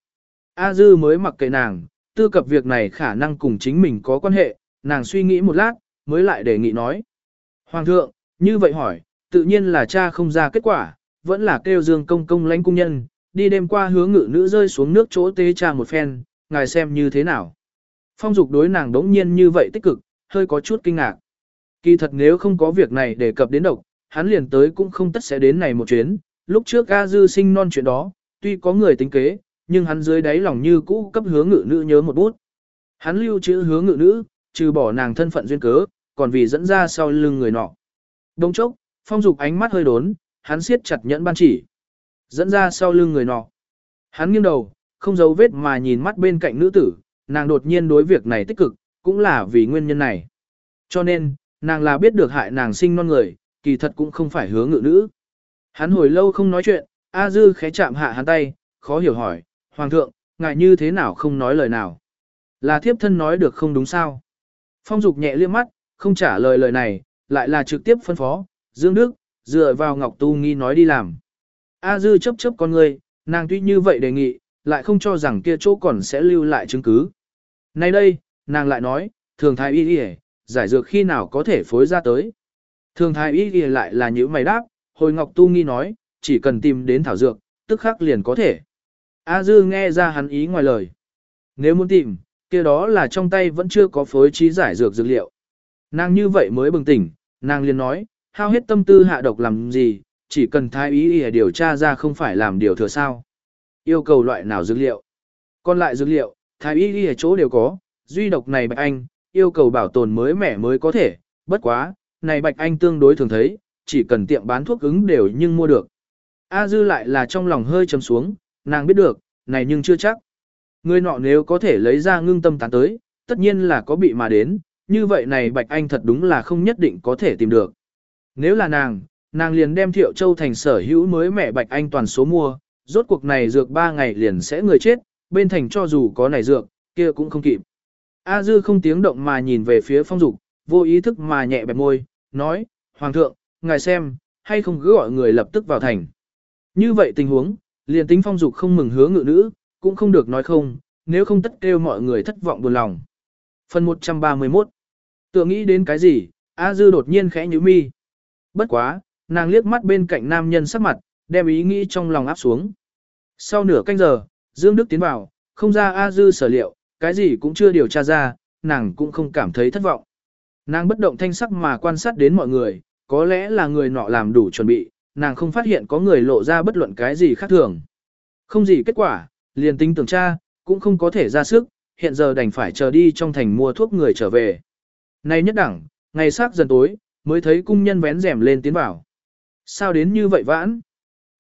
A Dư mới mặc kệ nàng, tư cập việc này khả năng cùng chính mình có quan hệ, nàng suy nghĩ một lát, mới lại đề nghị nói. Hoàng thượng, như vậy hỏi, tự nhiên là cha không ra kết quả, vẫn là kêu dương công công lãnh cung nhân, đi đêm qua hướng ngự nữ rơi xuống nước chỗ tế cha một phen, ngài xem như thế nào. Phong dục đối nàng đống nhiên như vậy tích cực, hơi có chút kinh ngạc. Kỳ thật nếu không có việc này đề cập đến độc, hắn liền tới cũng không tất sẽ đến này một chuyến, lúc trước A Dư sinh non chuyện đó, tuy có người tính kế, nhưng hắn dưới đáy lòng như cũ cấp hướng ngự nữ nhớ một bút. Hắn lưu trữ hướng ngự nữ, trừ bỏ nàng thân phận duyên cớ, còn vì dẫn ra sau lưng người nọ. Đông chốc, phong dục ánh mắt hơi đốn, hắn siết chặt nhẫn ban chỉ. Dẫn ra sau lưng người nọ. Hắn nghiêng đầu, không giấu vết mà nhìn mắt bên cạnh nữ tử, nàng đột nhiên đối việc này tích cực, cũng là vì nguyên nhân này. Cho nên, nàng là biết được hại nàng sinh non người, kỳ thật cũng không phải hướng ngự nữ. Hắn hồi lâu không nói chuyện, A Dư khẽ chạm hạ hắn tay, khó hiểu hỏi, Hoàng thượng, ngài như thế nào không nói lời nào? Là thiếp thân nói được không đúng sao? Phong Dục nhẹ liếc mắt, không trả lời lời này, lại là trực tiếp phân phó, Dương Đức, dựa vào Ngọc Tu Nghi nói đi làm. A Dư chấp chấp con người, nàng tuy như vậy đề nghị, lại không cho rằng kia chỗ còn sẽ lưu lại chứng cứ. Nay đây, nàng lại nói, thường thái y y giải dược khi nào có thể phối ra tới. Thường thái y y lại là những mày đáp, hồi Ngọc Tu Nghi nói, chỉ cần tìm đến thảo dược, tức khắc liền có thể. A Dư nghe ra hắn ý ngoài lời. Nếu muốn tìm, kia đó là trong tay vẫn chưa có phối trí giải dược dược liệu. Nàng như vậy mới bừng tỉnh, nàng liền nói, hao hết tâm tư hạ độc làm gì, chỉ cần thái ý để điều tra ra không phải làm điều thừa sao. Yêu cầu loại nào dược liệu. Còn lại dược liệu, thái Y ý ở chỗ đều có, duy độc này bạch anh, yêu cầu bảo tồn mới mẻ mới có thể, bất quá, này bạch anh tương đối thường thấy, chỉ cần tiệm bán thuốc ứng đều nhưng mua được. A Dư lại là trong lòng hơi trầm xuống, nàng biết được, này nhưng chưa chắc. Người nọ nếu có thể lấy ra ngưng tâm tán tới, tất nhiên là có bị mà đến, như vậy này Bạch Anh thật đúng là không nhất định có thể tìm được. Nếu là nàng, nàng liền đem Thiệu Châu thành sở hữu mới mẹ Bạch Anh toàn số mua, rốt cuộc này dược 3 ngày liền sẽ người chết, bên thành cho dù có này dược, kia cũng không kịp. A Dư không tiếng động mà nhìn về phía phong dục, vô ý thức mà nhẹ bẹp môi, nói, Hoàng thượng, ngài xem, hay không cứ gọi người lập tức vào thành. Như vậy tình huống, liền tính phong dục không mừng hứa ngự nữ, cũng không được nói không, nếu không tất kêu mọi người thất vọng buồn lòng. Phần 131 Tựa nghĩ đến cái gì, A Dư đột nhiên khẽ nhíu mi. Bất quá, nàng liếc mắt bên cạnh nam nhân sắc mặt, đem ý nghĩ trong lòng áp xuống. Sau nửa canh giờ, Dương Đức tiến vào, không ra A Dư sở liệu, cái gì cũng chưa điều tra ra, nàng cũng không cảm thấy thất vọng. Nàng bất động thanh sắc mà quan sát đến mọi người, có lẽ là người nọ làm đủ chuẩn bị, nàng không phát hiện có người lộ ra bất luận cái gì khác thường. Không gì kết quả, liền tính tưởng tra, cũng không có thể ra sức, hiện giờ đành phải chờ đi trong thành mua thuốc người trở về. Nay nhất đẳng, ngày sắc dần tối, mới thấy cung nhân vén rèm lên tiến vào. Sao đến như vậy vãn?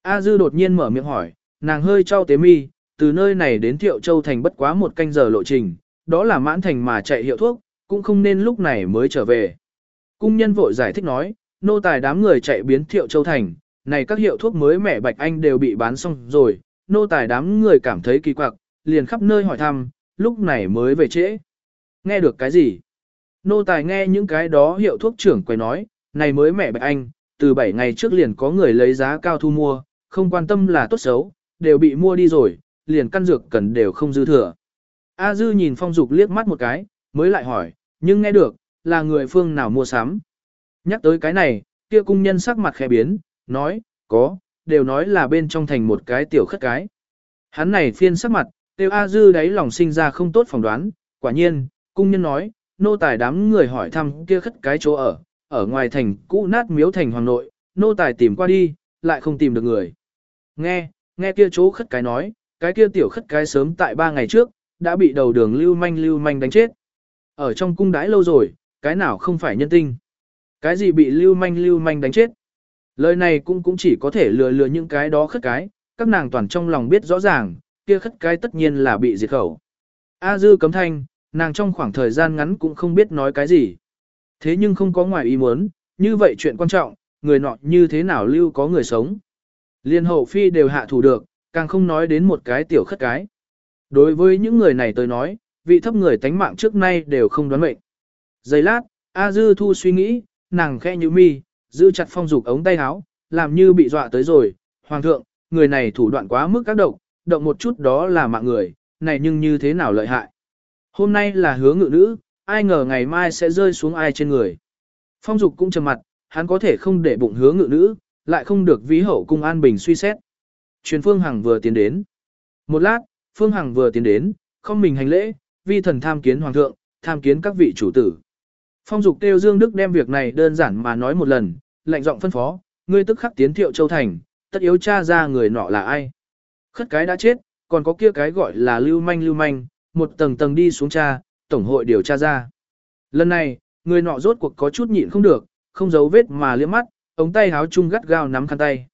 A Dư đột nhiên mở miệng hỏi, nàng hơi trao tế mi, từ nơi này đến Thiệu Châu thành bất quá một canh giờ lộ trình, đó là mãn thành mà chạy hiệu thuốc, cũng không nên lúc này mới trở về. Cung nhân vội giải thích nói, nô tài đám người chạy biến Thiệu Châu thành, này các hiệu thuốc mới mẻ bạch anh đều bị bán xong rồi, nô tài đám người cảm thấy kỳ quặc, liền khắp nơi hỏi thăm, lúc này mới về trễ. Nghe được cái gì? Nô tài nghe những cái đó hiệu thuốc trưởng quay nói, này mới mẹ bạch anh, từ 7 ngày trước liền có người lấy giá cao thu mua, không quan tâm là tốt xấu, đều bị mua đi rồi, liền căn dược cần đều không dư thừa. A Dư nhìn phong dục liếc mắt một cái, mới lại hỏi, nhưng nghe được, là người phương nào mua sắm. Nhắc tới cái này, kia cung nhân sắc mặt khẽ biến, nói, có, đều nói là bên trong thành một cái tiểu khất cái. Hắn này phiên sắc mặt, tiêu A Dư đáy lòng sinh ra không tốt phỏng đoán, quả nhiên, cung nhân nói, nô tài đám người hỏi thăm kia khất cái chỗ ở, ở ngoài thành cũ nát miếu thành hoàng nội, nô tài tìm qua đi, lại không tìm được người. Nghe, nghe kia chỗ khất cái nói, cái kia tiểu khất cái sớm tại ba ngày trước, đã bị đầu đường lưu manh lưu manh đánh chết. Ở trong cung đãi lâu rồi, cái nào không phải nhân tinh. Cái gì bị lưu manh lưu manh đánh chết. Lời này cũng cũng chỉ có thể lừa lừa những cái đó khất cái, các nàng toàn trong lòng biết rõ ràng, kia khất cái tất nhiên là bị diệt khẩu. A dư cấm thanh, nàng trong khoảng thời gian ngắn cũng không biết nói cái gì. Thế nhưng không có ngoài ý muốn, như vậy chuyện quan trọng, người nọ như thế nào lưu có người sống. Liên hậu phi đều hạ thủ được, càng không nói đến một cái tiểu khất cái. Đối với những người này tôi nói, vị thấp người tánh mạng trước nay đều không đoán mệnh. Giây lát, A Dư Thu suy nghĩ, nàng khẽ như mi, giữ chặt phong dục ống tay áo, làm như bị dọa tới rồi. Hoàng thượng, người này thủ đoạn quá mức các độc, động một chút đó là mạng người, này nhưng như thế nào lợi hại. Hôm nay là hứa ngự nữ, ai ngờ ngày mai sẽ rơi xuống ai trên người. Phong dục cũng trầm mặt, hắn có thể không để bụng hứa ngự nữ, lại không được Vĩ hậu cung an bình suy xét. Truyền Phương Hằng vừa tiến đến. Một lát, Phương Hằng vừa tiến đến, không mình hành lễ, vi thần tham kiến hoàng thượng, tham kiến các vị chủ tử. Phong dục kêu Dương Đức đem việc này đơn giản mà nói một lần, lệnh giọng phân phó, ngươi tức khắc tiến thiệu châu thành, tất yếu tra ra người nọ là ai. Khất cái đã chết, còn có kia cái gọi là lưu manh lưu manh, một tầng tầng đi xuống tra, tổng hội điều tra ra. Lần này, người nọ rốt cuộc có chút nhịn không được, không giấu vết mà liếc mắt, ống tay háo chung gắt gao nắm khăn tay.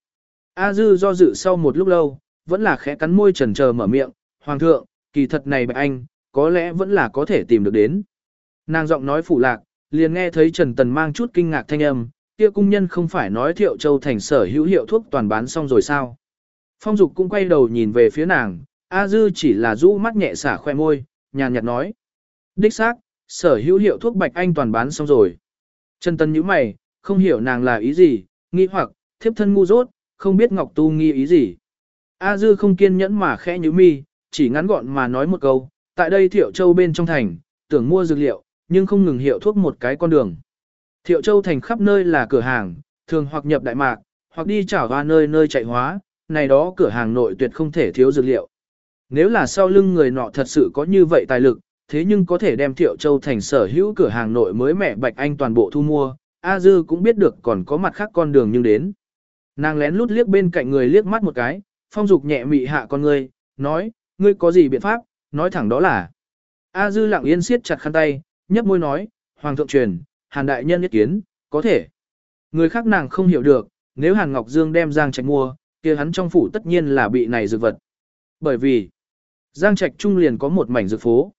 A dư do dự sau một lúc lâu, vẫn là khẽ cắn môi trần chờ mở miệng, Hoàng thượng, kỳ thật này bạch anh, có lẽ vẫn là có thể tìm được đến. Nàng giọng nói phủ lạc, liền nghe thấy Trần Tần mang chút kinh ngạc thanh âm, kia cung nhân không phải nói thiệu châu thành sở hữu hiệu thuốc toàn bán xong rồi sao. Phong Dục cũng quay đầu nhìn về phía nàng, A Dư chỉ là rũ mắt nhẹ xả khoe môi, nhàn nhạt nói. Đích xác, sở hữu hiệu thuốc bạch anh toàn bán xong rồi. Trần Tần nhíu mày, không hiểu nàng là ý gì, nghi hoặc, thiếp thân ngu dốt, không biết Ngọc Tu nghi ý gì. A Dư không kiên nhẫn mà khẽ nhíu mi, chỉ ngắn gọn mà nói một câu, tại đây Thiệu Châu bên trong thành, tưởng mua dược liệu, nhưng không ngừng hiệu thuốc một cái con đường. Thiệu Châu thành khắp nơi là cửa hàng, thường hoặc nhập Đại Mạc, hoặc đi chảo hoa nơi nơi chạy hóa, này đó cửa hàng nội tuyệt không thể thiếu dược liệu. Nếu là sau lưng người nọ thật sự có như vậy tài lực, thế nhưng có thể đem Thiệu Châu thành sở hữu cửa hàng nội mới mẻ Bạch Anh toàn bộ thu mua, A Dư cũng biết được còn có mặt khác con đường nhưng đến. Nàng lén lút liếc bên cạnh người liếc mắt một cái, phong dục nhẹ mị hạ con người, nói, ngươi có gì biện pháp, nói thẳng đó là. A Dư lặng yên siết chặt khăn tay, nhấp môi nói, Hoàng thượng truyền, Hàn đại nhân nhất kiến, có thể. Người khác nàng không hiểu được, nếu Hàn Ngọc Dương đem Giang Trạch mua, kia hắn trong phủ tất nhiên là bị này dược vật. Bởi vì, Giang Trạch Trung liền có một mảnh dược phố.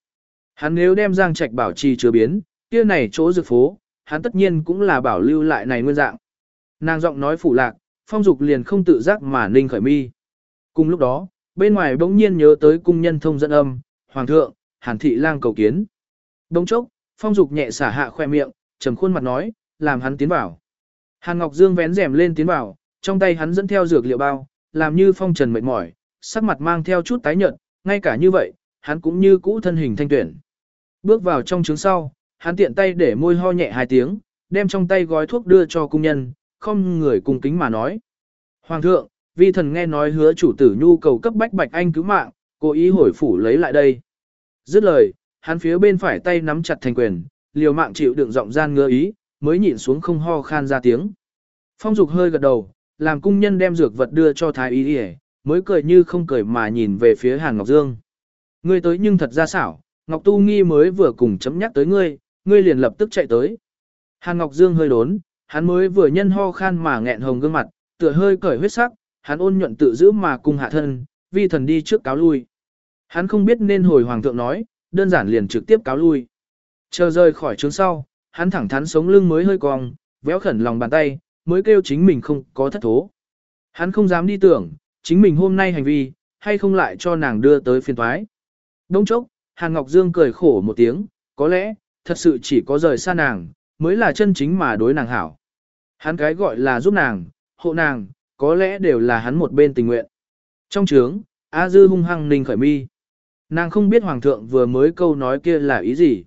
Hắn nếu đem Giang Trạch bảo trì chưa biến, kia này chỗ dược phố, hắn tất nhiên cũng là bảo lưu lại này nguyên dạng. Nàng giọng nói phủ lạc, phong dục liền không tự giác mà ninh khởi mi. Cùng lúc đó, bên ngoài bỗng nhiên nhớ tới cung nhân thông dẫn âm, hoàng thượng, hàn thị lang cầu kiến. Đông chốc, phong dục nhẹ xả hạ khoe miệng, trầm khuôn mặt nói, làm hắn tiến vào. Hàn Ngọc Dương vén rèm lên tiến vào, trong tay hắn dẫn theo dược liệu bao, làm như phong trần mệt mỏi, sắc mặt mang theo chút tái nhợt, ngay cả như vậy, hắn cũng như cũ thân hình thanh tuyển. Bước vào trong trứng sau, hắn tiện tay để môi ho nhẹ hai tiếng, đem trong tay gói thuốc đưa cho cung nhân, không người cùng kính mà nói. Hoàng thượng, vi thần nghe nói hứa chủ tử nhu cầu cấp bách bạch anh cứu mạng, cố ý hồi phủ lấy lại đây. Dứt lời, hắn phía bên phải tay nắm chặt thành quyền, liều mạng chịu đựng giọng gian ngơ ý, mới nhịn xuống không ho khan ra tiếng. Phong dục hơi gật đầu, làm cung nhân đem dược vật đưa cho thái y yể, mới cười như không cười mà nhìn về phía Hàn Ngọc Dương. Ngươi tới nhưng thật ra xảo, Ngọc Tu Nghi mới vừa cùng chấm nhắc tới ngươi, ngươi liền lập tức chạy tới. Hàn Ngọc Dương hơi đốn, hắn mới vừa nhân ho khan mà nghẹn hồng gương mặt, tựa hơi cởi huyết sắc, hắn ôn nhuận tự giữ mà cùng hạ thân, vi thần đi trước cáo lui. Hắn không biết nên hồi hoàng thượng nói, đơn giản liền trực tiếp cáo lui. Chờ rời khỏi trướng sau, hắn thẳng thắn sống lưng mới hơi cong, véo khẩn lòng bàn tay, mới kêu chính mình không có thất thố. Hắn không dám đi tưởng, chính mình hôm nay hành vi, hay không lại cho nàng đưa tới phiên thoái. Đông chốc, Hàn Ngọc Dương cười khổ một tiếng, có lẽ, thật sự chỉ có rời xa nàng, mới là chân chính mà đối nàng hảo. Hắn cái gọi là giúp nàng, hộ nàng, có lẽ đều là hắn một bên tình nguyện. Trong trướng, A Dư hung hăng ninh khởi mi. Nàng không biết Hoàng thượng vừa mới câu nói kia là ý gì.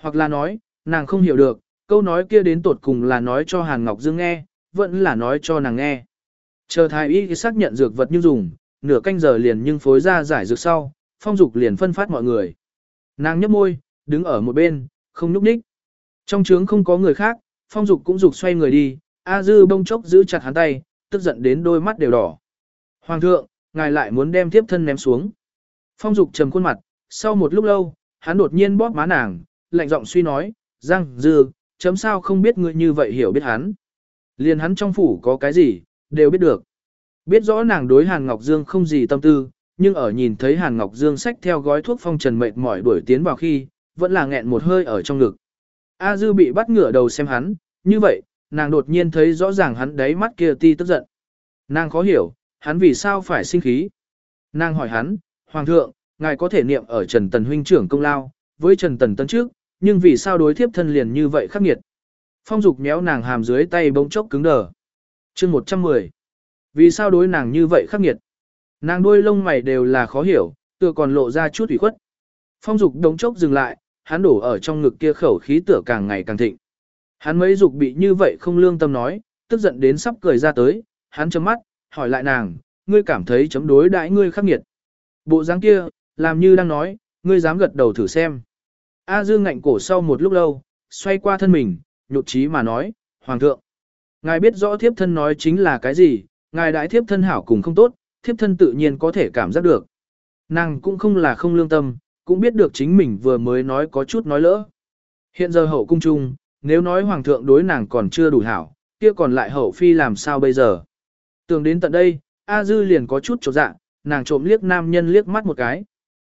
Hoặc là nói, nàng không hiểu được, câu nói kia đến tột cùng là nói cho Hàn Ngọc Dương nghe, vẫn là nói cho nàng nghe. Chờ thái y xác nhận dược vật như dùng, nửa canh giờ liền nhưng phối ra giải dược sau, phong dục liền phân phát mọi người. Nàng nhấp môi, đứng ở một bên, không nhúc đích Trong trướng không có người khác, phong dục cũng dục xoay người đi, A dư bông chốc giữ chặt hắn tay, tức giận đến đôi mắt đều đỏ. Hoàng thượng, ngài lại muốn đem tiếp thân ném xuống. Phong dục trầm khuôn mặt, sau một lúc lâu, hắn đột nhiên bóp má nàng, lạnh giọng suy nói, Giang dư, chấm sao không biết ngươi như vậy hiểu biết hắn. Liền hắn trong phủ có cái gì, đều biết được. Biết rõ nàng đối Hàn Ngọc Dương không gì tâm tư, nhưng ở nhìn thấy Hàn Ngọc Dương xách theo gói thuốc phong trần mệt mỏi đuổi tiến vào khi, vẫn là nghẹn một hơi ở trong ngực. A Dư bị bắt ngửa đầu xem hắn, như vậy, nàng đột nhiên thấy rõ ràng hắn đáy mắt kia ti tức giận. Nàng khó hiểu, hắn vì sao phải sinh khí. Nàng hỏi hắn, Hoàng thượng, ngài có thể niệm ở Trần Tần huynh trưởng công lao, với Trần Tần Tân trước, nhưng vì sao đối thiếp thân liền như vậy khắc nghiệt. Phong dục méo nàng hàm dưới tay bỗng chốc cứng đờ. chương 110. Vì sao đối nàng như vậy khắc nghiệt? Nàng đuôi lông mày đều là khó hiểu, tựa còn lộ ra chút ủy khuất. Phong dục đống chốc dừng lại, hắn đổ ở trong ngực kia khẩu khí tựa càng ngày càng thịnh. Hắn mấy dục bị như vậy không lương tâm nói, tức giận đến sắp cười ra tới, hắn chấm mắt, hỏi lại nàng, ngươi cảm thấy chấm đối đãi ngươi khắc nghiệt. Bộ dáng kia, làm như đang nói, ngươi dám gật đầu thử xem. A Dương ngạnh cổ sau một lúc lâu, xoay qua thân mình, nhụt chí mà nói, Hoàng thượng, ngài biết rõ thiếp thân nói chính là cái gì, ngài đại thiếp thân hảo cùng không tốt, thiếp thân tự nhiên có thể cảm giác được. Nàng cũng không là không lương tâm, cũng biết được chính mình vừa mới nói có chút nói lỡ. Hiện giờ hậu cung trung, nếu nói hoàng thượng đối nàng còn chưa đủ hảo, kia còn lại hậu phi làm sao bây giờ. Tưởng đến tận đây, A Dư liền có chút trột dạ, nàng trộm liếc nam nhân liếc mắt một cái.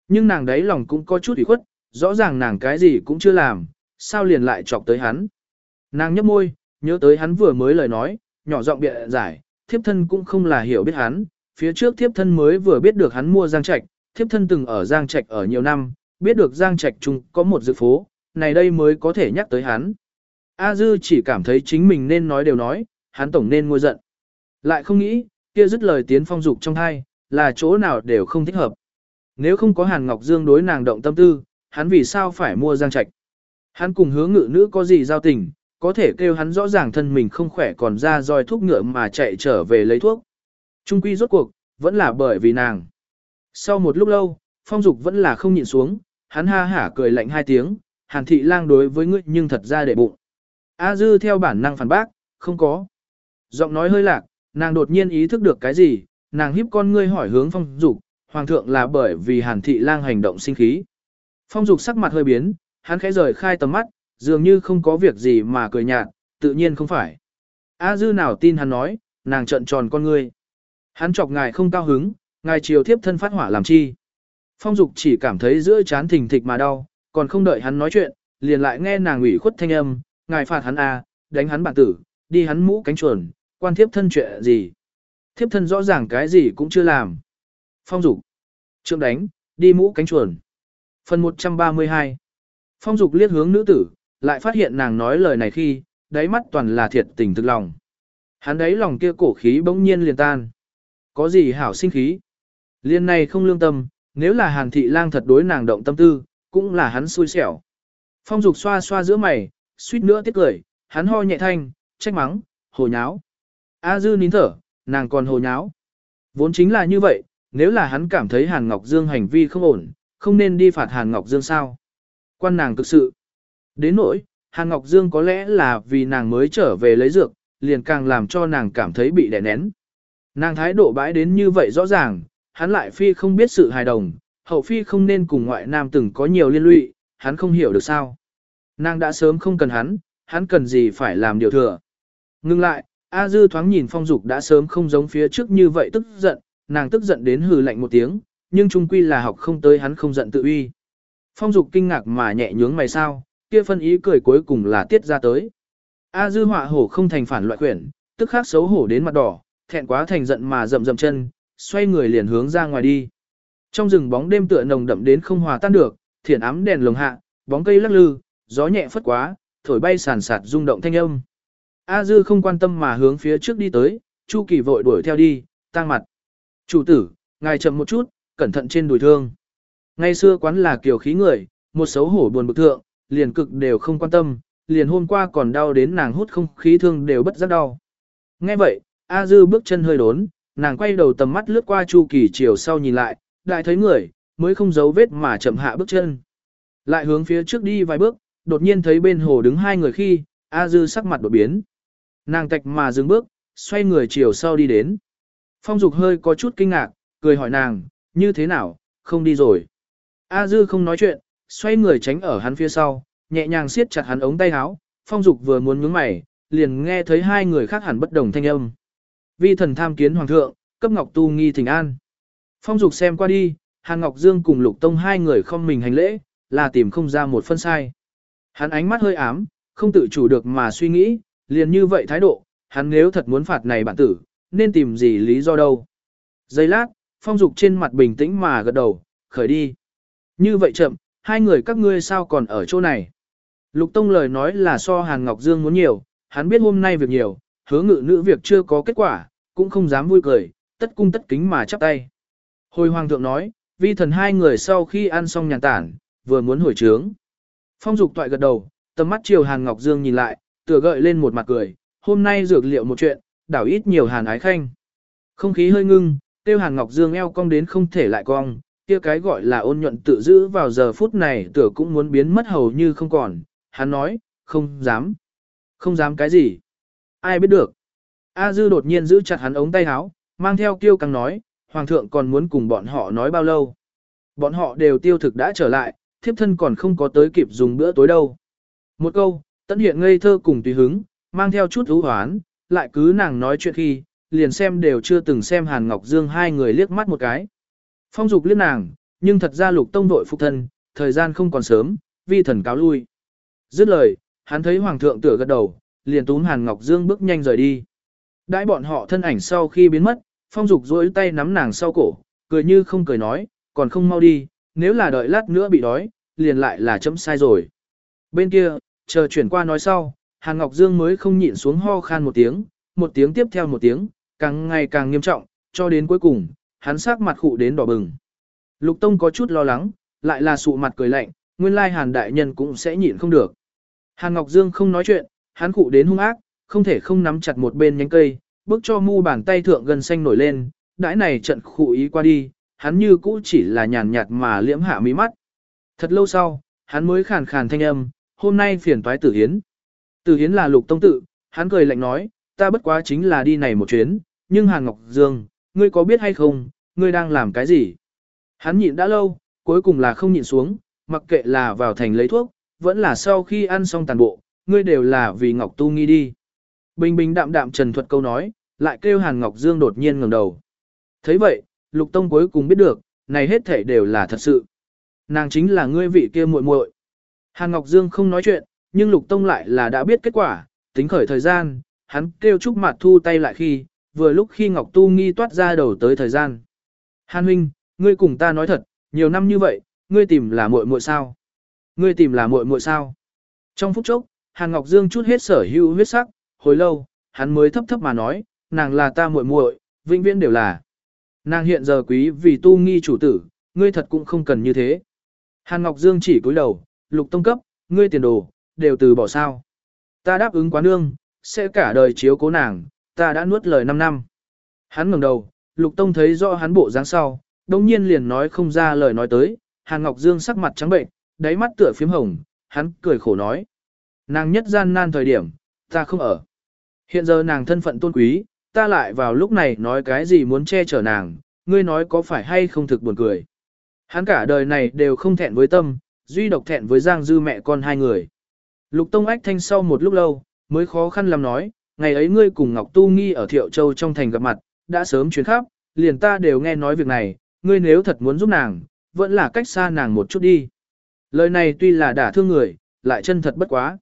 Nhưng nàng đấy lòng cũng có chút ủy khuất, rõ ràng nàng cái gì cũng chưa làm, sao liền lại chọc tới hắn. Nàng nhấp môi, nhớ tới hắn vừa mới lời nói, nhỏ giọng bịa giải, thiếp thân cũng không là hiểu biết hắn, phía trước thiếp thân mới vừa biết được hắn mua Giang Trạch, thiếp thân từng ở Giang Trạch ở nhiều năm, biết được Giang Trạch chung có một dự phố, này đây mới có thể nhắc tới hắn. A Dư chỉ cảm thấy chính mình nên nói đều nói, hắn tổng nên ngôi giận. Lại không nghĩ, kia dứt lời tiến phong dục trong hai, là chỗ nào đều không thích hợp. Nếu không có Hàn Ngọc Dương đối nàng động tâm tư, hắn vì sao phải mua Giang Trạch? Hắn cùng hứa ngự nữ có gì giao tình, có thể kêu hắn rõ ràng thân mình không khỏe còn ra roi thuốc ngựa mà chạy trở về lấy thuốc. Trung quy rốt cuộc, vẫn là bởi vì nàng. Sau một lúc lâu, phong dục vẫn là không nhịn xuống, hắn ha hả cười lạnh hai tiếng, hàn thị lang đối với ngươi nhưng thật ra để bụng. A dư theo bản năng phản bác, không có. Giọng nói hơi lạc, nàng đột nhiên ý thức được cái gì, nàng híp con ngươi hỏi hướng phong dục, hoàng thượng là bởi vì hàn thị lang hành động sinh khí. Phong dục sắc mặt hơi biến, hắn khẽ rời khai tầm mắt, dường như không có việc gì mà cười nhạt, tự nhiên không phải. A dư nào tin hắn nói, nàng trợn tròn con ngươi. Hắn chọc ngài không cao hứng, ngài chiều thiếp thân phát hỏa làm chi. Phong dục chỉ cảm thấy giữa chán thình thịch mà đau, còn không đợi hắn nói chuyện, liền lại nghe nàng ủy khuất thanh âm, ngài phạt hắn à, đánh hắn bản tử, đi hắn mũ cánh chuồn, quan thiếp thân chuyện gì. Thiếp thân rõ ràng cái gì cũng chưa làm. Phong dục, trượng đánh, đi mũ cánh chuồn. Phần 132 Phong dục liếc hướng nữ tử, lại phát hiện nàng nói lời này khi, đáy mắt toàn là thiệt tình thực lòng. Hắn đấy lòng kia cổ khí bỗng nhiên liền tan. Có gì hảo sinh khí? Liên này không lương tâm, nếu là hàn thị lang thật đối nàng động tâm tư, cũng là hắn xui xẻo. Phong dục xoa xoa giữa mày, suýt nữa tiếc cười, hắn ho nhẹ thanh, trách mắng, hồ nháo. A dư nín thở, nàng còn hồ nháo. Vốn chính là như vậy, nếu là hắn cảm thấy Hàn Ngọc Dương hành vi không ổn, không nên đi phạt Hàn Ngọc Dương sao. Quan nàng thực sự. Đến nỗi, Hàn Ngọc Dương có lẽ là vì nàng mới trở về lấy dược, liền càng làm cho nàng cảm thấy bị đè nén. Nàng thái độ bãi đến như vậy rõ ràng, hắn lại phi không biết sự hài đồng, hậu phi không nên cùng ngoại nam từng có nhiều liên lụy, hắn không hiểu được sao. Nàng đã sớm không cần hắn, hắn cần gì phải làm điều thừa. Ngưng lại, A Dư thoáng nhìn phong dục đã sớm không giống phía trước như vậy tức giận, nàng tức giận đến hừ lạnh một tiếng, nhưng trung quy là học không tới hắn không giận tự uy. Phong dục kinh ngạc mà nhẹ nhướng mày sao, kia phân ý cười cuối cùng là tiết ra tới. A dư họa hổ không thành phản loại quyển, tức khắc xấu hổ đến mặt đỏ, thẹn quá thành giận mà rậm rậm chân, xoay người liền hướng ra ngoài đi. Trong rừng bóng đêm tựa nồng đậm đến không hòa tan được, thiển ám đèn lồng hạ, bóng cây lắc lư, gió nhẹ phất quá, thổi bay sàn sạt rung động thanh âm. A dư không quan tâm mà hướng phía trước đi tới, Chu Kỳ vội đuổi theo đi, tang mặt. Chủ tử, ngài chậm một chút, cẩn thận trên đùi thương. Ngày xưa quán là kiểu khí người, một xấu hổ buồn bực thượng, liền cực đều không quan tâm, liền hôm qua còn đau đến nàng hút không khí thương đều bất giác đau. Nghe vậy, A Dư bước chân hơi đốn, nàng quay đầu tầm mắt lướt qua Chu Kỳ chiều sau nhìn lại, lại thấy người, mới không giấu vết mà chậm hạ bước chân. Lại hướng phía trước đi vài bước, đột nhiên thấy bên hồ đứng hai người khi, A Dư sắc mặt đột biến. Nàng tạch mà dừng bước, xoay người chiều sau đi đến. Phong Dục hơi có chút kinh ngạc, cười hỏi nàng, như thế nào, không đi rồi. A Dư không nói chuyện, xoay người tránh ở hắn phía sau, nhẹ nhàng siết chặt hắn ống tay áo, phong dục vừa muốn nhướng mày, liền nghe thấy hai người khác hẳn bất đồng thanh âm. Vi thần tham kiến hoàng thượng, cấp ngọc tu nghi thỉnh an. Phong dục xem qua đi, Hàn Ngọc Dương cùng Lục Tông hai người không mình hành lễ, là tìm không ra một phân sai. Hắn ánh mắt hơi ám, không tự chủ được mà suy nghĩ, liền như vậy thái độ, hắn nếu thật muốn phạt này bản tử, nên tìm gì lý do đâu. Giây lát, phong dục trên mặt bình tĩnh mà gật đầu, khởi đi. Như vậy chậm, hai người các ngươi sao còn ở chỗ này? Lục Tông lời nói là so Hàn Ngọc Dương muốn nhiều, hắn biết hôm nay việc nhiều, hứa ngự nữ việc chưa có kết quả, cũng không dám vui cười, tất cung tất kính mà chắp tay. Hồi Hoàng thượng nói, vi thần hai người sau khi ăn xong nhàn tản, vừa muốn hồi trướng. Phong dục toại gật đầu, tầm mắt chiều Hàn Ngọc Dương nhìn lại, tựa gợi lên một mặt cười, hôm nay dược liệu một chuyện, đảo ít nhiều Hàn ái khanh. Không khí hơi ngưng, tiêu Hàn Ngọc Dương eo cong đến không thể lại cong, kia cái gọi là ôn nhuận tự giữ vào giờ phút này tựa cũng muốn biến mất hầu như không còn, hắn nói, không dám. Không dám cái gì? Ai biết được? A Dư đột nhiên giữ chặt hắn ống tay áo, mang theo kiêu căng nói, Hoàng thượng còn muốn cùng bọn họ nói bao lâu? Bọn họ đều tiêu thực đã trở lại, thiếp thân còn không có tới kịp dùng bữa tối đâu. Một câu, tận hiện ngây thơ cùng tùy hứng, mang theo chút ưu hoán, lại cứ nàng nói chuyện khi, liền xem đều chưa từng xem Hàn Ngọc Dương hai người liếc mắt một cái. Phong dục liếc nàng, nhưng thật ra lục tông đội phục thân, thời gian không còn sớm, vi thần cáo lui. Dứt lời, hắn thấy hoàng thượng tựa gật đầu, liền túm Hàn Ngọc Dương bước nhanh rời đi. Đãi bọn họ thân ảnh sau khi biến mất, phong dục duỗi tay nắm nàng sau cổ, cười như không cười nói, còn không mau đi, nếu là đợi lát nữa bị đói, liền lại là chấm sai rồi. Bên kia, chờ chuyển qua nói sau, Hàn Ngọc Dương mới không nhịn xuống ho khan một tiếng, một tiếng tiếp theo một tiếng, càng ngày càng nghiêm trọng, cho đến cuối cùng, hắn sắc mặt khụ đến đỏ bừng. Lục Tông có chút lo lắng, lại là sụ mặt cười lạnh, nguyên lai Hàn đại nhân cũng sẽ nhịn không được. Hàn Ngọc Dương không nói chuyện, hắn cụ đến hung ác, không thể không nắm chặt một bên nhánh cây, bước cho mu bàn tay thượng gần xanh nổi lên, đãi này trận khụ ý qua đi, hắn như cũ chỉ là nhàn nhạt mà liễm hạ mí mắt. Thật lâu sau, hắn mới khàn khàn thanh âm, hôm nay phiền toái tử hiến. Tử hiến là lục tông tự, hắn cười lạnh nói, ta bất quá chính là đi này một chuyến, nhưng Hàn Ngọc Dương, ngươi có biết hay không, ngươi đang làm cái gì? Hắn nhịn đã lâu, cuối cùng là không nhịn xuống, mặc kệ là vào thành lấy thuốc, vẫn là sau khi ăn xong tàn bộ, ngươi đều là vì Ngọc Tu nghi đi. Bình bình đạm đạm trần thuật câu nói, lại kêu Hàn Ngọc Dương đột nhiên ngẩng đầu. thấy vậy, Lục Tông cuối cùng biết được, này hết thể đều là thật sự. Nàng chính là ngươi vị kia muội muội. Hàn Ngọc Dương không nói chuyện, nhưng Lục Tông lại là đã biết kết quả, tính khởi thời gian, hắn kêu Trúc Mạt thu tay lại khi, vừa lúc khi Ngọc Tu nghi toát ra đầu tới thời gian. Hàn huynh, ngươi cùng ta nói thật, nhiều năm như vậy, ngươi tìm là muội muội sao? Ngươi tìm là muội muội sao? Trong phút chốc, Hàn Ngọc Dương chút hết sở hữu huyết sắc, hồi lâu, hắn mới thấp thấp mà nói, nàng là ta muội muội, vĩnh viễn đều là. Nàng hiện giờ quý vì tu nghi chủ tử, ngươi thật cũng không cần như thế. Hàn Ngọc Dương chỉ cúi đầu, lục tông cấp, ngươi tiền đồ, đều từ bỏ sao. Ta đáp ứng quá nương, sẽ cả đời chiếu cố nàng, ta đã nuốt lời 5 năm. Hắn ngẩng đầu, lục tông thấy rõ hắn bộ dáng sau, đồng nhiên liền nói không ra lời nói tới, Hàn Ngọc Dương sắc mặt trắng bệnh, đáy mắt tựa phím hồng, hắn cười khổ nói. Nàng nhất gian nan thời điểm, ta không ở. Hiện giờ nàng thân phận tôn quý, ta lại vào lúc này nói cái gì muốn che chở nàng, ngươi nói có phải hay không thực buồn cười. Hắn cả đời này đều không thẹn với tâm, duy độc thẹn với Giang Dư mẹ con hai người. Lục Tông Ách Thanh sau một lúc lâu, mới khó khăn làm nói, ngày ấy ngươi cùng Ngọc Tu Nghi ở Thiệu Châu trong thành gặp mặt, đã sớm chuyến khắp, liền ta đều nghe nói việc này, ngươi nếu thật muốn giúp nàng, vẫn là cách xa nàng một chút đi. Lời này tuy là đả thương người, lại chân thật bất quá.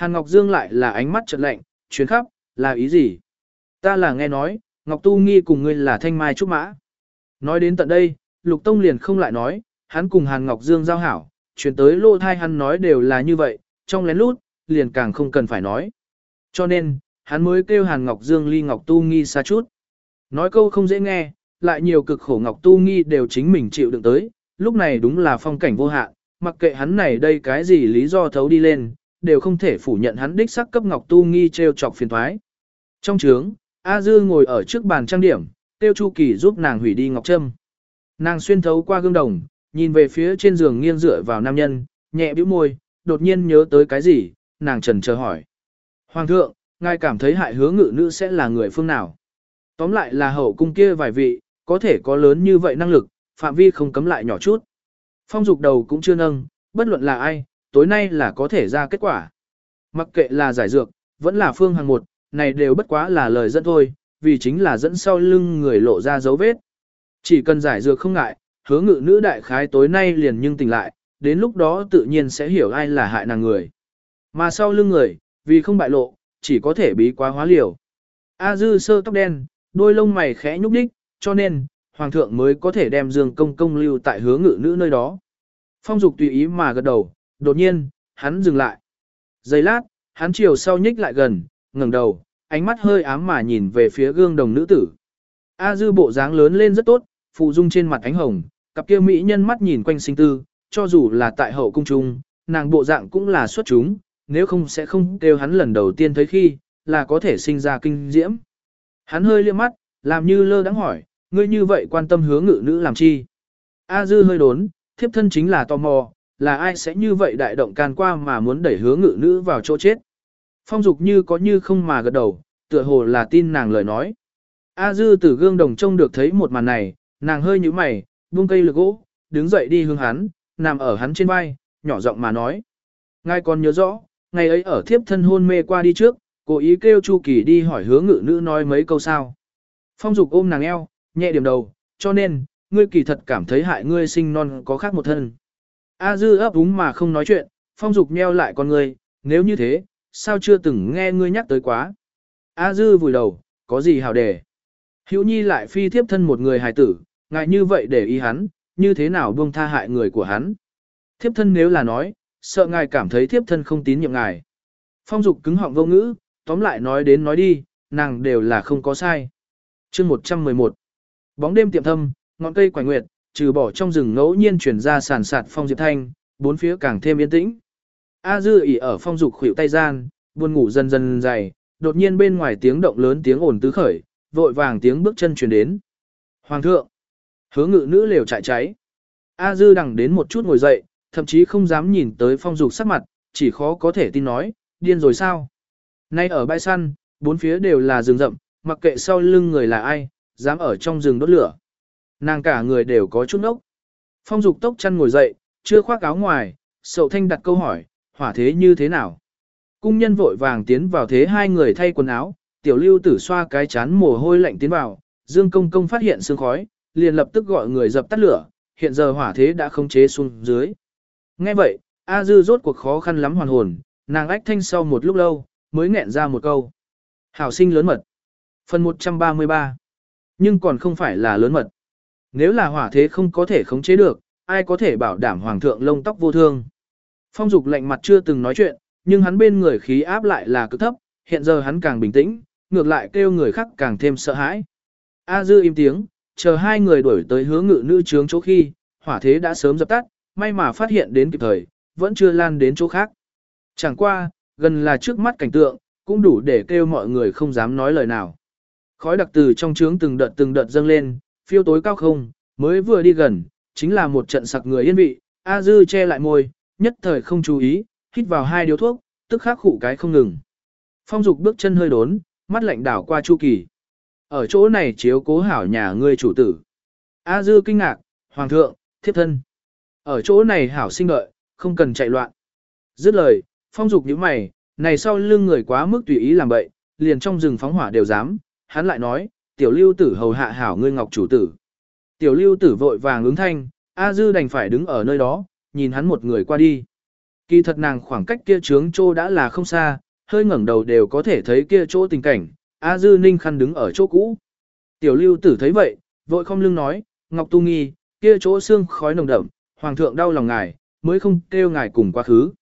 Hàn Ngọc Dương lại là ánh mắt trật lạnh, chuyến khắp, là ý gì? Ta là nghe nói, Ngọc Tu Nghi cùng ngươi là thanh mai trúc mã. Nói đến tận đây, Lục Tông liền không lại nói, hắn cùng Hàn Ngọc Dương giao hảo, chuyển tới lô thai hắn nói đều là như vậy, trong lén lút, liền càng không cần phải nói. Cho nên, hắn mới kêu Hàn Ngọc Dương ly Ngọc Tu Nghi xa chút. Nói câu không dễ nghe, lại nhiều cực khổ Ngọc Tu Nghi đều chính mình chịu đựng tới, lúc này đúng là phong cảnh vô hạn, mặc kệ hắn này đây cái gì lý do thấu đi lên, đều không thể phủ nhận hắn đích sắc cấp Ngọc Tu Nghi treo chọc phiền thoái. Trong trướng, A Dư ngồi ở trước bàn trang điểm, tiêu Chu Kỳ giúp nàng hủy đi ngọc trâm. Nàng xuyên thấu qua gương đồng, nhìn về phía trên giường nghiêng dựa vào nam nhân, nhẹ bĩu môi, đột nhiên nhớ tới cái gì, nàng trần chờ hỏi. Hoàng thượng, ngài cảm thấy hại hứa ngự nữ sẽ là người phương nào? Tóm lại là hậu cung kia vài vị, có thể có lớn như vậy năng lực, phạm vi không cấm lại nhỏ chút. Phong dục đầu cũng chưa nâng, bất luận là ai, tối nay là có thể ra kết quả. Mặc kệ là giải dược, vẫn là phương hàng một, này đều bất quá là lời dẫn thôi, vì chính là dẫn sau lưng người lộ ra dấu vết. Chỉ cần giải dược không ngại, hứa ngự nữ đại khái tối nay liền nhưng tỉnh lại, đến lúc đó tự nhiên sẽ hiểu ai là hại nàng người. Mà sau lưng người, vì không bại lộ, chỉ có thể bí quá hóa liều. A dư sơ tóc đen, đôi lông mày khẽ nhúc đích, cho nên, hoàng thượng mới có thể đem dương công công lưu tại hứa ngự nữ nơi đó. Phong dục tùy ý mà gật đầu, đột nhiên, hắn dừng lại. Giây lát, hắn chiều sau nhích lại gần, ngẩng đầu, ánh mắt hơi ám mà nhìn về phía gương đồng nữ tử. A dư bộ dáng lớn lên rất tốt, phụ dung trên mặt ánh hồng, cặp kia mỹ nhân mắt nhìn quanh sinh tư, cho dù là tại hậu cung trung, nàng bộ dạng cũng là xuất chúng, nếu không sẽ không kêu hắn lần đầu tiên thấy khi, là có thể sinh ra kinh diễm. Hắn hơi liếc mắt, làm như lơ đắng hỏi, ngươi như vậy quan tâm hướng ngự nữ làm chi? A dư hơi đốn, thiếp thân chính là tò mò, là ai sẽ như vậy đại động can qua mà muốn đẩy hứa ngự nữ vào chỗ chết? Phong dục như có như không mà gật đầu, tựa hồ là tin nàng lời nói. A dư từ gương đồng trông được thấy một màn này, nàng hơi như mày, buông cây lực gỗ, đứng dậy đi hướng hắn, nằm ở hắn trên vai, nhỏ giọng mà nói. Ngài còn nhớ rõ, ngày ấy ở thiếp thân hôn mê qua đi trước, cố ý kêu Chu Kỳ đi hỏi hứa ngự nữ nói mấy câu sao. Phong dục ôm nàng eo, nhẹ điểm đầu, cho nên, ngươi kỳ thật cảm thấy hại ngươi sinh non có khác một thân. A dư ấp úng mà không nói chuyện, phong dục nheo lại con người. nếu như thế, sao chưa từng nghe ngươi nhắc tới quá. A dư vùi đầu, có gì hào đề. Hữu nhi lại phi thiếp thân một người hài tử, ngại như vậy để ý hắn, như thế nào buông tha hại người của hắn. Thiếp thân nếu là nói, sợ ngài cảm thấy thiếp thân không tín nhiệm ngài. Phong dục cứng họng vô ngữ, tóm lại nói đến nói đi, nàng đều là không có sai. chương 111 Bóng đêm tiệm thâm, ngọn cây quảnh nguyệt, trừ bỏ trong rừng ngẫu nhiên chuyển ra sàn sạt phong diệp thanh, bốn phía càng thêm yên tĩnh. A dư ỉ ở phong dục khuỷu tay gian, buồn ngủ dần dần dày, đột nhiên bên ngoài tiếng động lớn tiếng ồn tứ khởi, vội vàng tiếng bước chân truyền đến. Hoàng thượng, hứa ngự nữ liều chạy cháy. A dư đằng đến một chút ngồi dậy, thậm chí không dám nhìn tới phong dục sắc mặt, chỉ khó có thể tin nói, điên rồi sao. Nay ở bãi săn, bốn phía đều là rừng rậm, mặc kệ sau lưng người là ai, dám ở trong rừng đốt lửa. Nàng cả người đều có chút nốc, Phong dục tốc chăn ngồi dậy, chưa khoác áo ngoài, sậu thanh đặt câu hỏi, hỏa thế như thế nào? Cung nhân vội vàng tiến vào thế hai người thay quần áo, tiểu lưu tử xoa cái chán mồ hôi lạnh tiến vào, Dương Công Công phát hiện sương khói, liền lập tức gọi người dập tắt lửa, hiện giờ hỏa thế đã không chế xuống dưới. Nghe vậy, A Dư rốt cuộc khó khăn lắm hoàn hồn, nàng ách thanh sau một lúc lâu, mới nghẹn ra một câu. Hảo sinh lớn mật. Phần 133. Nhưng còn không phải là lớn mật. Nếu là hỏa thế không có thể khống chế được, ai có thể bảo đảm hoàng thượng lông tóc vô thương. Phong dục lạnh mặt chưa từng nói chuyện, nhưng hắn bên người khí áp lại là cực thấp, hiện giờ hắn càng bình tĩnh, ngược lại kêu người khác càng thêm sợ hãi. A dư im tiếng, chờ hai người đuổi tới hướng ngự nữ trướng chỗ khi, hỏa thế đã sớm dập tắt, may mà phát hiện đến kịp thời, vẫn chưa lan đến chỗ khác. Chẳng qua, gần là trước mắt cảnh tượng, cũng đủ để kêu mọi người không dám nói lời nào. Khói đặc từ trong trướng từng đợt từng đợt dâng lên, phiêu tối cao không, mới vừa đi gần, chính là một trận sặc người yên vị, A Dư che lại môi, nhất thời không chú ý, hít vào hai điếu thuốc, tức khắc khụ cái không ngừng. Phong dục bước chân hơi đốn, mắt lạnh đảo qua Chu Kỳ. Ở chỗ này chiếu cố hảo nhà ngươi chủ tử. A Dư kinh ngạc, Hoàng thượng, thiếp thân. Ở chỗ này hảo sinh đợi, không cần chạy loạn. Dứt lời, phong dục như mày, này sau lưng người quá mức tùy ý làm bậy, liền trong rừng phóng hỏa đều dám. Hắn lại nói, tiểu lưu tử hầu hạ hảo ngươi ngọc chủ tử. Tiểu lưu tử vội vàng ứng thanh, A Dư đành phải đứng ở nơi đó, nhìn hắn một người qua đi. Kỳ thật nàng khoảng cách kia trướng chỗ đã là không xa, hơi ngẩng đầu đều có thể thấy kia chỗ tình cảnh, A Dư ninh khăn đứng ở chỗ cũ. Tiểu lưu tử thấy vậy, vội không lưng nói, Ngọc Tu Nghi, kia chỗ xương khói nồng đậm, Hoàng thượng đau lòng ngài, mới không kêu ngài cùng quá khứ.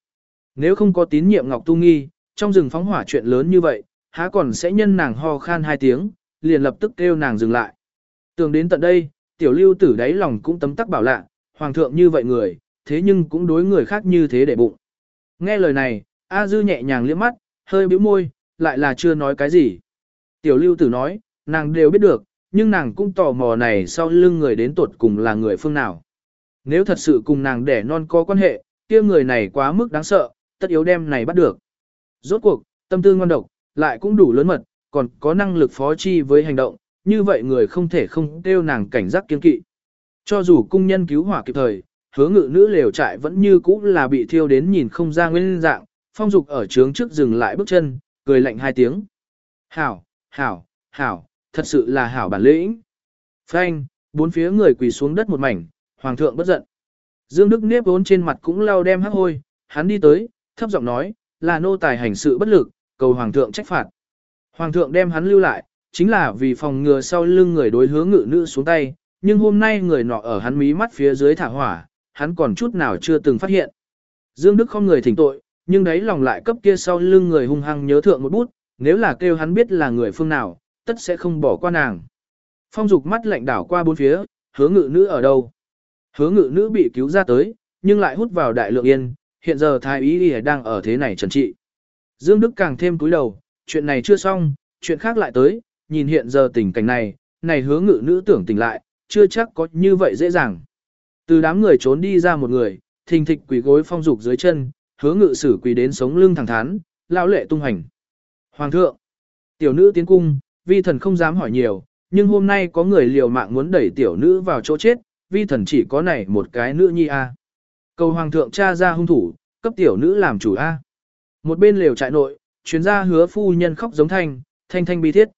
Nếu không có tín nhiệm Ngọc Tu Nghi, trong rừng phóng hỏa chuyện lớn như vậy, há còn sẽ nhân nàng ho khan hai tiếng, liền lập tức kêu nàng dừng lại. Tưởng đến tận đây, tiểu lưu tử đáy lòng cũng tấm tắc bảo lạ, hoàng thượng như vậy người, thế nhưng cũng đối người khác như thế để bụng. Nghe lời này, A Dư nhẹ nhàng liếc mắt, hơi bĩu môi, lại là chưa nói cái gì. Tiểu lưu tử nói, nàng đều biết được, nhưng nàng cũng tò mò này sau lưng người đến tuột cùng là người phương nào. Nếu thật sự cùng nàng đẻ non có quan hệ, kia người này quá mức đáng sợ, tất yếu đem này bắt được. Rốt cuộc, tâm tư ngon độc, lại cũng đủ lớn mật, còn có năng lực phó chi với hành động, như vậy người không thể không kêu nàng cảnh giác kiên kỵ. Cho dù cung nhân cứu hỏa kịp thời, hứa ngự nữ lều trại vẫn như cũ là bị thiêu đến nhìn không ra nguyên dạng, phong dục ở trướng trước dừng lại bước chân, cười lạnh hai tiếng. Hảo, hảo, hảo, thật sự là hảo bản lĩnh. Phanh, bốn phía người quỳ xuống đất một mảnh, hoàng thượng bất giận. Dương Đức nếp vốn trên mặt cũng lau đem hắc hôi, hắn đi tới, thấp giọng nói, là nô tài hành sự bất lực, cầu hoàng thượng trách phạt. Hoàng thượng đem hắn lưu lại, chính là vì phòng ngừa sau lưng người đối hướng ngự nữ xuống tay, nhưng hôm nay người nọ ở hắn mí mắt phía dưới thả hỏa, hắn còn chút nào chưa từng phát hiện. Dương Đức không người thỉnh tội, nhưng đấy lòng lại cấp kia sau lưng người hung hăng nhớ thượng một bút, nếu là kêu hắn biết là người phương nào, tất sẽ không bỏ qua nàng. Phong dục mắt lạnh đảo qua bốn phía, hứa ngự nữ ở đâu? Hứa ngự nữ bị cứu ra tới, nhưng lại hút vào đại lượng yên, hiện giờ thái ý y đang ở thế này trần trị. Dương Đức càng thêm cúi đầu, chuyện này chưa xong, chuyện khác lại tới, nhìn hiện giờ tình cảnh này, này hứa ngự nữ tưởng tỉnh lại, chưa chắc có như vậy dễ dàng. Từ đám người trốn đi ra một người, thình thịch quỳ gối phong dục dưới chân, hứa ngự sử quỳ đến sống lưng thẳng thắn, lão lệ tung hành. Hoàng thượng, tiểu nữ tiến cung, vi thần không dám hỏi nhiều, nhưng hôm nay có người liều mạng muốn đẩy tiểu nữ vào chỗ chết, vi thần chỉ có này một cái nữ nhi a. Cầu hoàng thượng cha ra hung thủ, cấp tiểu nữ làm chủ a. Một bên liều trại nội, chuyên gia hứa phu nhân khóc giống thanh, thanh thanh bi thiết.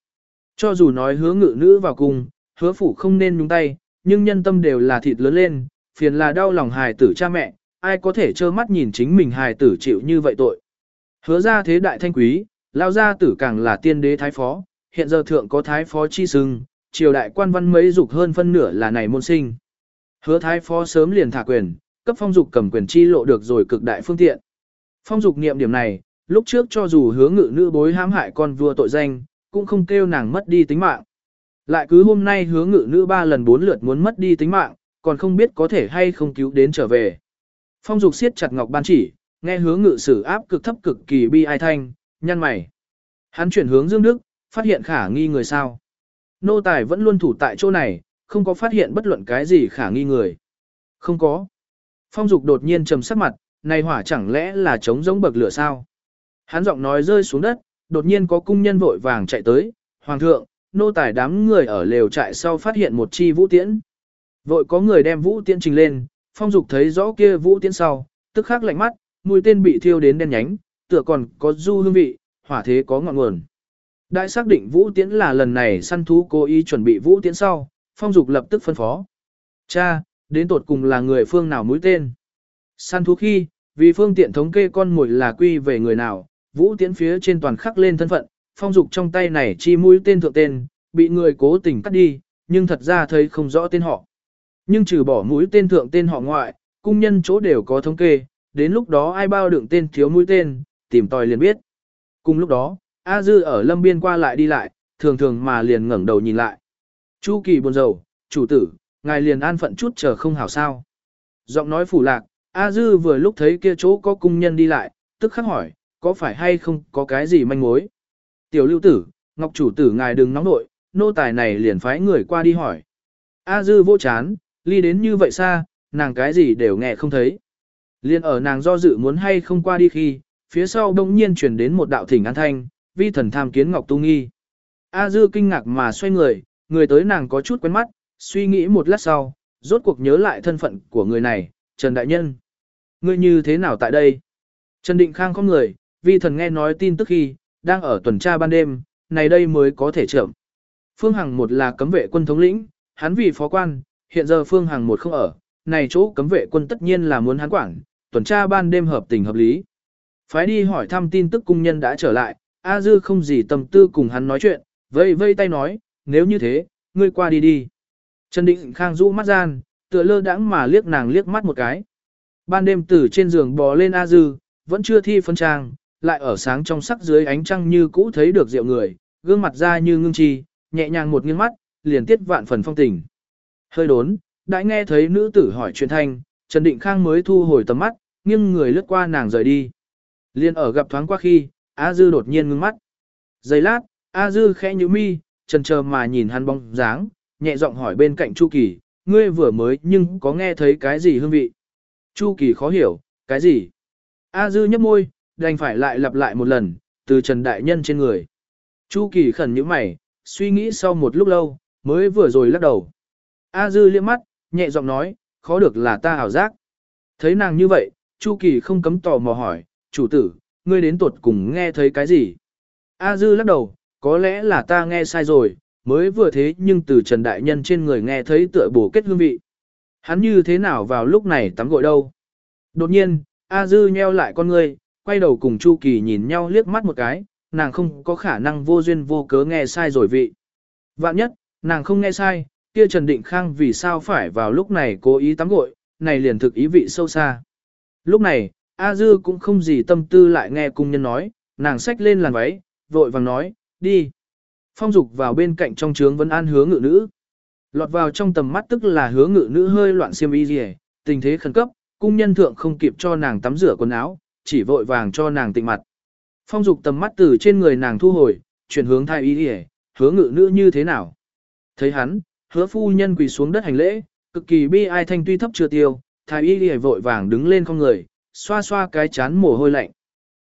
Cho dù nói hứa ngự nữ vào cùng, hứa phủ không nên nhúng tay, nhưng nhân tâm đều là thịt lớn lên, phiền là đau lòng hài tử cha mẹ, ai có thể trơ mắt nhìn chính mình hài tử chịu như vậy tội. Hứa ra thế đại thanh quý, lao gia tử càng là tiên đế thái phó, hiện giờ thượng có thái phó chi sưng, triều đại quan văn mấy dục hơn phân nửa là này môn sinh. Hứa thái phó sớm liền thả quyền, cấp phong dục cầm quyền chi lộ được rồi cực đại phương tiện. Phong dục niệm điểm này, lúc trước cho dù hứa ngự nữ bối hãm hại con vua tội danh, cũng không kêu nàng mất đi tính mạng. Lại cứ hôm nay hứa ngự nữ ba lần bốn lượt muốn mất đi tính mạng, còn không biết có thể hay không cứu đến trở về. Phong dục siết chặt ngọc ban chỉ, nghe hứa ngự sử áp cực thấp cực kỳ bi ai thanh, nhăn mày. Hắn chuyển hướng Dương Đức, phát hiện khả nghi người sao. Nô tài vẫn luôn thủ tại chỗ này, không có phát hiện bất luận cái gì khả nghi người. Không có. Phong dục đột nhiên trầm sắc mặt, này hỏa chẳng lẽ là chống giống bậc lửa sao? Hắn giọng nói rơi xuống đất, đột nhiên có cung nhân vội vàng chạy tới, Hoàng thượng, nô tài đám người ở lều trại sau phát hiện một chi vũ tiễn. Vội có người đem vũ tiễn trình lên, phong dục thấy rõ kia vũ tiễn sau, tức khắc lạnh mắt, mũi tên bị thiêu đến đen nhánh, tựa còn có du hương vị, hỏa thế có ngọn nguồn. Đại xác định Vũ Tiễn là lần này săn thú cố ý chuẩn bị Vũ Tiễn sau, Phong Dục lập tức phân phó. Cha, đến tột cùng là người phương nào mũi tên. Săn thú khi, vì phương tiện thống kê con mồi là quy về người nào, Vũ Tiễn phía trên toàn khắc lên thân phận, Phong Dục trong tay này chi mũi tên thượng tên, bị người cố tình cắt đi, nhưng thật ra thấy không rõ tên họ. Nhưng trừ bỏ mũi tên thượng tên họ ngoại, cung nhân chỗ đều có thống kê, đến lúc đó ai bao đựng tên thiếu mũi tên, tìm tòi liền biết. Cùng lúc đó, A Dư ở lâm biên qua lại đi lại, thường thường mà liền ngẩng đầu nhìn lại. Chu kỳ buồn rầu, chủ tử, ngài liền an phận chút chờ không hảo sao. Giọng nói phủ lạc, A Dư vừa lúc thấy kia chỗ có cung nhân đi lại, tức khắc hỏi, có phải hay không có cái gì manh mối. Tiểu lưu tử, ngọc chủ tử ngài đừng nóng nội, nô tài này liền phái người qua đi hỏi. A Dư vô chán, ly đến như vậy xa, nàng cái gì đều nghe không thấy. Liên ở nàng do dự muốn hay không qua đi khi, phía sau đông nhiên chuyển đến một đạo thỉnh an thanh, vi thần tham kiến Ngọc Tu Nghi. A Dư kinh ngạc mà xoay người, người tới nàng có chút quen mắt, suy nghĩ một lát sau, rốt cuộc nhớ lại thân phận của người này, Trần Đại Nhân. Ngươi như thế nào tại đây? Trần Định Khang không người, vi thần nghe nói tin tức khi, đang ở tuần tra ban đêm, này đây mới có thể chậm. Phương Hằng một là cấm vệ quân thống lĩnh, hắn vì phó quan, hiện giờ Phương Hằng một không ở, này chỗ cấm vệ quân tất nhiên là muốn hắn quản, tuần tra ban đêm hợp tình hợp lý. Phái đi hỏi thăm tin tức cung nhân đã trở lại, A Dư không gì tâm tư cùng hắn nói chuyện, vây vây tay nói, nếu như thế, ngươi qua đi đi. Trần Định Khang rũ mắt gian, tựa lơ đãng mà liếc nàng liếc mắt một cái. Ban đêm từ trên giường bò lên A Dư, vẫn chưa thi phân trang, lại ở sáng trong sắc dưới ánh trăng như cũ thấy được rượu người, gương mặt ra như ngưng chi, nhẹ nhàng một nghiêng mắt, liền tiết vạn phần phong tình. Hơi đốn, đã nghe thấy nữ tử hỏi chuyện thanh, Trần Định Khang mới thu hồi tầm mắt, nghiêng người lướt qua nàng rời đi. Liên ở gặp thoáng qua khi, A Dư đột nhiên ngưng mắt. Giây lát, A Dư khẽ nhíu mi, chần chờ mà nhìn hắn bóng dáng, nhẹ giọng hỏi bên cạnh Chu Kỳ, ngươi vừa mới nhưng có nghe thấy cái gì hương vị? Chu Kỳ khó hiểu, cái gì? A Dư nhấp môi, đành phải lại lặp lại một lần, từ Trần Đại Nhân trên người. Chu Kỳ khẩn như mày, suy nghĩ sau một lúc lâu, mới vừa rồi lắc đầu. A Dư liếc mắt, nhẹ giọng nói, khó được là ta ảo giác. Thấy nàng như vậy, Chu Kỳ không cấm tò mò hỏi, chủ tử, ngươi đến tuột cùng nghe thấy cái gì? A Dư lắc đầu, có lẽ là ta nghe sai rồi, mới vừa thế nhưng từ Trần Đại Nhân trên người nghe thấy tựa bổ kết hương vị. Hắn như thế nào vào lúc này tắm gội đâu? Đột nhiên, A Dư nheo lại con ngươi, quay đầu cùng Chu Kỳ nhìn nhau liếc mắt một cái, nàng không có khả năng vô duyên vô cớ nghe sai rồi vị. Vạn nhất, nàng không nghe sai, kia Trần Định Khang vì sao phải vào lúc này cố ý tắm gội, này liền thực ý vị sâu xa. Lúc này, A Dư cũng không gì tâm tư lại nghe cung nhân nói, nàng xách lên làn váy, vội vàng nói, đi. Phong dục vào bên cạnh trong trướng vẫn an hứa ngự nữ. Lọt vào trong tầm mắt tức là hứa ngự nữ hơi loạn xiêm y gì tình thế khẩn cấp, cung nhân thượng không kịp cho nàng tắm rửa quần áo, chỉ vội vàng cho nàng tịnh mặt. Phong dục tầm mắt từ trên người nàng thu hồi, chuyển hướng thai y hề, hứa ngự nữ như thế nào. Thấy hắn, hứa phu nhân quỳ xuống đất hành lễ, cực kỳ bi ai thanh tuy thấp chưa tiêu, thái y hề vội vàng đứng lên không người, xoa xoa cái chán mồ hôi lạnh.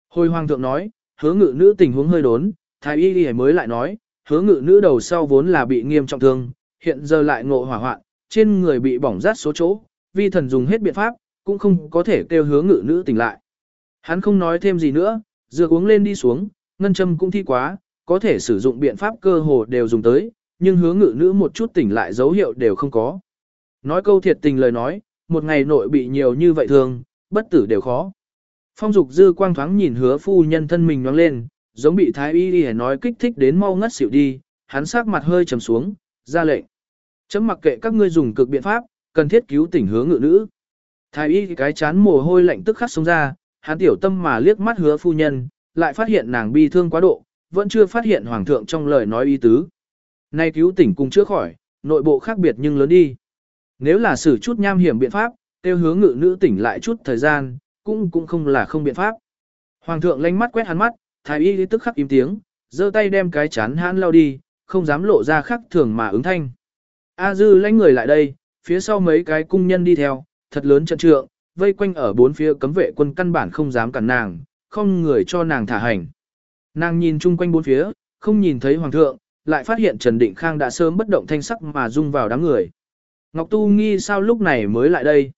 Hồi hoàng thượng nói, hứa ngự nữ tình huống hơi đốn, thái y hề mới lại nói, hứa ngự nữ đầu sau vốn là bị nghiêm trọng thương, hiện giờ lại ngộ hỏa hoạn, trên người bị bỏng rát số chỗ, vi thần dùng hết biện pháp, cũng không có thể kêu hứa ngự nữ tỉnh lại. Hắn không nói thêm gì nữa, dược uống lên đi xuống, ngân châm cũng thi quá, có thể sử dụng biện pháp cơ hồ đều dùng tới, nhưng hứa ngự nữ một chút tỉnh lại dấu hiệu đều không có. Nói câu thiệt tình lời nói, một ngày nội bị nhiều như vậy thường, bất tử đều khó. Phong dục dư quang thoáng nhìn hứa phu nhân thân mình nhoáng lên, giống bị thái y đi nói kích thích đến mau ngất xỉu đi, hắn sắc mặt hơi trầm xuống, ra lệnh. Chấm mặc kệ các ngươi dùng cực biện pháp, cần thiết cứu tỉnh hứa ngự nữ. Thái y cái chán mồ hôi lạnh tức khắc xuống ra, hắn tiểu tâm mà liếc mắt hứa phu nhân, lại phát hiện nàng bi thương quá độ, vẫn chưa phát hiện hoàng thượng trong lời nói ý tứ. Nay cứu tỉnh cùng chữa khỏi, nội bộ khác biệt nhưng lớn đi. Nếu là xử chút nham hiểm biện pháp, tiêu hướng ngự nữ tỉnh lại chút thời gian, cũng cũng không là không biện pháp. Hoàng thượng lánh mắt quét hắn mắt, thái y tức khắc im tiếng, giơ tay đem cái chán hắn lao đi, không dám lộ ra khắc thường mà ứng thanh. A dư lãnh người lại đây, phía sau mấy cái cung nhân đi theo, thật lớn trận trượng, vây quanh ở bốn phía cấm vệ quân căn bản không dám cản nàng, không người cho nàng thả hành. Nàng nhìn chung quanh bốn phía, không nhìn thấy hoàng thượng, lại phát hiện Trần Định Khang đã sớm bất động thanh sắc mà rung vào đám người. Ngọc Tu nghi sao lúc này mới lại đây.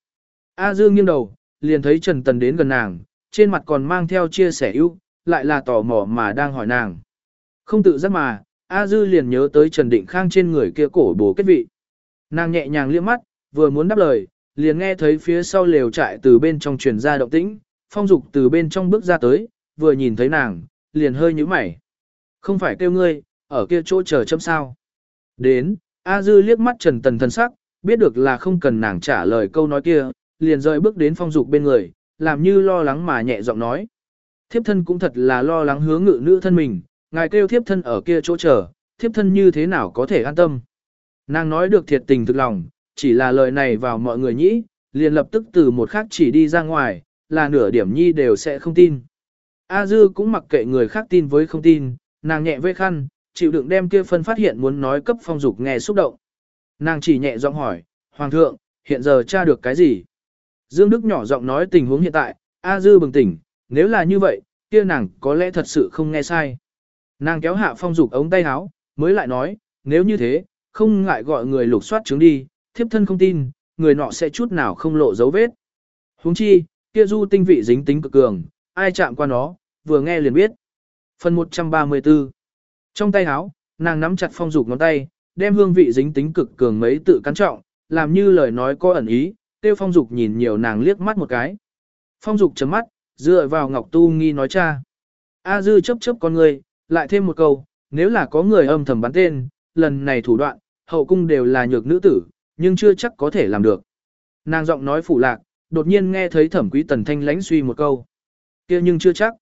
A Dương nghiêng đầu, liền thấy Trần Tần đến gần nàng, trên mặt còn mang theo chia sẻ ưu, lại là tò mò mà đang hỏi nàng. Không tự giác mà, A Dư liền nhớ tới Trần Định Khang trên người kia cổ bố kết vị. Nàng nhẹ nhàng liếc mắt, vừa muốn đáp lời, liền nghe thấy phía sau lều trại từ bên trong truyền ra động tĩnh, phong dục từ bên trong bước ra tới, vừa nhìn thấy nàng, liền hơi nhíu mày. Không phải kêu ngươi, ở kia chỗ chờ chấm sao. Đến, A Dư liếc mắt Trần Tần thân sắc, biết được là không cần nàng trả lời câu nói kia, liền rời bước đến phong dục bên người, làm như lo lắng mà nhẹ giọng nói. Thiếp thân cũng thật là lo lắng hướng ngự nữ thân mình, ngài kêu thiếp thân ở kia chỗ chờ, thiếp thân như thế nào có thể an tâm. Nàng nói được thiệt tình thực lòng, chỉ là lời này vào mọi người nhĩ, liền lập tức từ một khác chỉ đi ra ngoài, là nửa điểm nhi đều sẽ không tin. A Dư cũng mặc kệ người khác tin với không tin, nàng nhẹ vây khăn, chịu đựng đem kia phân phát hiện muốn nói cấp phong dục nghe xúc động. Nàng chỉ nhẹ giọng hỏi, Hoàng thượng, hiện giờ tra được cái gì? Dương Đức nhỏ giọng nói tình huống hiện tại, A Dư bừng tỉnh, nếu là như vậy, kia nàng có lẽ thật sự không nghe sai. Nàng kéo hạ phong dục ống tay áo, mới lại nói, nếu như thế, không ngại gọi người lục soát chứng đi, thiếp thân không tin, người nọ sẽ chút nào không lộ dấu vết. Huống chi, kia du tinh vị dính tính cực cường, ai chạm qua nó, vừa nghe liền biết. Phần 134 Trong tay áo, nàng nắm chặt phong dục ngón tay, đem hương vị dính tính cực cường mấy tự cắn trọng, làm như lời nói có ẩn ý, tiêu phong dục nhìn nhiều nàng liếc mắt một cái. Phong dục chấm mắt, dựa vào ngọc tu nghi nói cha. A dư chấp chấp con người, lại thêm một câu, nếu là có người âm thầm bắn tên, lần này thủ đoạn, hậu cung đều là nhược nữ tử, nhưng chưa chắc có thể làm được. Nàng giọng nói phủ lạc, đột nhiên nghe thấy thẩm quý tần thanh lãnh suy một câu. kia nhưng chưa chắc.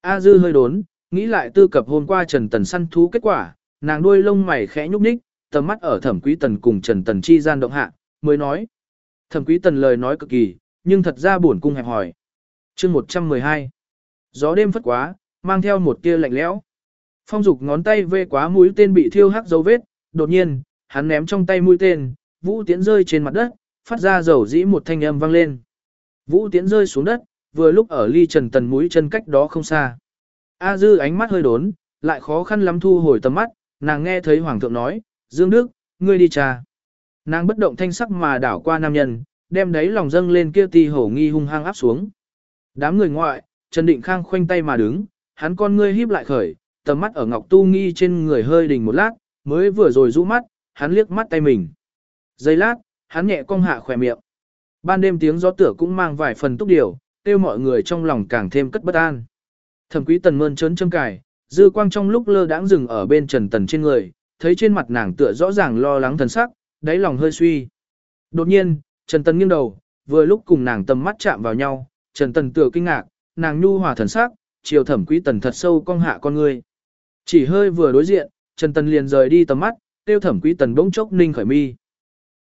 A dư hơi đốn, nghĩ lại tư cập hôm qua Trần Tần săn thú kết quả, nàng đuôi lông mày khẽ nhúc nhích, tầm mắt ở thẩm quý tần cùng Trần Tần chi gian động hạ, mới nói. Thẩm quý tần lời nói cực kỳ, nhưng thật ra buồn cung hẹp hỏi. chương 112. Gió đêm phất quá, mang theo một tia lạnh lẽo. Phong dục ngón tay vê quá mũi tên bị thiêu hắc dấu vết, đột nhiên, hắn ném trong tay mũi tên, vũ tiễn rơi trên mặt đất, phát ra dầu dĩ một thanh âm vang lên. Vũ tiễn rơi xuống đất, vừa lúc ở ly trần tần mũi chân cách đó không xa. A dư ánh mắt hơi đốn, lại khó khăn lắm thu hồi tầm mắt, nàng nghe thấy hoàng thượng nói, Dương Đức, ngươi đi trà. Nàng bất động thanh sắc mà đảo qua nam nhân, đem đấy lòng dâng lên kia ti hổ nghi hung hăng áp xuống. Đám người ngoại, Trần Định Khang khoanh tay mà đứng, hắn con ngươi híp lại khởi, tầm mắt ở Ngọc Tu Nghi trên người hơi đình một lát, mới vừa rồi rũ mắt, hắn liếc mắt tay mình. Giây lát, hắn nhẹ cong hạ khỏe miệng. Ban đêm tiếng gió tửa cũng mang vài phần túc điều, tiêu mọi người trong lòng càng thêm cất bất an. Thẩm quý tần mơn trớn châm cài, dư quang trong lúc lơ đãng dừng ở bên trần tần trên người, thấy trên mặt nàng tựa rõ ràng lo lắng thần sắc, đáy lòng hơi suy. Đột nhiên, trần tần nghiêng đầu, vừa lúc cùng nàng tầm mắt chạm vào nhau, trần tần tựa kinh ngạc, nàng nhu hòa thần sắc, chiều thẩm quý tần thật sâu cong hạ con người. Chỉ hơi vừa đối diện, trần tần liền rời đi tầm mắt, tiêu thẩm quý tần bỗng chốc ninh khởi mi.